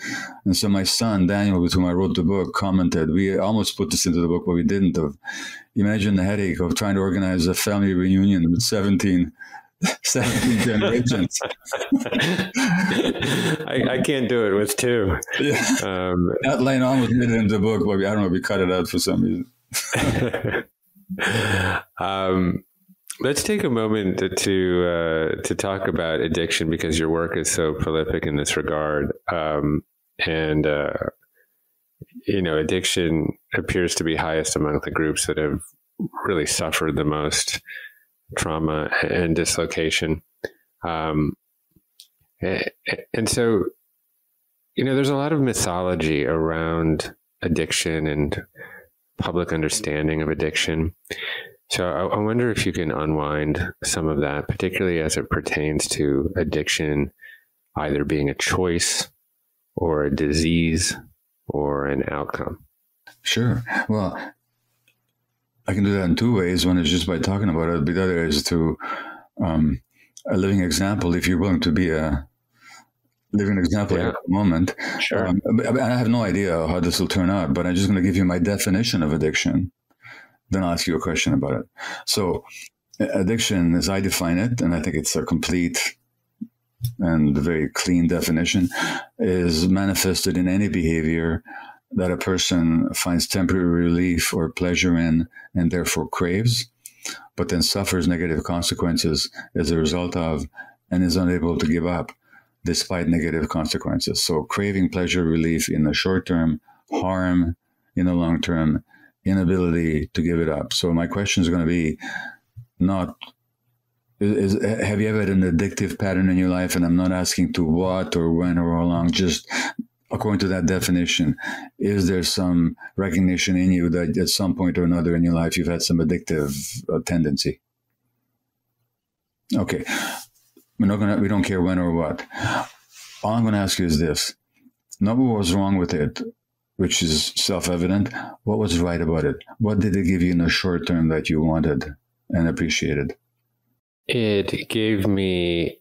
And so my son, Daniel, with whom I wrote the book, commented, we almost put this into the book, but we didn't. Of Imagine the headache of trying to organize a family reunion with 17 17 generations. I, I, can't do it with two. Yeah. Um, that line almost made it into the book, but I don't know, we cut it out for some reason. um, let's take a moment to to, uh, to, talk about addiction because your work is so prolific in this regard. Um, and, uh, you know, addiction appears to be highest among the groups that have really suffered the most trauma and dislocation. Um, and so, you know, there's a lot of mythology around addiction and public understanding of addiction. So I, I wonder if you can unwind some of that, particularly as it pertains to addiction either being a choice or a disease or an outcome. Sure. Well, I can do that in two ways. One is just by talking about it, but the other is through um, a living example. If you're willing to be a living example yeah. at the moment, sure. Um, I have no idea how this will turn out, but I'm just going to give you my definition of addiction. Then I'll ask you a question about it. So, addiction, as I define it, and I think it's a complete and very clean definition, is manifested in any behavior that a person finds temporary relief or pleasure in and therefore craves, but then suffers negative consequences as a result of and is unable to give up despite negative consequences. So, craving pleasure relief in the short term, harm in the long term, inability to give it up. So, my question is going to be not is, have you ever had an addictive pattern in your life? And I'm not asking to what or when or how long, just according to that definition, is there some recognition in you that at some point or another in your life you've had some addictive uh, tendency? Okay, we're not gonna. We don't care when or what. All I'm going to ask you is this: not what was wrong with it, which is self-evident. What was right about it? What did it give you in the short term that you wanted and appreciated? It gave me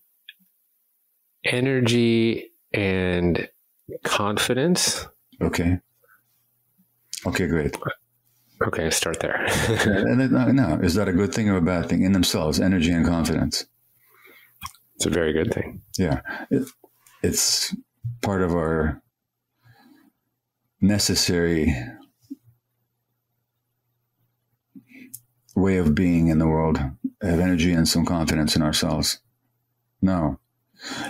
energy and confidence. Okay. Okay, great. Okay, start there. Uh, no, is that a good thing or a bad thing in themselves? Energy and confidence. It's a very good thing. Yeah, it, it's part of our necessary way of being in the world. Have energy and some confidence in ourselves. No,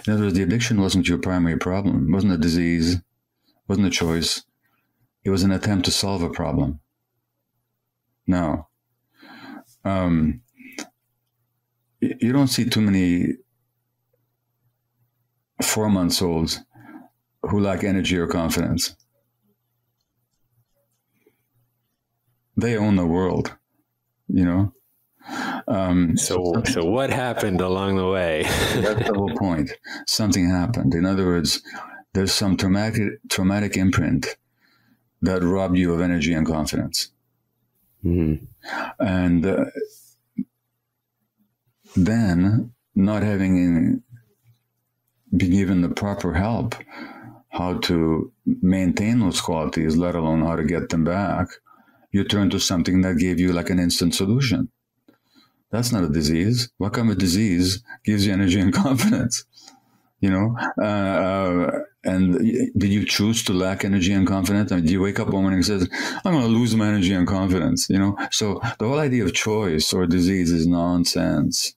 in other words, the addiction wasn't your primary problem. It wasn't a disease, It wasn't a choice. It was an attempt to solve a problem. No. um, you don't see too many four months olds who lack energy or confidence. They own the world, you know? Um, so, so what happened along the way? that's the whole point. Something happened. In other words, there's some traumatic traumatic imprint that robbed you of energy and confidence. Mm-hmm. And uh, then not having been given the proper help how to maintain those qualities, let alone how to get them back, you turn to something that gave you like an instant solution. That's not a disease. What kind of disease gives you energy and confidence? You know, uh, uh, and did you choose to lack energy and confidence? I mean, do you wake up one morning and says, "I'm going to lose my energy and confidence"? You know, so the whole idea of choice or disease is nonsense.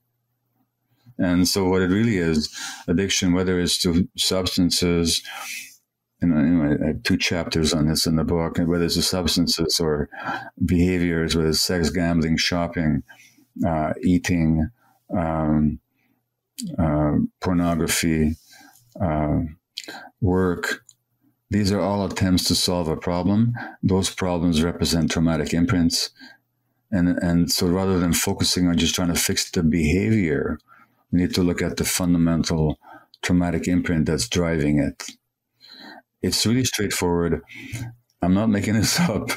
And so, what it really is, addiction, whether it's to substances, and anyway, I have two chapters on this in the book, whether it's the substances or behaviors, whether it's sex, gambling, shopping, uh, eating, um, uh, pornography, uh, work. These are all attempts to solve a problem. Those problems represent traumatic imprints. And, and so rather than focusing on just trying to fix the behavior, we need to look at the fundamental traumatic imprint that's driving it. It's really straightforward. I'm not making this up.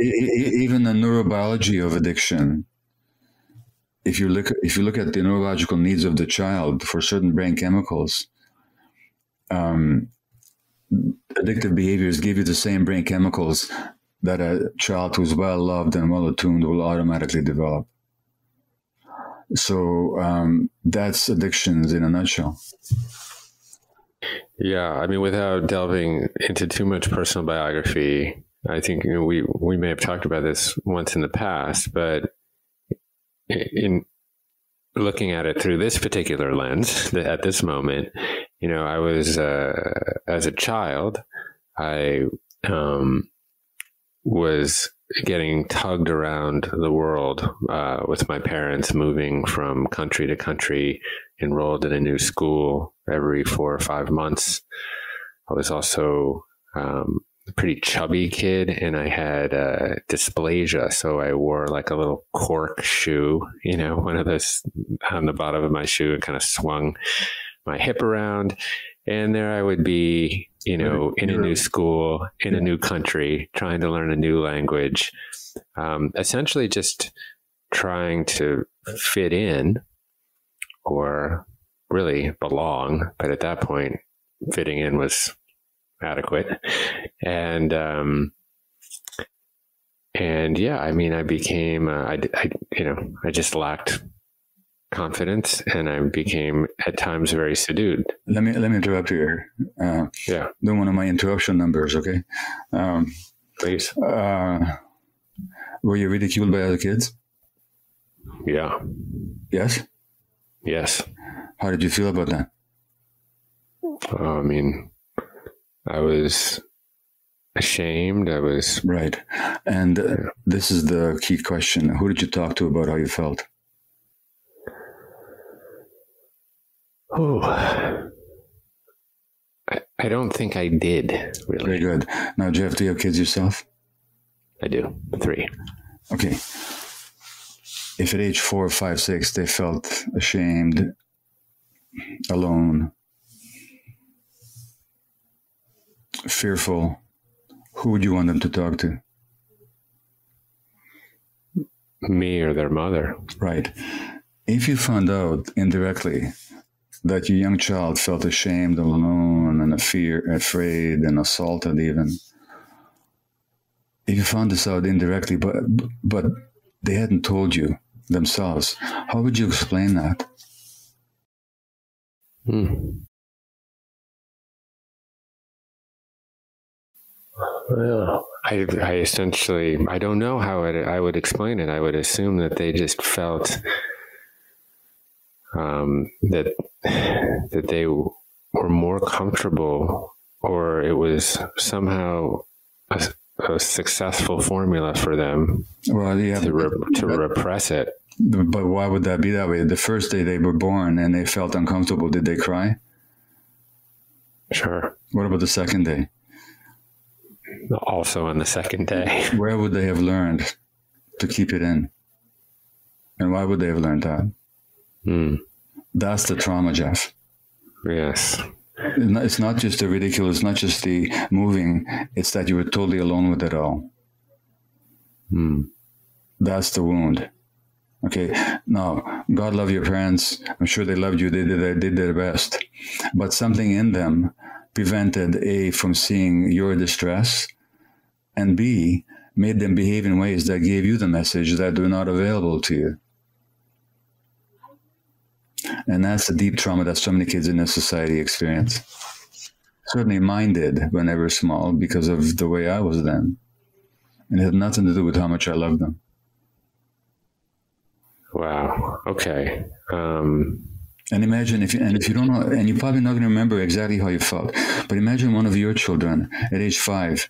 Even the neurobiology of addiction, if you look if you look at the neurological needs of the child for certain brain chemicals, um, addictive behaviors give you the same brain chemicals that a child who's well loved and well attuned will automatically develop. So um, that's addictions in a nutshell. Yeah, I mean, without delving into too much personal biography, I think you know, we we may have talked about this once in the past, but in looking at it through this particular lens, at this moment, you know, I was uh, as a child, I um, was getting tugged around the world uh, with my parents moving from country to country, enrolled in a new school every four or five months. I was also um, a pretty chubby kid and I had uh, dysplasia. So I wore like a little cork shoe, you know, one of those on the bottom of my shoe and kind of swung my hip around. And there I would be, you know, in a new school, in a new country, trying to learn a new language, um, essentially just trying to fit in or really belong. But at that point, fitting in was adequate. And, um, and yeah, I mean, I became, uh, I, I, you know, I just lacked confidence and I became at times very subdued. Let me let me interrupt you here. Uh, yeah, do one of my interruption numbers, okay? Um, Please. Uh, were you ridiculed by other kids? Yeah. Yes. Yes. How did you feel about that? Uh, I mean, I was ashamed. I was right. And uh, this is the key question: Who did you talk to about how you felt? Oh, I, I don't think I did really. Very good. Now, Jeff, do you have kids yourself? I do. Three. Okay. If at age four, five, six, they felt ashamed, alone, fearful, who would you want them to talk to? Me or their mother. Right. If you found out indirectly that your young child felt ashamed, alone, and fear, afraid, and assaulted, even. If you found this out indirectly, but but they hadn't told you themselves, how would you explain that? Hmm. Well, I, I essentially, I don't know how it, I would explain it. I would assume that they just felt um, that that they were more comfortable, or it was somehow a, a successful formula for them. Well, yeah, to, re- to repress it. But why would that be that way? The first day they were born and they felt uncomfortable, did they cry? Sure. What about the second day? Also on the second day. Where would they have learned to keep it in? And why would they have learned that? Hmm. That's the trauma, Jeff. Yes. It's not just the ridicule, it's not just the moving, it's that you were totally alone with it all. Hmm. That's the wound. Okay. Now, God love your parents. I'm sure they loved you. They did they did their best. But something in them prevented A from seeing your distress and B made them behave in ways that gave you the message that were not available to you. And that's the deep trauma that so many kids in this society experience. Certainly mine did when they were small because of the way I was then. And it had nothing to do with how much I loved them. Wow. Okay. Um, and imagine if you, and if you don't know, and you're probably not going to remember exactly how you felt, but imagine one of your children at age five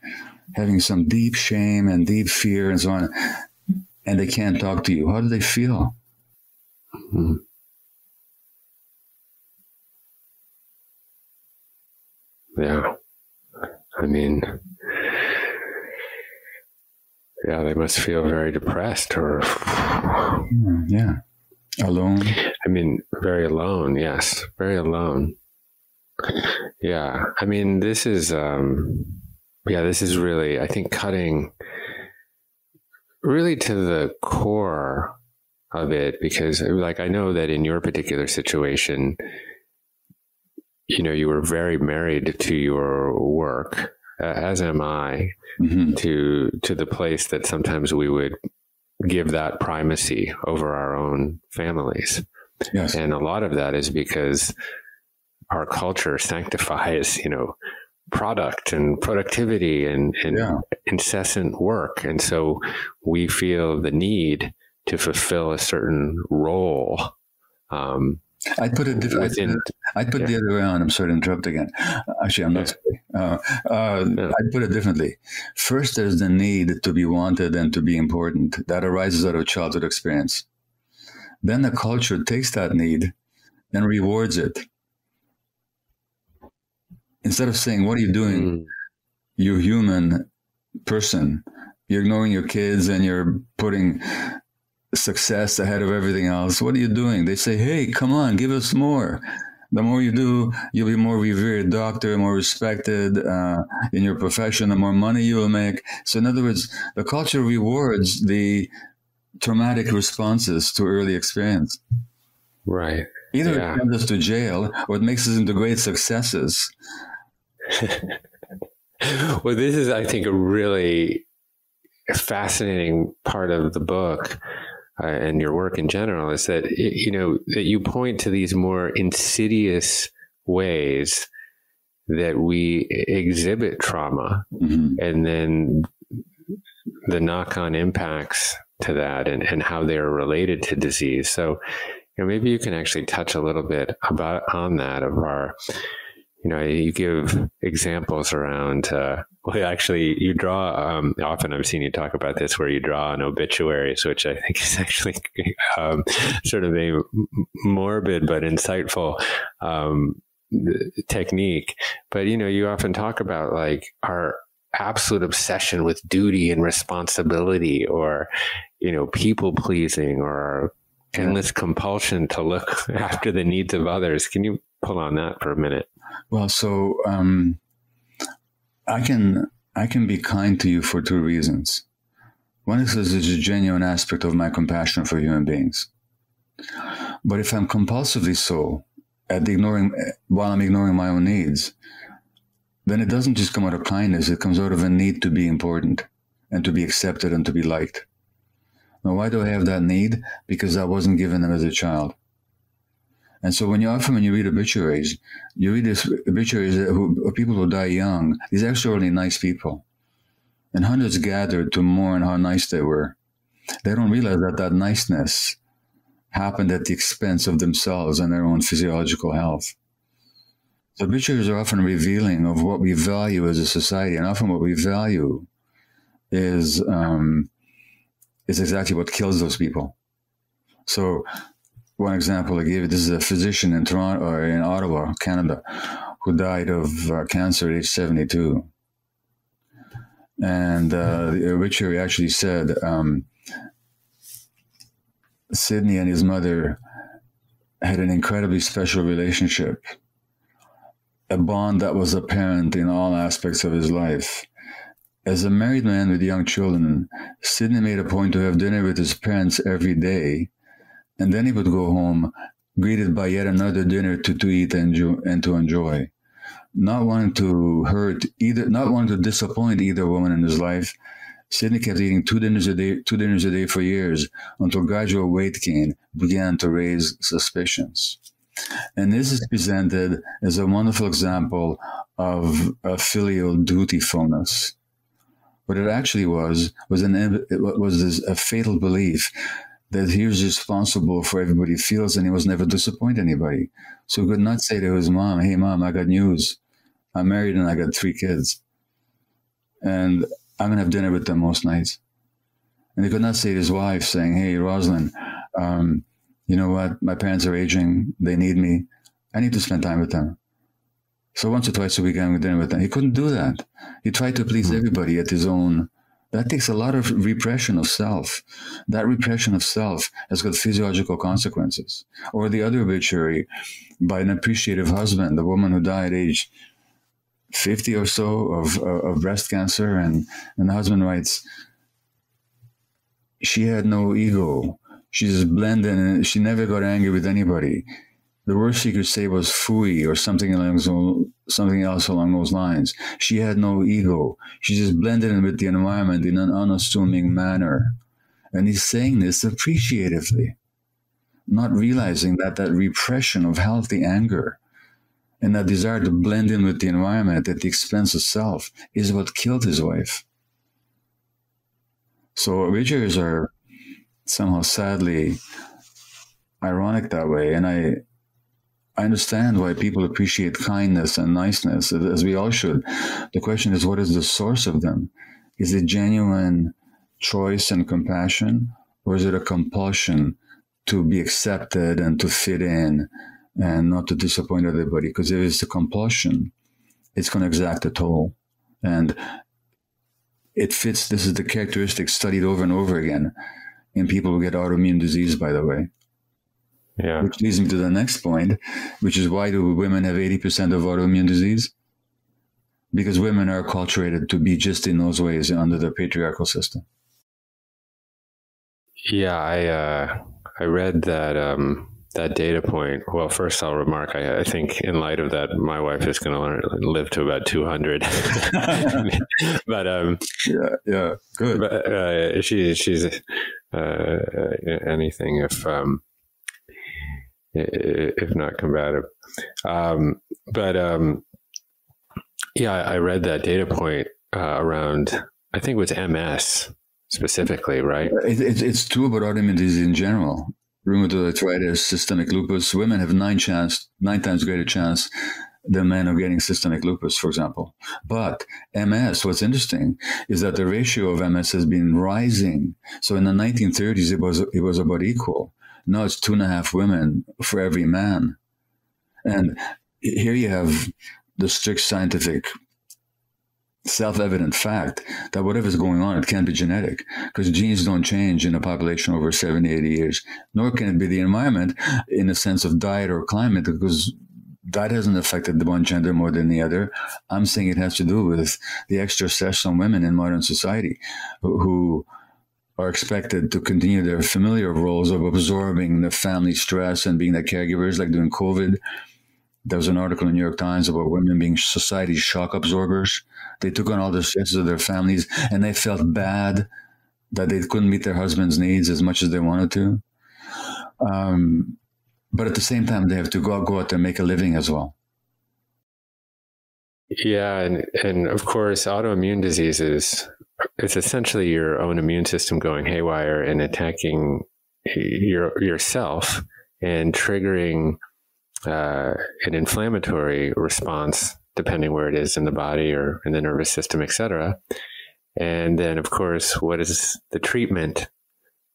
having some deep shame and deep fear and so on, and they can't talk to you. How do they feel? Mm-hmm. Yeah. I mean, yeah, they must feel very depressed or hmm, yeah, alone. I mean, very alone. Yes, very alone. Yeah, I mean, this is um, yeah, this is really I think cutting really to the core of it because like I know that in your particular situation you know you were very married to your work as am I mm-hmm. to to the place that sometimes we would give that primacy over our own families. Yes. And a lot of that is because our culture sanctifies, you know, product and productivity and, and yeah. incessant work. And so we feel the need to fulfill a certain role um, I'd put it different. I'd put yeah. the other way on. I'm sorry to interrupt again. Actually, I'm not sorry. Uh, uh, yeah. I'd put it differently. First, there's the need to be wanted and to be important that arises out of childhood experience. Then the culture takes that need and rewards it. Instead of saying, What are you doing? Mm. You human person. You're ignoring your kids and you're putting success ahead of everything else. What are you doing? They say, hey, come on, give us more. The more you do, you'll be more revered doctor, more respected uh, in your profession, the more money you will make. So, in other words, the culture rewards the traumatic responses to early experience. Right. Either yeah. it sends us to jail or it makes us into great successes. well, this is, I think, a really fascinating part of the book uh, and your work in general is that you know that you point to these more insidious ways that we exhibit trauma mm-hmm. and then the knock-on impacts to that and, and how they're related to disease so you know maybe you can actually touch a little bit about on that of our you know you give examples around uh, well, actually, you draw. Um, often, I've seen you talk about this, where you draw on obituaries, which I think is actually um, sort of a morbid but insightful um, technique. But you know, you often talk about like our absolute obsession with duty and responsibility, or you know, people pleasing, or our endless compulsion to look after the needs of others. Can you pull on that for a minute? Well, so um, I can I can be kind to you for two reasons. One is there's a genuine aspect of my compassion for human beings. But if I'm compulsively so at ignoring while I'm ignoring my own needs, then it doesn't just come out of kindness, it comes out of a need to be important and to be accepted and to be liked. Now, why do I have that need? Because I wasn't given them as a child. And so when you often when you read obituaries, you read these obituaries of people who die young. These extraordinarily nice people, and hundreds gathered to mourn how nice they were. They don't realize that that niceness happened at the expense of themselves and their own physiological health. So obituaries are often revealing of what we value as a society, and often what we value is um, is exactly what kills those people. So one example I gave this is a physician in Toronto or in Ottawa, Canada, who died of uh, cancer at age 72. And uh, the obituary actually said um, and his mother had an incredibly special relationship, a bond that was apparent in all aspects of his life. As a married man with young children, Sidney made a point to have dinner with his parents every day and then he would go home greeted by yet another dinner to, to eat and, and to enjoy not wanting to hurt either not wanting to disappoint either woman in his life Sidney kept eating two dinners a day, two dinners a day for years until gradual weight gain began to raise suspicions. And this is presented as a wonderful example of a filial dutifulness. What it actually was was an was a fatal belief that he was responsible for everybody feels and he was never disappoint anybody. So he could not say to his mom, "Hey, mom, I got news. I'm married and I got three kids." And I'm going to have dinner with them most nights. And he could not say to his wife, saying, Hey, Rosalind, um, you know what? My parents are aging. They need me. I need to spend time with them. So once or twice a week, I'm dinner with them. He couldn't do that. He tried to please everybody at his own. That takes a lot of repression of self. That repression of self has got physiological consequences. Or the other obituary by an appreciative husband, the woman who died age 50 or so of, uh, of breast cancer. And, and the husband writes, she had no ego. She's blended she never got angry with anybody. The worst she could say was fooey or something along something else along those lines. She had no ego. She just blended in with the environment in an unassuming manner. And he's saying this appreciatively, not realizing that that repression of healthy anger and that desire to blend in with the environment at the expense of self is what killed his wife. So obituaries are somehow sadly ironic that way. And I I understand why people appreciate kindness and niceness, as we all should. The question is, what is the source of them? Is it genuine choice and compassion, or is it a compulsion to be accepted and to fit in and not to disappoint everybody. Because if it's a compulsion, it's going to exact a toll. And it fits, this is the characteristic studied over and over again in people who get autoimmune disease, by the way. Yeah. Which leads me to the next point, which is why do women have 80% of autoimmune disease? Because women are acculturated to be just in those ways under the patriarchal system. Yeah, I uh, I read that um, that data point, well, first I'll remark, I, I, think in light of that, my wife is going to live to about 200. but, um, yeah, yeah, good. But, uh, she, she's, uh, anything if, um, if not combative. Um, but, um, yeah, I read that data point, uh, around, I think it was MS specifically, right? It, it, it's true about autoimmune disease in general rheumatoid arthritis, systemic lupus, women have nine chance, nine times greater chance than men of getting systemic lupus, for example. But MS, what's interesting is that the ratio of MS has been rising. So in the 1930s, it was it was about equal. Now it's two and a half women for every man. And here you have the strict scientific self-evident fact that whatever's going on, it can't be genetic because genes don't change in a population over 70, 80 years, nor can it be the environment in the sense of diet or climate because diet hasn't affected the one gender more than the other. I'm saying it has to do with the extra stress on women in modern society who are expected to continue their familiar roles of absorbing the family stress and being the caregivers like during COVID. There was an article in the New York Times about women being society's shock absorbers they took on all the stresses of their families and they felt bad that they couldn't meet their husband's needs as much as they wanted to. Um, but at the same time, they have to go, go out there and make a living as well. Yeah, and and of course, autoimmune diseases it's essentially your own immune system going haywire and attacking your yourself and triggering uh, an inflammatory response depending where it is in the body or in the nervous system, etc. And then, of course, what is the treatment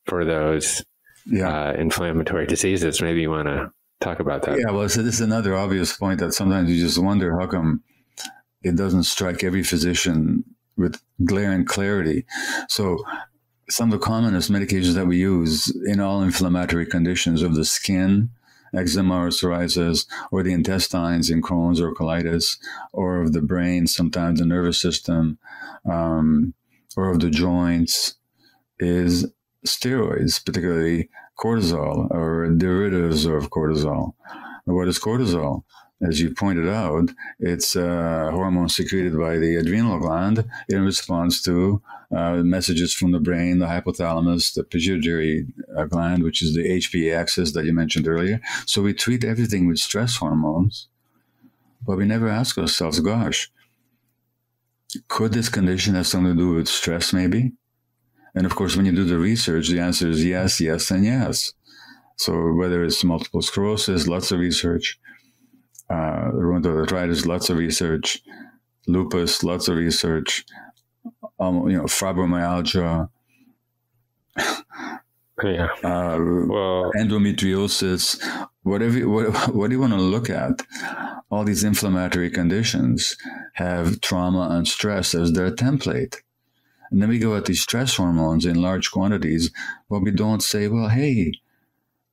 for those yeah. uh, inflammatory diseases? Maybe you want to talk about that. Yeah, well, so this is another obvious point that sometimes you just wonder how come it doesn't strike every physician with glaring clarity. So some of the commonest medications that we use in all inflammatory conditions of the skin, eczema or psoriasis, or the intestines in Crohn's or colitis, or of the brain, sometimes the nervous system, um, or of the joints, is steroids, particularly cortisol or derivatives of cortisol. What is cortisol? As you pointed out, it's a hormone secreted by the adrenal gland in response to uh, messages from the brain, the hypothalamus, the pituitary uh, gland, which is the HPA axis that you mentioned earlier. So we treat everything with stress hormones, but we never ask ourselves, gosh, could this condition have something to do with stress, maybe? And of course, when you do the research, the answer is yes, yes, and yes. So whether it's multiple sclerosis, lots of research, uh, rheumatoid arthritis, lots of research, lupus, lots of research, um, you know, fibromyalgia, yeah. uh, well, endometriosis, whatever, what, what do you want to look at? All these inflammatory conditions have trauma and stress as their template. And then we go at these stress hormones in large quantities, but we don't say, well, hey,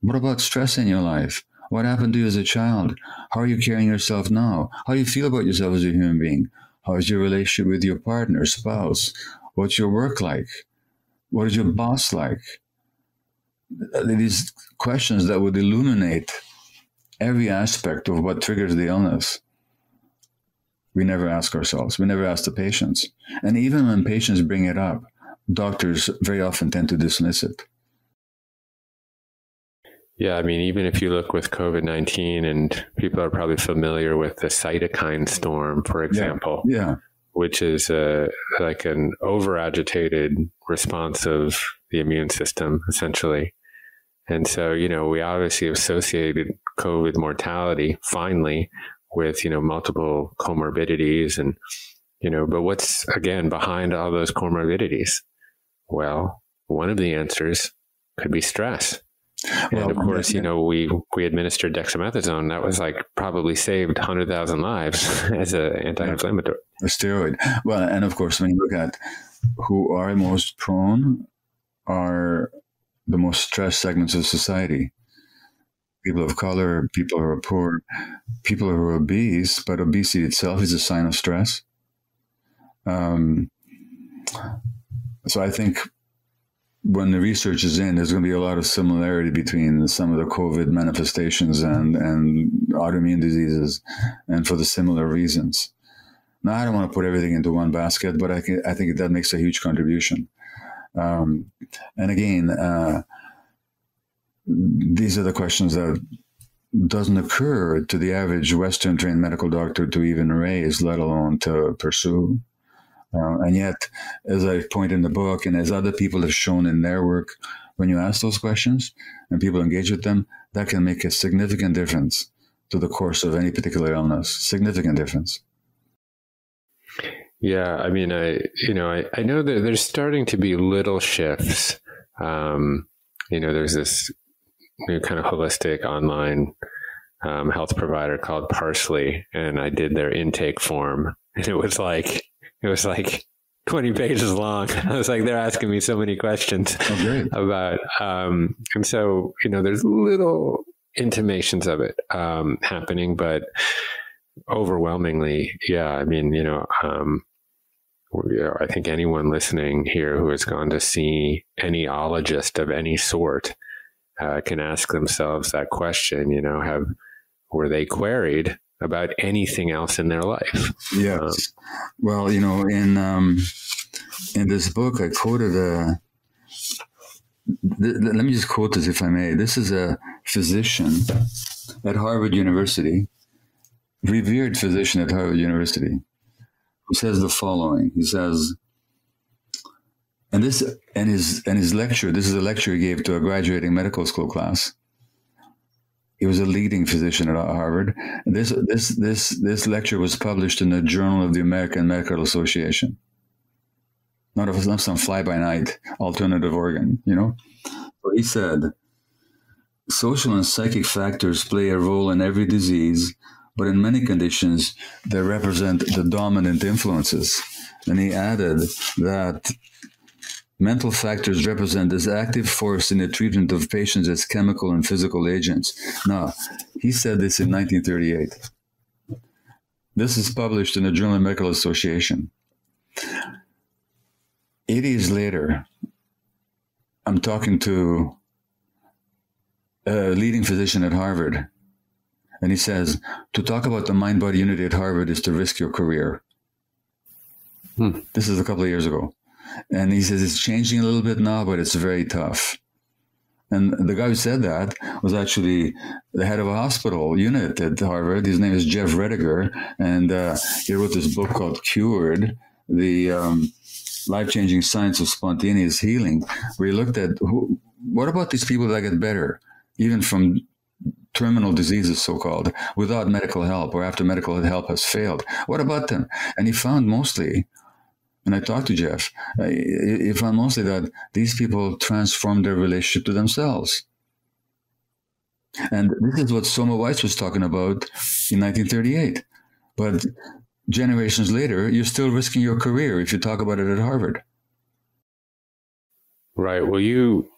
what about stress in your life? What happened to you as a child? How are you carrying yourself now? How do you feel about yourself as a human being? How is your relationship with your partner, spouse? What's your work like? What is your boss like? These questions that would illuminate every aspect of what triggers the illness. We never ask ourselves. We never ask the patients. And even when patients bring it up, doctors very often tend to dismiss it. Yeah, I mean, even if you look with COVID 19, and people are probably familiar with the cytokine storm, for example. Yeah. yeah. Which is a, like an over agitated response of the immune system, essentially. And so, you know, we obviously associated COVID mortality finally with, you know, multiple comorbidities and, you know, but what's again behind all those comorbidities? Well, one of the answers could be stress. Well, and of course, you know, we we administered dexamethasone. That was like probably saved hundred thousand lives as an anti-inflammatory. A steroid. Well, and of course, when you look at who are most prone, are the most stressed segments of society. People of color, people who are poor, people who are obese, but obesity itself is a sign of stress. Um, so I think when the research is in, there's going to be a lot of similarity between some of the COVID manifestations and, and autoimmune diseases, and for the similar reasons. Now, I don't want to put everything into one basket, but I, can, I think that makes a huge contribution. Um, and again, uh, these are the questions that doesn't occur to the average Western trained medical doctor to even raise, let alone to pursue. Uh, and yet, as I point in the book, and as other people have shown in their work, when you ask those questions and people engage with them, that can make a significant difference to the course of any particular illness. Significant difference. Yeah, I mean, I you know, I, I know that there's starting to be little shifts. Um, you know, there's this new kind of holistic online um, health provider called Parsley, and I did their intake form, and it was like it was like 20 pages long. I was like, they're asking me so many questions oh, about, um, and so, you know, there's little intimations of it, um, happening, but overwhelmingly, yeah, I mean, you know, um, I think anyone listening here who has gone to see any ologist of any sort, uh, can ask themselves that question, you know, have, were they queried about anything else in their life. Yes. Um, well, you know, in um, in this book, I quoted a. Th- let me just quote this, if I may. This is a physician at Harvard University, revered physician at Harvard University, who says the following. He says, and this and his and his lecture. This is a lecture he gave to a graduating medical school class. He was a leading physician at Harvard. This this this this lecture was published in the Journal of the American Medical Association. Not, a, not some fly by night alternative organ, you know. He said, social and psychic factors play a role in every disease, but in many conditions they represent the dominant influences. And he added that Mental factors represent this active force in the treatment of patients as chemical and physical agents. Now, he said this in 1938. This is published in the Journal of Medical Association. Eight years later, I'm talking to a leading physician at Harvard. And he says, to talk about the mind body unity at Harvard is to risk your career. Hmm. This is a couple of years ago. And he says it's changing a little bit now, but it's very tough. And the guy who said that was actually the head of a hospital unit at Harvard. His name is Jeff Rediger, and uh, he wrote this book called Cured, the um, life-changing science of spontaneous healing, where he looked at who, what about these people that get better, even from terminal diseases, so-called, without medical help or after medical help has failed. What about them? And he found mostly and I talked to Jeff, uh, he found mostly that these people transform their relationship to themselves. And this is what Soma Weiss was talking about in 1938. But generations later, you're still risking your career if you talk about it at Harvard. Right. Well, you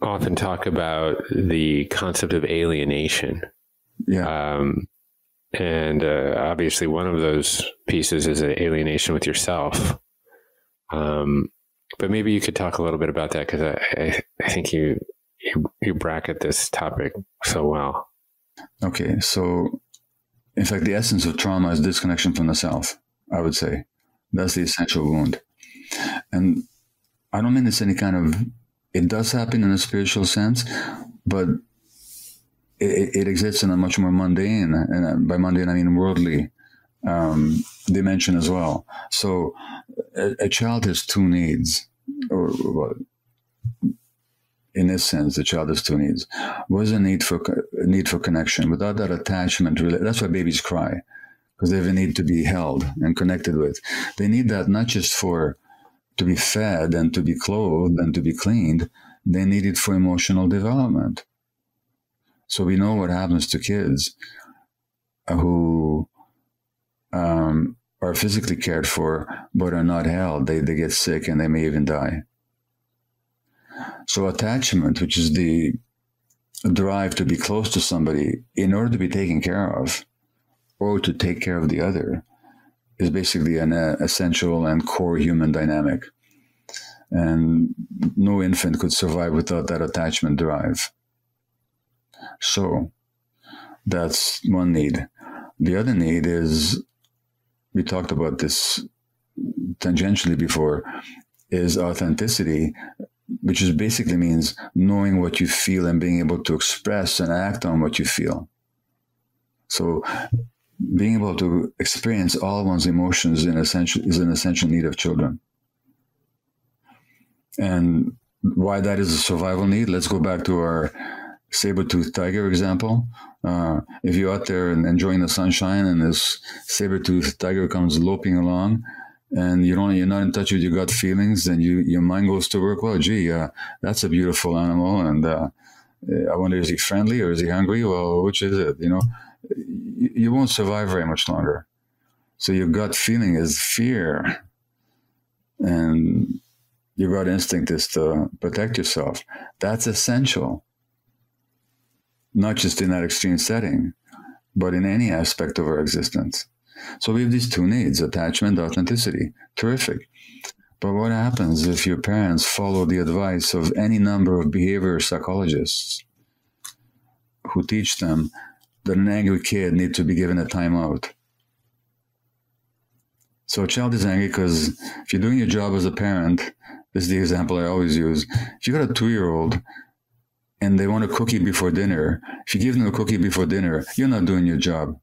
often talk about the concept of alienation. Yeah. Um, and uh, obviously, one of those pieces is an alienation with yourself. Um, but maybe you could talk a little bit about that because I, I, think you, you you bracket this topic so well. Okay, so in fact, the essence of trauma is disconnection from the self. I would say that's the essential wound, and I don't mean it's any kind of. It does happen in a spiritual sense, but it, it exists in a much more mundane, and by mundane I mean worldly um, dimension as well. So a, a, child has two needs, or, or in this sense, the child has two needs. What is a need for a need for connection? Without that attachment, really? that's why babies cry because they have a need to be held and connected with. They need that not just for to be fed and to be clothed and to be cleaned. They need it for emotional development. So we know what happens to kids who um, are physically cared for but are not held. They, they get sick and they may even die. So attachment, which is the drive to be close to somebody in order to be taken care of or to take care of the other, is basically an uh, essential and core human dynamic. And no infant could survive without that attachment drive. So that's one need. The other need is we talked about this tangentially before is authenticity which is basically means knowing what you feel and being able to express and act on what you feel so being able to experience all one's emotions in essential is an essential need of children and why that is a survival need let's go back to our saber-toothed tiger example. Uh, if you're out there and enjoying the sunshine and this saber-toothed tiger comes loping along and you don't, you're not in touch with your gut feelings, then you, your mind goes to work. Well, gee, uh, that's a beautiful animal. And uh, I wonder, is he friendly or is he hungry? Well, which is it? You know, you, you won't survive very much longer. So your gut feeling is fear. And your gut instinct is to protect yourself. That's essential not just in that extreme setting, but in any aspect of our existence. So we have these two needs attachment, authenticity. Terrific. But what happens if your parents follow the advice of any number of behavior psychologists who teach them that an angry kid needs to be given a timeout? So a child is angry because if you're doing your job as a parent, this is the example I always use. If you got a two year old and they want a cookie before dinner, if you give them a cookie before dinner, you're not doing your job.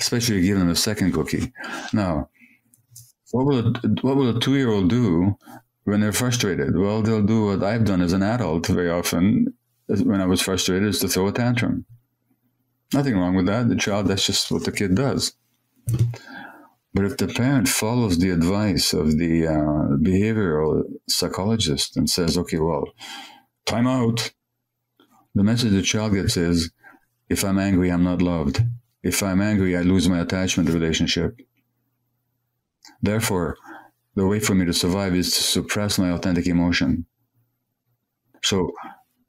Especially if you give them a second cookie. Now, what will a, what will a two year old do when they're frustrated? Well, they'll do what I've done as an adult very often when I was frustrated is to throw a tantrum. Nothing wrong with that. The child, that's just what the kid does. But if the parent follows the advice of the uh, behavioral psychologist and says, okay, well, time out, the message the child gets is, if I'm angry, I'm not loved. If I'm angry, I lose my attachment relationship. Therefore, the way for me to survive is to suppress my authentic emotion. So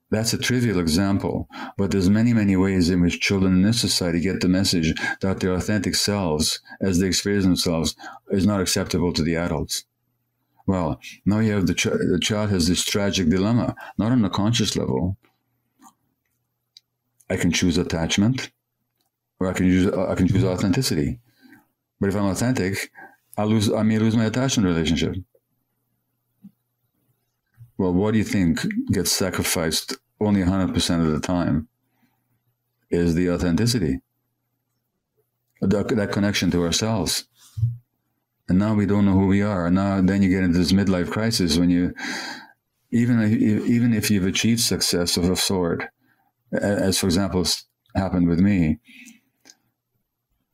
that's a trivial example, but there's many, many ways in which children in this society get the message that their authentic selves, as they experience themselves, is not acceptable to the adults. Well, now you have the, ch- the child has this tragic dilemma, not on a conscious level. I can choose attachment, or I can use I can choose authenticity. But if I'm authentic, I lose I may lose my attachment relationship. Well, what do you think gets sacrificed only 100% of the time is the authenticity, that, that connection to ourselves. And now we don't know who we are. And now then you get into this midlife crisis when you, even even if you've achieved success of a sort, as for example happened with me,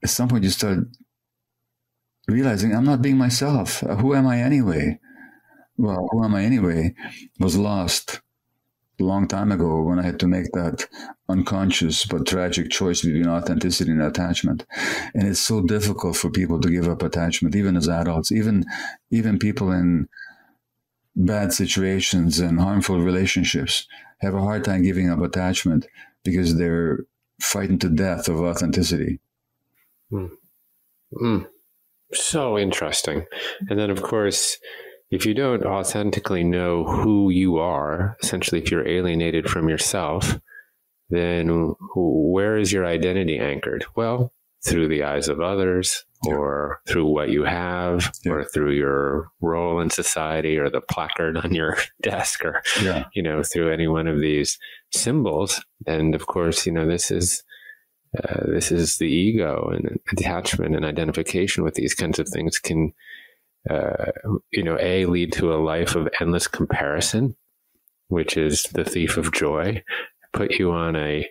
at some point you start realizing I'm not being myself. Who am I anyway? Well, who am I anyway? Was lost a long time ago when I had to make that unconscious but tragic choice between authenticity and attachment. And it's so difficult for people to give up attachment, even as adults, even even people in bad situations and harmful relationships have a hard time giving up attachment because they're fighting to death of authenticity. Mm. Mm. So interesting. And then, of course, if you don't authentically know who you are, essentially, if you're alienated from yourself, then where is your identity anchored? Well, through the eyes of others, yeah. or through what you have, yeah. or through your role in society, or the placard on your desk, or yeah. you know, through any one of these symbols. And of course, you know, this is uh, this is the ego and attachment and identification with these kinds of things can uh, you know, A, lead to a life of endless comparison, which is the thief of joy, put you on a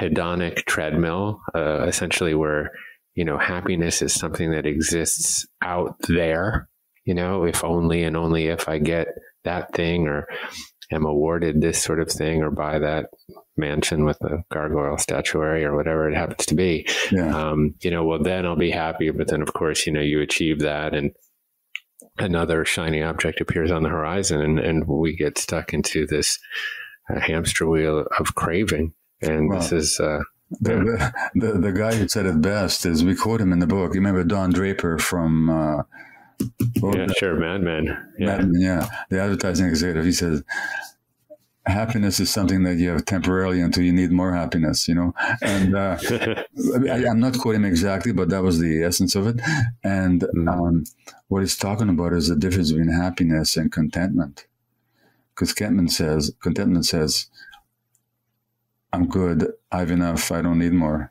hedonic treadmill, uh, essentially where, you know, happiness is something that exists out there, you know, if only and only if I get that thing or am awarded this sort of thing or buy that mansion with a gargoyle statuary or whatever it happens to be. Yeah. Um, you know, well, then I'll be happy. But then, of course, you know, you achieve that and another shiny object appears on the horizon and, and we get stuck into this uh, hamster wheel of craving. And this is, uh, the, the, the, guy who said it best is we quote him in the book. You remember Don Draper from, uh, yeah, sure, Mad Men. Yeah. Mad Men, yeah. The advertising executive. He says, happiness is something that you have temporarily until you need more happiness, you know. And uh, I, am not quoting exactly, but that was the essence of it. And mm. um, what he's talking about is the difference between happiness and contentment. Because contentment says, contentment says, I'm good, I have enough, I don't need more.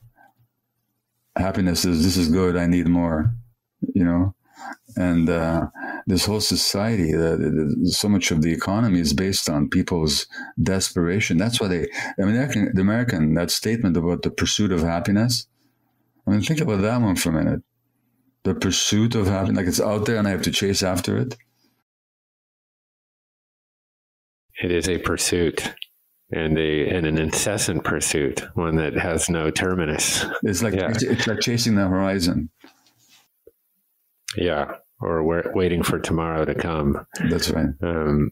Happiness is, this is good, I need more, you know and uh, this whole society that so much of the economy is based on people's desperation. That's why they i mean the american that statement about the pursuit of happiness i mean think about that one for a minute. The pursuit of happiness like it's out there and i have to chase after it. It is a pursuit and a and an incessant pursuit one that has no terminus. It's like yeah. it's like chasing the horizon. Yeah, or we're waiting for tomorrow to come. That's right. Um,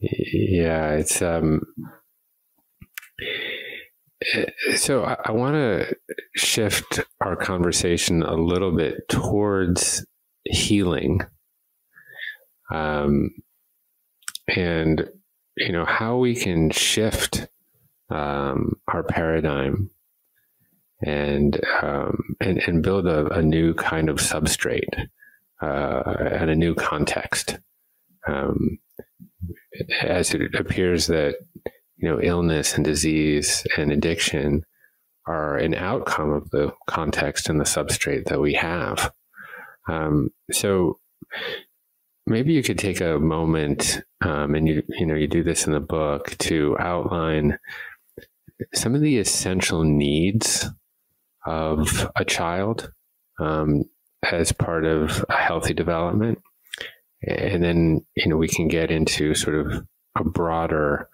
yeah, it's um. So I, I want to shift our conversation a little bit towards healing, um, and you know how we can shift um, our paradigm and um, and, and build a, a, new kind of substrate uh, and a new context. Um, as it appears that you know illness and disease and addiction are an outcome of the context and the substrate that we have. Um, so maybe you could take a moment, um, and you you know you do this in the book to outline some of the essential needs of a child um, as part of a healthy development. And then, you know, we can get into sort of a broader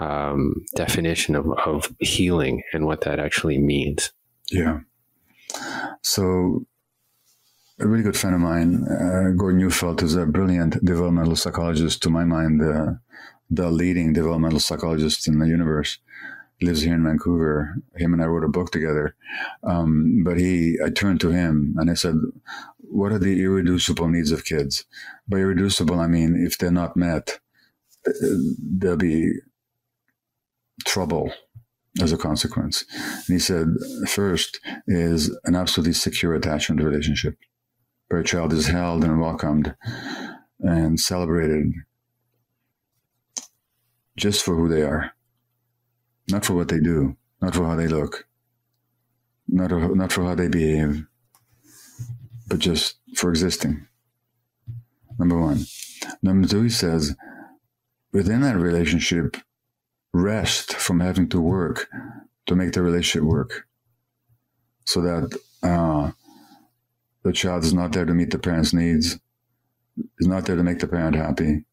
um, definition of, of healing and what that actually means. Yeah. So, a really good friend of mine, uh, Gordon Neufeld, is a brilliant developmental psychologist, to my mind, uh, the leading developmental psychologist in the universe lives here in Vancouver. Him and I wrote a book together. Um, but he, I turned to him and I said, what are the irreducible needs of kids? By irreducible, I mean if they're not met, there'll be trouble as a consequence. And he said, first is an absolutely secure attachment relationship where a child is held and welcomed and celebrated just for who they are, not for what they do, not for how they look, not, not for how they behave, but just for existing. Number one. Number two, he says, within that relationship, rest from having to work to make the relationship work so that uh, the child is not there to meet the parent's needs, is not there to make the parent happy,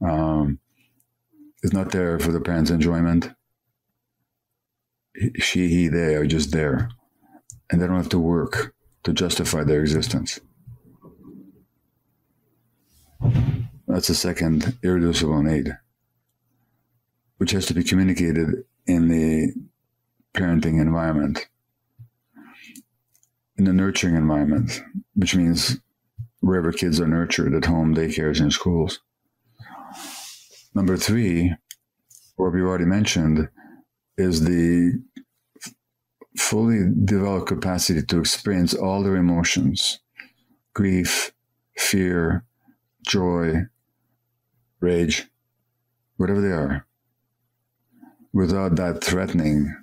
um, is not there for the parent's enjoyment. She, he, they are just there. And they don't have to work to justify their existence. That's the second irreducible need, which has to be communicated in the parenting environment, in the nurturing environment, which means wherever kids are nurtured at home, daycares, and schools. Number three, what we already mentioned, is the fully developed capacity to experience all their emotions grief, fear, joy, rage, whatever they are, without that threatening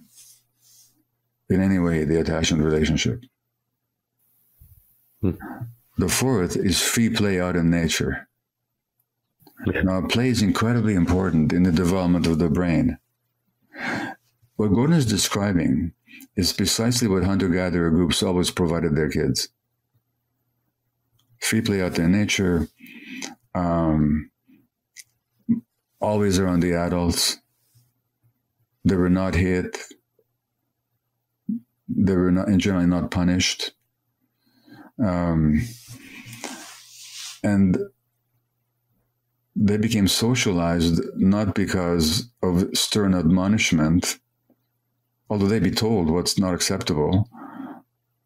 in any way the attachment relationship. Hmm. The fourth is free play out in nature. Now, play is incredibly important in the development of the brain. What Gordon is describing is precisely what hunter gatherer groups always provided their kids free play out in nature, um, always around the adults. They were not hit. They were not, generally not punished. Um, and they became socialized not because of stern admonishment, although they be told what's not acceptable,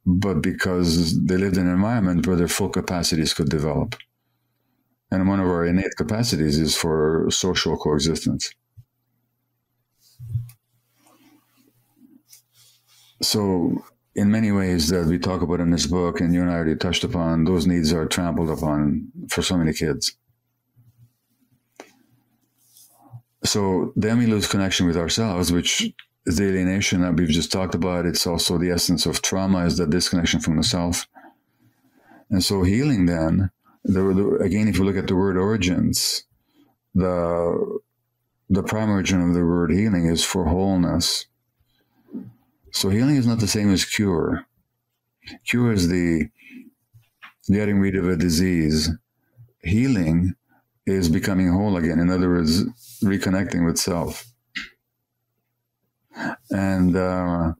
but because they lived in an environment where their full capacities could develop. And one of our innate capacities is for social coexistence. So, in many ways that we talk about in this book, and you and I already touched upon, those needs are trampled upon for so many kids. So then we lose connection with ourselves, which the alienation that we've just talked about. It's also the essence of trauma, is that disconnection from the self. And so healing then, the, again, if you look at the word origins, the the prime origin of the word healing is for wholeness. So healing is not the same as cure. Cure is the getting rid of a disease. Healing is becoming whole again. In other words, reconnecting with self. And uh,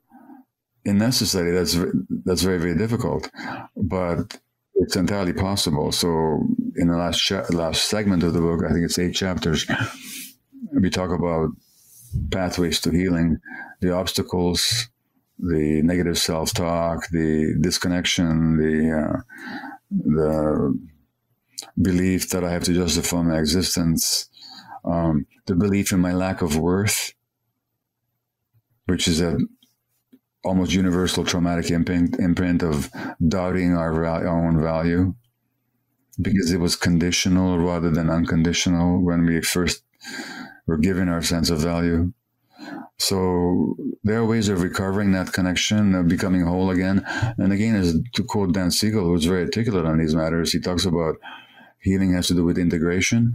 in necessity, that's that's very very difficult, but it's entirely possible. So in the last cha- last segment of the book, I think it's eight chapters, we talk about pathways to healing, the obstacles, the negative self-talk, the disconnection, the uh, the belief that I have to justify my existence, um, the belief in my lack of worth, which is a almost universal traumatic imprint, imprint of doubting our, our own value because it was conditional rather than unconditional when we first were given our sense of value. So there are ways of recovering that connection, of becoming whole again. And again, as to quote Dan Siegel, who's very articulate on these matters, he talks about healing has to do with integration.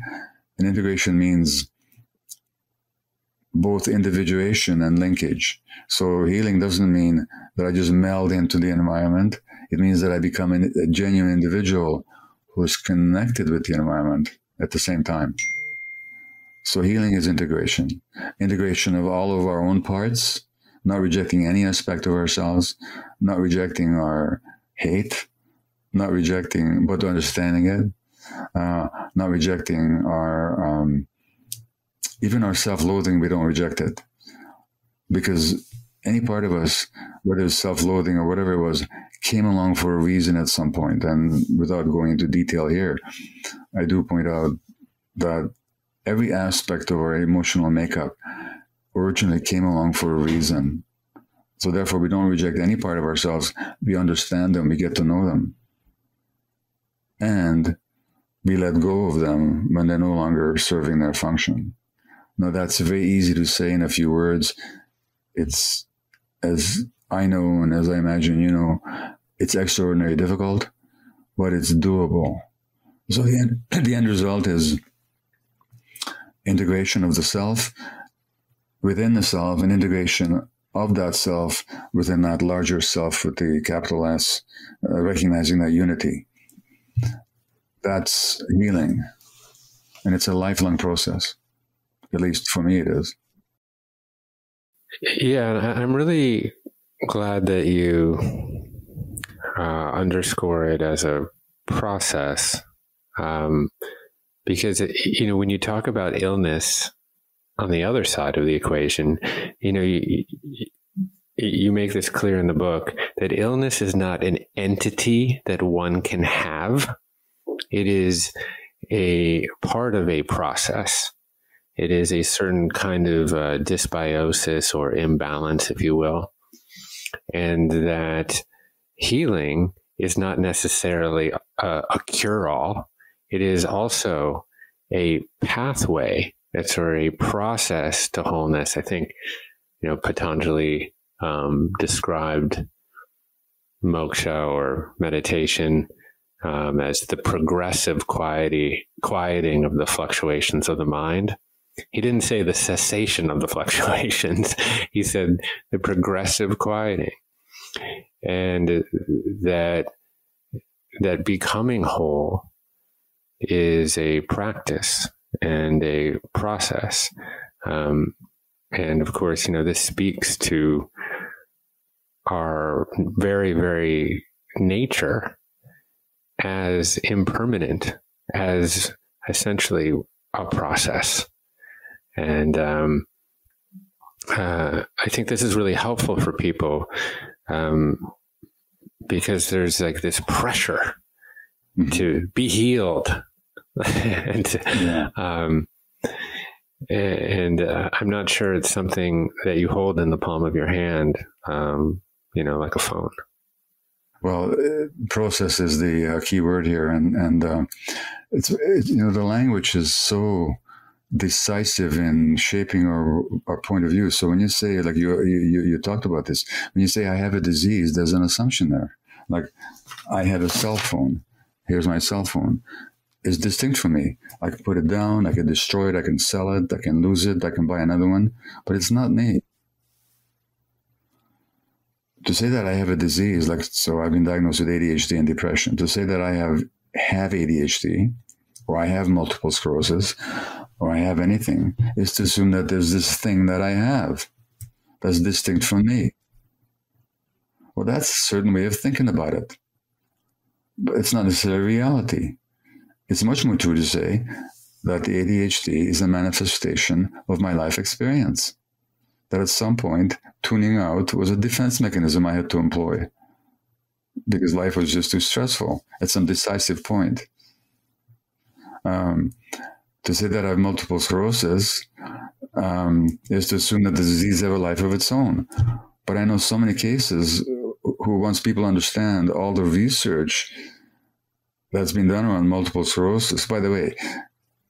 And integration means both individuation and linkage. So healing doesn't mean that I just meld into the environment. It means that I become a genuine individual who is connected with the environment at the same time. So healing is integration, integration of all of our own parts, not rejecting any aspect of ourselves, not rejecting our hate, not rejecting, but understanding it, uh, not rejecting our um, even our self-loathing. We don't reject it because any part of us, whether it's self-loathing or whatever it was, came along for a reason at some point. And without going into detail here, I do point out that every aspect of our emotional makeup originally came along for a reason. So therefore, we don't reject any part of ourselves. We understand them. We get to know them. And we let go of them when they're no longer serving their function. Now, that's very easy to say in a few words. It's as I know and as I imagine you know, it's extraordinarily difficult, but it's doable. So the end, the end result is integration of the self within the self and integration of that self within that larger self with the capital S, uh, recognizing that unity. That's healing. And it's a lifelong process. At least for me, it is. Yeah, I'm really glad that you uh, underscore it as a process um, because it, you know when you talk about illness on the other side of the equation you know you, you make this clear in the book that illness is not an entity that one can have it is a part of a process it is a certain kind of uh, dysbiosis or imbalance if you will and that healing is not necessarily a, a cure all. It is also a pathway. It's or a process to wholeness. I think, you know, Patanjali um, described moksha or meditation um, as the progressive quieting, quieting of the fluctuations of the mind. He didn't say the cessation of the fluctuations. he said the progressive quieting and that that becoming whole is a practice and a process um, and of course you know this speaks to our very very nature as impermanent as essentially a process and um, uh, I think this is really helpful for people um, because there's like this pressure mm-hmm. to be healed, and yeah. um, and uh, I'm not sure it's something that you hold in the palm of your hand, um, you know, like a phone. Well, uh, process is the uh, key word here, and and uh, it's it, you know the language is so decisive in shaping our, our point of view. So when you say, like you, you, you talked about this, when you say I have a disease, there's an assumption there. Like I have a cell phone. Here's my cell phone. It's distinct from me. I can put it down. I can destroy it. I can sell it. I can lose it. I can buy another one, but it's not me. To say that I have a disease, like, so I've been diagnosed with ADHD and depression. To say that I have, have ADHD or I have multiple sclerosis or I have anything is to assume that there's this thing that I have that's distinct from me. Well, that's a certain way of thinking about it. But it's not necessarily reality. It's much more true to say that the ADHD is a manifestation of my life experience. That at some point, tuning out was a defense mechanism I had to employ because life was just too stressful at some decisive point. Um, to say that I have multiple sclerosis um, is to assume that the disease has a life of its own. But I know so many cases who, once people understand all the research that's been done around multiple sclerosis, by the way,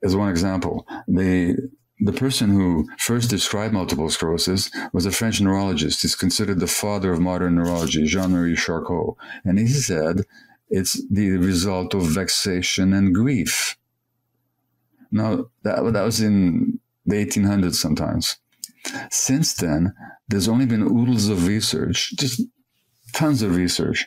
as one example, the the person who first described multiple sclerosis was a French neurologist. He's considered the father of modern neurology, Jean-Marie Charcot. And he said it's the result of vexation and grief. Now, that, that was in the 1800s sometimes. Since then, there's only been oodles of research, just tons of research,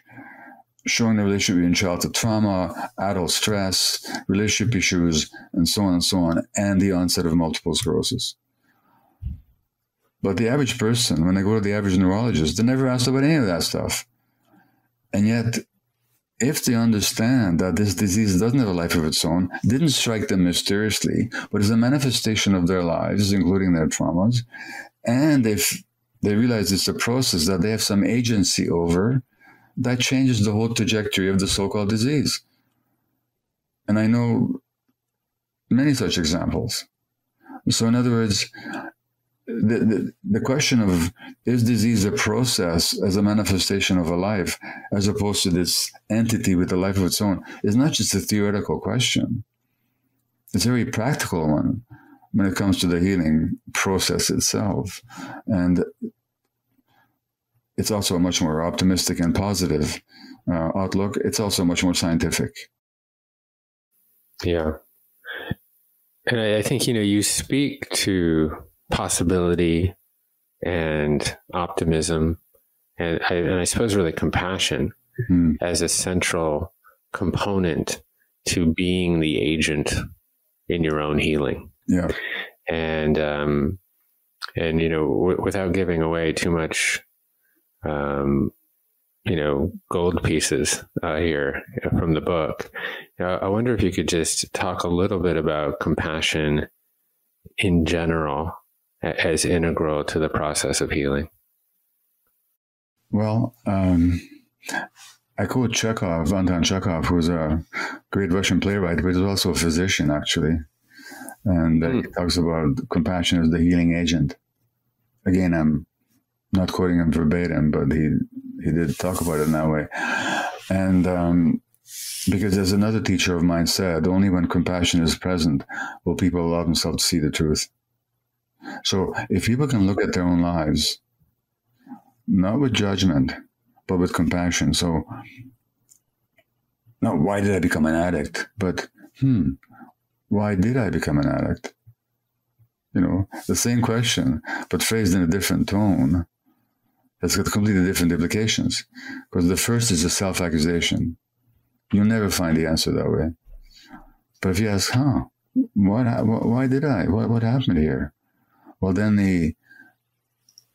showing the relationship between childhood trauma, adult stress, relationship issues, and so on and so on, and the onset of multiple sclerosis. But the average person, when they go to the average neurologist, they never ask about any of that stuff. And yet, if they understand that this disease doesn't have a life of its own, didn't strike them mysteriously, but is a manifestation of their lives, including their traumas, and if they realize it's a process that they have some agency over, that changes the whole trajectory of the so-called disease. And I know many such examples. So in other words, the, the, the question of is disease a process as a manifestation of a life as opposed to this entity with a life of its own is not just a theoretical question. It's a very practical one when it comes to the healing process itself. And it's also a much more optimistic and positive uh, outlook. It's also much more scientific. Yeah. And I, I think, you know, you speak to possibility and optimism and I, and I suppose really compassion mm. as a central component to being the agent in your own healing. Yeah. And, um, and, you know, w- without giving away too much, um, you know, gold pieces uh, here from the book. Uh, I wonder if you could just talk a little bit about compassion in general as integral to the process of healing. Well, um, I quote Chekhov, Anton Chekhov, who's a great Russian playwright, but he's also a physician, actually. And mm. he talks about compassion as the healing agent. Again, I'm not quoting him verbatim, but he he did talk about it in that way. And um, because as another teacher of mine said, only when compassion is present will people allow themselves to see the truth. So if people can look at their own lives, not with judgment, but with compassion. So, not why did I become an addict, but hmm, why did I become an addict? You know, the same question, but phrased in a different tone has got completely different implications. Because the first is a self accusation. You'll never find the answer that way. But if you ask, huh, what, why did I? What, what happened here? Well, then the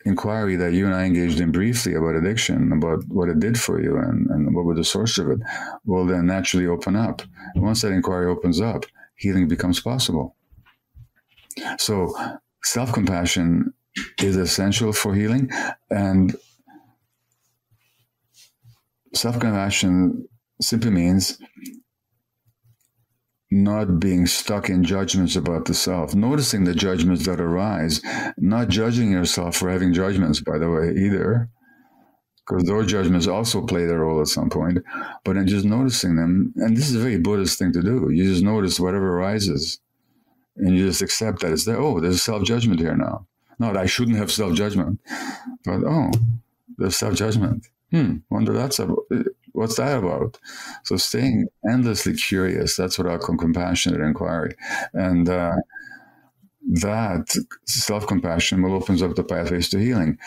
inquiry that you and I engaged in briefly about addiction, about what it did for you and, and what was the source of it, will then naturally open up. And once that inquiry opens up, healing becomes possible. So self compassion is essential for healing. And self compassion simply means not being stuck in judgments about the self, noticing the judgments that arise, not judging yourself for having judgments, by the way, either, because those judgments also play their role at some point, but then just noticing them. And this is a very Buddhist thing to do. You just notice whatever arises and you just accept that it's there. Oh, there's self judgment here now. Not I shouldn't have self judgment, but oh, there's self judgment. Hmm, wonder that's about what's that about? So staying endlessly curious, that's what I call compassionate inquiry. And uh, that self-compassion will opens up the pathways to healing.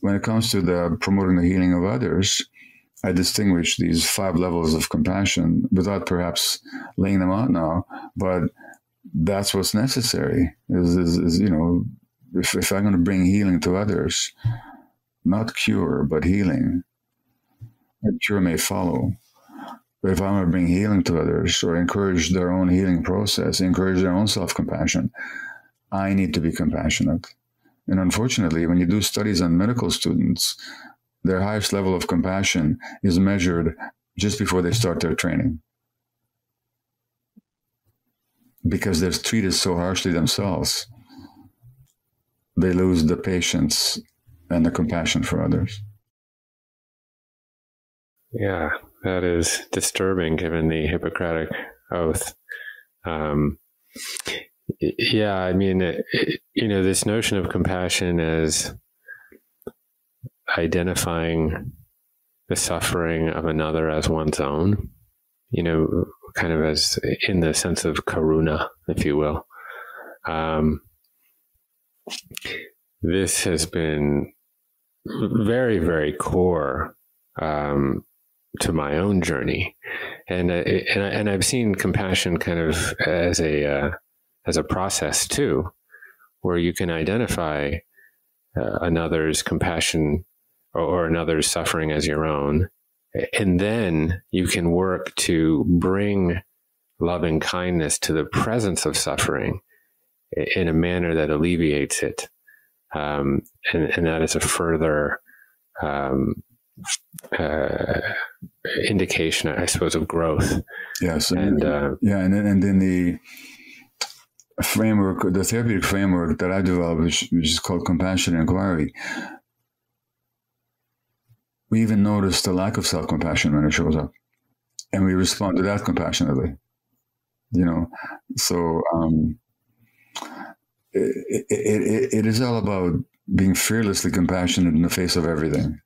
When it comes to the promoting the healing of others, I distinguish these five levels of compassion without perhaps laying them out now, but that's what's necessary is, is, is you know, if, if I'm going to bring healing to others, not cure, but healing, a cure may follow. But if I'm going to bring healing to others or encourage their own healing process, encourage their own self compassion, I need to be compassionate. And unfortunately, when you do studies on medical students, their highest level of compassion is measured just before they start their training because they're treated so harshly themselves, they lose the patience and the compassion for others. Yeah, that is disturbing given the Hippocratic oath. Um, yeah, I mean, it, you know, this notion of compassion as identifying the suffering of another as one's own, you know, kind of as in the sense of karuna, if you will. Um, this has been very, very core um, to my own journey, and uh, and and I've seen compassion kind of as a uh, as a process too, where you can identify uh, another's compassion or, or another's suffering as your own, and then you can work to bring loving kindness to the presence of suffering in a manner that alleviates it, um, and and that is a further um, uh, indication, I suppose, of growth. Yes, and uh, yeah, and then and then the framework, the therapeutic framework that I developed, which, which is called compassion inquiry. We even notice the lack of self compassion when it shows up, and we respond to that compassionately. You know, so um, it, it, it, it is all about being fearlessly compassionate in the face of everything.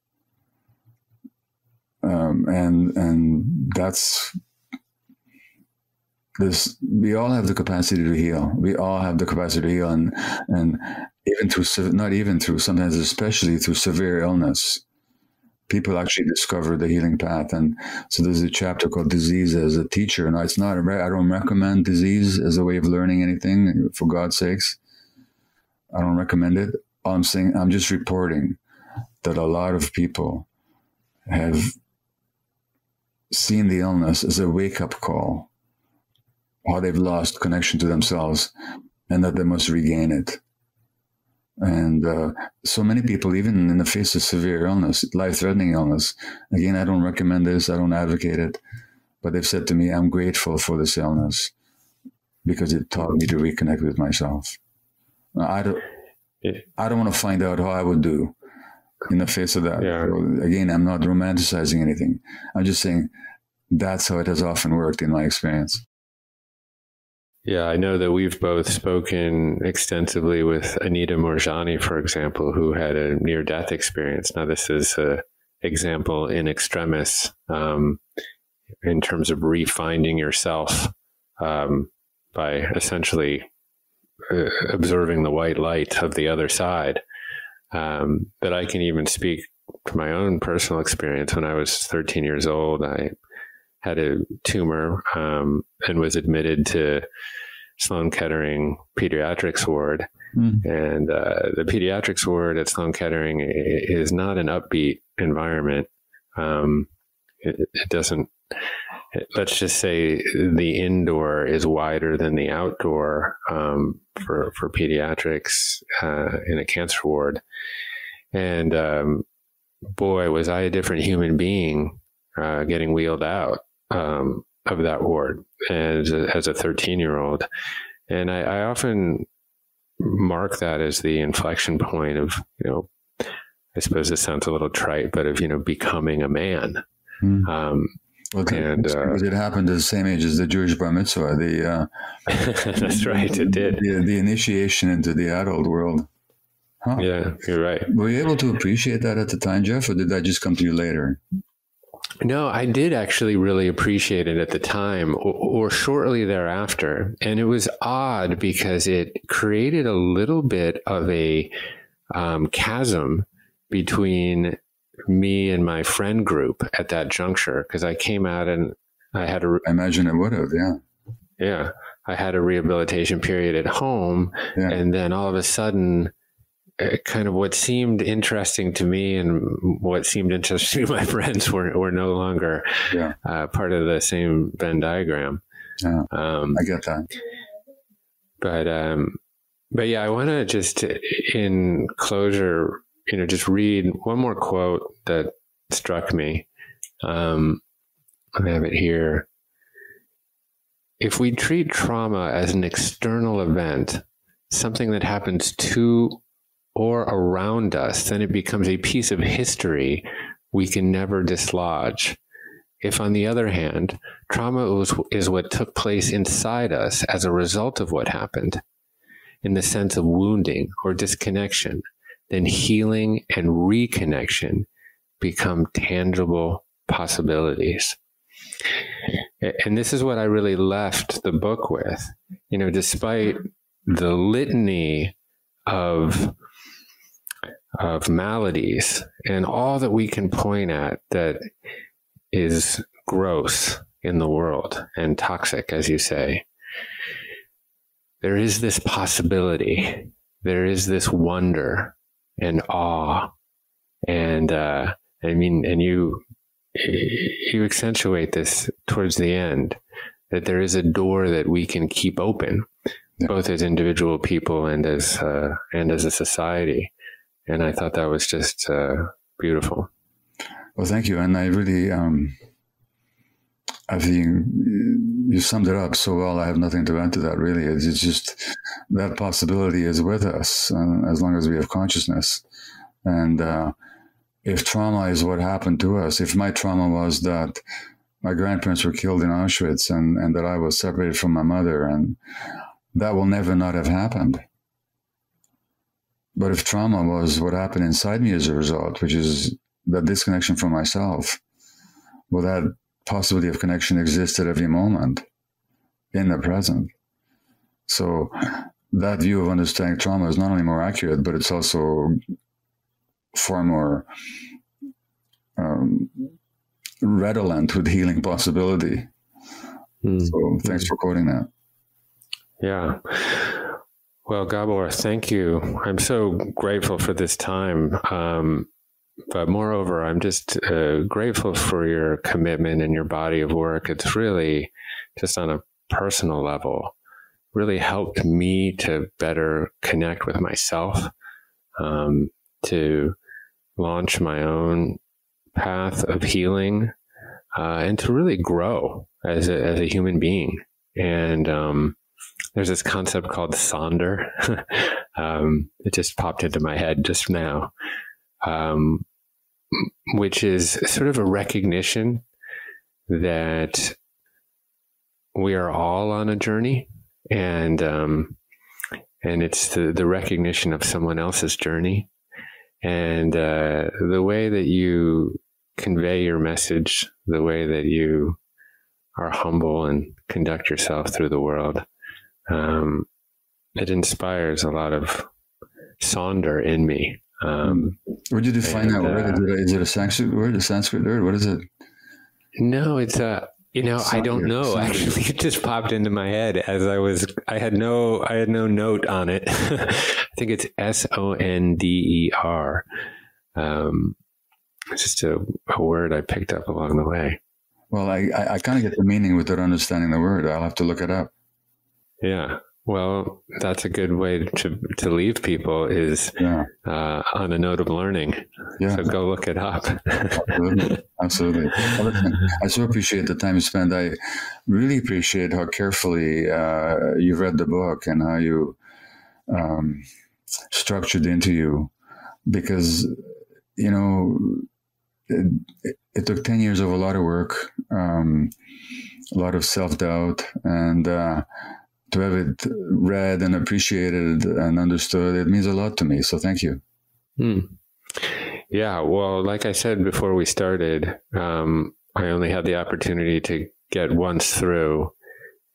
Um, and and that's this we all have the capacity to heal. We all have the capacity to heal. And and even through not even through sometimes especially through severe illness people actually discover the healing path. And so there's a chapter called disease as a teacher. And it's not i don't recommend disease as a way of learning anything for god's sakes. I don't recommend it. All i'm saying i'm just reporting that a lot of people have seen the illness as a wake-up call how they've lost connection to themselves and that they must regain it. And uh, so many people even in the face of severe illness life-threatening illness again i don't recommend this i don't advocate it but they've said to me i'm grateful for this illness because it taught me to reconnect with myself. I don't i don't want to find out how i would do in the face of that. Yeah. So again, I'm not romanticizing anything. I'm just saying that's how it has often worked in my experience. Yeah, I know that we've both spoken extensively with Anita Moorjani, for example, who had a near death experience. Now, this is an example in extremis um, in terms of refinding yourself um, by essentially uh, observing the white light of the other side um, but I can even speak to my own personal experience. When I was 13 years old, I had a tumor um, and was admitted to Sloan Kettering pediatrics ward. Mm. And uh, the pediatrics ward at Sloan Kettering is not an upbeat environment. Um, it, it, doesn't. Let's just say the indoor is wider than the outdoor um, for for pediatrics uh, in a cancer ward, and um, boy, was I a different human being uh, getting wheeled out um, of that ward as a, as a 13 year old. And I, I, often mark that as the inflection point of, you know, I suppose this sounds a little trite, but of, you know, becoming a man. Mm. Um, Okay, and uh, it happened at the same age as the Jewish bar mitzvah. The uh, that's right, it did. The, the, initiation into the adult world. Huh. Yeah, you're right. Were you able to appreciate that at the time, Jeff, or did that just come to you later? No, I did actually really appreciate it at the time or, or, shortly thereafter. And it was odd because it created a little bit of a um, chasm between me and my friend group at that juncture because I came out and I had a. I imagine it would have, yeah. Yeah. I had a rehabilitation period at home. Yeah. And then all of a sudden, uh, kind of what seemed interesting to me and what seemed interesting to my friends were, were no longer yeah. uh, part of the same Venn diagram. Yeah, um, I get that. But um, but yeah, I want to just in closure, you know, just read one more quote that struck me. Um, I have it here. If we treat trauma as an external event, something that happens to or around us, then it becomes a piece of history we can never dislodge. If, on the other hand, trauma is what took place inside us as a result of what happened, in the sense of wounding or disconnection, then healing and reconnection become tangible possibilities. And this is what I really left the book with. You know, despite the litany of of maladies and all that we can point at that is gross in the world and toxic, as you say, there is this possibility, there is this wonder and awe, and uh, I mean, and you you accentuate this towards the end that there is a door that we can keep open, yeah. both as individual people and as uh, and as a society and I thought that was just uh, beautiful. Well, thank you. And I really, um, I think you summed it up so well. I have nothing to add to that, really. It's, just that possibility is with us uh, as long as we have consciousness. And uh, if trauma is what happened to us, if my trauma was that my grandparents were killed in Auschwitz and, and that I was separated from my mother, and that will never not have happened. But if trauma was what happened inside me as a result, which is that disconnection from myself, well, that possibility of connection exists at every moment in the present. So that view of understanding trauma is not only more accurate, but it's also far more um, redolent with healing possibility. Mm. So thanks for quoting that. Yeah. Well, Gabor, thank you. I'm so grateful for this time. Um, but moreover, I'm just uh, grateful for your commitment and your body of work. It's really just on a personal level, really helped me to better connect with myself, um, to launch my own path of healing, uh, and to really grow as a, as a human being. And um, there's this concept called sonder. um, it just popped into my head just now, um, which is sort of a recognition that we are all on a journey, and um, and it's the the recognition of someone else's journey, and uh, the way that you convey your message, the way that you are humble and conduct yourself through the world um, it inspires a lot of sonder in me. Um, Where'd you define and, that word? Uh, is, it, a Sanskrit word, a Sanskrit word? What is it? No, it's a. You know, I don't know. Actually, it just popped into my head as I was. I had no. I had no note on it. I think it's S O N D E R. Um, it's just a, a word I picked up along the way. Well, I I, I kind of get the meaning without understanding the word. I'll have to look it up. Yeah. Well, that's a good way to to leave people is yeah. uh, on a note of learning. Yeah. So go look it up. Absolutely. Absolutely. I so appreciate the time you spent. I really appreciate how carefully uh, you read the book and how you um, structured the interview because, you know, it, it, took 10 years of a lot of work, um, a lot of self doubt, and uh, to have it read and appreciated and understood, it means a lot to me. So thank you. Hmm. Yeah. Well, like I said before we started, um, I only had the opportunity to get once through,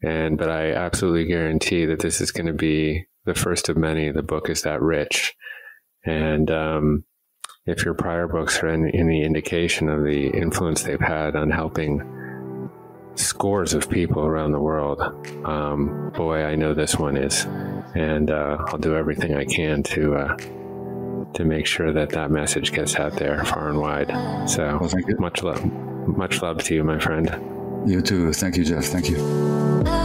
and but I absolutely guarantee that this is going to be the first of many. The book is that rich, and um, if your prior books are any, any indication of the influence they've had on helping scores of people around the world. Um, boy, I know this one is, and uh, I'll do everything I can to uh, to make sure that that message gets out there far and wide. So, well, much love, much love to you, my friend. You too. Thank you, Jeff. Thank you.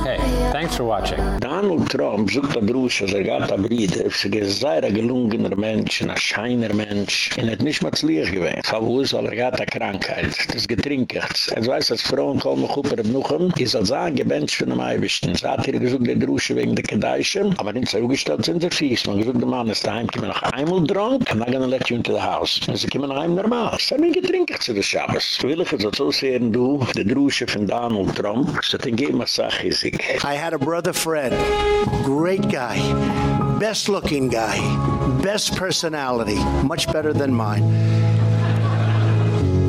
Hey, thanks for watching. Donald Trump sucht a Drusche, er gait a Bride, er ist ein sehr gelungener Mensch, ein scheiner Mensch, er hat nicht mal zu lieg gewesen. Verwus, weil er gait a Krankheit, das getrinkert. Er weiß, dass Frauen kommen noch über den Nuchen, ist als angebencht von dem Eiwischten. Er hat hier gesucht der Drusche wegen der Kedaischen, aber nicht so gestellt sind der Fies. Man gesucht, der Mann ist daheim, kommen noch einmal drank, and I'm gonna let you into the house. Und sie kommen noch einmal normal. Es hat mir getrinkert zu der Schabes. Will ich es so sehen, du, der Drusche von Donald Trump, so den geben wir Sache, I had a brother Fred, great guy, best looking guy, best personality, much better than mine.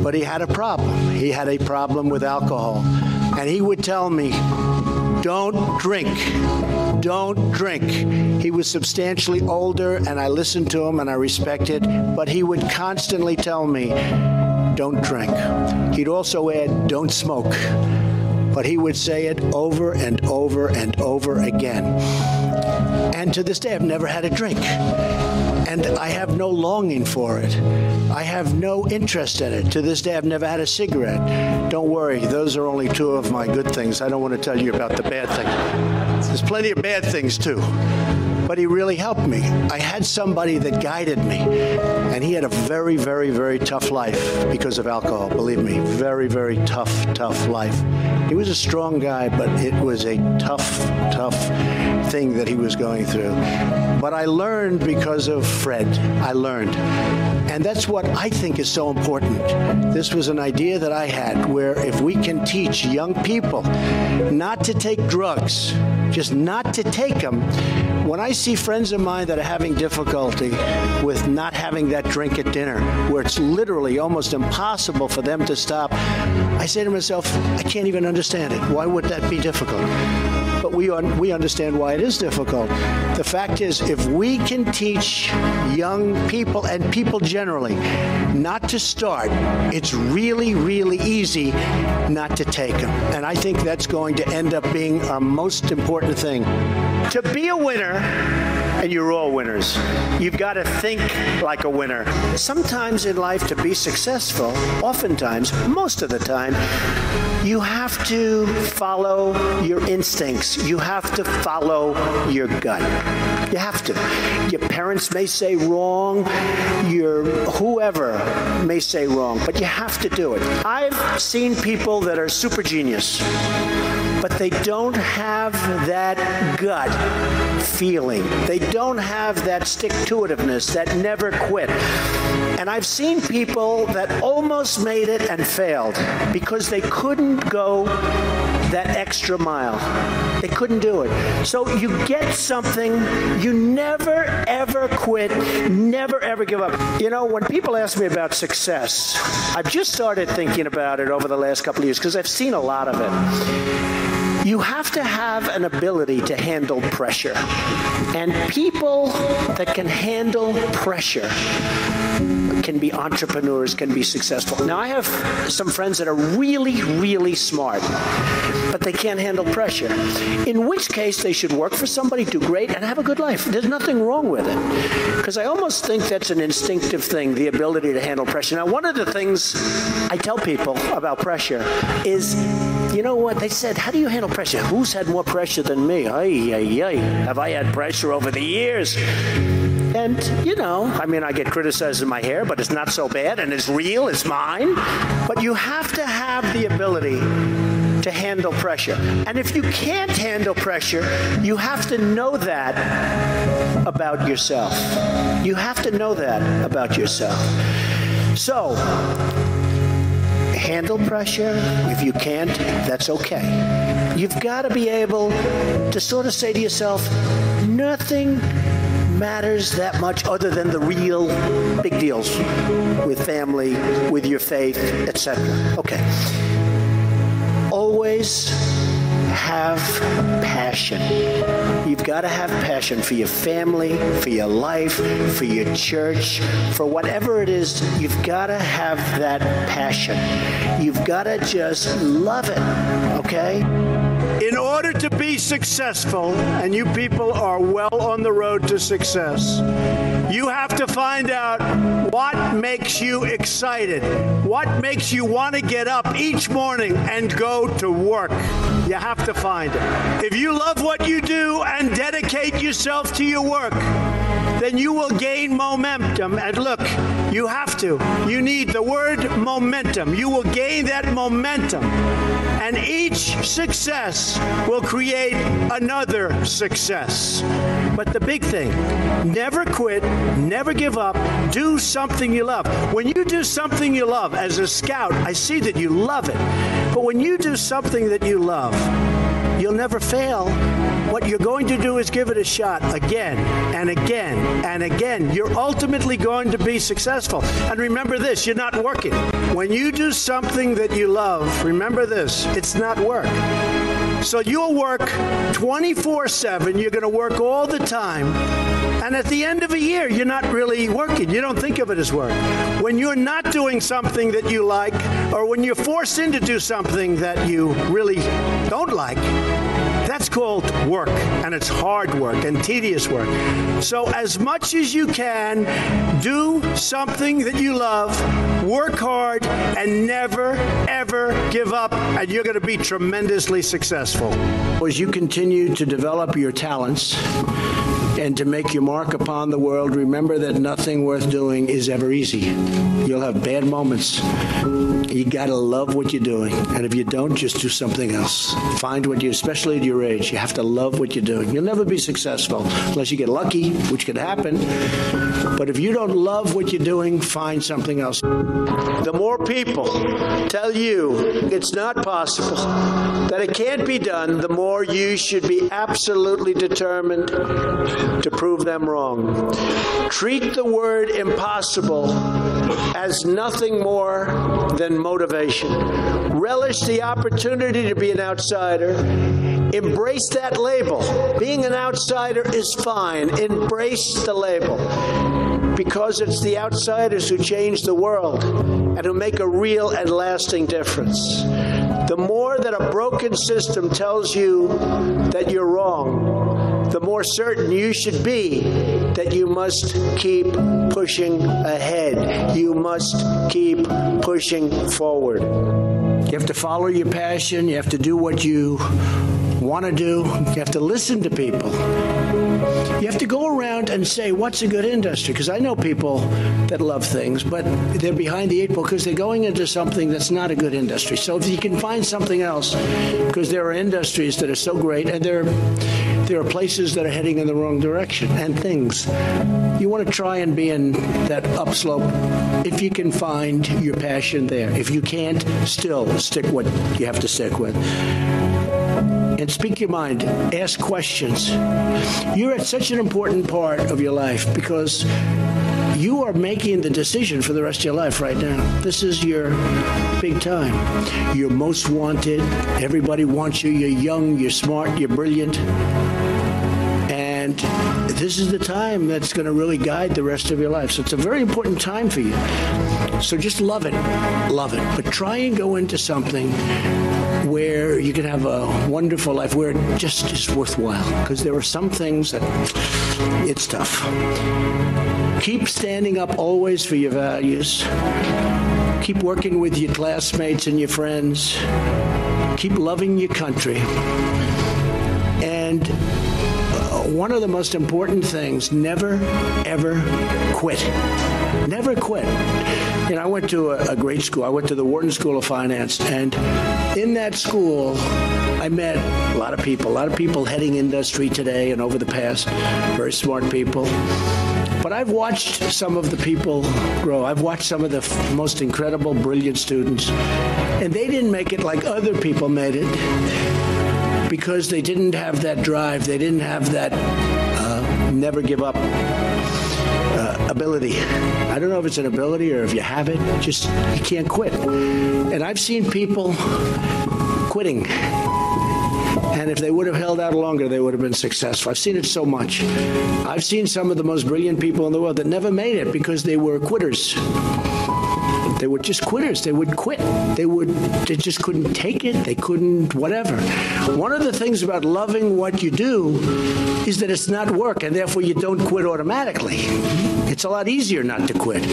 But he had a problem. He had a problem with alcohol. And he would tell me, don't drink. Don't drink. He was substantially older and I listened to him and I respected, but he would constantly tell me, don't drink. He'd also add, don't smoke but he would say it over and over and over again. And to this day I've never had a drink. And I have no longing for it. I have no interest in it. To this day I've never had a cigarette. Don't worry, those are only two of my good things. I don't want to tell you about the bad things. There's plenty of bad things too. But he really helped me. I had somebody that guided me, and he had a very, very, very tough life because of alcohol. Believe me, very, very tough, tough life. He was a strong guy, but it was a tough, tough thing that he was going through. But I learned because of Fred. I learned. And that's what I think is so important. This was an idea that I had where if we can teach young people not to take drugs, just not to take them, when I see friends of mine that are having difficulty with not having that drink at dinner, where it's literally almost impossible for them to stop, I say to myself, I can't even understand it. Why would that be difficult? But we un we understand why it is difficult. The fact is if we can teach young people and people generally not to start, it's really really easy not to take them. And I think that's going to end up being our most important thing. To be a winner and you're all winners. You've got to think like a winner. Sometimes in life to be successful, oftentimes, most of the time, you have to follow your instincts. You have to follow your gut. You have to. Your parents may say wrong, your whoever may say wrong, but you have to do it. I've seen people that are super genius but they don't have that gut feeling. They don't have that stick-to-itiveness, that never quit. And I've seen people that almost made it and failed because they couldn't go that extra mile. They couldn't do it. So you get something, you never ever quit, never ever give up. You know, when people ask me about success, I've just started thinking about it over the last couple of years because I've seen a lot of it you have to have an ability to handle pressure. And people that can handle pressure can be entrepreneurs, can be successful. Now I have some friends that are really really smart, but they can't handle pressure. In which case they should work for somebody, do great and have a good life. There's nothing wrong with it. Cuz I almost think that's an instinctive thing, the ability to handle pressure. Now one of the things I tell people about pressure is you know what they said, how do you handle pressure? Who's had more pressure than me? Ay ay ay. Have I had pressure over the years? And you know, I mean I get criticized in my hair, but it's not so bad and it's real, it's mine. But you have to have the ability to handle pressure. And if you can't handle pressure, you have to know that about yourself. You have to know that about yourself. So, handle pressure. If you can't, that's okay. You've got to be able to sort of say to yourself, nothing matters that much other than the real big deals with family, with your faith, etc. Okay. Always have passion. You've got to have passion for your family, for your life, for your church, for whatever it is, you've got to have that passion. You've got to just love it, okay? In order to be successful, and you people are well on the road to success, you have to find out what makes you excited. What makes you want to get up each morning and go to work. You have to find it. If you love what you do and dedicate yourself to your work, then you will gain momentum. And look, you have to. You need the word momentum. You will gain that momentum. And each success will create another success. But the big thing, never quit, never give up, do something you love. When you do something you love as a scout, I see that you love it. But when you do something that you love, you'll never fail. What you're going to do is give it a shot again and again and again. You're ultimately going to be successful. And remember this, you're not working. When you do something that you love, remember this, it's not work. So you'll work 24/7, you're going to work all the time. And at the end of a year, you're not really working. You don't think of it as work. When you're not doing something that you like or when you're forced into do something that you really don't like, that's called work and it's hard work and tedious work. So as much as you can, do something that you love, work hard and never ever give up and you're going to be tremendously successful. As you continue to develop your talents, and to make your mark upon the world, remember that nothing worth doing is ever easy. You'll have bad moments. You got to love what you're doing. And if you don't, just do something else. Find what you especially at your age, you have to love what you're doing. You'll never be successful unless you get lucky, which could happen. But if you don't love what you're doing, find something else. The more people tell you it's not possible, that it can't be done, the more you should be absolutely determined to prove them wrong. Treat the word impossible as nothing more than motivation. Relish the opportunity to be an outsider. Embrace that label. Being an outsider is fine. Embrace the label because it's the outsiders who change the world and who make a real and lasting difference. The more that a broken system tells you that you're wrong, the more certain you should be that you must keep pushing ahead. You must keep pushing forward. You have to follow your passion, you have to do what you want to do. You have to listen to people. You have to go around and say what's a good industry because I know people that love things but they're behind the eight ball because they're going into something that's not a good industry. So if you can find something else because there are industries that are so great and there there are places that are heading in the wrong direction and things you want to try and be in that upslope if you can find your passion there. If you can't, still stick what you have to stick with and speak your mind. Ask questions. You're at such an important part of your life because you are making the decision for the rest of your life right now. This is your big time. You're most wanted. Everybody wants you. You're young, you're smart, you're brilliant. And this is the time that's going to really guide the rest of your life. So it's a very important time for you. So just love it. Love it. But try and go into something where you can have a wonderful life where it just is worthwhile because there are some things that it's tough. Keep standing up always for your values. Keep working with your classmates and your friends. Keep loving your country. And uh, one of the most important things, never ever quit. Never quit. You know, I went to a, a great school. I went to the Wharton School of Finance and in that school I met a lot of people, a lot of people heading industry today and over the past, very smart people. But I've watched some of the people grow. I've watched some of the most incredible brilliant students and they didn't make it like other people made it because they didn't have that drive. They didn't have that uh, never give up ability. I don't know if it's an ability or if you have it, just you can't quit. And I've seen people quitting. And if they would have held out longer, they would have been successful. I've seen it so much. I've seen some of the most brilliant people in the world that never made it because they were quitters. They were just quitters. They would quit. They would they just couldn't take it. They couldn't whatever. One of the things about loving what you do is that it's not work and therefore you don't quit automatically. It's a lot easier not to quit.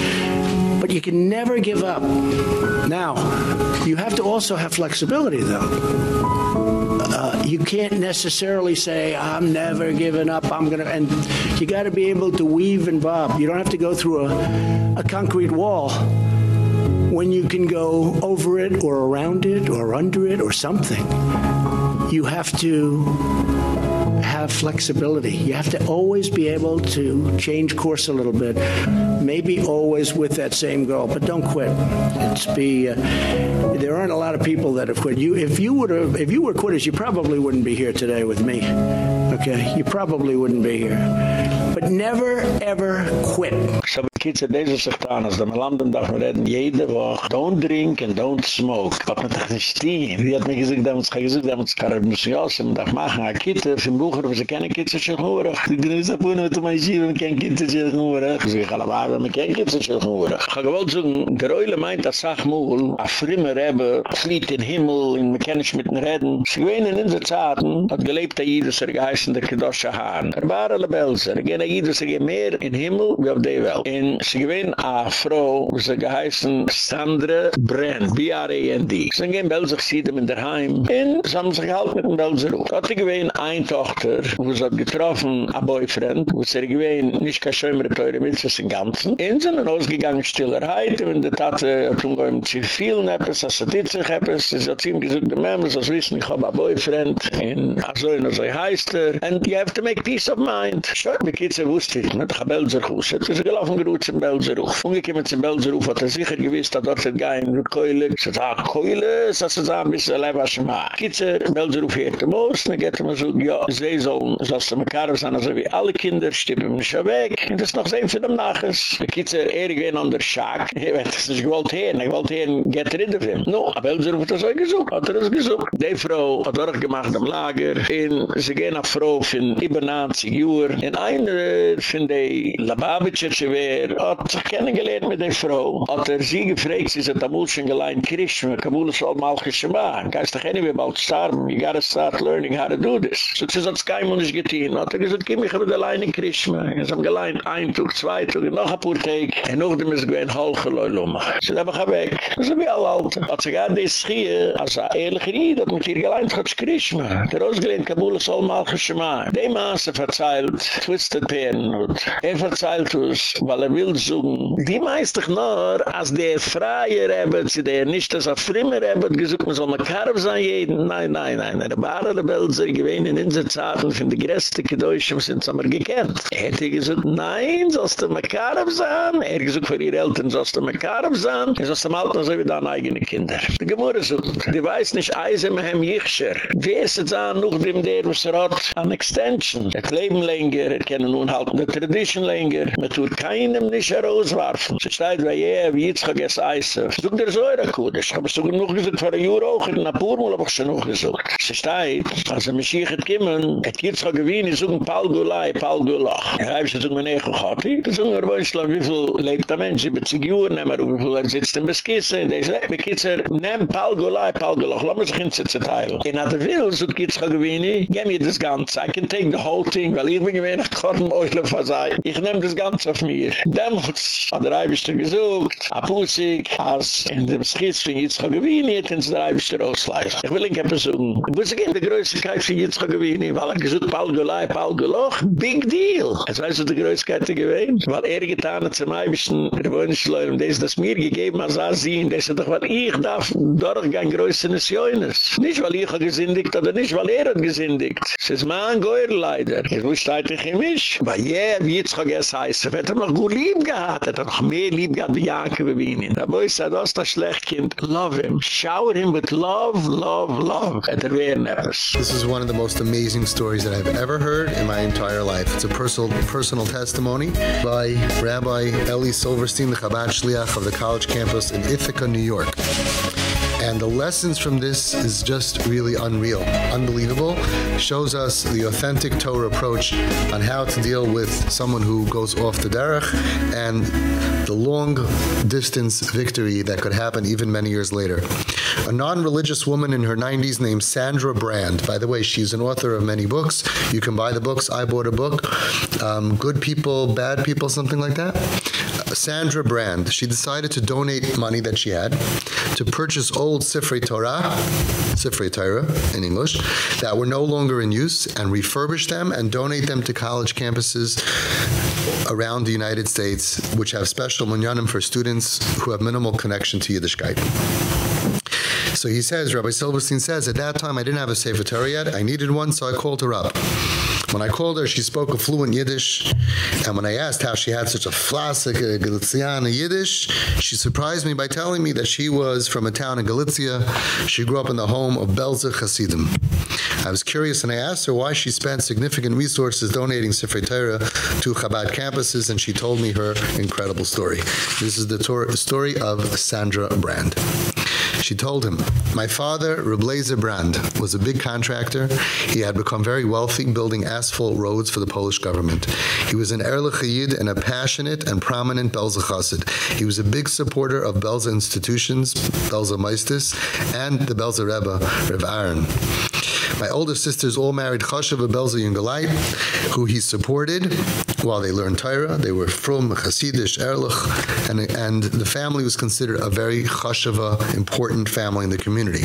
But you can never give up. Now, you have to also have flexibility though. Uh, you can't necessarily say I'm never giving up. I'm going to and you got to be able to weave and bob. You don't have to go through a a concrete wall when you can go over it or around it or under it or something you have to have flexibility. You have to always be able to change course a little bit maybe always with that same goal but don't quit. It's be uh, there aren't a lot of people that have quit. You if you would have if you were quitters you probably wouldn't be here today with me okay? You probably wouldn't be here. But never ever quit Kids, das ist sich getan, als dem Landen darf man reden, jede Woche, don't drink and don't smoke. Hat man doch nicht stehen. Wie hat man gesagt, da muss ich gesagt, da muss ich gar nicht jassen, man darf machen, a Kitte, für ein Bucher, wo sie keine Kitz ist schon horig. Die Grüße abhunen, wenn du mein Schiff, man kann Kitz ist schon horig. Ich sage, alle man kann Kitz ist schon horig. Ich habe gewollt sagen, der Eule meint, das sag mal, a frimmer Rebbe, flieht in Himmel, in man kann nicht mit den reden. Sie gewinnen in der Zeiten, hat gelebt a Jidus, er geheißen der Kedosche Hahn. Er war alle Belser, er gehen a Jidus, er gehen mehr in Himmel, wie auf der Welt. In sie gewinnen a Frau, sie geheißen Sandra Brand, B-R-A-N-D. Sie gehen Belzig Siedem in der Heim, und sie haben sich gehalten mit dem Belzig Ruf. Hatte gewinnen eine Tochter, wo sie hat getroffen, a Boyfriend, wo sie gewinnen, nicht kein schömer teure Milzes im Ganzen, und sie sind ausgegangen stiller Heid, und die Tate hat umgegangen zu vielen etwas, als sie dit sich etwas, sie hat ihm gesagt, die Mämmes, als wissen, ich habe a Boyfriend, und so und so heißt er, and you have to make peace of mind. Schau, die Kitzel wusste ich, ne, ich habe Belzig Ruf, sie hat sich gelaufen gerutscht, geruht zum Belserhof. Ungekommen zum Belserhof hat er sicher gewiss, dass dort gehen mit Keule. Ist auch Keule, es ist ein bisschen Leib, was ich mag. Geht's er, Belserhof hört ihm aus, dann geht er mir so, ja, sie sollen, so als der Makarow sein, also wie alle Kinder, stippen mich ja weg. Und das ist noch sehen für den Naches. Geht's er, er gewinn an der Schaak. Ich weiß, das ist gewollt her, ich wollte her, get rid of him. No, a Belserhof hat er so gesucht, hat er es gesucht. Die Frau hat auch gemacht am Lager, in, sie gehen auf Frau von über 90 Uhr, in einer von den Lababitscher hat sich kennengelernt mit der Frau. Hat er sie gefragt, sie sind amul schon geleint Krishma, kamul soll mal geschema. Geist doch anyway about starben, you gotta start learning how to do this. So sie hat es kein Mensch getan. Hat er gesagt, komm ich mit allein in Krishma. Er ist am geleint ein Tag, zwei Tag, noch ein paar Tag. Und noch dem ist gewähnt Holge Leuloma. Sie sind einfach weg. Das ist wie alle Alte. Hat sich an das Schie, als er ehrlich riet, hat mit ihr geleint hat Krishma. Der ausgelehnt, kamul soll mal geschema. Die Maße verzeilt, twisted pen und er verzeiht uns weil er will suchen die meiste nur als der freie rebet sie der nicht das auf frimmer rebet gesucht man soll mal karb sein jeden. Nein nein nein der bare der sie gewein in in zaten von der gräste gedeutschen sind sommer gekannt er hätte gesagt nein sollst du mal karb sein er gesucht für ihre eltern sollst du mal karb sein es ist mal so wie deine eigene kinder. Die gemurde so die weiß nicht eisen mit hem jichscher. Wer ist es an noch dem der was rat an extension. Der leben länger er kennen nun halt de tradition länger mit tut keinem nicht herauswerfen. Sie steht bei ihr, wie Yitzchak es eisse. Such der so eure Kudisch. Aber such sogar noch gesagt, vor einem Jahr auch, in Apurmul hab ich schon noch gesagt. Sie steht, als ein Mashiach hat kommen, hat Yitzchak gewinnt, ich sage Paul Gulai, Paul Gulach. Er reibst, ich such mir nicht, ich hatte, ich such mir, wo wie viel lebt der Mensch, über 10 Jahre, nehm er, wie viel er sitzt in Beskisse, in der ich sage, mit Kitzer, nehm Paul Gulai, Paul Gulach, lass mir sich hin zu zerteilen. In der Will, such Yitzchak gewinnt, geh mir das Ganze, I can take the whole thing, weil ich bin gewinnt, ich kann mir euch Ich nehme das Ganze auf mir. Demolz hat der Eibischter gesucht, a Pusik, als in dem Schiss von Yitzchak Gewini hat ins der Eibischter ausleif. Ich will ihn kein besuchen. Wo ist die Größigkeit von Yitzchak Gewini? Weil er gesucht, Paul Gulai, Paul Guloch, big deal. Jetzt weißt du die Größigkeit der Gewini? Weil er getan hat zum Eibischten, der Wohnschleulem, der ist das mir gegeben, als er sehen, der ist doch, weil ich darf kein größeres Jönes. Nicht, weil ich habe gesündigt, oder nicht, weil er hat gesündigt. Es ist mein Geuer leider. Ich wusste, ich mich. Weil je, wie ich es heißen, er noch gut lieb hat er noch mehr lieb gehabt wie ihn. Da wo ich sage, das ist das Schlechtkind, love him, shower him with love, love, love. Hat er wehren etwas. This is one of the most amazing stories that I've ever heard in my entire life. It's a personal personal testimony by Rabbi Eli Silberstein, the Chabad Shliach of the college campus in Ithaca, New York. And the lessons from this is just really unreal, unbelievable. Shows us the authentic Torah approach on how to deal with someone who goes off the derech and the long distance victory that could happen even many years later. A non-religious woman in her 90s named Sandra Brand. By the way, she's an author of many books. You can buy the books. I bought a book. Um, Good People, Bad People, something like that. Sandra Brand, she decided to donate money that she had to purchase old Sifrei Torah, Sifrei Torah in English, that were no longer in use and refurbish them and donate them to college campuses around the United States which have special minyanim for students who have minimal connection to Yiddishkeit. So he says, Rabbi Silberstein says, at that time I didn't have a Sefer Torah yet. I needed one, so I called her up. When I called her, she spoke a fluent Yiddish, and when I asked how she had such a flasik uh, Galiciana Yiddish, she surprised me by telling me that she was from a town in Galicia. She grew up in the home of Belzer Hasidim. I was curious and I asked her why she spent significant resources donating Sefer Torah to Chabad campuses, and she told me her incredible story. This is the story of Sandra Brand. She told him, "My father, Reblazer Brand, was a big contractor. He had become very wealthy building asphalt roads for the Polish government. He was an Erlich Yid and a passionate and prominent Belzer Chassid. He was a big supporter of Belzer institutions, Belzer Meistis, and the Belzer Rebbe, Reb Aaron. My older sisters all married Chashav Belzi and Galait, who he supported while they learned Torah. They were from Hasidish, Erlich, and, and the family was considered a very Chashava, important family in the community.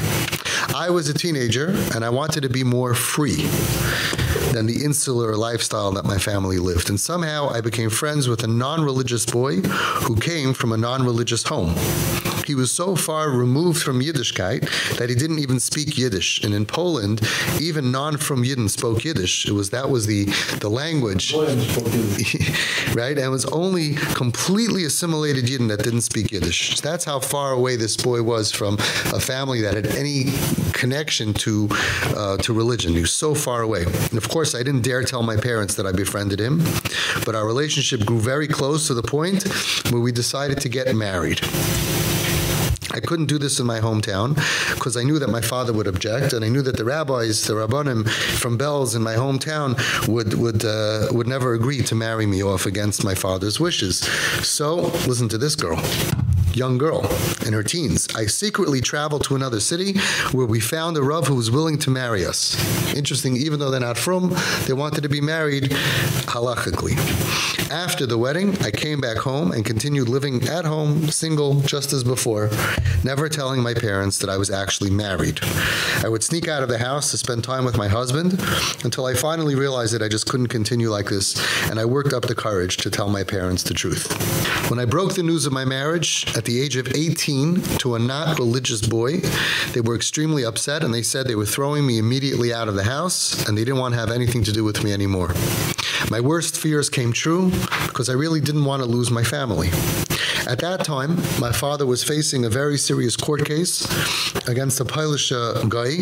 I was a teenager and I wanted to be more free than the insular lifestyle that my family lived. And somehow I became friends with a non-religious boy who came from a non-religious home. He was so far removed from Yiddishkeit that he didn't even speak Yiddish. And in Poland, even non from Yidden spoke Yiddish. It was that was the the language. right? And it was only completely assimilated Yidden that didn't speak Yiddish. So that's how far away this boy was from a family that had any connection to uh, to religion. He was so far away. And of course, I didn't dare tell my parents that I befriended him, but our relationship grew very close to the point where we decided to get married. I couldn't do this in my hometown because I knew that my father would object and I knew that the rabbis, the rabbanim from Belz in my hometown would would uh, would never agree to marry me off against my father's wishes. So, listen to this girl young girl in her teens. I secretly traveled to another city where we found a Rav who was willing to marry us. Interesting, even though they're not from, they wanted to be married halachically. After the wedding, I came back home and continued living at home, single, just as before, never telling my parents that I was actually married. I would sneak out of the house to spend time with my husband until I finally realized that I just couldn't continue like this, and I worked up the courage to tell my parents the truth. When I broke the news of my marriage at the age of 18 to a not religious boy, they were extremely upset and they said they were throwing me immediately out of the house and they didn't want to have anything to do with me anymore. My worst fears came true because I really didn't want to lose my family. At that time, my father was facing a very serious court case against a Polish uh, guy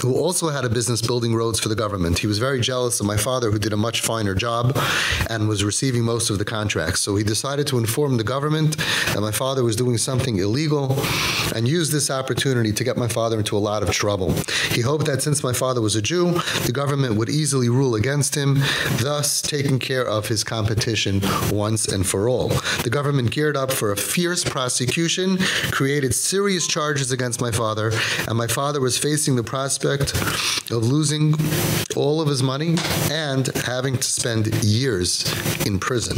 who also had a business building roads for the government. He was very jealous of my father who did a much finer job and was receiving most of the contracts. So he decided to inform the government that my father was doing something illegal and used this opportunity to get my father into a lot of trouble. He hoped that since my father was a Jew, the government would easily rule against him, thus taking care of his competition once and for all. The government geared up for a fierce prosecution, created serious charges against my father, and my father was facing the prospect of losing all of his money and having to spend years in prison.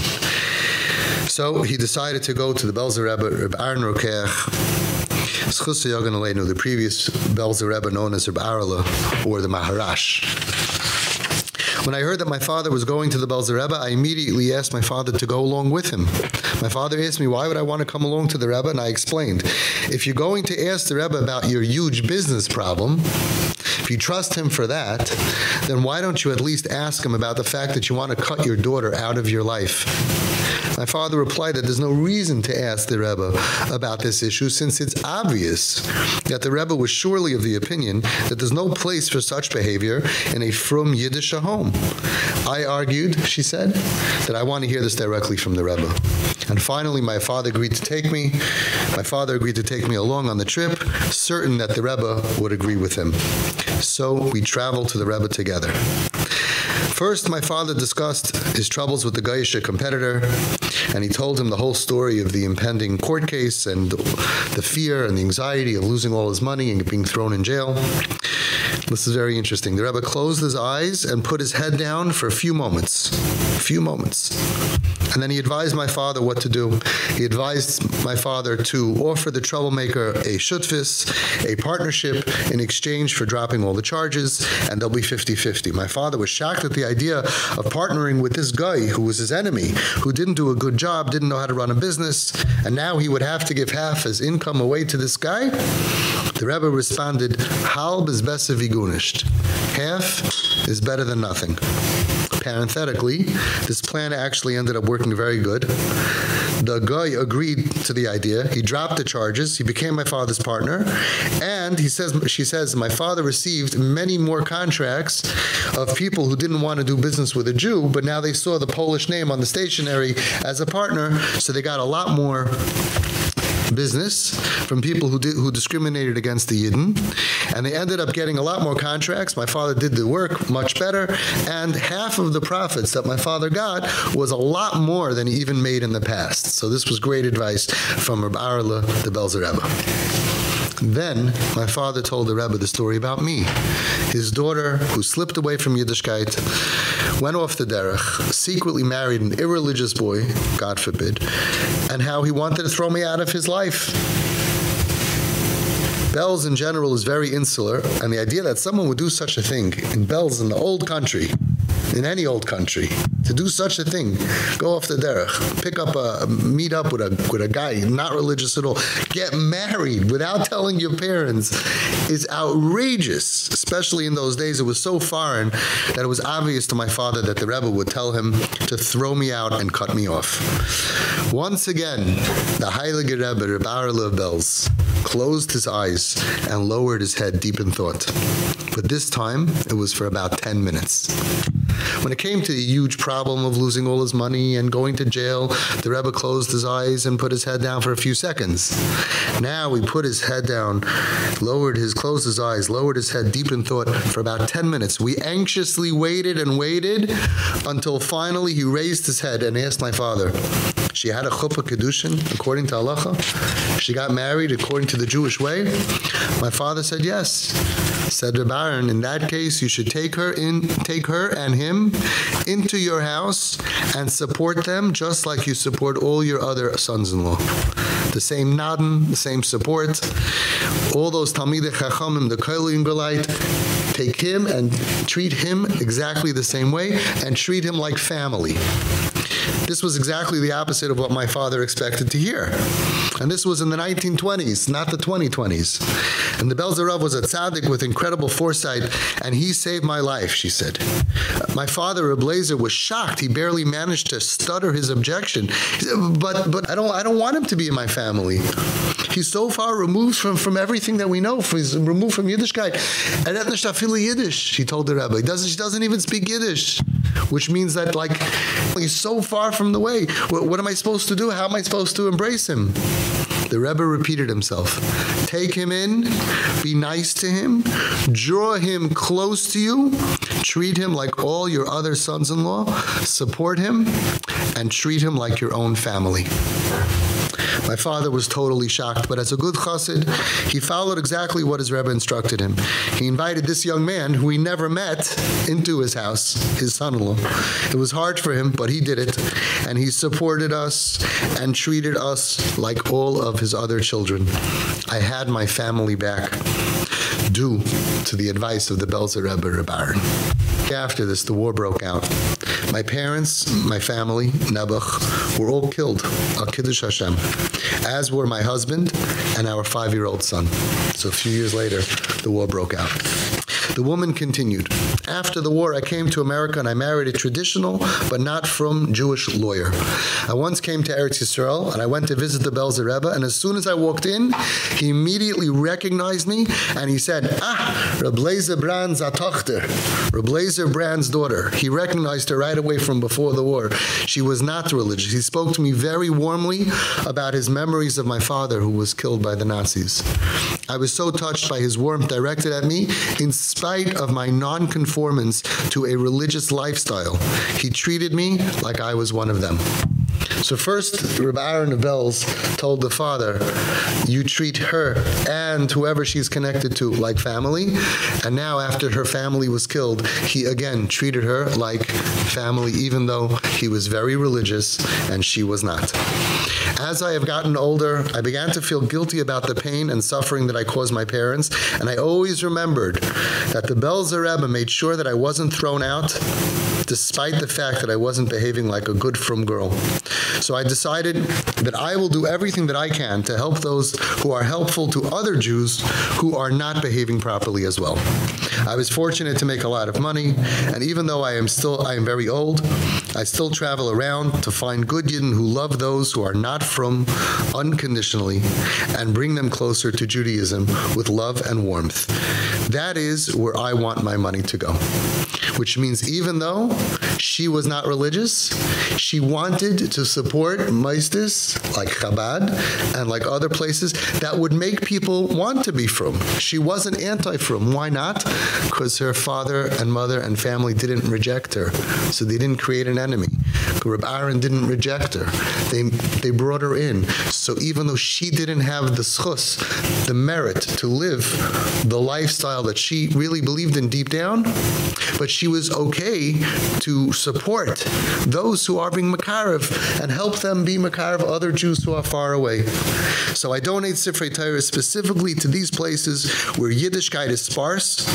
So he decided to go to the Belzer Rebbe, Reb Aaron Rokeach, the previous Belzer Rebbe known as Reb Arla or the Maharash. When I heard that my father was going to the Belzer Rebbe, I immediately asked my father to go along with him. My father asked me why would I want to come along to the Rebbe and I explained, if you're going to ask the Rebbe about your huge business problem, if you trust him for that, then why don't you at least ask him about the fact that you want to cut your daughter out of your life? My father replied that there's no reason to ask the Rebbe about this issue since it's obvious that the Rebbe was surely of the opinion that there's no place for such behavior in a from Yiddish home. I argued, she said, that I want to hear this directly from the Rebbe. And finally my father agreed to take me. My father agreed to take me along on the trip, certain that the Rebbe would agree with him. So we traveled to the Rebbe together. First, my father discussed his troubles with the Gaisha competitor, and he told him the whole story of the impending court case and the fear and the anxiety of losing all his money and being thrown in jail. This is very interesting. The Rebbe closed his eyes and put his head down for a few moments. A few moments. And then he advised my father what to do. He advised my father to offer the troublemaker a shutfis, a partnership in exchange for dropping all the charges, and they'll be 50-50. My father was shocked at the idea of partnering with this guy who was his enemy, who didn't do a good job, didn't know how to run a business, and now he would have to give half his income away to this guy. The Rebbe responded, "Halb is besser wie Half is better than nothing." Parenthetically, this plan actually ended up working very good. The guy agreed to the idea. He dropped the charges. He became my father's partner, and he says she says my father received many more contracts of people who didn't want to do business with a Jew, but now they saw the Polish name on the stationery as a partner, so they got a lot more business from people who did, who discriminated against the Yidden. And they ended up getting a lot more contracts. My father did the work much better. And half of the profits that my father got was a lot more than he even made in the past. So this was great advice from Reb Arla the Belzer Rebbe Then my father told the Rebbe the story about me. His daughter, who slipped away from Yiddishkeit, went off the derech, secretly married an irreligious boy, God forbid, and how he wanted to throw me out of his life. Belz in general is very insular, and the idea that someone would do such a thing in Belz in the old country, in any old country, to do such a thing, go off the derech, pick up a meet up with a with a guy not religious at all, get married without telling your parents is outrageous, especially in those days it was so foreign that it was obvious to my father that the rebbe would tell him to throw me out and cut me off. Once again, the Heilige Rebbe, Rebbe Belz, closed his eyes and lowered his head deep in thought. But this time, it was for about 10 minutes. When it came to the huge problem of losing all his money and going to jail, the Rebbe closed his eyes and put his head down for a few seconds. Now he put his head down, lowered his closed his eyes, lowered his head deep in thought for about 10 minutes. We anxiously waited and waited until finally he raised his head and asked my father, she had a chuppah kedushin according to halacha. She got married according to the Jewish way. My father said yes. Said the Baron, in that case you should take her in take her and him into your house and support them just like you support all your other sons-in-law. The same naden, the same support. All those Talmidei Chachamim, the Kohelim Belite, take him and treat him exactly the same way and treat him like family. This was exactly the opposite of what my father expected to hear. And this was in the 1920s, not the 2020s. And the Belzer Rav was a tzaddik with incredible foresight and he saved my life, she said. My father, Reblazer, was shocked. He barely managed to stutter his objection. Said, but but I don't I don't want him to be in my family. He's so far removed from from everything that we know. He's removed from Yiddishkeit. And etnish afili Yiddish, she told the rabbi. He doesn't she doesn't even speak Yiddish, which means that like he's so far from the way. What, what am I supposed to do? How am I supposed to embrace him? The Rebbe repeated himself. Take him in, be nice to him, draw him close to you, treat him like all your other sons-in-law, support him, and treat him like your own family. My father was totally shocked, but as a good chassid, he followed exactly what his Rebbe instructed him. He invited this young man, who he never met, into his house, his son-in-law. It was hard for him, but he did it, and he supported us and treated us like all of his other children. I had my family back due to the advice of the Belzer Rebbe Rebbe after this the war broke out. My parents my family Nebuch were all killed al kiddush Hashem as were my husband and our 5-year-old son. So a few years later the war broke out the woman continued, After the war I came to America and I married a traditional but not from Jewish lawyer. I once came to Eretz Yisrael and I went to visit the Belzer Rebbe and as soon as I walked in, he immediately recognized me and he said, "Ah, Reblazer Brand's Tochter, Reblazer Brand's daughter." He recognized her right away from before the war. She was not religious. He spoke to me very warmly about his memories of my father who was killed by the Nazis. I was so touched by his warmth directed at me in spite of my nonconformance to a religious lifestyle. He treated me like I was one of them. So first Rabbi Aaron of Belz told the father, you treat her and whoever she's connected to like family. And now after her family was killed, he again treated her like family even though he was very religious and she was not. As I have gotten older, I began to feel guilty about the pain and suffering that I caused my parents, and I always remembered that the Belzer Rebbe made sure that I wasn't thrown out despite the fact that I wasn't behaving like a good frum girl. So I decided that I will do everything that I can to help those who are helpful to other Jews who are not behaving properly as well. I was fortunate to make a lot of money, and even though I am still I am very old, I still travel around to find good Yidden who love those who are not frum unconditionally and bring them closer to Judaism with love and warmth. That is where I want my money to go. Which means even though she was not religious, she wanted to support Maistis like Chabad and like other places that would make people want to be frum. She wasn't anti-frum. Why not? Cuz her father and mother and family didn't reject her. So they didn't create an enemy. Reb Aaron didn't reject her. They they brought her in. So even though she didn't have the schus, the merit to live the lifestyle that she really believed in deep down, but she was okay to support those who are being makarev and help them be makarev other Jews who are far away. So I donate Sifrei Torah specifically to these places where Yiddishkeit is sparse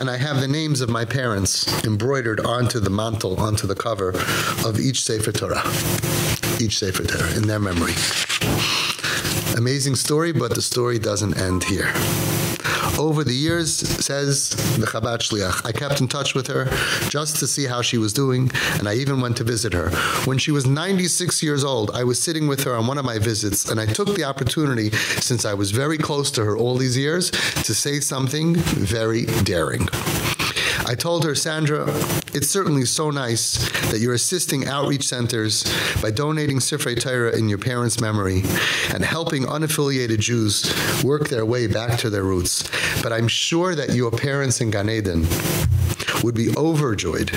and I have the names of my parents embroidered onto the mantle onto the cover of each Sefer Torah each Sefer Torah in their memory amazing story but the story doesn't end here over the years says the Chabad Shliach I kept in touch with her just to see how she was doing and I even went to visit her. When she was 96 years old I was sitting with her on one of my visits and I took the opportunity since I was very close to her all these years to say something very daring I told her, Sandra, it's certainly so nice that you're assisting outreach centers by donating Sifrei Torah in your parents' memory and helping unaffiliated Jews work their way back to their roots. But I'm sure that your parents in Gan Eden would be overjoyed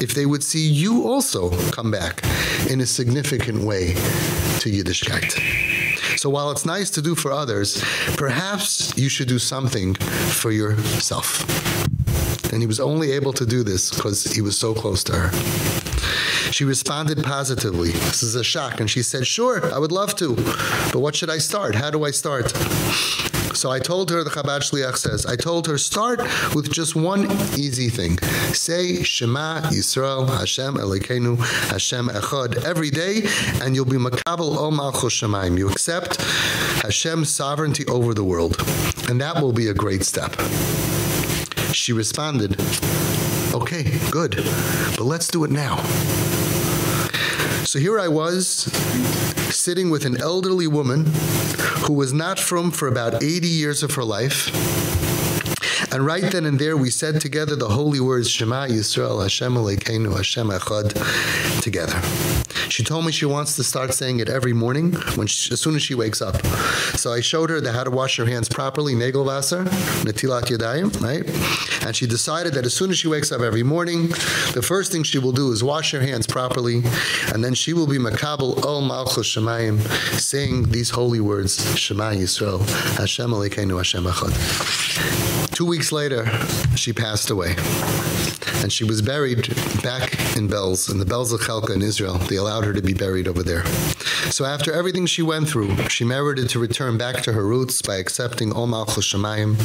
if they would see you also come back in a significant way to Yiddishkeit. So while it's nice to do for others, perhaps you should do something for yourself. And he was only able to do this because he was so close to her. She responded positively. This is a shock and she said, "Sure, I would love to. But what should I start? How do I start?" So I told her the Chabad Shliach says, I told her start with just one easy thing. Say Shema Yisrael Hashem Elokeinu Hashem Echad every day and you'll be makabel o malchus shemaim. You accept Hashem's sovereignty over the world. And that will be a great step. She responded, "Okay, good. But let's do it now." So here I was sitting with an elderly woman who was not frum for about 80 years of her life. And right then and there we said together the holy words Shema Yisrael Hashem Elokeinu Hashem Echad together. She told me she wants to start saying it every morning when she, as soon as she wakes up. So I showed her the, how to wash her hands properly, Nagelwasser, Netilat Yadayim, right? And she decided that as soon as she wakes up every morning, the first thing she will do is wash her hands properly, and then she will be makabel ol malchus shemayim, saying these holy words, Shema Yisrael, Hashem Elokeinu Hashem Echad. 2 weeks later, she passed away. And she was buried back in Belz, in the Belzer Chelka in Israel. They allowed her to be buried over there. So after everything she went through, she merited to return back to her roots by accepting Om Malchus Shemayim.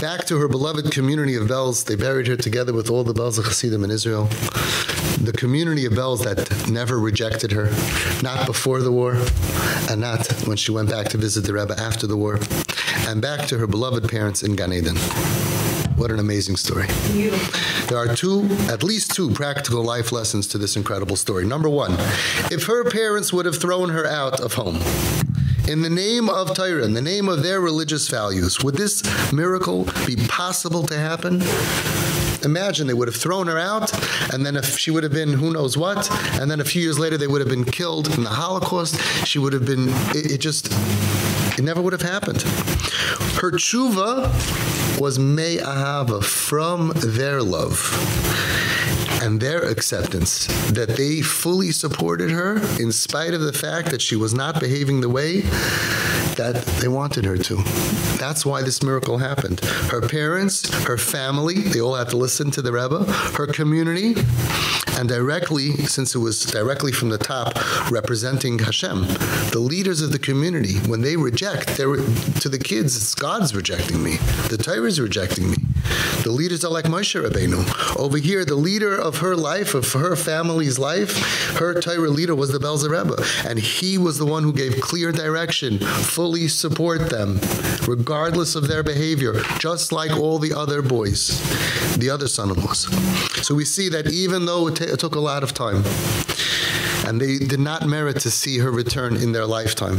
Back to her beloved community of Belz, they buried her together with all the Belzer Hasidim in Israel. The community of Belz that never rejected her, not before the war, and not when she went back to visit the Rebbe after the war, and back to her beloved parents in Gan Eden. What an amazing story. There are two, at least two practical life lessons to this incredible story. Number 1, if her parents would have thrown her out of home, in the name of Torah, the name of their religious values, would this miracle be possible to happen? Imagine they would have thrown her out and then if she would have been who knows what and then a few years later they would have been killed in the Holocaust, she would have been it, it just it never would have happened. Her tshuva was me'ahava from their love and their acceptance that they fully supported her in spite of the fact that she was not behaving the way that they wanted her to. That's why this miracle happened. Her parents, her family, they all had to listen to the Rebbe, her community, and directly since it was directly from the top representing Hashem, the leaders of the community when they reject, to the kids it's God's rejecting me. The Torah is rejecting me. The leaders are like Moshe Rabbeinu. Over here the leader of her life, of her family's life, her Torah leader was the Belzer Rebbe and he was the one who gave clear direction, fully support them regardless of their behavior, just like all the other boys, the other son-in-laws. So we see that even though it, it took a lot of time and they did not merit to see her return in their lifetime.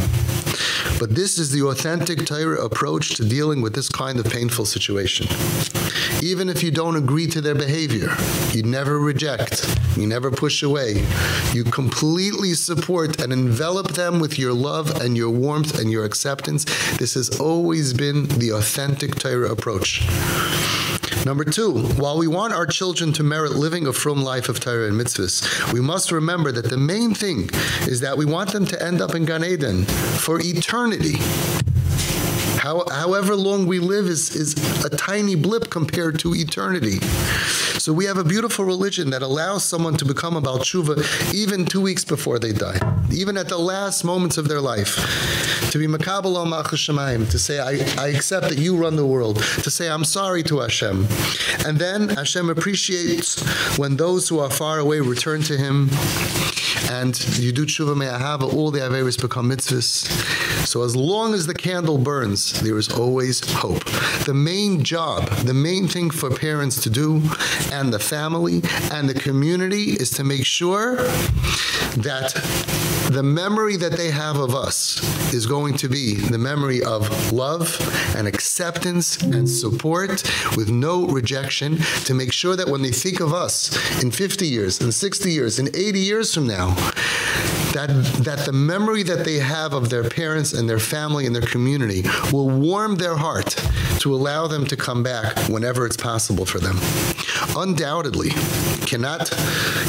But this is the authentic Torah approach to dealing with this kind of painful situation. even if you don't agree to their behavior. You never reject, you never push away. You completely support and envelop them with your love and your warmth and your acceptance. This has always been the authentic Torah approach. Number 2, while we want our children to merit living a frum life of Torah and mitzvahs, we must remember that the main thing is that we want them to end up in Gan Eden for eternity. How, however long we live is is a tiny blip compared to eternity. So we have a beautiful religion that allows someone to become a Baal Tshuva even 2 weeks before they die, even at the last moments of their life. To be makabel malchus to say I I accept that you run the world, to say I'm sorry to Hashem. And then Hashem appreciates when those who are far away return to him and you do tshuva me'ahava all the averis become mitzvahs. So as long as the candle burns, there is always hope. The main job, the main thing for parents to do and the family and the community is to make sure that the memory that they have of us is going to be the memory of love and acceptance and support with no rejection to make sure that when they think of us in 50 years in 60 years in 80 years from now that that the memory that they have of their parents and their family and their community will warm their heart to allow them to come back whenever it's possible for them. Undoubtedly, cannot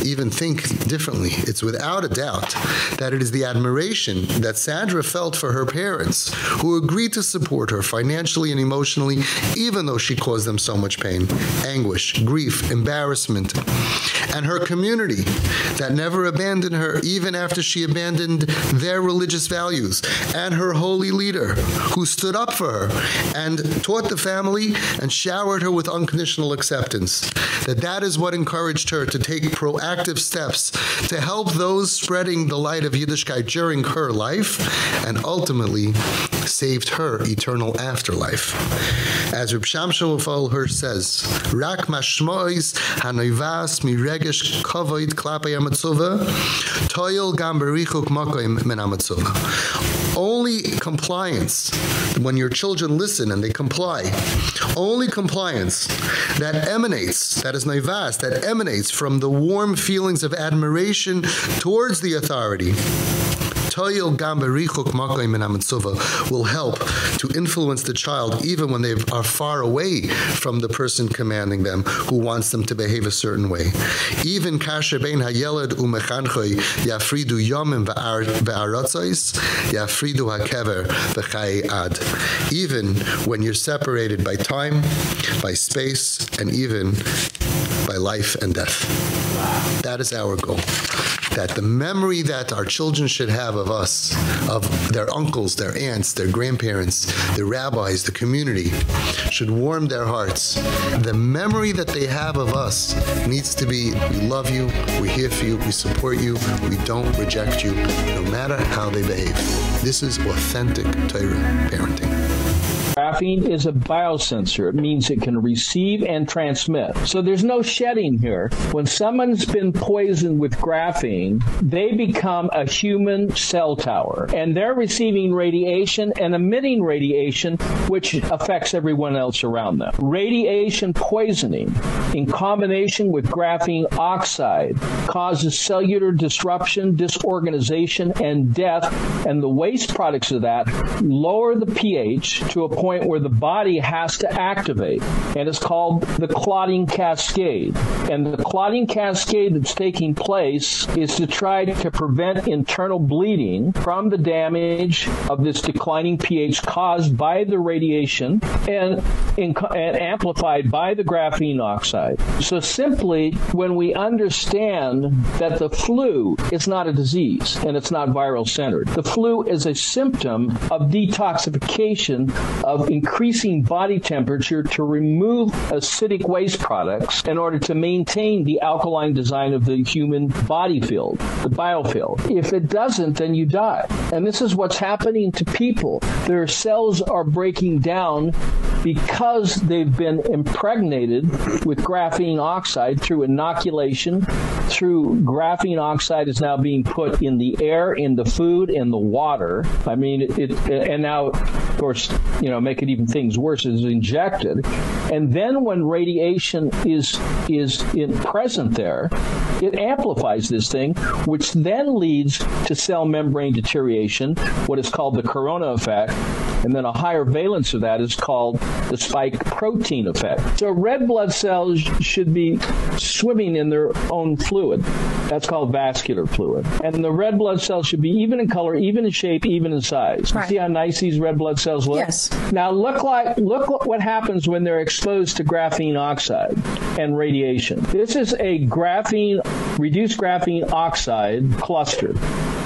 even think differently. It's without a doubt that it is the admiration that Sandra felt for her parents who agreed to support her financially and emotionally even though she caused them so much pain, anguish, grief, embarrassment, and her community that never abandoned her even after she abandoned their religious values, and her holy leader who stood up for her and taught the family and showered her with unconditional acceptance. That that is what encouraged her to take proactive steps to help those spreading the light of Yiddishkeit during her life and ultimately saved her eternal afterlife. As Reb Shamshon Hirsch says, Rak mashmois hanoivas kavod klapei hamatzuva, toil gam berichuk min. Only compliance when your children listen and they comply. Only compliance that emanates, that is naivas, that emanates from the warm feelings of admiration towards the authority toil gam berichuk hamitzuva will help to influence the child even when they are far away from the person commanding them who wants them to behave a certain way. Even kasher bein hayelad umechanchoy yafridu yomim va'aratzos yafridu hakever v'chai ad. Even when you're separated by time by space and even by life and death. That is our goal that the memory that our children should have of us of their uncles their aunts their grandparents the rabbis the community should warm their hearts. The memory that they have of us needs to be we love you. We're here for you. We support you. We don't reject you no matter how they behave. This is authentic Torah parenting Graphene is a biosensor. It means it can receive and transmit. So there's no shedding here. When someone's been poisoned with graphene, they become a human cell tower and they're receiving radiation and emitting radiation which affects everyone else around them. Radiation poisoning in combination with graphene oxide causes cellular disruption, disorganization and death and the waste products of that lower the pH to a point where the body has to activate and it's called the clotting cascade. And the clotting cascade that's taking place is to try to prevent internal bleeding from the damage of this declining pH caused by the radiation and, and amplified by the graphene oxide. So simply when we understand that the flu is not a disease and it's not viral centered the flu is a symptom of detoxification of increasing body temperature to remove acidic waste products in order to maintain the alkaline design of the human body field, the biofield. If it doesn't, then you die. And this is what's happening to people. Their cells are breaking down because they've been impregnated with graphene oxide through inoculation, through graphene oxide is now being put in the air, in the food, in the water. I mean, it, and now of course, you know, make it even things worse is injected. And then when radiation is is in present there, it amplifies this thing which then leads to cell membrane deterioration, what is called the corona effect, and then a higher valence of that is called the spike protein effect. So red blood cells should be swimming in their own fluid. That's called vascular fluid. And the red blood cells should be even in color, even in shape, even in size. Right. See how nice these red blood cells look? Yes. Now look like look what happens when they're exposed to graphene oxide and radiation. This is a graphene reduced graphene oxide cluster.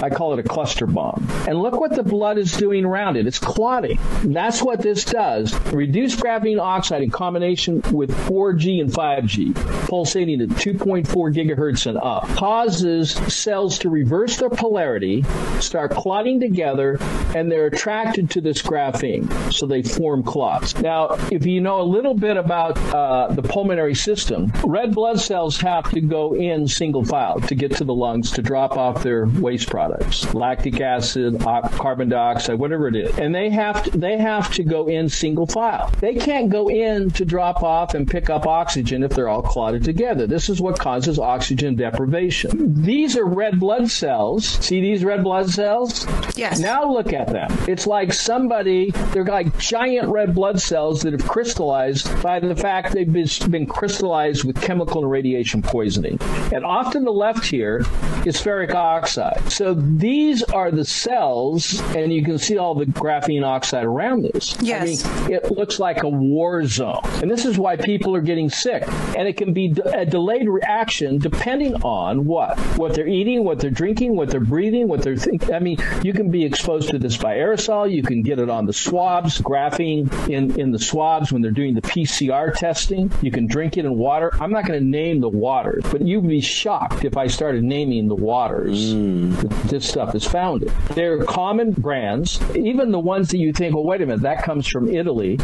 I call it a cluster bomb. And look what the blood is doing around it. It's clotting. That's what this does. Reduced graphene oxide in combination with 4G and 5G, pulsating at 2.4 gigahertz and up, causes cells to reverse their polarity, start clotting together, and they're attracted to this graphene. So they form clots. Now, if you know a little bit about uh, the pulmonary system, red blood cells have to go in single file to get to the lungs to drop off their waste products lactic acid, carbon dioxide, whatever it is. And they have to, they have to go in single file. They can't go in to drop off and pick up oxygen if they're all clotted together. This is what causes oxygen deprivation. These are red blood cells. See these red blood cells? Yes. Now look at them. It's like somebody, they're like giant red blood cells that have crystallized by the fact they've been, been crystallized with chemical and radiation poisoning. And off to the left here is ferric oxide. So these are the cells and you can see all the graphene oxide around this. Yes. I mean, it looks like a war zone. And this is why people are getting sick. And it can be a delayed reaction depending on what? What they're eating, what they're drinking, what they're breathing, what they're thinking. I mean, you can be exposed to this by aerosol, you can get it on the swabs, graphene in in the swabs when they're doing the PCR testing. You can drink it in water. I'm not going to name the waters, but you'd be shocked if I started naming the waters. Mm this stuff is founded. They're common brands, even the ones that you think, well, wait a minute, that comes from Italy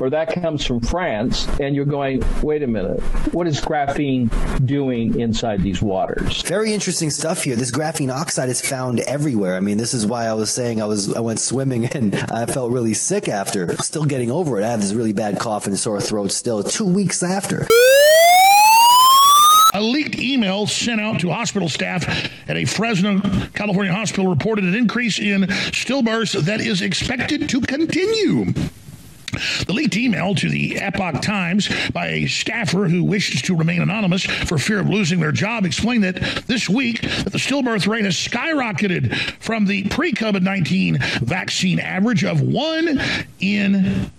or that comes from France, and you're going, wait a minute, what is graphene doing inside these waters? Very interesting stuff here. This graphene oxide is found everywhere. I mean, this is why I was saying I was I went swimming and I felt really sick after. Still getting over it. I have this really bad cough and sore throat still 2 weeks after. A leaked email sent out to hospital staff at a Fresno, California hospital reported an increase in stillbirths that is expected to continue. The leaked email to the Epoch Times by a staffer who wishes to remain anonymous for fear of losing their job explained that this week that the stillbirth rate has skyrocketed from the pre-COVID-19 vaccine average of 1 in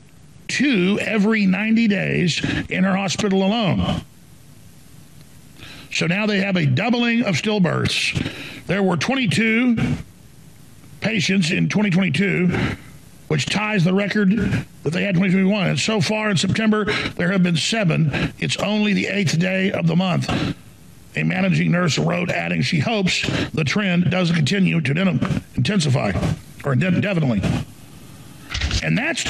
2 every 90 days in her hospital alone. So now they have a doubling of stillbirths. There were 22 patients in 2022 which ties the record that they had 2021. And so far in September, there have been seven. It's only the eighth day of the month. A managing nurse wrote, adding she hopes the trend doesn't continue to intensify or definitely. And that's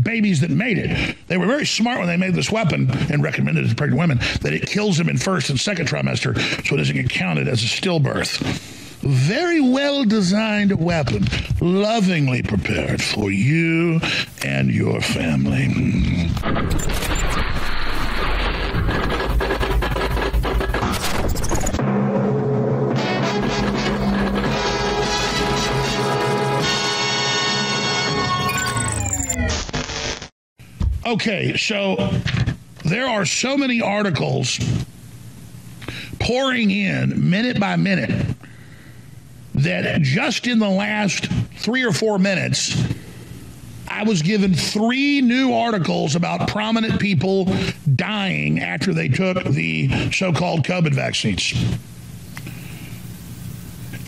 babies that made it. They were very smart when they made this weapon and recommended it to pregnant women that it kills them in first and second trimester so it doesn't get counted as a stillbirth. Very well designed weapon, lovingly prepared for you and your family. Okay, so there are so many articles pouring in minute by minute that just in the last 3 or 4 minutes I was given 3 new articles about prominent people dying after they took the so-called COVID vaccines.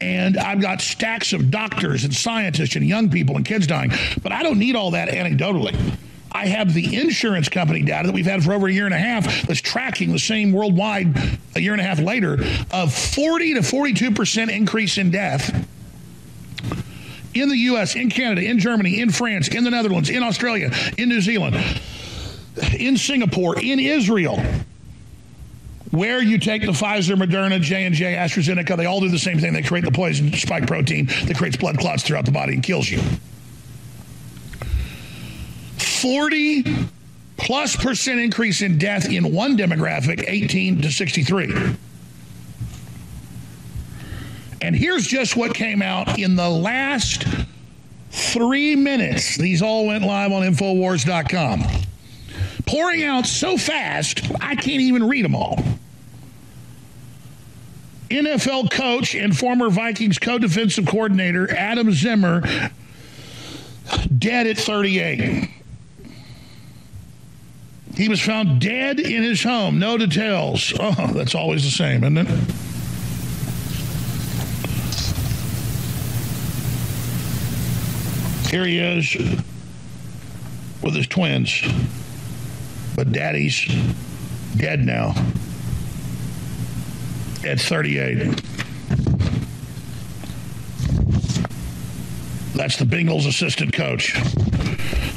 And I've got stacks of doctors and scientists and young people and kids dying. But I don't need all that anecdotally I have the insurance company data that we've had for over a year and a half that's tracking the same worldwide a year and a half later of 40 to 42% increase in death in the US, in Canada, in Germany, in France, in the Netherlands, in Australia, in New Zealand in Singapore, in Israel, where you take the Pfizer, Moderna, J&J, AstraZeneca, they all do the same thing. They create the poison spike protein that creates blood clots throughout the body and kills you. 40 plus percent increase in death in one demographic, 18 to 63. And here's just what came out in the last three minutes. These all went live on Infowars.com. Pouring out so fast, I can't even read them all. NFL coach and former Vikings co-defensive coordinator Adam Zimmer dead at 38. He was found dead in his home. No details. Oh, that's always the same, isn't it? Here he is with his twins. But daddy's dead now at 38. That's the Bengals assistant coach.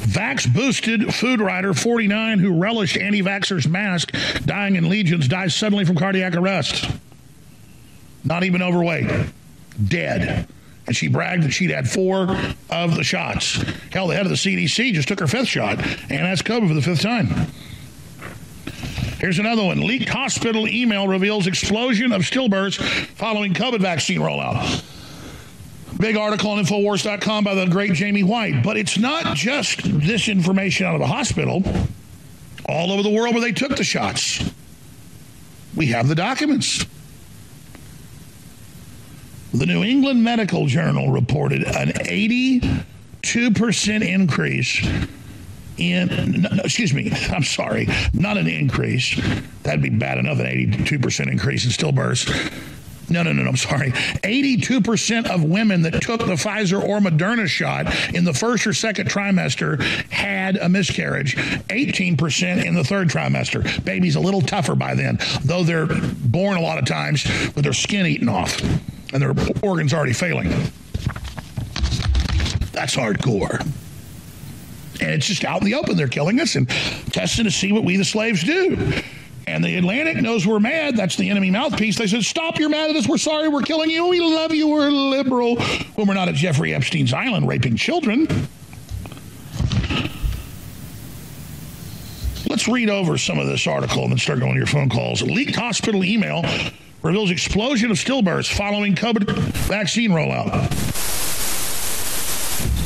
Vax boosted food writer 49 who relished anti vaxxers' mask dying in legions dies suddenly from cardiac arrest. Not even overweight. Dead. And she bragged that she'd had four of the shots. Hell, the head of the CDC just took her fifth shot and has COVID for the fifth time. Here's another one. Leaked hospital email reveals explosion of stillbirths following COVID vaccine rollout. Big article on Infowars.com by the great Jamie White. But it's not just this information out of the hospital. All over the world where they took the shots. We have the documents. The New England Medical Journal reported an 82% increase in excuse me i'm sorry not an increase that'd be bad enough an 82% increase in stillbirths no, no, no, no, I'm sorry. 82% of women that took the Pfizer or Moderna shot in the first or second trimester had a miscarriage. 18% in the third trimester. Babies a little tougher by then, though they're born a lot of times with their skin eaten off and their organs already failing. That's hardcore. And it's just out in the open. They're killing us and testing to see what we, the slaves, do. And the Atlantic knows we're mad. That's the enemy mouthpiece. They said, Stop, you're mad at us. We're sorry. We're killing you. We love you. We're liberal. When we're not at Jeffrey Epstein's island raping children. Let's read over some of this article and then start going to your phone calls. Leaked hospital email reveals explosion of stillbirths following COVID vaccine rollout.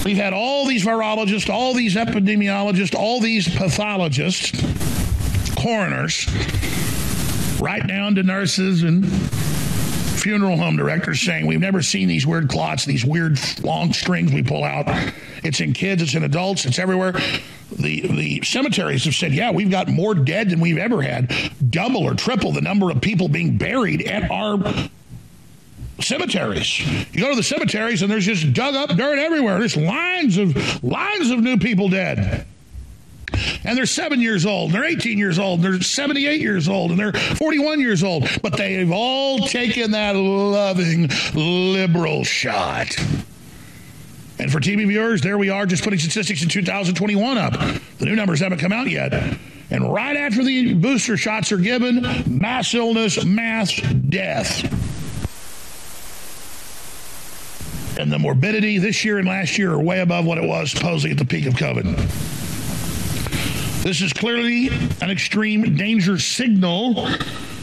We've had all these virologists, all these epidemiologists, all these pathologists, coroners, right down to nurses and funeral home directors saying we've never seen these weird clots, these weird long strings we pull out. It's in kids, it's in adults, it's everywhere. The the cemeteries have said, "Yeah, we've got more dead than we've ever had, double or triple the number of people being buried at our cemeteries. You go to the cemeteries and there's just dug up dirt everywhere. There's lines of lines of new people dead. And they're 7 years old, and they're 18 years old, and they're 78 years old, and they're 41 years old, but they've all taken that loving liberal shot. And for TV viewers, there we are just putting statistics in 2021 up. The new numbers haven't come out yet. And right after the booster shots are given, mass illness, mass death. And the morbidity this year and last year are way above what it was supposedly at the peak of COVID. This is clearly an extreme danger signal.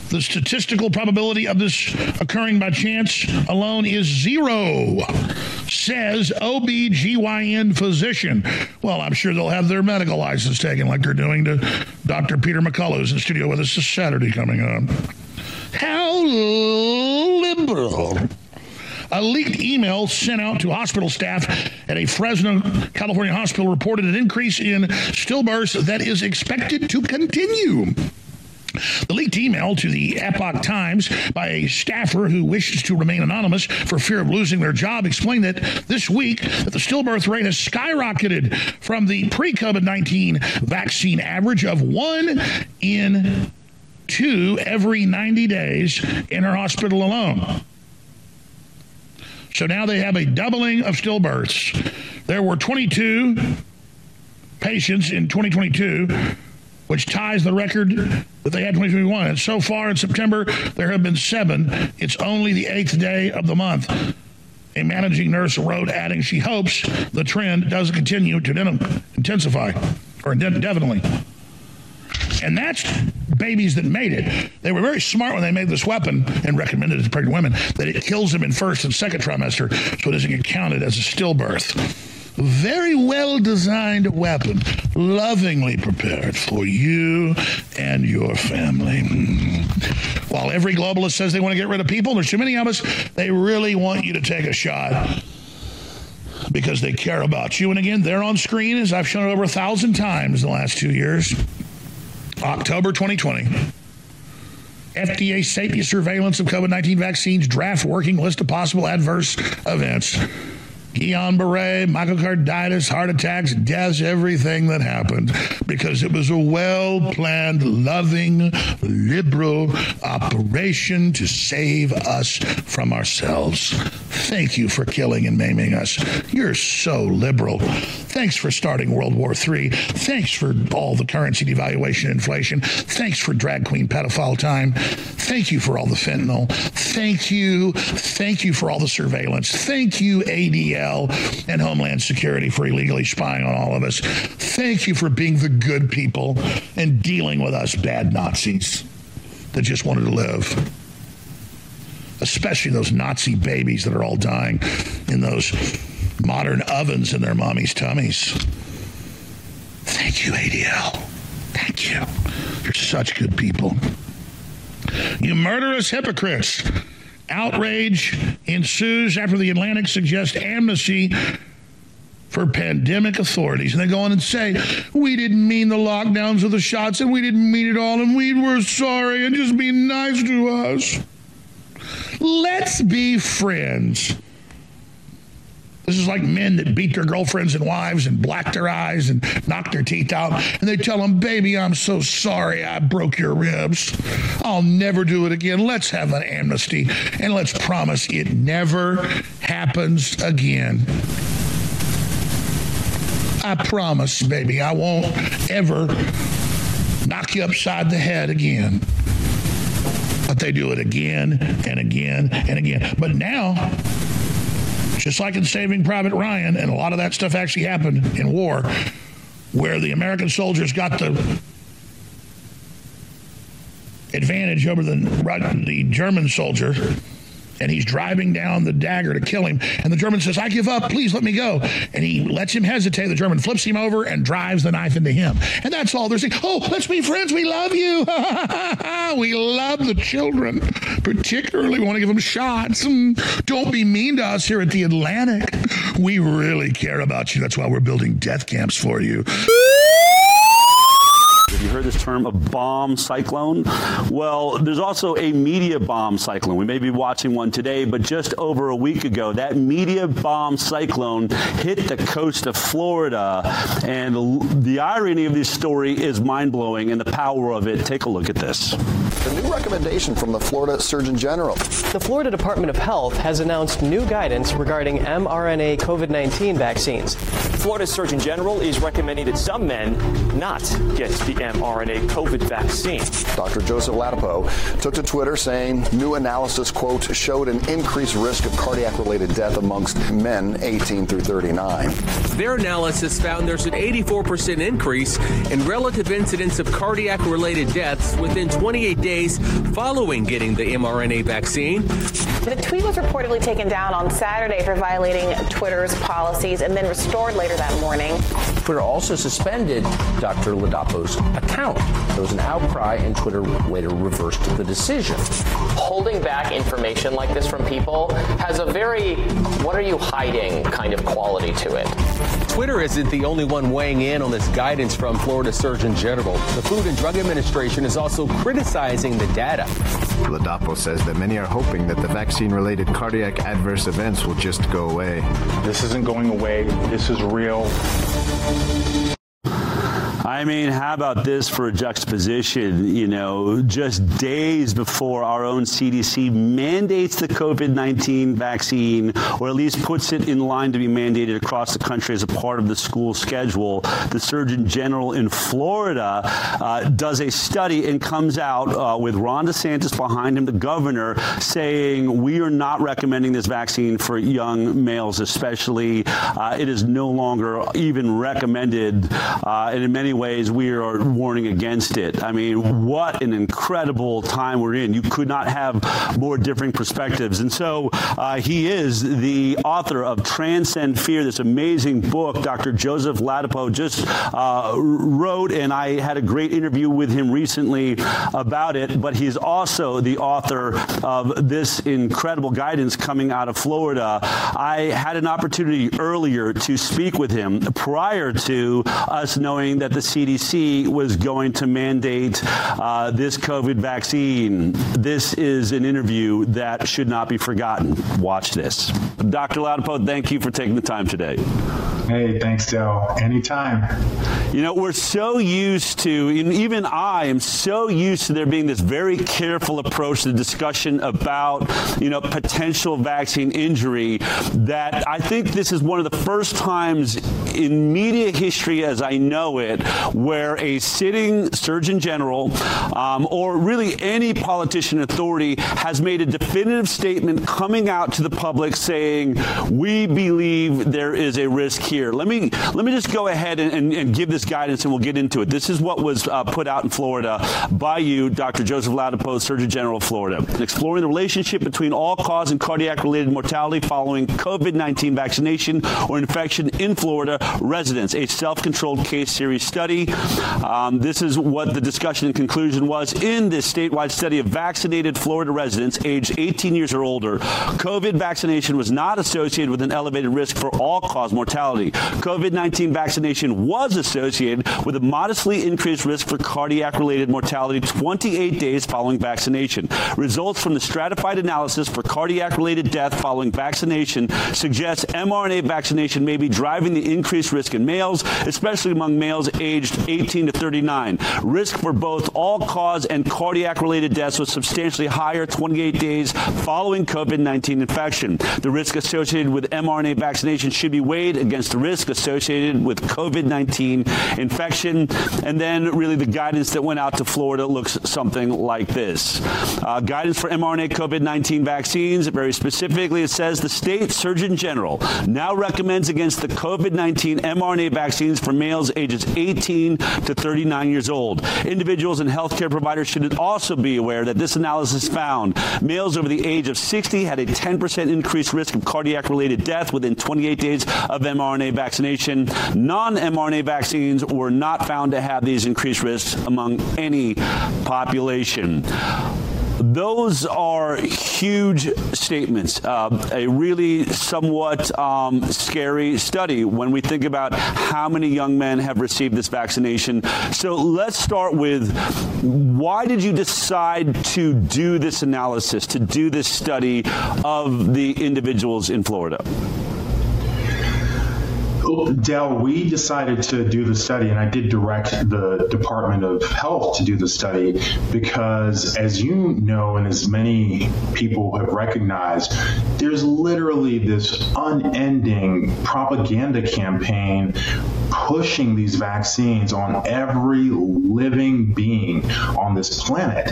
The statistical probability of this occurring by chance alone is zero, says OBGYN physician. Well, I'm sure they'll have their medical license taken like they're doing to Dr. Peter McCullough, who's in studio with us this Saturday coming up. How liberal a leaked email sent out to hospital staff at a Fresno, California hospital reported an increase in stillbirths that is expected to continue. The leaked email to the Epoch Times by a staffer who wishes to remain anonymous for fear of losing their job explained that this week that the stillbirth rate has skyrocketed from the pre-COVID-19 vaccine average of 1 in 2 every 90 days in our hospital alone. So now they have a doubling of stillbirths. There were 22 patients in 2022 which ties the record that they had 2021. And so far in September, there have been seven. It's only the eighth day of the month. A managing nurse wrote, adding she hopes the trend doesn't continue to intensify, or indefinitely. And that's babies that made it. They were very smart when they made this weapon and recommended it to pregnant women that it kills them in first and second trimester so it doesn't get counted as a stillbirth. Very well designed weapon, lovingly prepared for you and your family. Hmm. While every globalist says they want to get rid of people, there's too many of us, they really want you to take a shot because they care about you. And again, they're on screen, as I've shown it over a thousand times in the last two years. October 2020. FDA safety surveillance of COVID-19 vaccines draft working list of possible adverse events. Guillain-Barre, myocarditis, heart attacks, deaths, everything that happened because it was a well-planned, loving, liberal operation to save us from ourselves. Thank you for killing and maiming us. You're so liberal. Thanks for starting World War III. Thanks for all the currency devaluation inflation. Thanks for drag queen pedophile time. Thank you for all the fentanyl. Thank you. Thank you for all the surveillance. Thank you ADL and Homeland Security for illegally spying on all of us. Thank you for being the good people and dealing with us bad Nazis that just wanted to live especially those Nazi babies that are all dying in those modern ovens in their mommy's tummies. Thank you, ADL. Thank you. You're such good people. You murderous hypocrites. Outrage ensues after the Atlantic suggests amnesty for pandemic authorities. And they go on and say, we didn't mean the lockdowns or the shots, and we didn't mean it all, and we were sorry, and just be nice to us. Let's be friends. This is like men that beat their girlfriends and wives and black their eyes and knock their teeth out. And they tell them, baby, I'm so sorry I broke your ribs. I'll never do it again. Let's have an amnesty and let's promise it never happens again. I promise, baby, I won't ever knock you upside the head again. But they do it again and again and again. But now just like in Saving Private Ryan, and a lot of that stuff actually happened in war, where the American soldiers got the advantage over the, the German soldier and he's driving down the dagger to kill him. And the German says I give up. Please let me go. And he lets him hesitate. The German flips him over and drives the knife into him. And that's all they're saying. Oh let's be friends. We love you. We love the children particularly we want to give them shots. And don't be mean to us here at the Atlantic. We really care about you. That's why we're building death camps for you you heard this term a bomb cyclone? Well, there's also a media bomb cyclone. We may be watching one today, but just over a week ago, that media bomb cyclone hit the coast of Florida. And the irony of this story is mind-blowing and the power of it. Take a look at this. A new recommendation from the Florida Surgeon General. The Florida Department of Health has announced new guidance regarding mRNA COVID-19 vaccines. Florida Surgeon General is recommending that some men not get the mRNA COVID vaccine. Dr. Joseph Ladapo took to Twitter saying new analysis quote showed an increased risk of cardiac related death amongst men 18 through 39. Their analysis found there's an 84% increase in relative incidence of cardiac related deaths within 28 days following getting the mRNA vaccine. The tweet was reportedly taken down on Saturday for violating Twitter's policies and then restored later that morning. Twitter also suspended Dr. Ladapo's account. There was an outcry and Twitter later reversed the decision. Holding back information like this from people has a very what are you hiding kind of quality to it. Twitter isn't the only one weighing in on this guidance from Florida Surgeon General. The Food and Drug Administration is also criticizing the data. Ladapo says that many are hoping that the vaccine-related cardiac adverse events will just go away. This isn't going away. This is real. I mean, how about this for a juxtaposition, you know, just days before our own CDC mandates the COVID-19 vaccine or at least puts it in line to be mandated across the country as a part of the school schedule, the Surgeon General in Florida uh, does a study and comes out uh, with Ron DeSantis behind him, the governor, saying we are not recommending this vaccine for young males especially. Uh, it is no longer even recommended uh, and in many ways we are warning against it. I mean, what an incredible time we're in. You could not have more differing perspectives. And so uh, he is the author of Transcend Fear, this amazing book Dr. Joseph Ladapo just uh, wrote and I had a great interview with him recently about it, but he's also the author of this incredible guidance coming out of Florida. I had an opportunity earlier to speak with him prior to us knowing that the CDC was going to mandate uh, this COVID vaccine. This is an interview that should not be forgotten. Watch this. Dr. Ladapo, thank you for taking the time today. Hey, thanks, Del. Anytime. You know, we're so used to and even I am so used to there being this very careful approach to the discussion about, you know, potential vaccine injury that I think this is one of the first times in media history as I know it where a sitting surgeon general um, or really any politician authority has made a definitive statement coming out to the public saying we believe there is a risk here here. Let me let me just go ahead and, and, and give this guidance and we'll get into it. This is what was uh, put out in Florida by you, Dr. Joseph Ladapo, Surgeon General of Florida. Exploring the relationship between all-cause and cardiac-related mortality following COVID-19 vaccination or infection in Florida residents, a self-controlled case series study. Um, this is what the discussion and conclusion was in this statewide study of vaccinated Florida residents aged 18 years or older. COVID vaccination was not associated with an elevated risk for all-cause mortality. COVID-19 vaccination was associated with a modestly increased risk for cardiac-related mortality 28 days following vaccination. Results from the stratified analysis for cardiac-related death following vaccination suggest mRNA vaccination may be driving the increased risk in males, especially among males aged 18 to 39. Risk for both all-cause and cardiac-related deaths was substantially higher 28 days following COVID-19 infection. The risk associated with mRNA vaccination should be weighed against the risk associated with COVID-19 infection and then really the guidance that went out to Florida looks something like this. Uh, guidance for mRNA COVID-19 vaccines very specifically it says the state surgeon general now recommends against the COVID-19 mRNA vaccines for males ages 18 to 39 years old. Individuals and healthcare providers should also be aware that this analysis found males over the age of 60 had a 10% increased risk of cardiac related death within 28 days of mRNA mRNA vaccination. Non-mRNA vaccines were not found to have these increased risks among any population. Those are huge statements. Uh, a really somewhat um, scary study when we think about how many young men have received this vaccination. So let's start with why did you decide to do this analysis to do this study of the individuals in Florida Del, we decided to do the study and I did direct the Department of Health to do the study because as you know and as many people have recognized, there's literally this unending propaganda campaign pushing these vaccines on every living being on this planet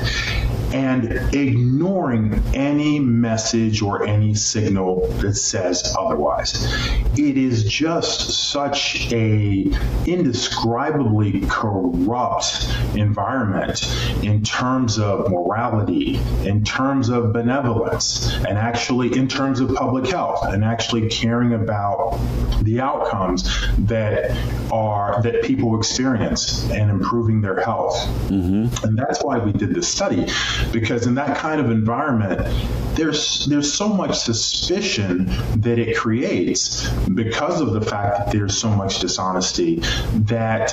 and ignoring any message or any signal that says otherwise. It is just such a indescribably corrupt environment in terms of morality, in terms of benevolence, and actually in terms of public health and actually caring about the outcomes that are that people experience and improving their health. Mm -hmm. And that's why we did this study because in that kind of environment there's there's so much suspicion that it creates because of the fact that there's so much dishonesty that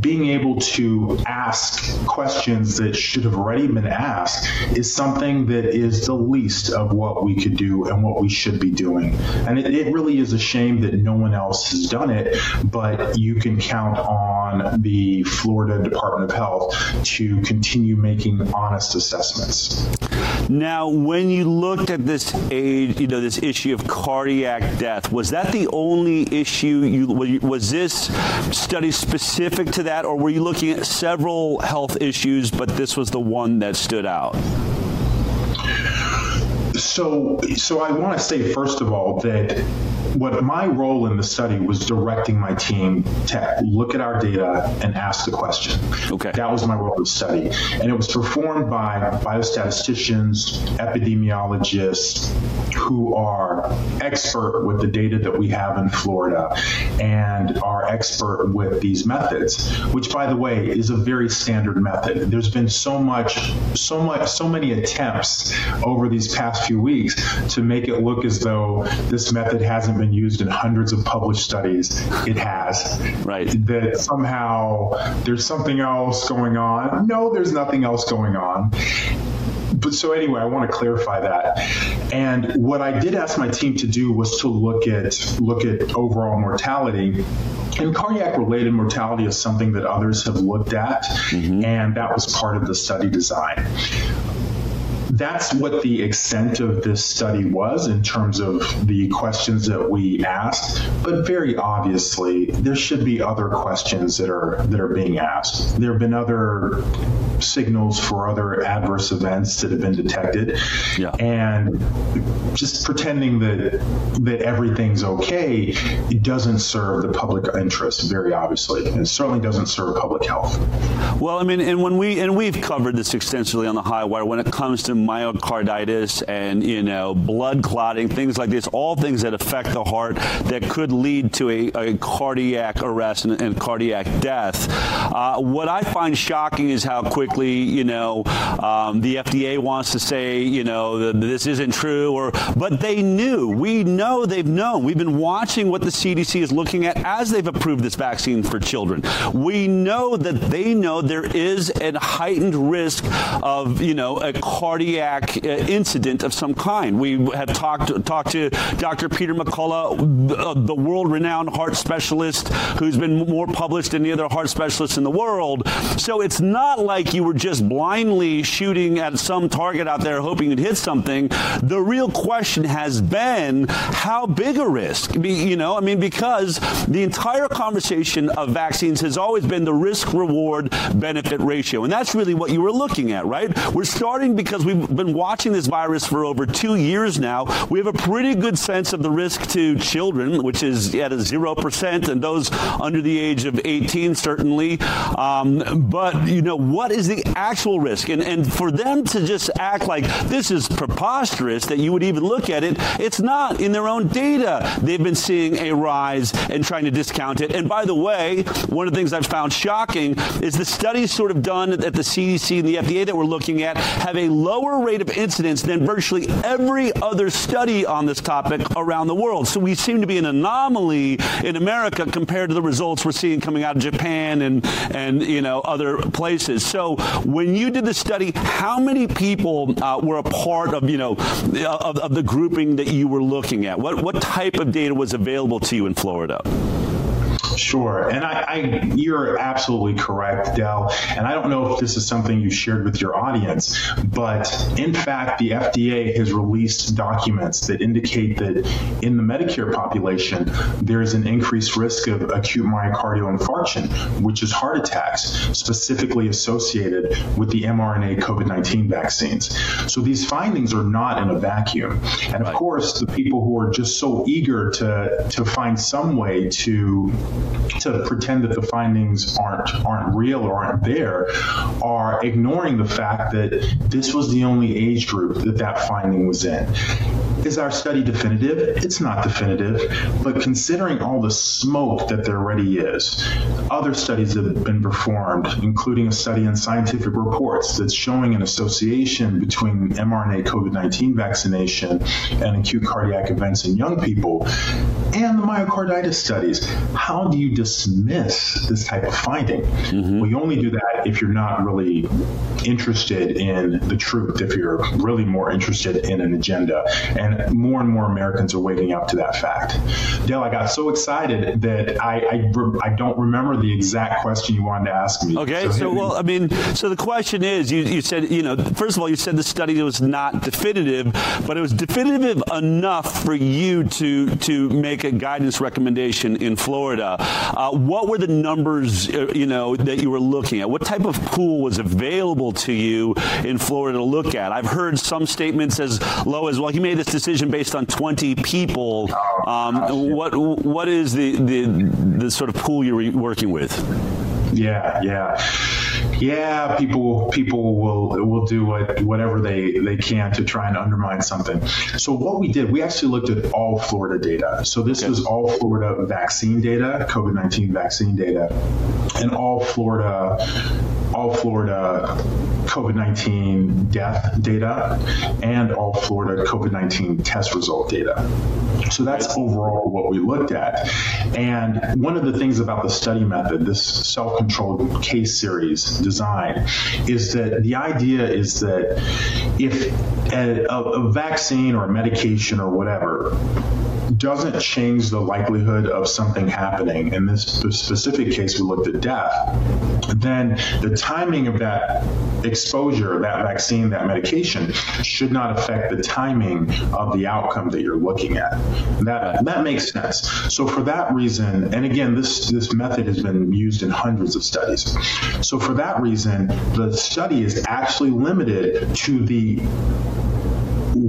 being able to ask questions that should have already been asked is something that is the least of what we could do and what we should be doing. And it, it really is a shame that no one else has done it, but you can count on on the Florida Department of Health to continue making honest assessments. Now, when you looked at this age, you know, this issue of cardiac death, was that the only issue you was this study specific to that or were you looking at several health issues but this was the one that stood out? So so I want to say first of all that what my role in the study was directing my team to look at our data and ask the question. Okay. That was my role in the study. And it was performed by biostatisticians, epidemiologists who are expert with the data that we have in Florida and are expert with these methods, which by the way is a very standard method. There's been so much so much so many attempts over these past few weeks to make it look as though this method hasn't been used in hundreds of published studies. It has. Right. That somehow there's something else going on. No, there's nothing else going on but so anyway, I want to clarify that. And what I did ask my team to do was to look at look at overall mortality and cardiac related mortality is something that others have looked at mm -hmm. and that was part of the study design that's what the extent of this study was in terms of the questions that we asked but very obviously there should be other questions that are that are being asked. There have been other signals for other adverse events that have been detected. Yeah. and just pretending that that everything's okay it doesn't serve the public interest very obviously. And certainly doesn't serve public health. Well i mean and when we and we've covered this extensively on the high wire when it comes to myocarditis and you know blood clotting things like this all things that affect the heart that could lead to a, a cardiac arrest and, and cardiac death. Uh, what i find shocking is how quickly you know um, the FDA wants to say you know this isn't true or but they knew. We know they've known. We've been watching what the CDC is looking at as they've approved this vaccine for children. We know that they know there is a heightened risk of you know a cardiac cardiac uh, incident of some kind. We have talked talked to Dr. Peter McCullough, the world-renowned heart specialist who's been more published than any other heart specialist in the world. So it's not like you were just blindly shooting at some target out there hoping you'd hit something. The real question has been how big a risk? You know, I mean because the entire conversation of vaccines has always been the risk reward benefit ratio. And that's really what you were looking at, right? We're starting because we we've been watching this virus for over 2 years now. We have a pretty good sense of the risk to children, which is at a 0% and those under the age of 18 certainly. Um, but you know, what is the actual risk? And and for them to just act like this is preposterous that you would even look at it, it's not in their own data. They've been seeing a rise and trying to discount it. And by the way, one of the things I've found shocking is the studies sort of done at the CDC and the FDA that we're looking at have a lower lower rate of incidence than virtually every other study on this topic around the world. So we seem to be an anomaly in America compared to the results we're seeing coming out of Japan and and you know other places. So when you did the study, how many people uh, were a part of, you know, of, of the grouping that you were looking at? What what type of data was available to you in Florida? Sure. And I, I you're absolutely correct, Del. And I don't know if this is something you shared with your audience, but in fact, the FDA has released documents that indicate that in the Medicare population, there's an increased risk of acute myocardial infarction, which is heart attacks specifically associated with the mRNA COVID-19 vaccines. So these findings are not in a vacuum. And of course, the people who are just so eager to to find some way to to pretend that the findings aren't aren't real or aren't there are ignoring the fact that this was the only age group that that finding was in. Is our study definitive? It's not definitive, but considering all the smoke that there already is, other studies have been performed, including a study in Scientific Reports that's showing an association between mRNA COVID-19 vaccination and acute cardiac events in young people, and the myocarditis studies, how do you dismiss this type of finding? Mm -hmm. Well, you only do that if you're not really interested in the truth, if you're really more interested in an agenda. And more and more Americans are waking up to that fact. Del, I got so excited that I I, I don't remember the exact question you wanted to ask me. Okay, so, so well, I mean, so the question is, you you said, you know, first of all, you said the study was not definitive, but it was definitive enough for you to to make a guidance recommendation in Florida. Uh, what were the numbers, uh, you know, that you were looking at? What type of pool was available to you in Florida to look at? I've heard some statements as low as, well, he made this decision based on 20 people. Um, what what is the the the sort of pool you're working with? Yeah, yeah. Yeah, people people will will do what whatever they they can to try and undermine something. So what we did, we actually looked at all Florida data. So this okay. was all Florida vaccine data, COVID-19 vaccine data, and all Florida all Florida COVID-19 death data and all Florida COVID-19 test result data. So that's overall what we looked at. And one of the things about the study method, this self-controlled case series design, is that the idea is that if a, a vaccine or a medication or whatever doesn't change the likelihood of something happening. In this specific case we looked at death. Then the timing of that exposure that vaccine that medication should not affect the timing of the outcome that you're looking at. That that makes sense. So for that reason and again this this method has been used in hundreds of studies. So for that reason the study is actually limited to the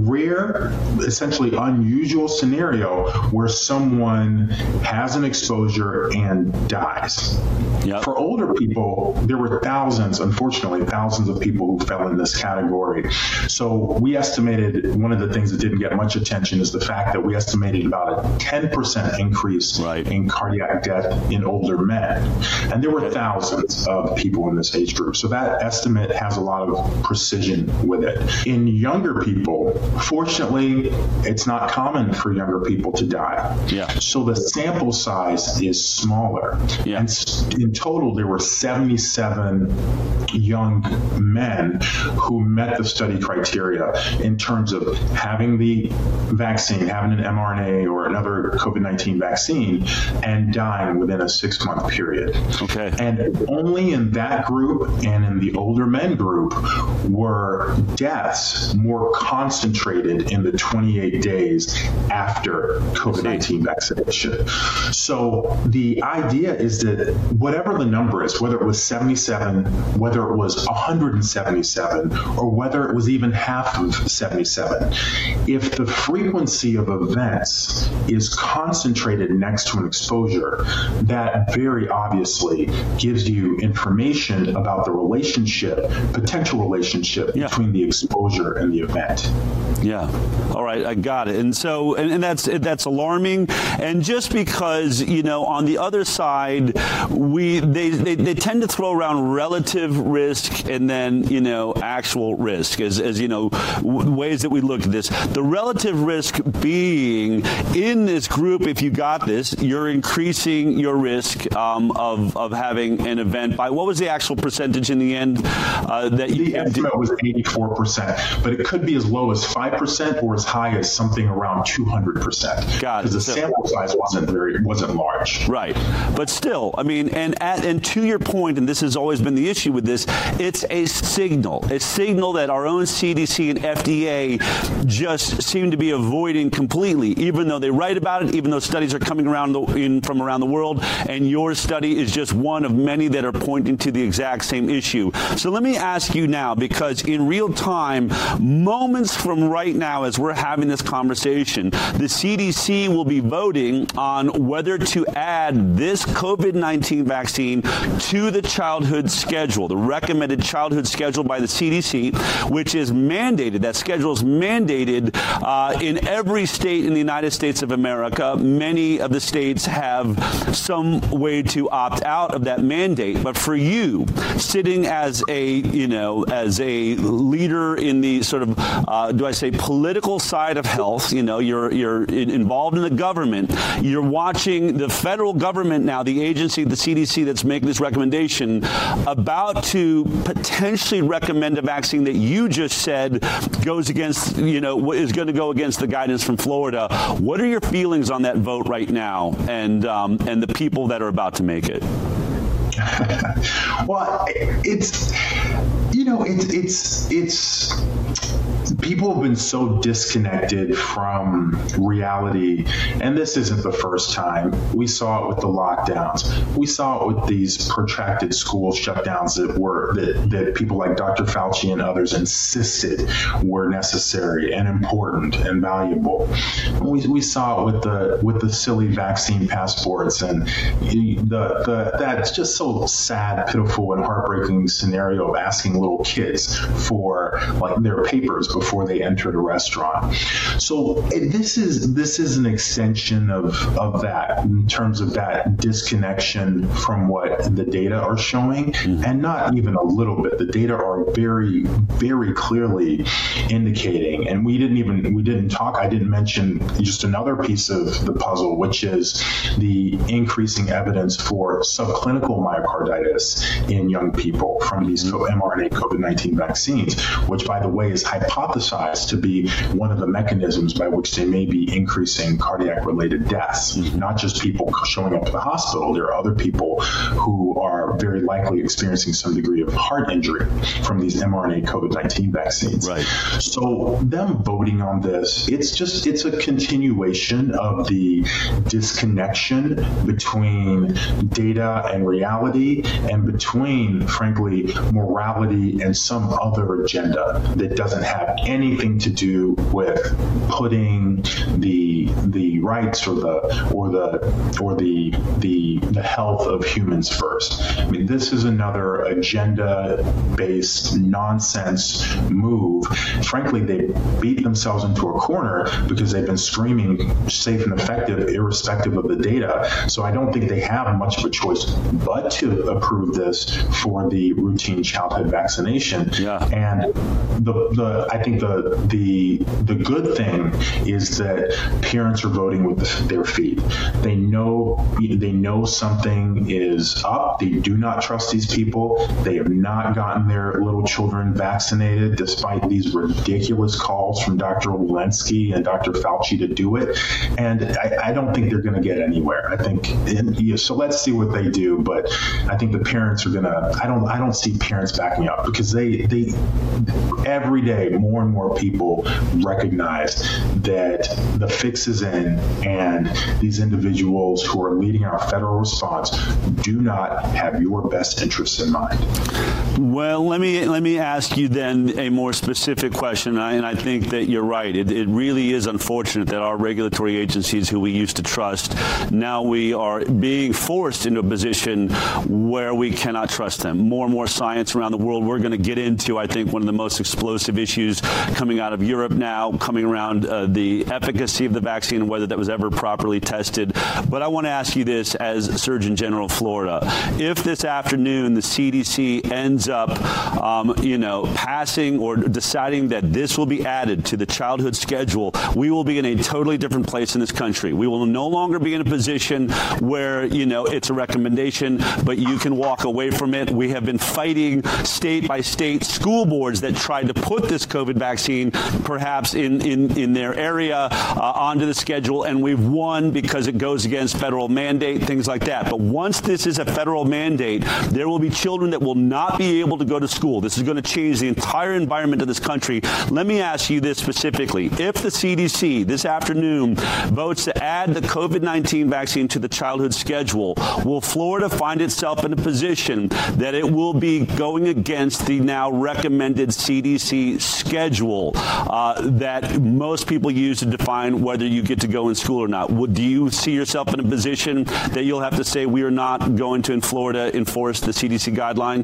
rare essentially unusual scenario where someone has an exposure and dies. Yep. for older people there were thousands unfortunately thousands of people who fell in this category. So we estimated one of the things that didn't get much attention is the fact that we estimated about a 10% increase right. in cardiac death in older men. And there were thousands of people in this age group. So that estimate has a lot of precision with it. In younger people fortunately it's not common for younger people to die. Yeah. So the sample size is smaller. Yeah. and in total there were 77 young men who met the study criteria in terms of having the vaccine having an mRNA or another COVID-19 vaccine and dying within a 6 month period. Okay. And only in that group and in the older men group were deaths more concentrated in the 28 days after COVID-19 vaccination. So the idea is that whatever the number is, whether it was 77, whether it was 177 or whether it was even half of 77, if the frequency of events is concentrated next to an exposure, that very obviously gives you information about the relationship, potential relationship yeah. between the exposure and the event. Yeah. All right, I got it. And so and, and that's that's alarming and just because, you know, on the other side we they, they they tend to throw around relative risk and then, you know, actual risk as as you know ways that we look at this. The relative risk being in this group if you got this, you're increasing your risk um, of of having an event by what was the actual percentage in the end uh, that you The estimate was 84%, but it could be as low as 5% or as high as something around 200%. Got. Because the so, sample size wasn't very wasn't large. Right. But still, I mean and at and to your point and this has always been the issue with this, it's a signal. A signal that our own CDC and FDA just seem to be avoiding completely even though they write about it, even though studies are coming around the, in from around the world and your study is just one of many that are pointing to the exact same issue. So let me ask you now because in real time moments from right now as we're having this conversation, the CDC will be voting on whether to add this COVID-19 vaccine to the childhood schedule, the recommended childhood schedule by the CDC, which is mandated. That schedule is mandated uh, in every state in the United States of America. Many of the states have some way to opt out of that mandate, but for you sitting as a, you know, as a leader in the sort of uh, do I say political side of health, you know, you're you're involved in the government. You're watching the federal government now, the agency, the CDC that's making this recommendation about to potentially recommend a vaccine that you just said goes against, you know, is going to go against the guidance from Florida. What are your feelings on that vote right now and um, and the people that are about to make it? well, it's you know, it's it's it's people have been so disconnected from reality and this isn't the first time we saw it with the lockdowns we saw it with these protracted school shutdowns that were that that people like Dr. Fauci and others insisted were necessary and important and valuable we we saw it with the with the silly vaccine passports and the the that's just so sad pitiful and heartbreaking scenario of asking little kids for like their papers before they entered a restaurant. So this is this is an extension of of that in terms of that disconnection from what the data are showing mm-hmm. and not even a little bit. The data are very very clearly indicating and we didn't even we didn't talk I didn't mention just another piece of the puzzle which is the increasing evidence for subclinical myocarditis in young people from these mm-hmm. mRNA COVID-19 vaccines which by the way is hypothesized to be one of the mechanisms by which they may be increasing cardiac related deaths. Not just people showing up to the hospital there are other people who are very likely experiencing some degree of heart injury from these mRNA COVID-19 vaccines. Right. So them voting on this it's just it's a continuation of the disconnection between data and reality and between frankly morality and some other agenda that doesn't have anything to do with putting the the rights or the or the or the the the health of humans first. I mean this is another agenda based nonsense move. Frankly, they beat themselves into a corner because they've been screaming safe and effective irrespective of the data. So I don't think they have much of a choice but to approve this for the routine childhood vaccination. Yeah. And the the I think the the the good thing is that parents are voting with their feet. They know they know something is up. They do not trust these people. They have not gotten their little children vaccinated despite these ridiculous calls from Dr. Walensky and Dr. Fauci to do it. And I, I don't think they're going to get anywhere. I think and, so let's see what they do, but I think the parents are going to I don't I don't see parents backing up because they they every day more and more people recognize that the fix is in and these individuals who are leading our federal response do not have your best interests in mind. Well, let me let me ask you then a more specific question and I, and I think that you're right. It, it really is unfortunate that our regulatory agencies who we used to trust now we are being forced into a position where we cannot trust them. More and more science around the world we're going to get into I think one of the most explosive issues coming out of Europe now coming around uh, the efficacy of the vaccine and whether that was ever properly tested. But I want to ask you this as Surgeon General of Florida. If this afternoon the CDC ends up um, you know passing or deciding that this will be added to the childhood schedule, we will be in a totally different place in this country. We will no longer be in a position where, you know, it's a recommendation, but you can walk away from it. We have been fighting state by state school boards that tried to put this COVID vaccine perhaps in in in their area uh, onto the schedule and we've won because it goes against federal mandate things like that. But once this is a federal mandate, there will be children that will not be able to go to school. This is going to change the entire environment of this country. Let me ask you this specifically. If the CDC this afternoon votes to add the COVID-19 vaccine to the childhood schedule, will Florida find itself in a position that it will be going against the now recommended CDC schedule uh, that most people use to define whether you get to go in school or not. Would do you see yourself in a position that you'll have to say we are not going to in Florida enforce the CDC guideline?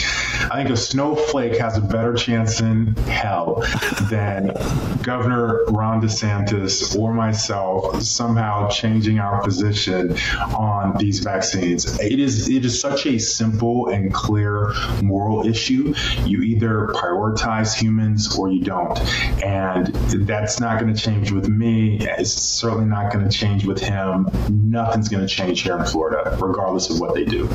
I think a snowflake has a better chance in hell than Governor Ron DeSantis or myself somehow changing our position on these vaccines. It is it is such a simple and clear moral issue. You either prioritize humans or you don't. And that's not going to change with me. It's certainly not going to change with him. Nothing's going to change here in Florida regardless of what they do.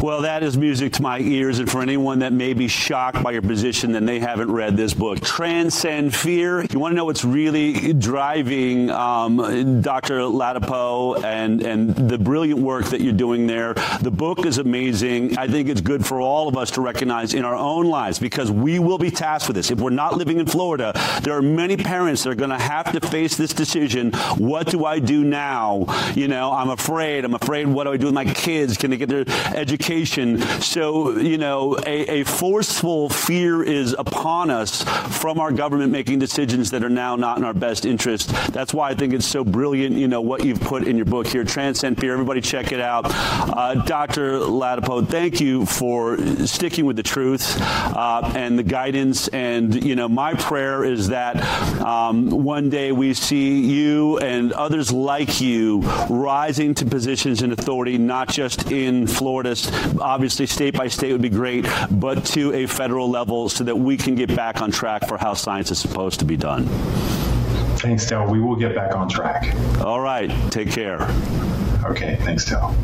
Well, that is music to my ears and for anyone that may be shocked by your position then they haven't read this book. Transcend Fear. You want to know what's really driving um, Dr. Ladapo and and the brilliant work that you're doing there. The book is amazing. I think it's good for all of us to recognize in our own lives because we will be tasked with this. If we're not living in Florida, there are many parents that are going to have to face this decision. What do I do now? You know, I'm afraid. I'm afraid what do I do with my kids? Can they get their education? So, you know, a, a forceful fear is upon us from our government making decisions that are now not in our best interest. That's why I think it's so brilliant, you know, what you've put in your book here, Transcend Fear. Everybody check it out. Uh, Dr. Ladapo, thank you for sticking with the truth uh, and the guidance and you know, my prayer is that um, one day we see you and others like you rising to positions in authority not just in Florida, obviously state by state would be great, but to a federal level so that we can get back on track for how science is supposed to be done. Thanks, Del. We will get back on track. All right. Take care. Okay. Thanks, Del.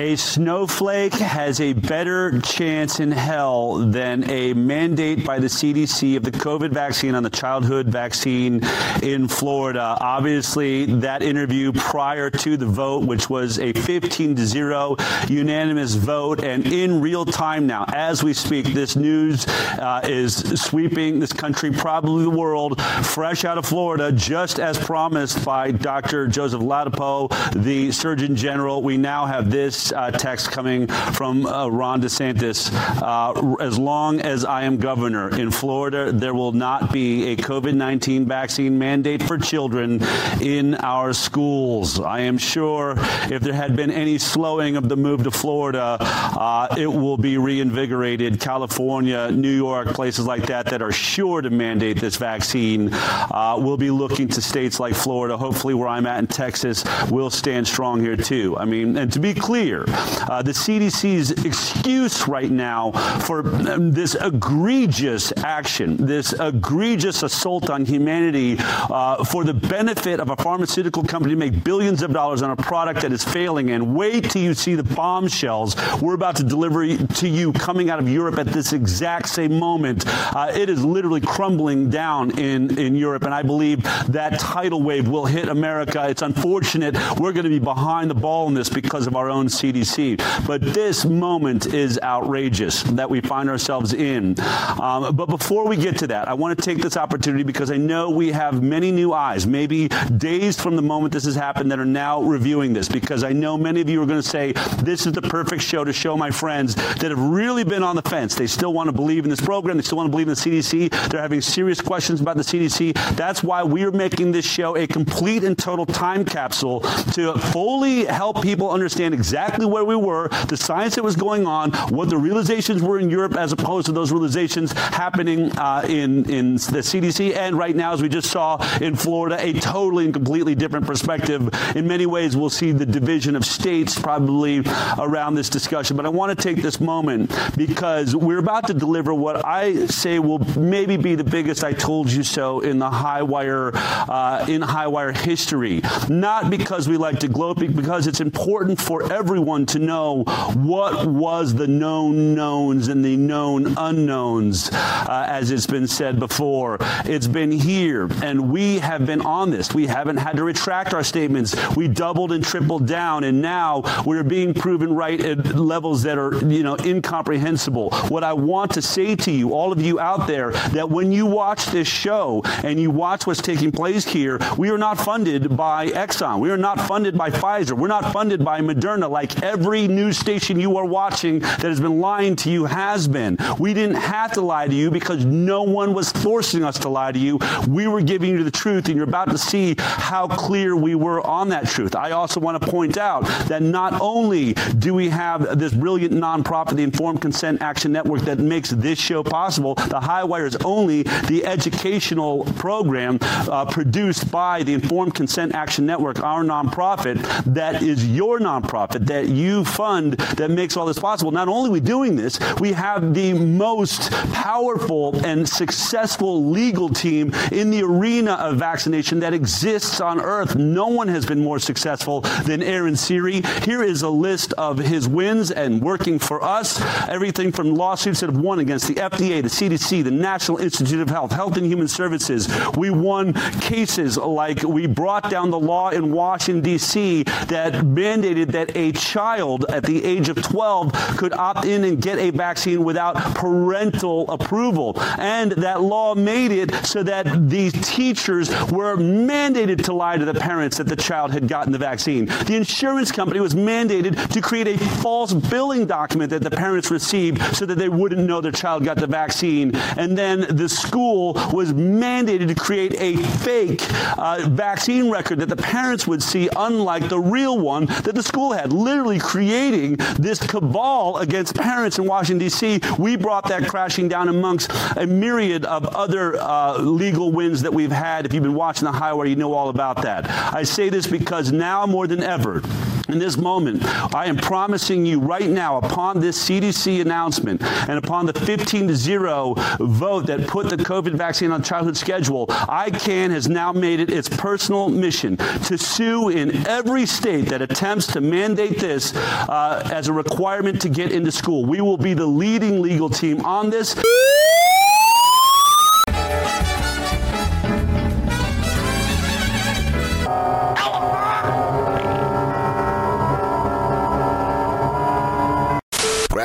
A snowflake has a better chance in hell than a mandate by the CDC of the COVID vaccine on the childhood vaccine in Florida. Obviously, that interview prior to the vote which was a 15 to 0 unanimous vote and in real time now as we speak this news uh, is sweeping this country probably the world fresh out of Florida just as promised by Dr. Joseph Ladapo the Surgeon General. We now have this uh, text coming from uh, Ron DeSantis. Uh, as long as I am governor in Florida, there will not be a COVID-19 vaccine mandate for children in our schools. I am sure if there had been any slowing of the move to Florida, uh, it will be reinvigorated. California, New York, places like that that are sure to mandate this vaccine uh, will be looking to states like Florida. Hopefully where I'm at in Texas will stand strong here too. I mean, and to be clear, uh, the CDC's excuse right now for um, this egregious action, this egregious assault on humanity uh, for the benefit of a pharmaceutical company to make billions of dollars on a product that is failing. And wait till you see the bombshells we're about to deliver to you coming out of Europe at this exact same moment. Uh, it is literally crumbling down in in Europe. And I believe that tidal wave will hit America. It's unfortunate. We're going to be behind the ball in this because of our own CDC CDC. But this moment is outrageous that we find ourselves in. Um, but before we get to that, I want to take this opportunity because I know we have many new eyes, maybe days from the moment this has happened that are now reviewing this because I know many of you are going to say this is the perfect show to show my friends that have really been on the fence. They still want to believe in this program, they still want to believe in the CDC. They're having serious questions about the CDC. That's why we are making this show a complete and total time capsule to fully help people understand exactly exactly where we were, the science that was going on, what the realizations were in Europe as opposed to those realizations happening uh, in in the CDC and right now as we just saw in Florida a totally and completely different perspective. In many ways we'll see the division of states probably around this discussion, but I want to take this moment because we're about to deliver what I say will maybe be the biggest I told you so in the high wire uh, in high wire history. Not because we like to gloat because it's important for everyone everyone to know what was the known knowns and the known unknowns uh, as it's been said before. It's been here and we have been on this. We haven't had to retract our statements. We doubled and tripled down and now we're being proven right at levels that are you know incomprehensible. What i want to say to you all of you out there that when you watch this show and you watch what's taking place here we are not funded by Exxon. We are not funded by Pfizer. We're not funded by Moderna like every news station you are watching that has been lying to you has been. We didn't have to lie to you because no one was forcing us to lie to you. We were giving you the truth and you're about to see how clear we were on that truth. I also want to point out that not only do we have this brilliant nonprofit the Informed Consent Action Network that makes this show possible, the Highwire is only the educational program uh, produced by the Informed Consent Action Network, our nonprofit that is your nonprofit that that you fund that makes all this possible. Not only are we doing this, we have the most powerful and successful legal team in the arena of vaccination that exists on earth. No one has been more successful than Aaron Siri. Here is a list of his wins and working for us. Everything from lawsuits that have won against the FDA, the CDC, the National Institute of Health, Health and Human Services. We won cases like we brought down the law in Washington D.C. that mandated that a child at the age of 12 could opt in and get a vaccine without parental approval. And that law made it so that these teachers were mandated to lie to the parents that the child had gotten the vaccine. The insurance company was mandated to create a false billing document that the parents received so that they wouldn't know their child got the vaccine. And then the school was mandated to create a fake uh, vaccine record that the parents would see unlike the real one that the school had literally creating this cabal against parents in Washington D.C. We brought that crashing down amongst a myriad of other uh, legal wins that we've had if you've been watching the Highwire you know all about that. I say this because now more than ever in this moment I am promising you right now upon this CDC announcement and upon the 15 to 0 vote that put the COVID vaccine on childhood schedule ICAN has now made it its personal mission to sue in every state that attempts to mandate this uh, as a requirement to get into school. We will be the leading legal team on this.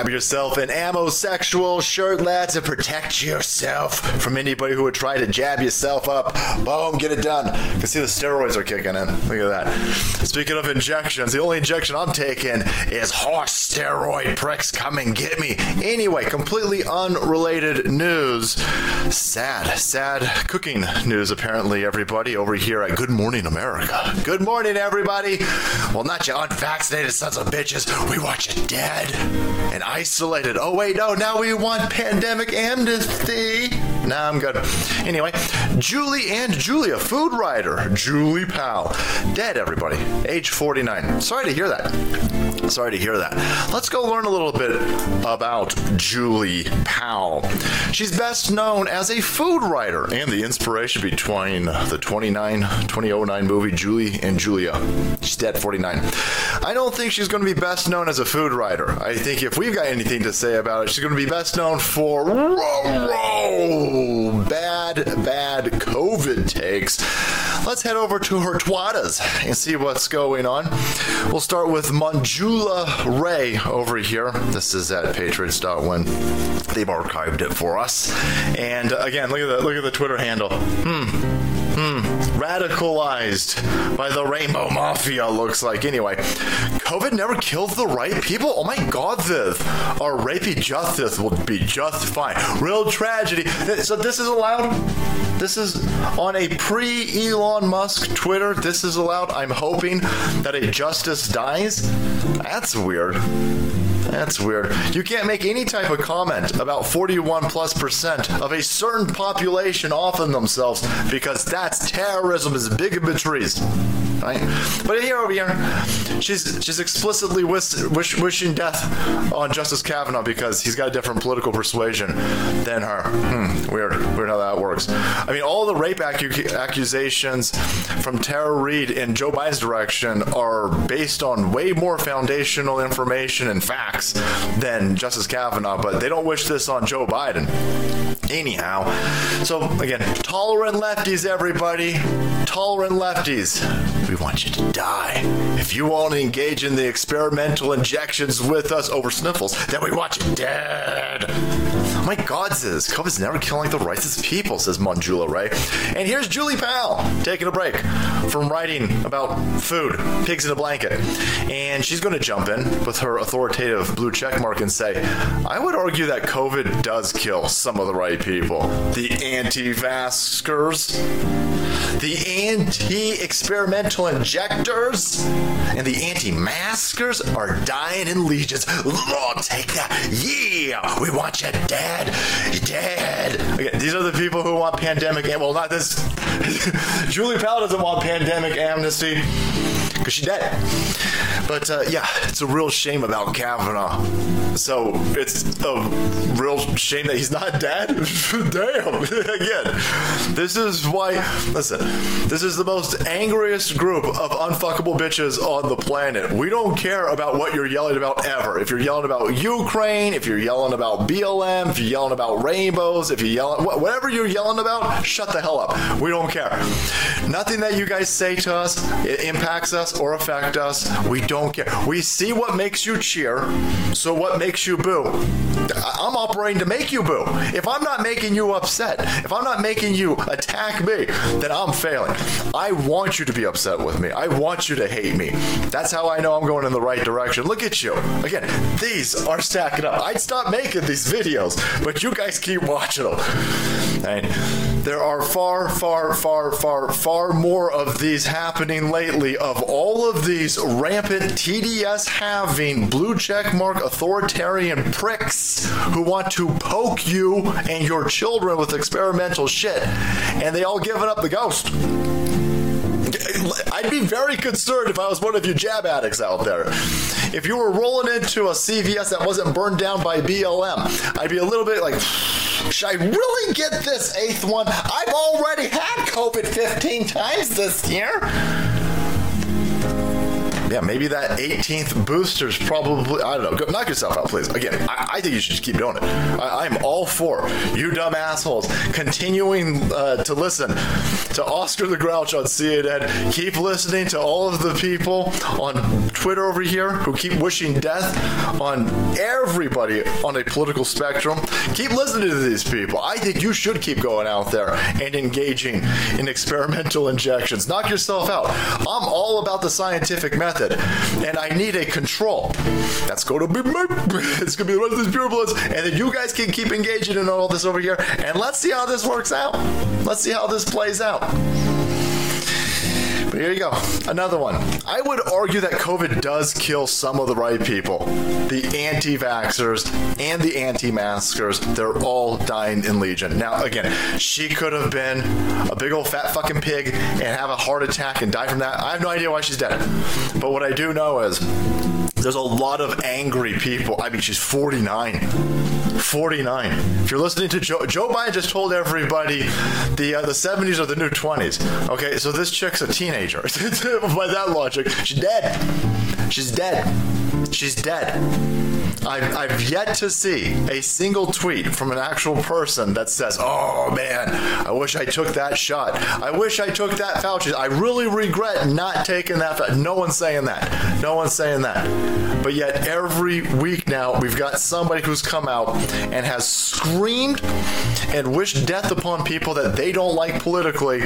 Grab yourself an ammo sexual shirt, lads, and protect yourself from anybody who would try to jab yourself up. Boom, get it done. You can see the steroids are kicking in. Look at that. Speaking of injections, the only injection I'm taking is horse steroid pricks. Come and get me. Anyway, completely unrelated news. Sad, sad cooking news apparently everybody over here at Good Morning America. Good morning everybody. Well, not you unvaccinated sons of bitches. We want you dead and isolated. Oh wait, no, now we want pandemic amnesty. Nah, I'm good. Anyway, Julie and Julia, food writer, Julie Powell, dead everybody, age 49. Sorry to hear that. Sorry to hear that. Let's go learn a little bit about Julie Powell. She's best known as a food writer and the inspiration between the 29 2009 movie Julie and Julia. She's dead 49. I don't think she's going to be best known as a food writer. I think if we've got anything to say about it, she's going to be best known for whoa, bad bad COVID takes. Let's head over to her twatas and see what's going on. We'll start with Manjula Ray over here. This is at patriots.win. They've archived it for us. And again, look at the look at the Twitter handle. Hmm. Hmm. Radicalized by the Rainbow Mafia looks like. Anyway, COVID never killed the right people. Oh my god, Viv. Our rapey justice will be just fine. Real tragedy. So this is allowed? This is on a pre-Elon Musk Twitter. This is allowed. I'm hoping that a justice dies. That's weird. That's weird. You can't make any type of comment about 41 plus percent of a certain population offing themselves because that's terrorism is bigotries. Right? But here over here, she's she's explicitly wish, wish, wishing death on Justice Kavanaugh because he's got a different political persuasion than her. Hmm, weird. Weird how that works. I mean, all the rape accu accusations from Tara Reade in Joe Biden's direction are based on way more foundational information and facts than Justice Kavanaugh, but they don't wish this on Joe Biden. Anyhow, so again, tolerant lefties everybody, tolerant lefties. We want you to die. If you won't engage in the experimental injections with us over sniffles, then we want you dead. Oh my God, says COVID's never killing the rights of people, says Manjula Ray. And here's Julie Powell taking a break from writing about food, pigs in a blanket. And she's going to jump in with her authoritative blue check mark and say, I would argue that COVID does kill some of the right people. The anti-vaxxers, the anti-experimental injectors, and the anti-maskers are dying in legions. Lord, take that. Yeah, we want you dead. Dead. Okay, these are the people who want pandemic and well not this Julie Powell doesn't want pandemic amnesty cuz she's dead. But uh, yeah, it's a real shame about Kavanaugh. So it's a real shame that he's not dead. Damn. Again, this is why. Listen, this is the most angriest group of unfuckable bitches on the planet. We don't care about what you're yelling about ever. If you're yelling about Ukraine, if you're yelling about BLM, if you're yelling about rainbows, if you're yelling whatever you're yelling about, shut the hell up. We don't care. Nothing that you guys say to us it impacts us or affect us. We don't care. We see what makes you cheer. So what makes you boo? I'm operating to make you boo. If I'm not making you upset, if I'm not making you attack me, then I'm failing. I want you to be upset with me. I want you to hate me. That's how I know I'm going in the right direction. Look at you. Again, these are stacking up. I'd stop making these videos, but you guys keep watching them. And there are far far far far far more of these happening lately of all of these rampant TDS having blue check mark authoritarian pricks who want to poke you and your children with experimental shit and they all given up the ghost. I'd be very concerned if I was one of you jab addicts out there. If you were rolling into a CVS that wasn't burned down by BLM, I'd be a little bit like should I really get this eighth one? I've already had COVID 15 times this year yeah, maybe that 18th booster's probably I don't know. Go, knock yourself out, please. Again, I, I think you should just keep doing it. I, am all for you dumb assholes continuing uh, to listen to Oscar the Grouch on CNN. Keep listening to all of the people on Twitter over here who keep wishing death on everybody on a political spectrum. Keep listening to these people. I think you should keep going out there and engaging in experimental injections. Knock yourself out. I'm all about the scientific method method and I need a control. That's going to be it's going to be one of these pure bloods and then you guys can keep engaging in all this over here and let's see how this works out. Let's see how this plays out. Here you go. Another one. I would argue that COVID does kill some of the right people. The anti-vaxxers and the anti-maskers, they're all dying in legion. Now, again, she could have been a big old fat fucking pig and have a heart attack and die from that. I have no idea why she's dead. But what I do know is there's a lot of angry people. I mean, she's 49. 49. If you're listening to Joe, Joe Biden just told everybody the uh, the 70s are the new 20s. Okay, so this chick's a teenager. By that logic, she's dead. She's dead. She's dead. I've, I've yet to see a single tweet from an actual person that says, "Oh man, I wish I took that shot. I wish I took that Fauci. I really regret not taking that." No one's saying that. No one's saying that. But yet every week now we've got somebody who's come out and has screamed and wished death upon people that they don't like politically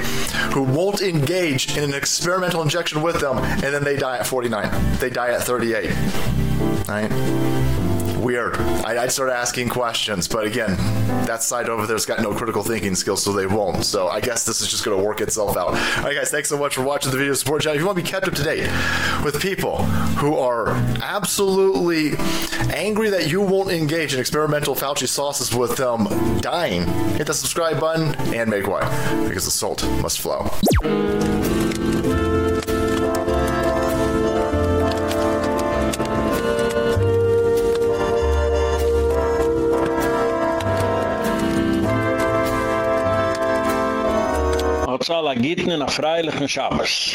who won't engage in an experimental injection with them and then they die at 49. They die at 38. Right? Weird. I, would start asking questions, but again, that side over there's got no critical thinking skills, so they won't. So I guess this is just going to work itself out. All right, guys, thanks so much for watching the video support channel. If you want to be kept up to date with people who are absolutely angry that you won't engage in experimental Fauci sauces with them dying, hit the subscribe button and make way because the salt must flow. hat zahle a gittnen, a freilichen Schabbos.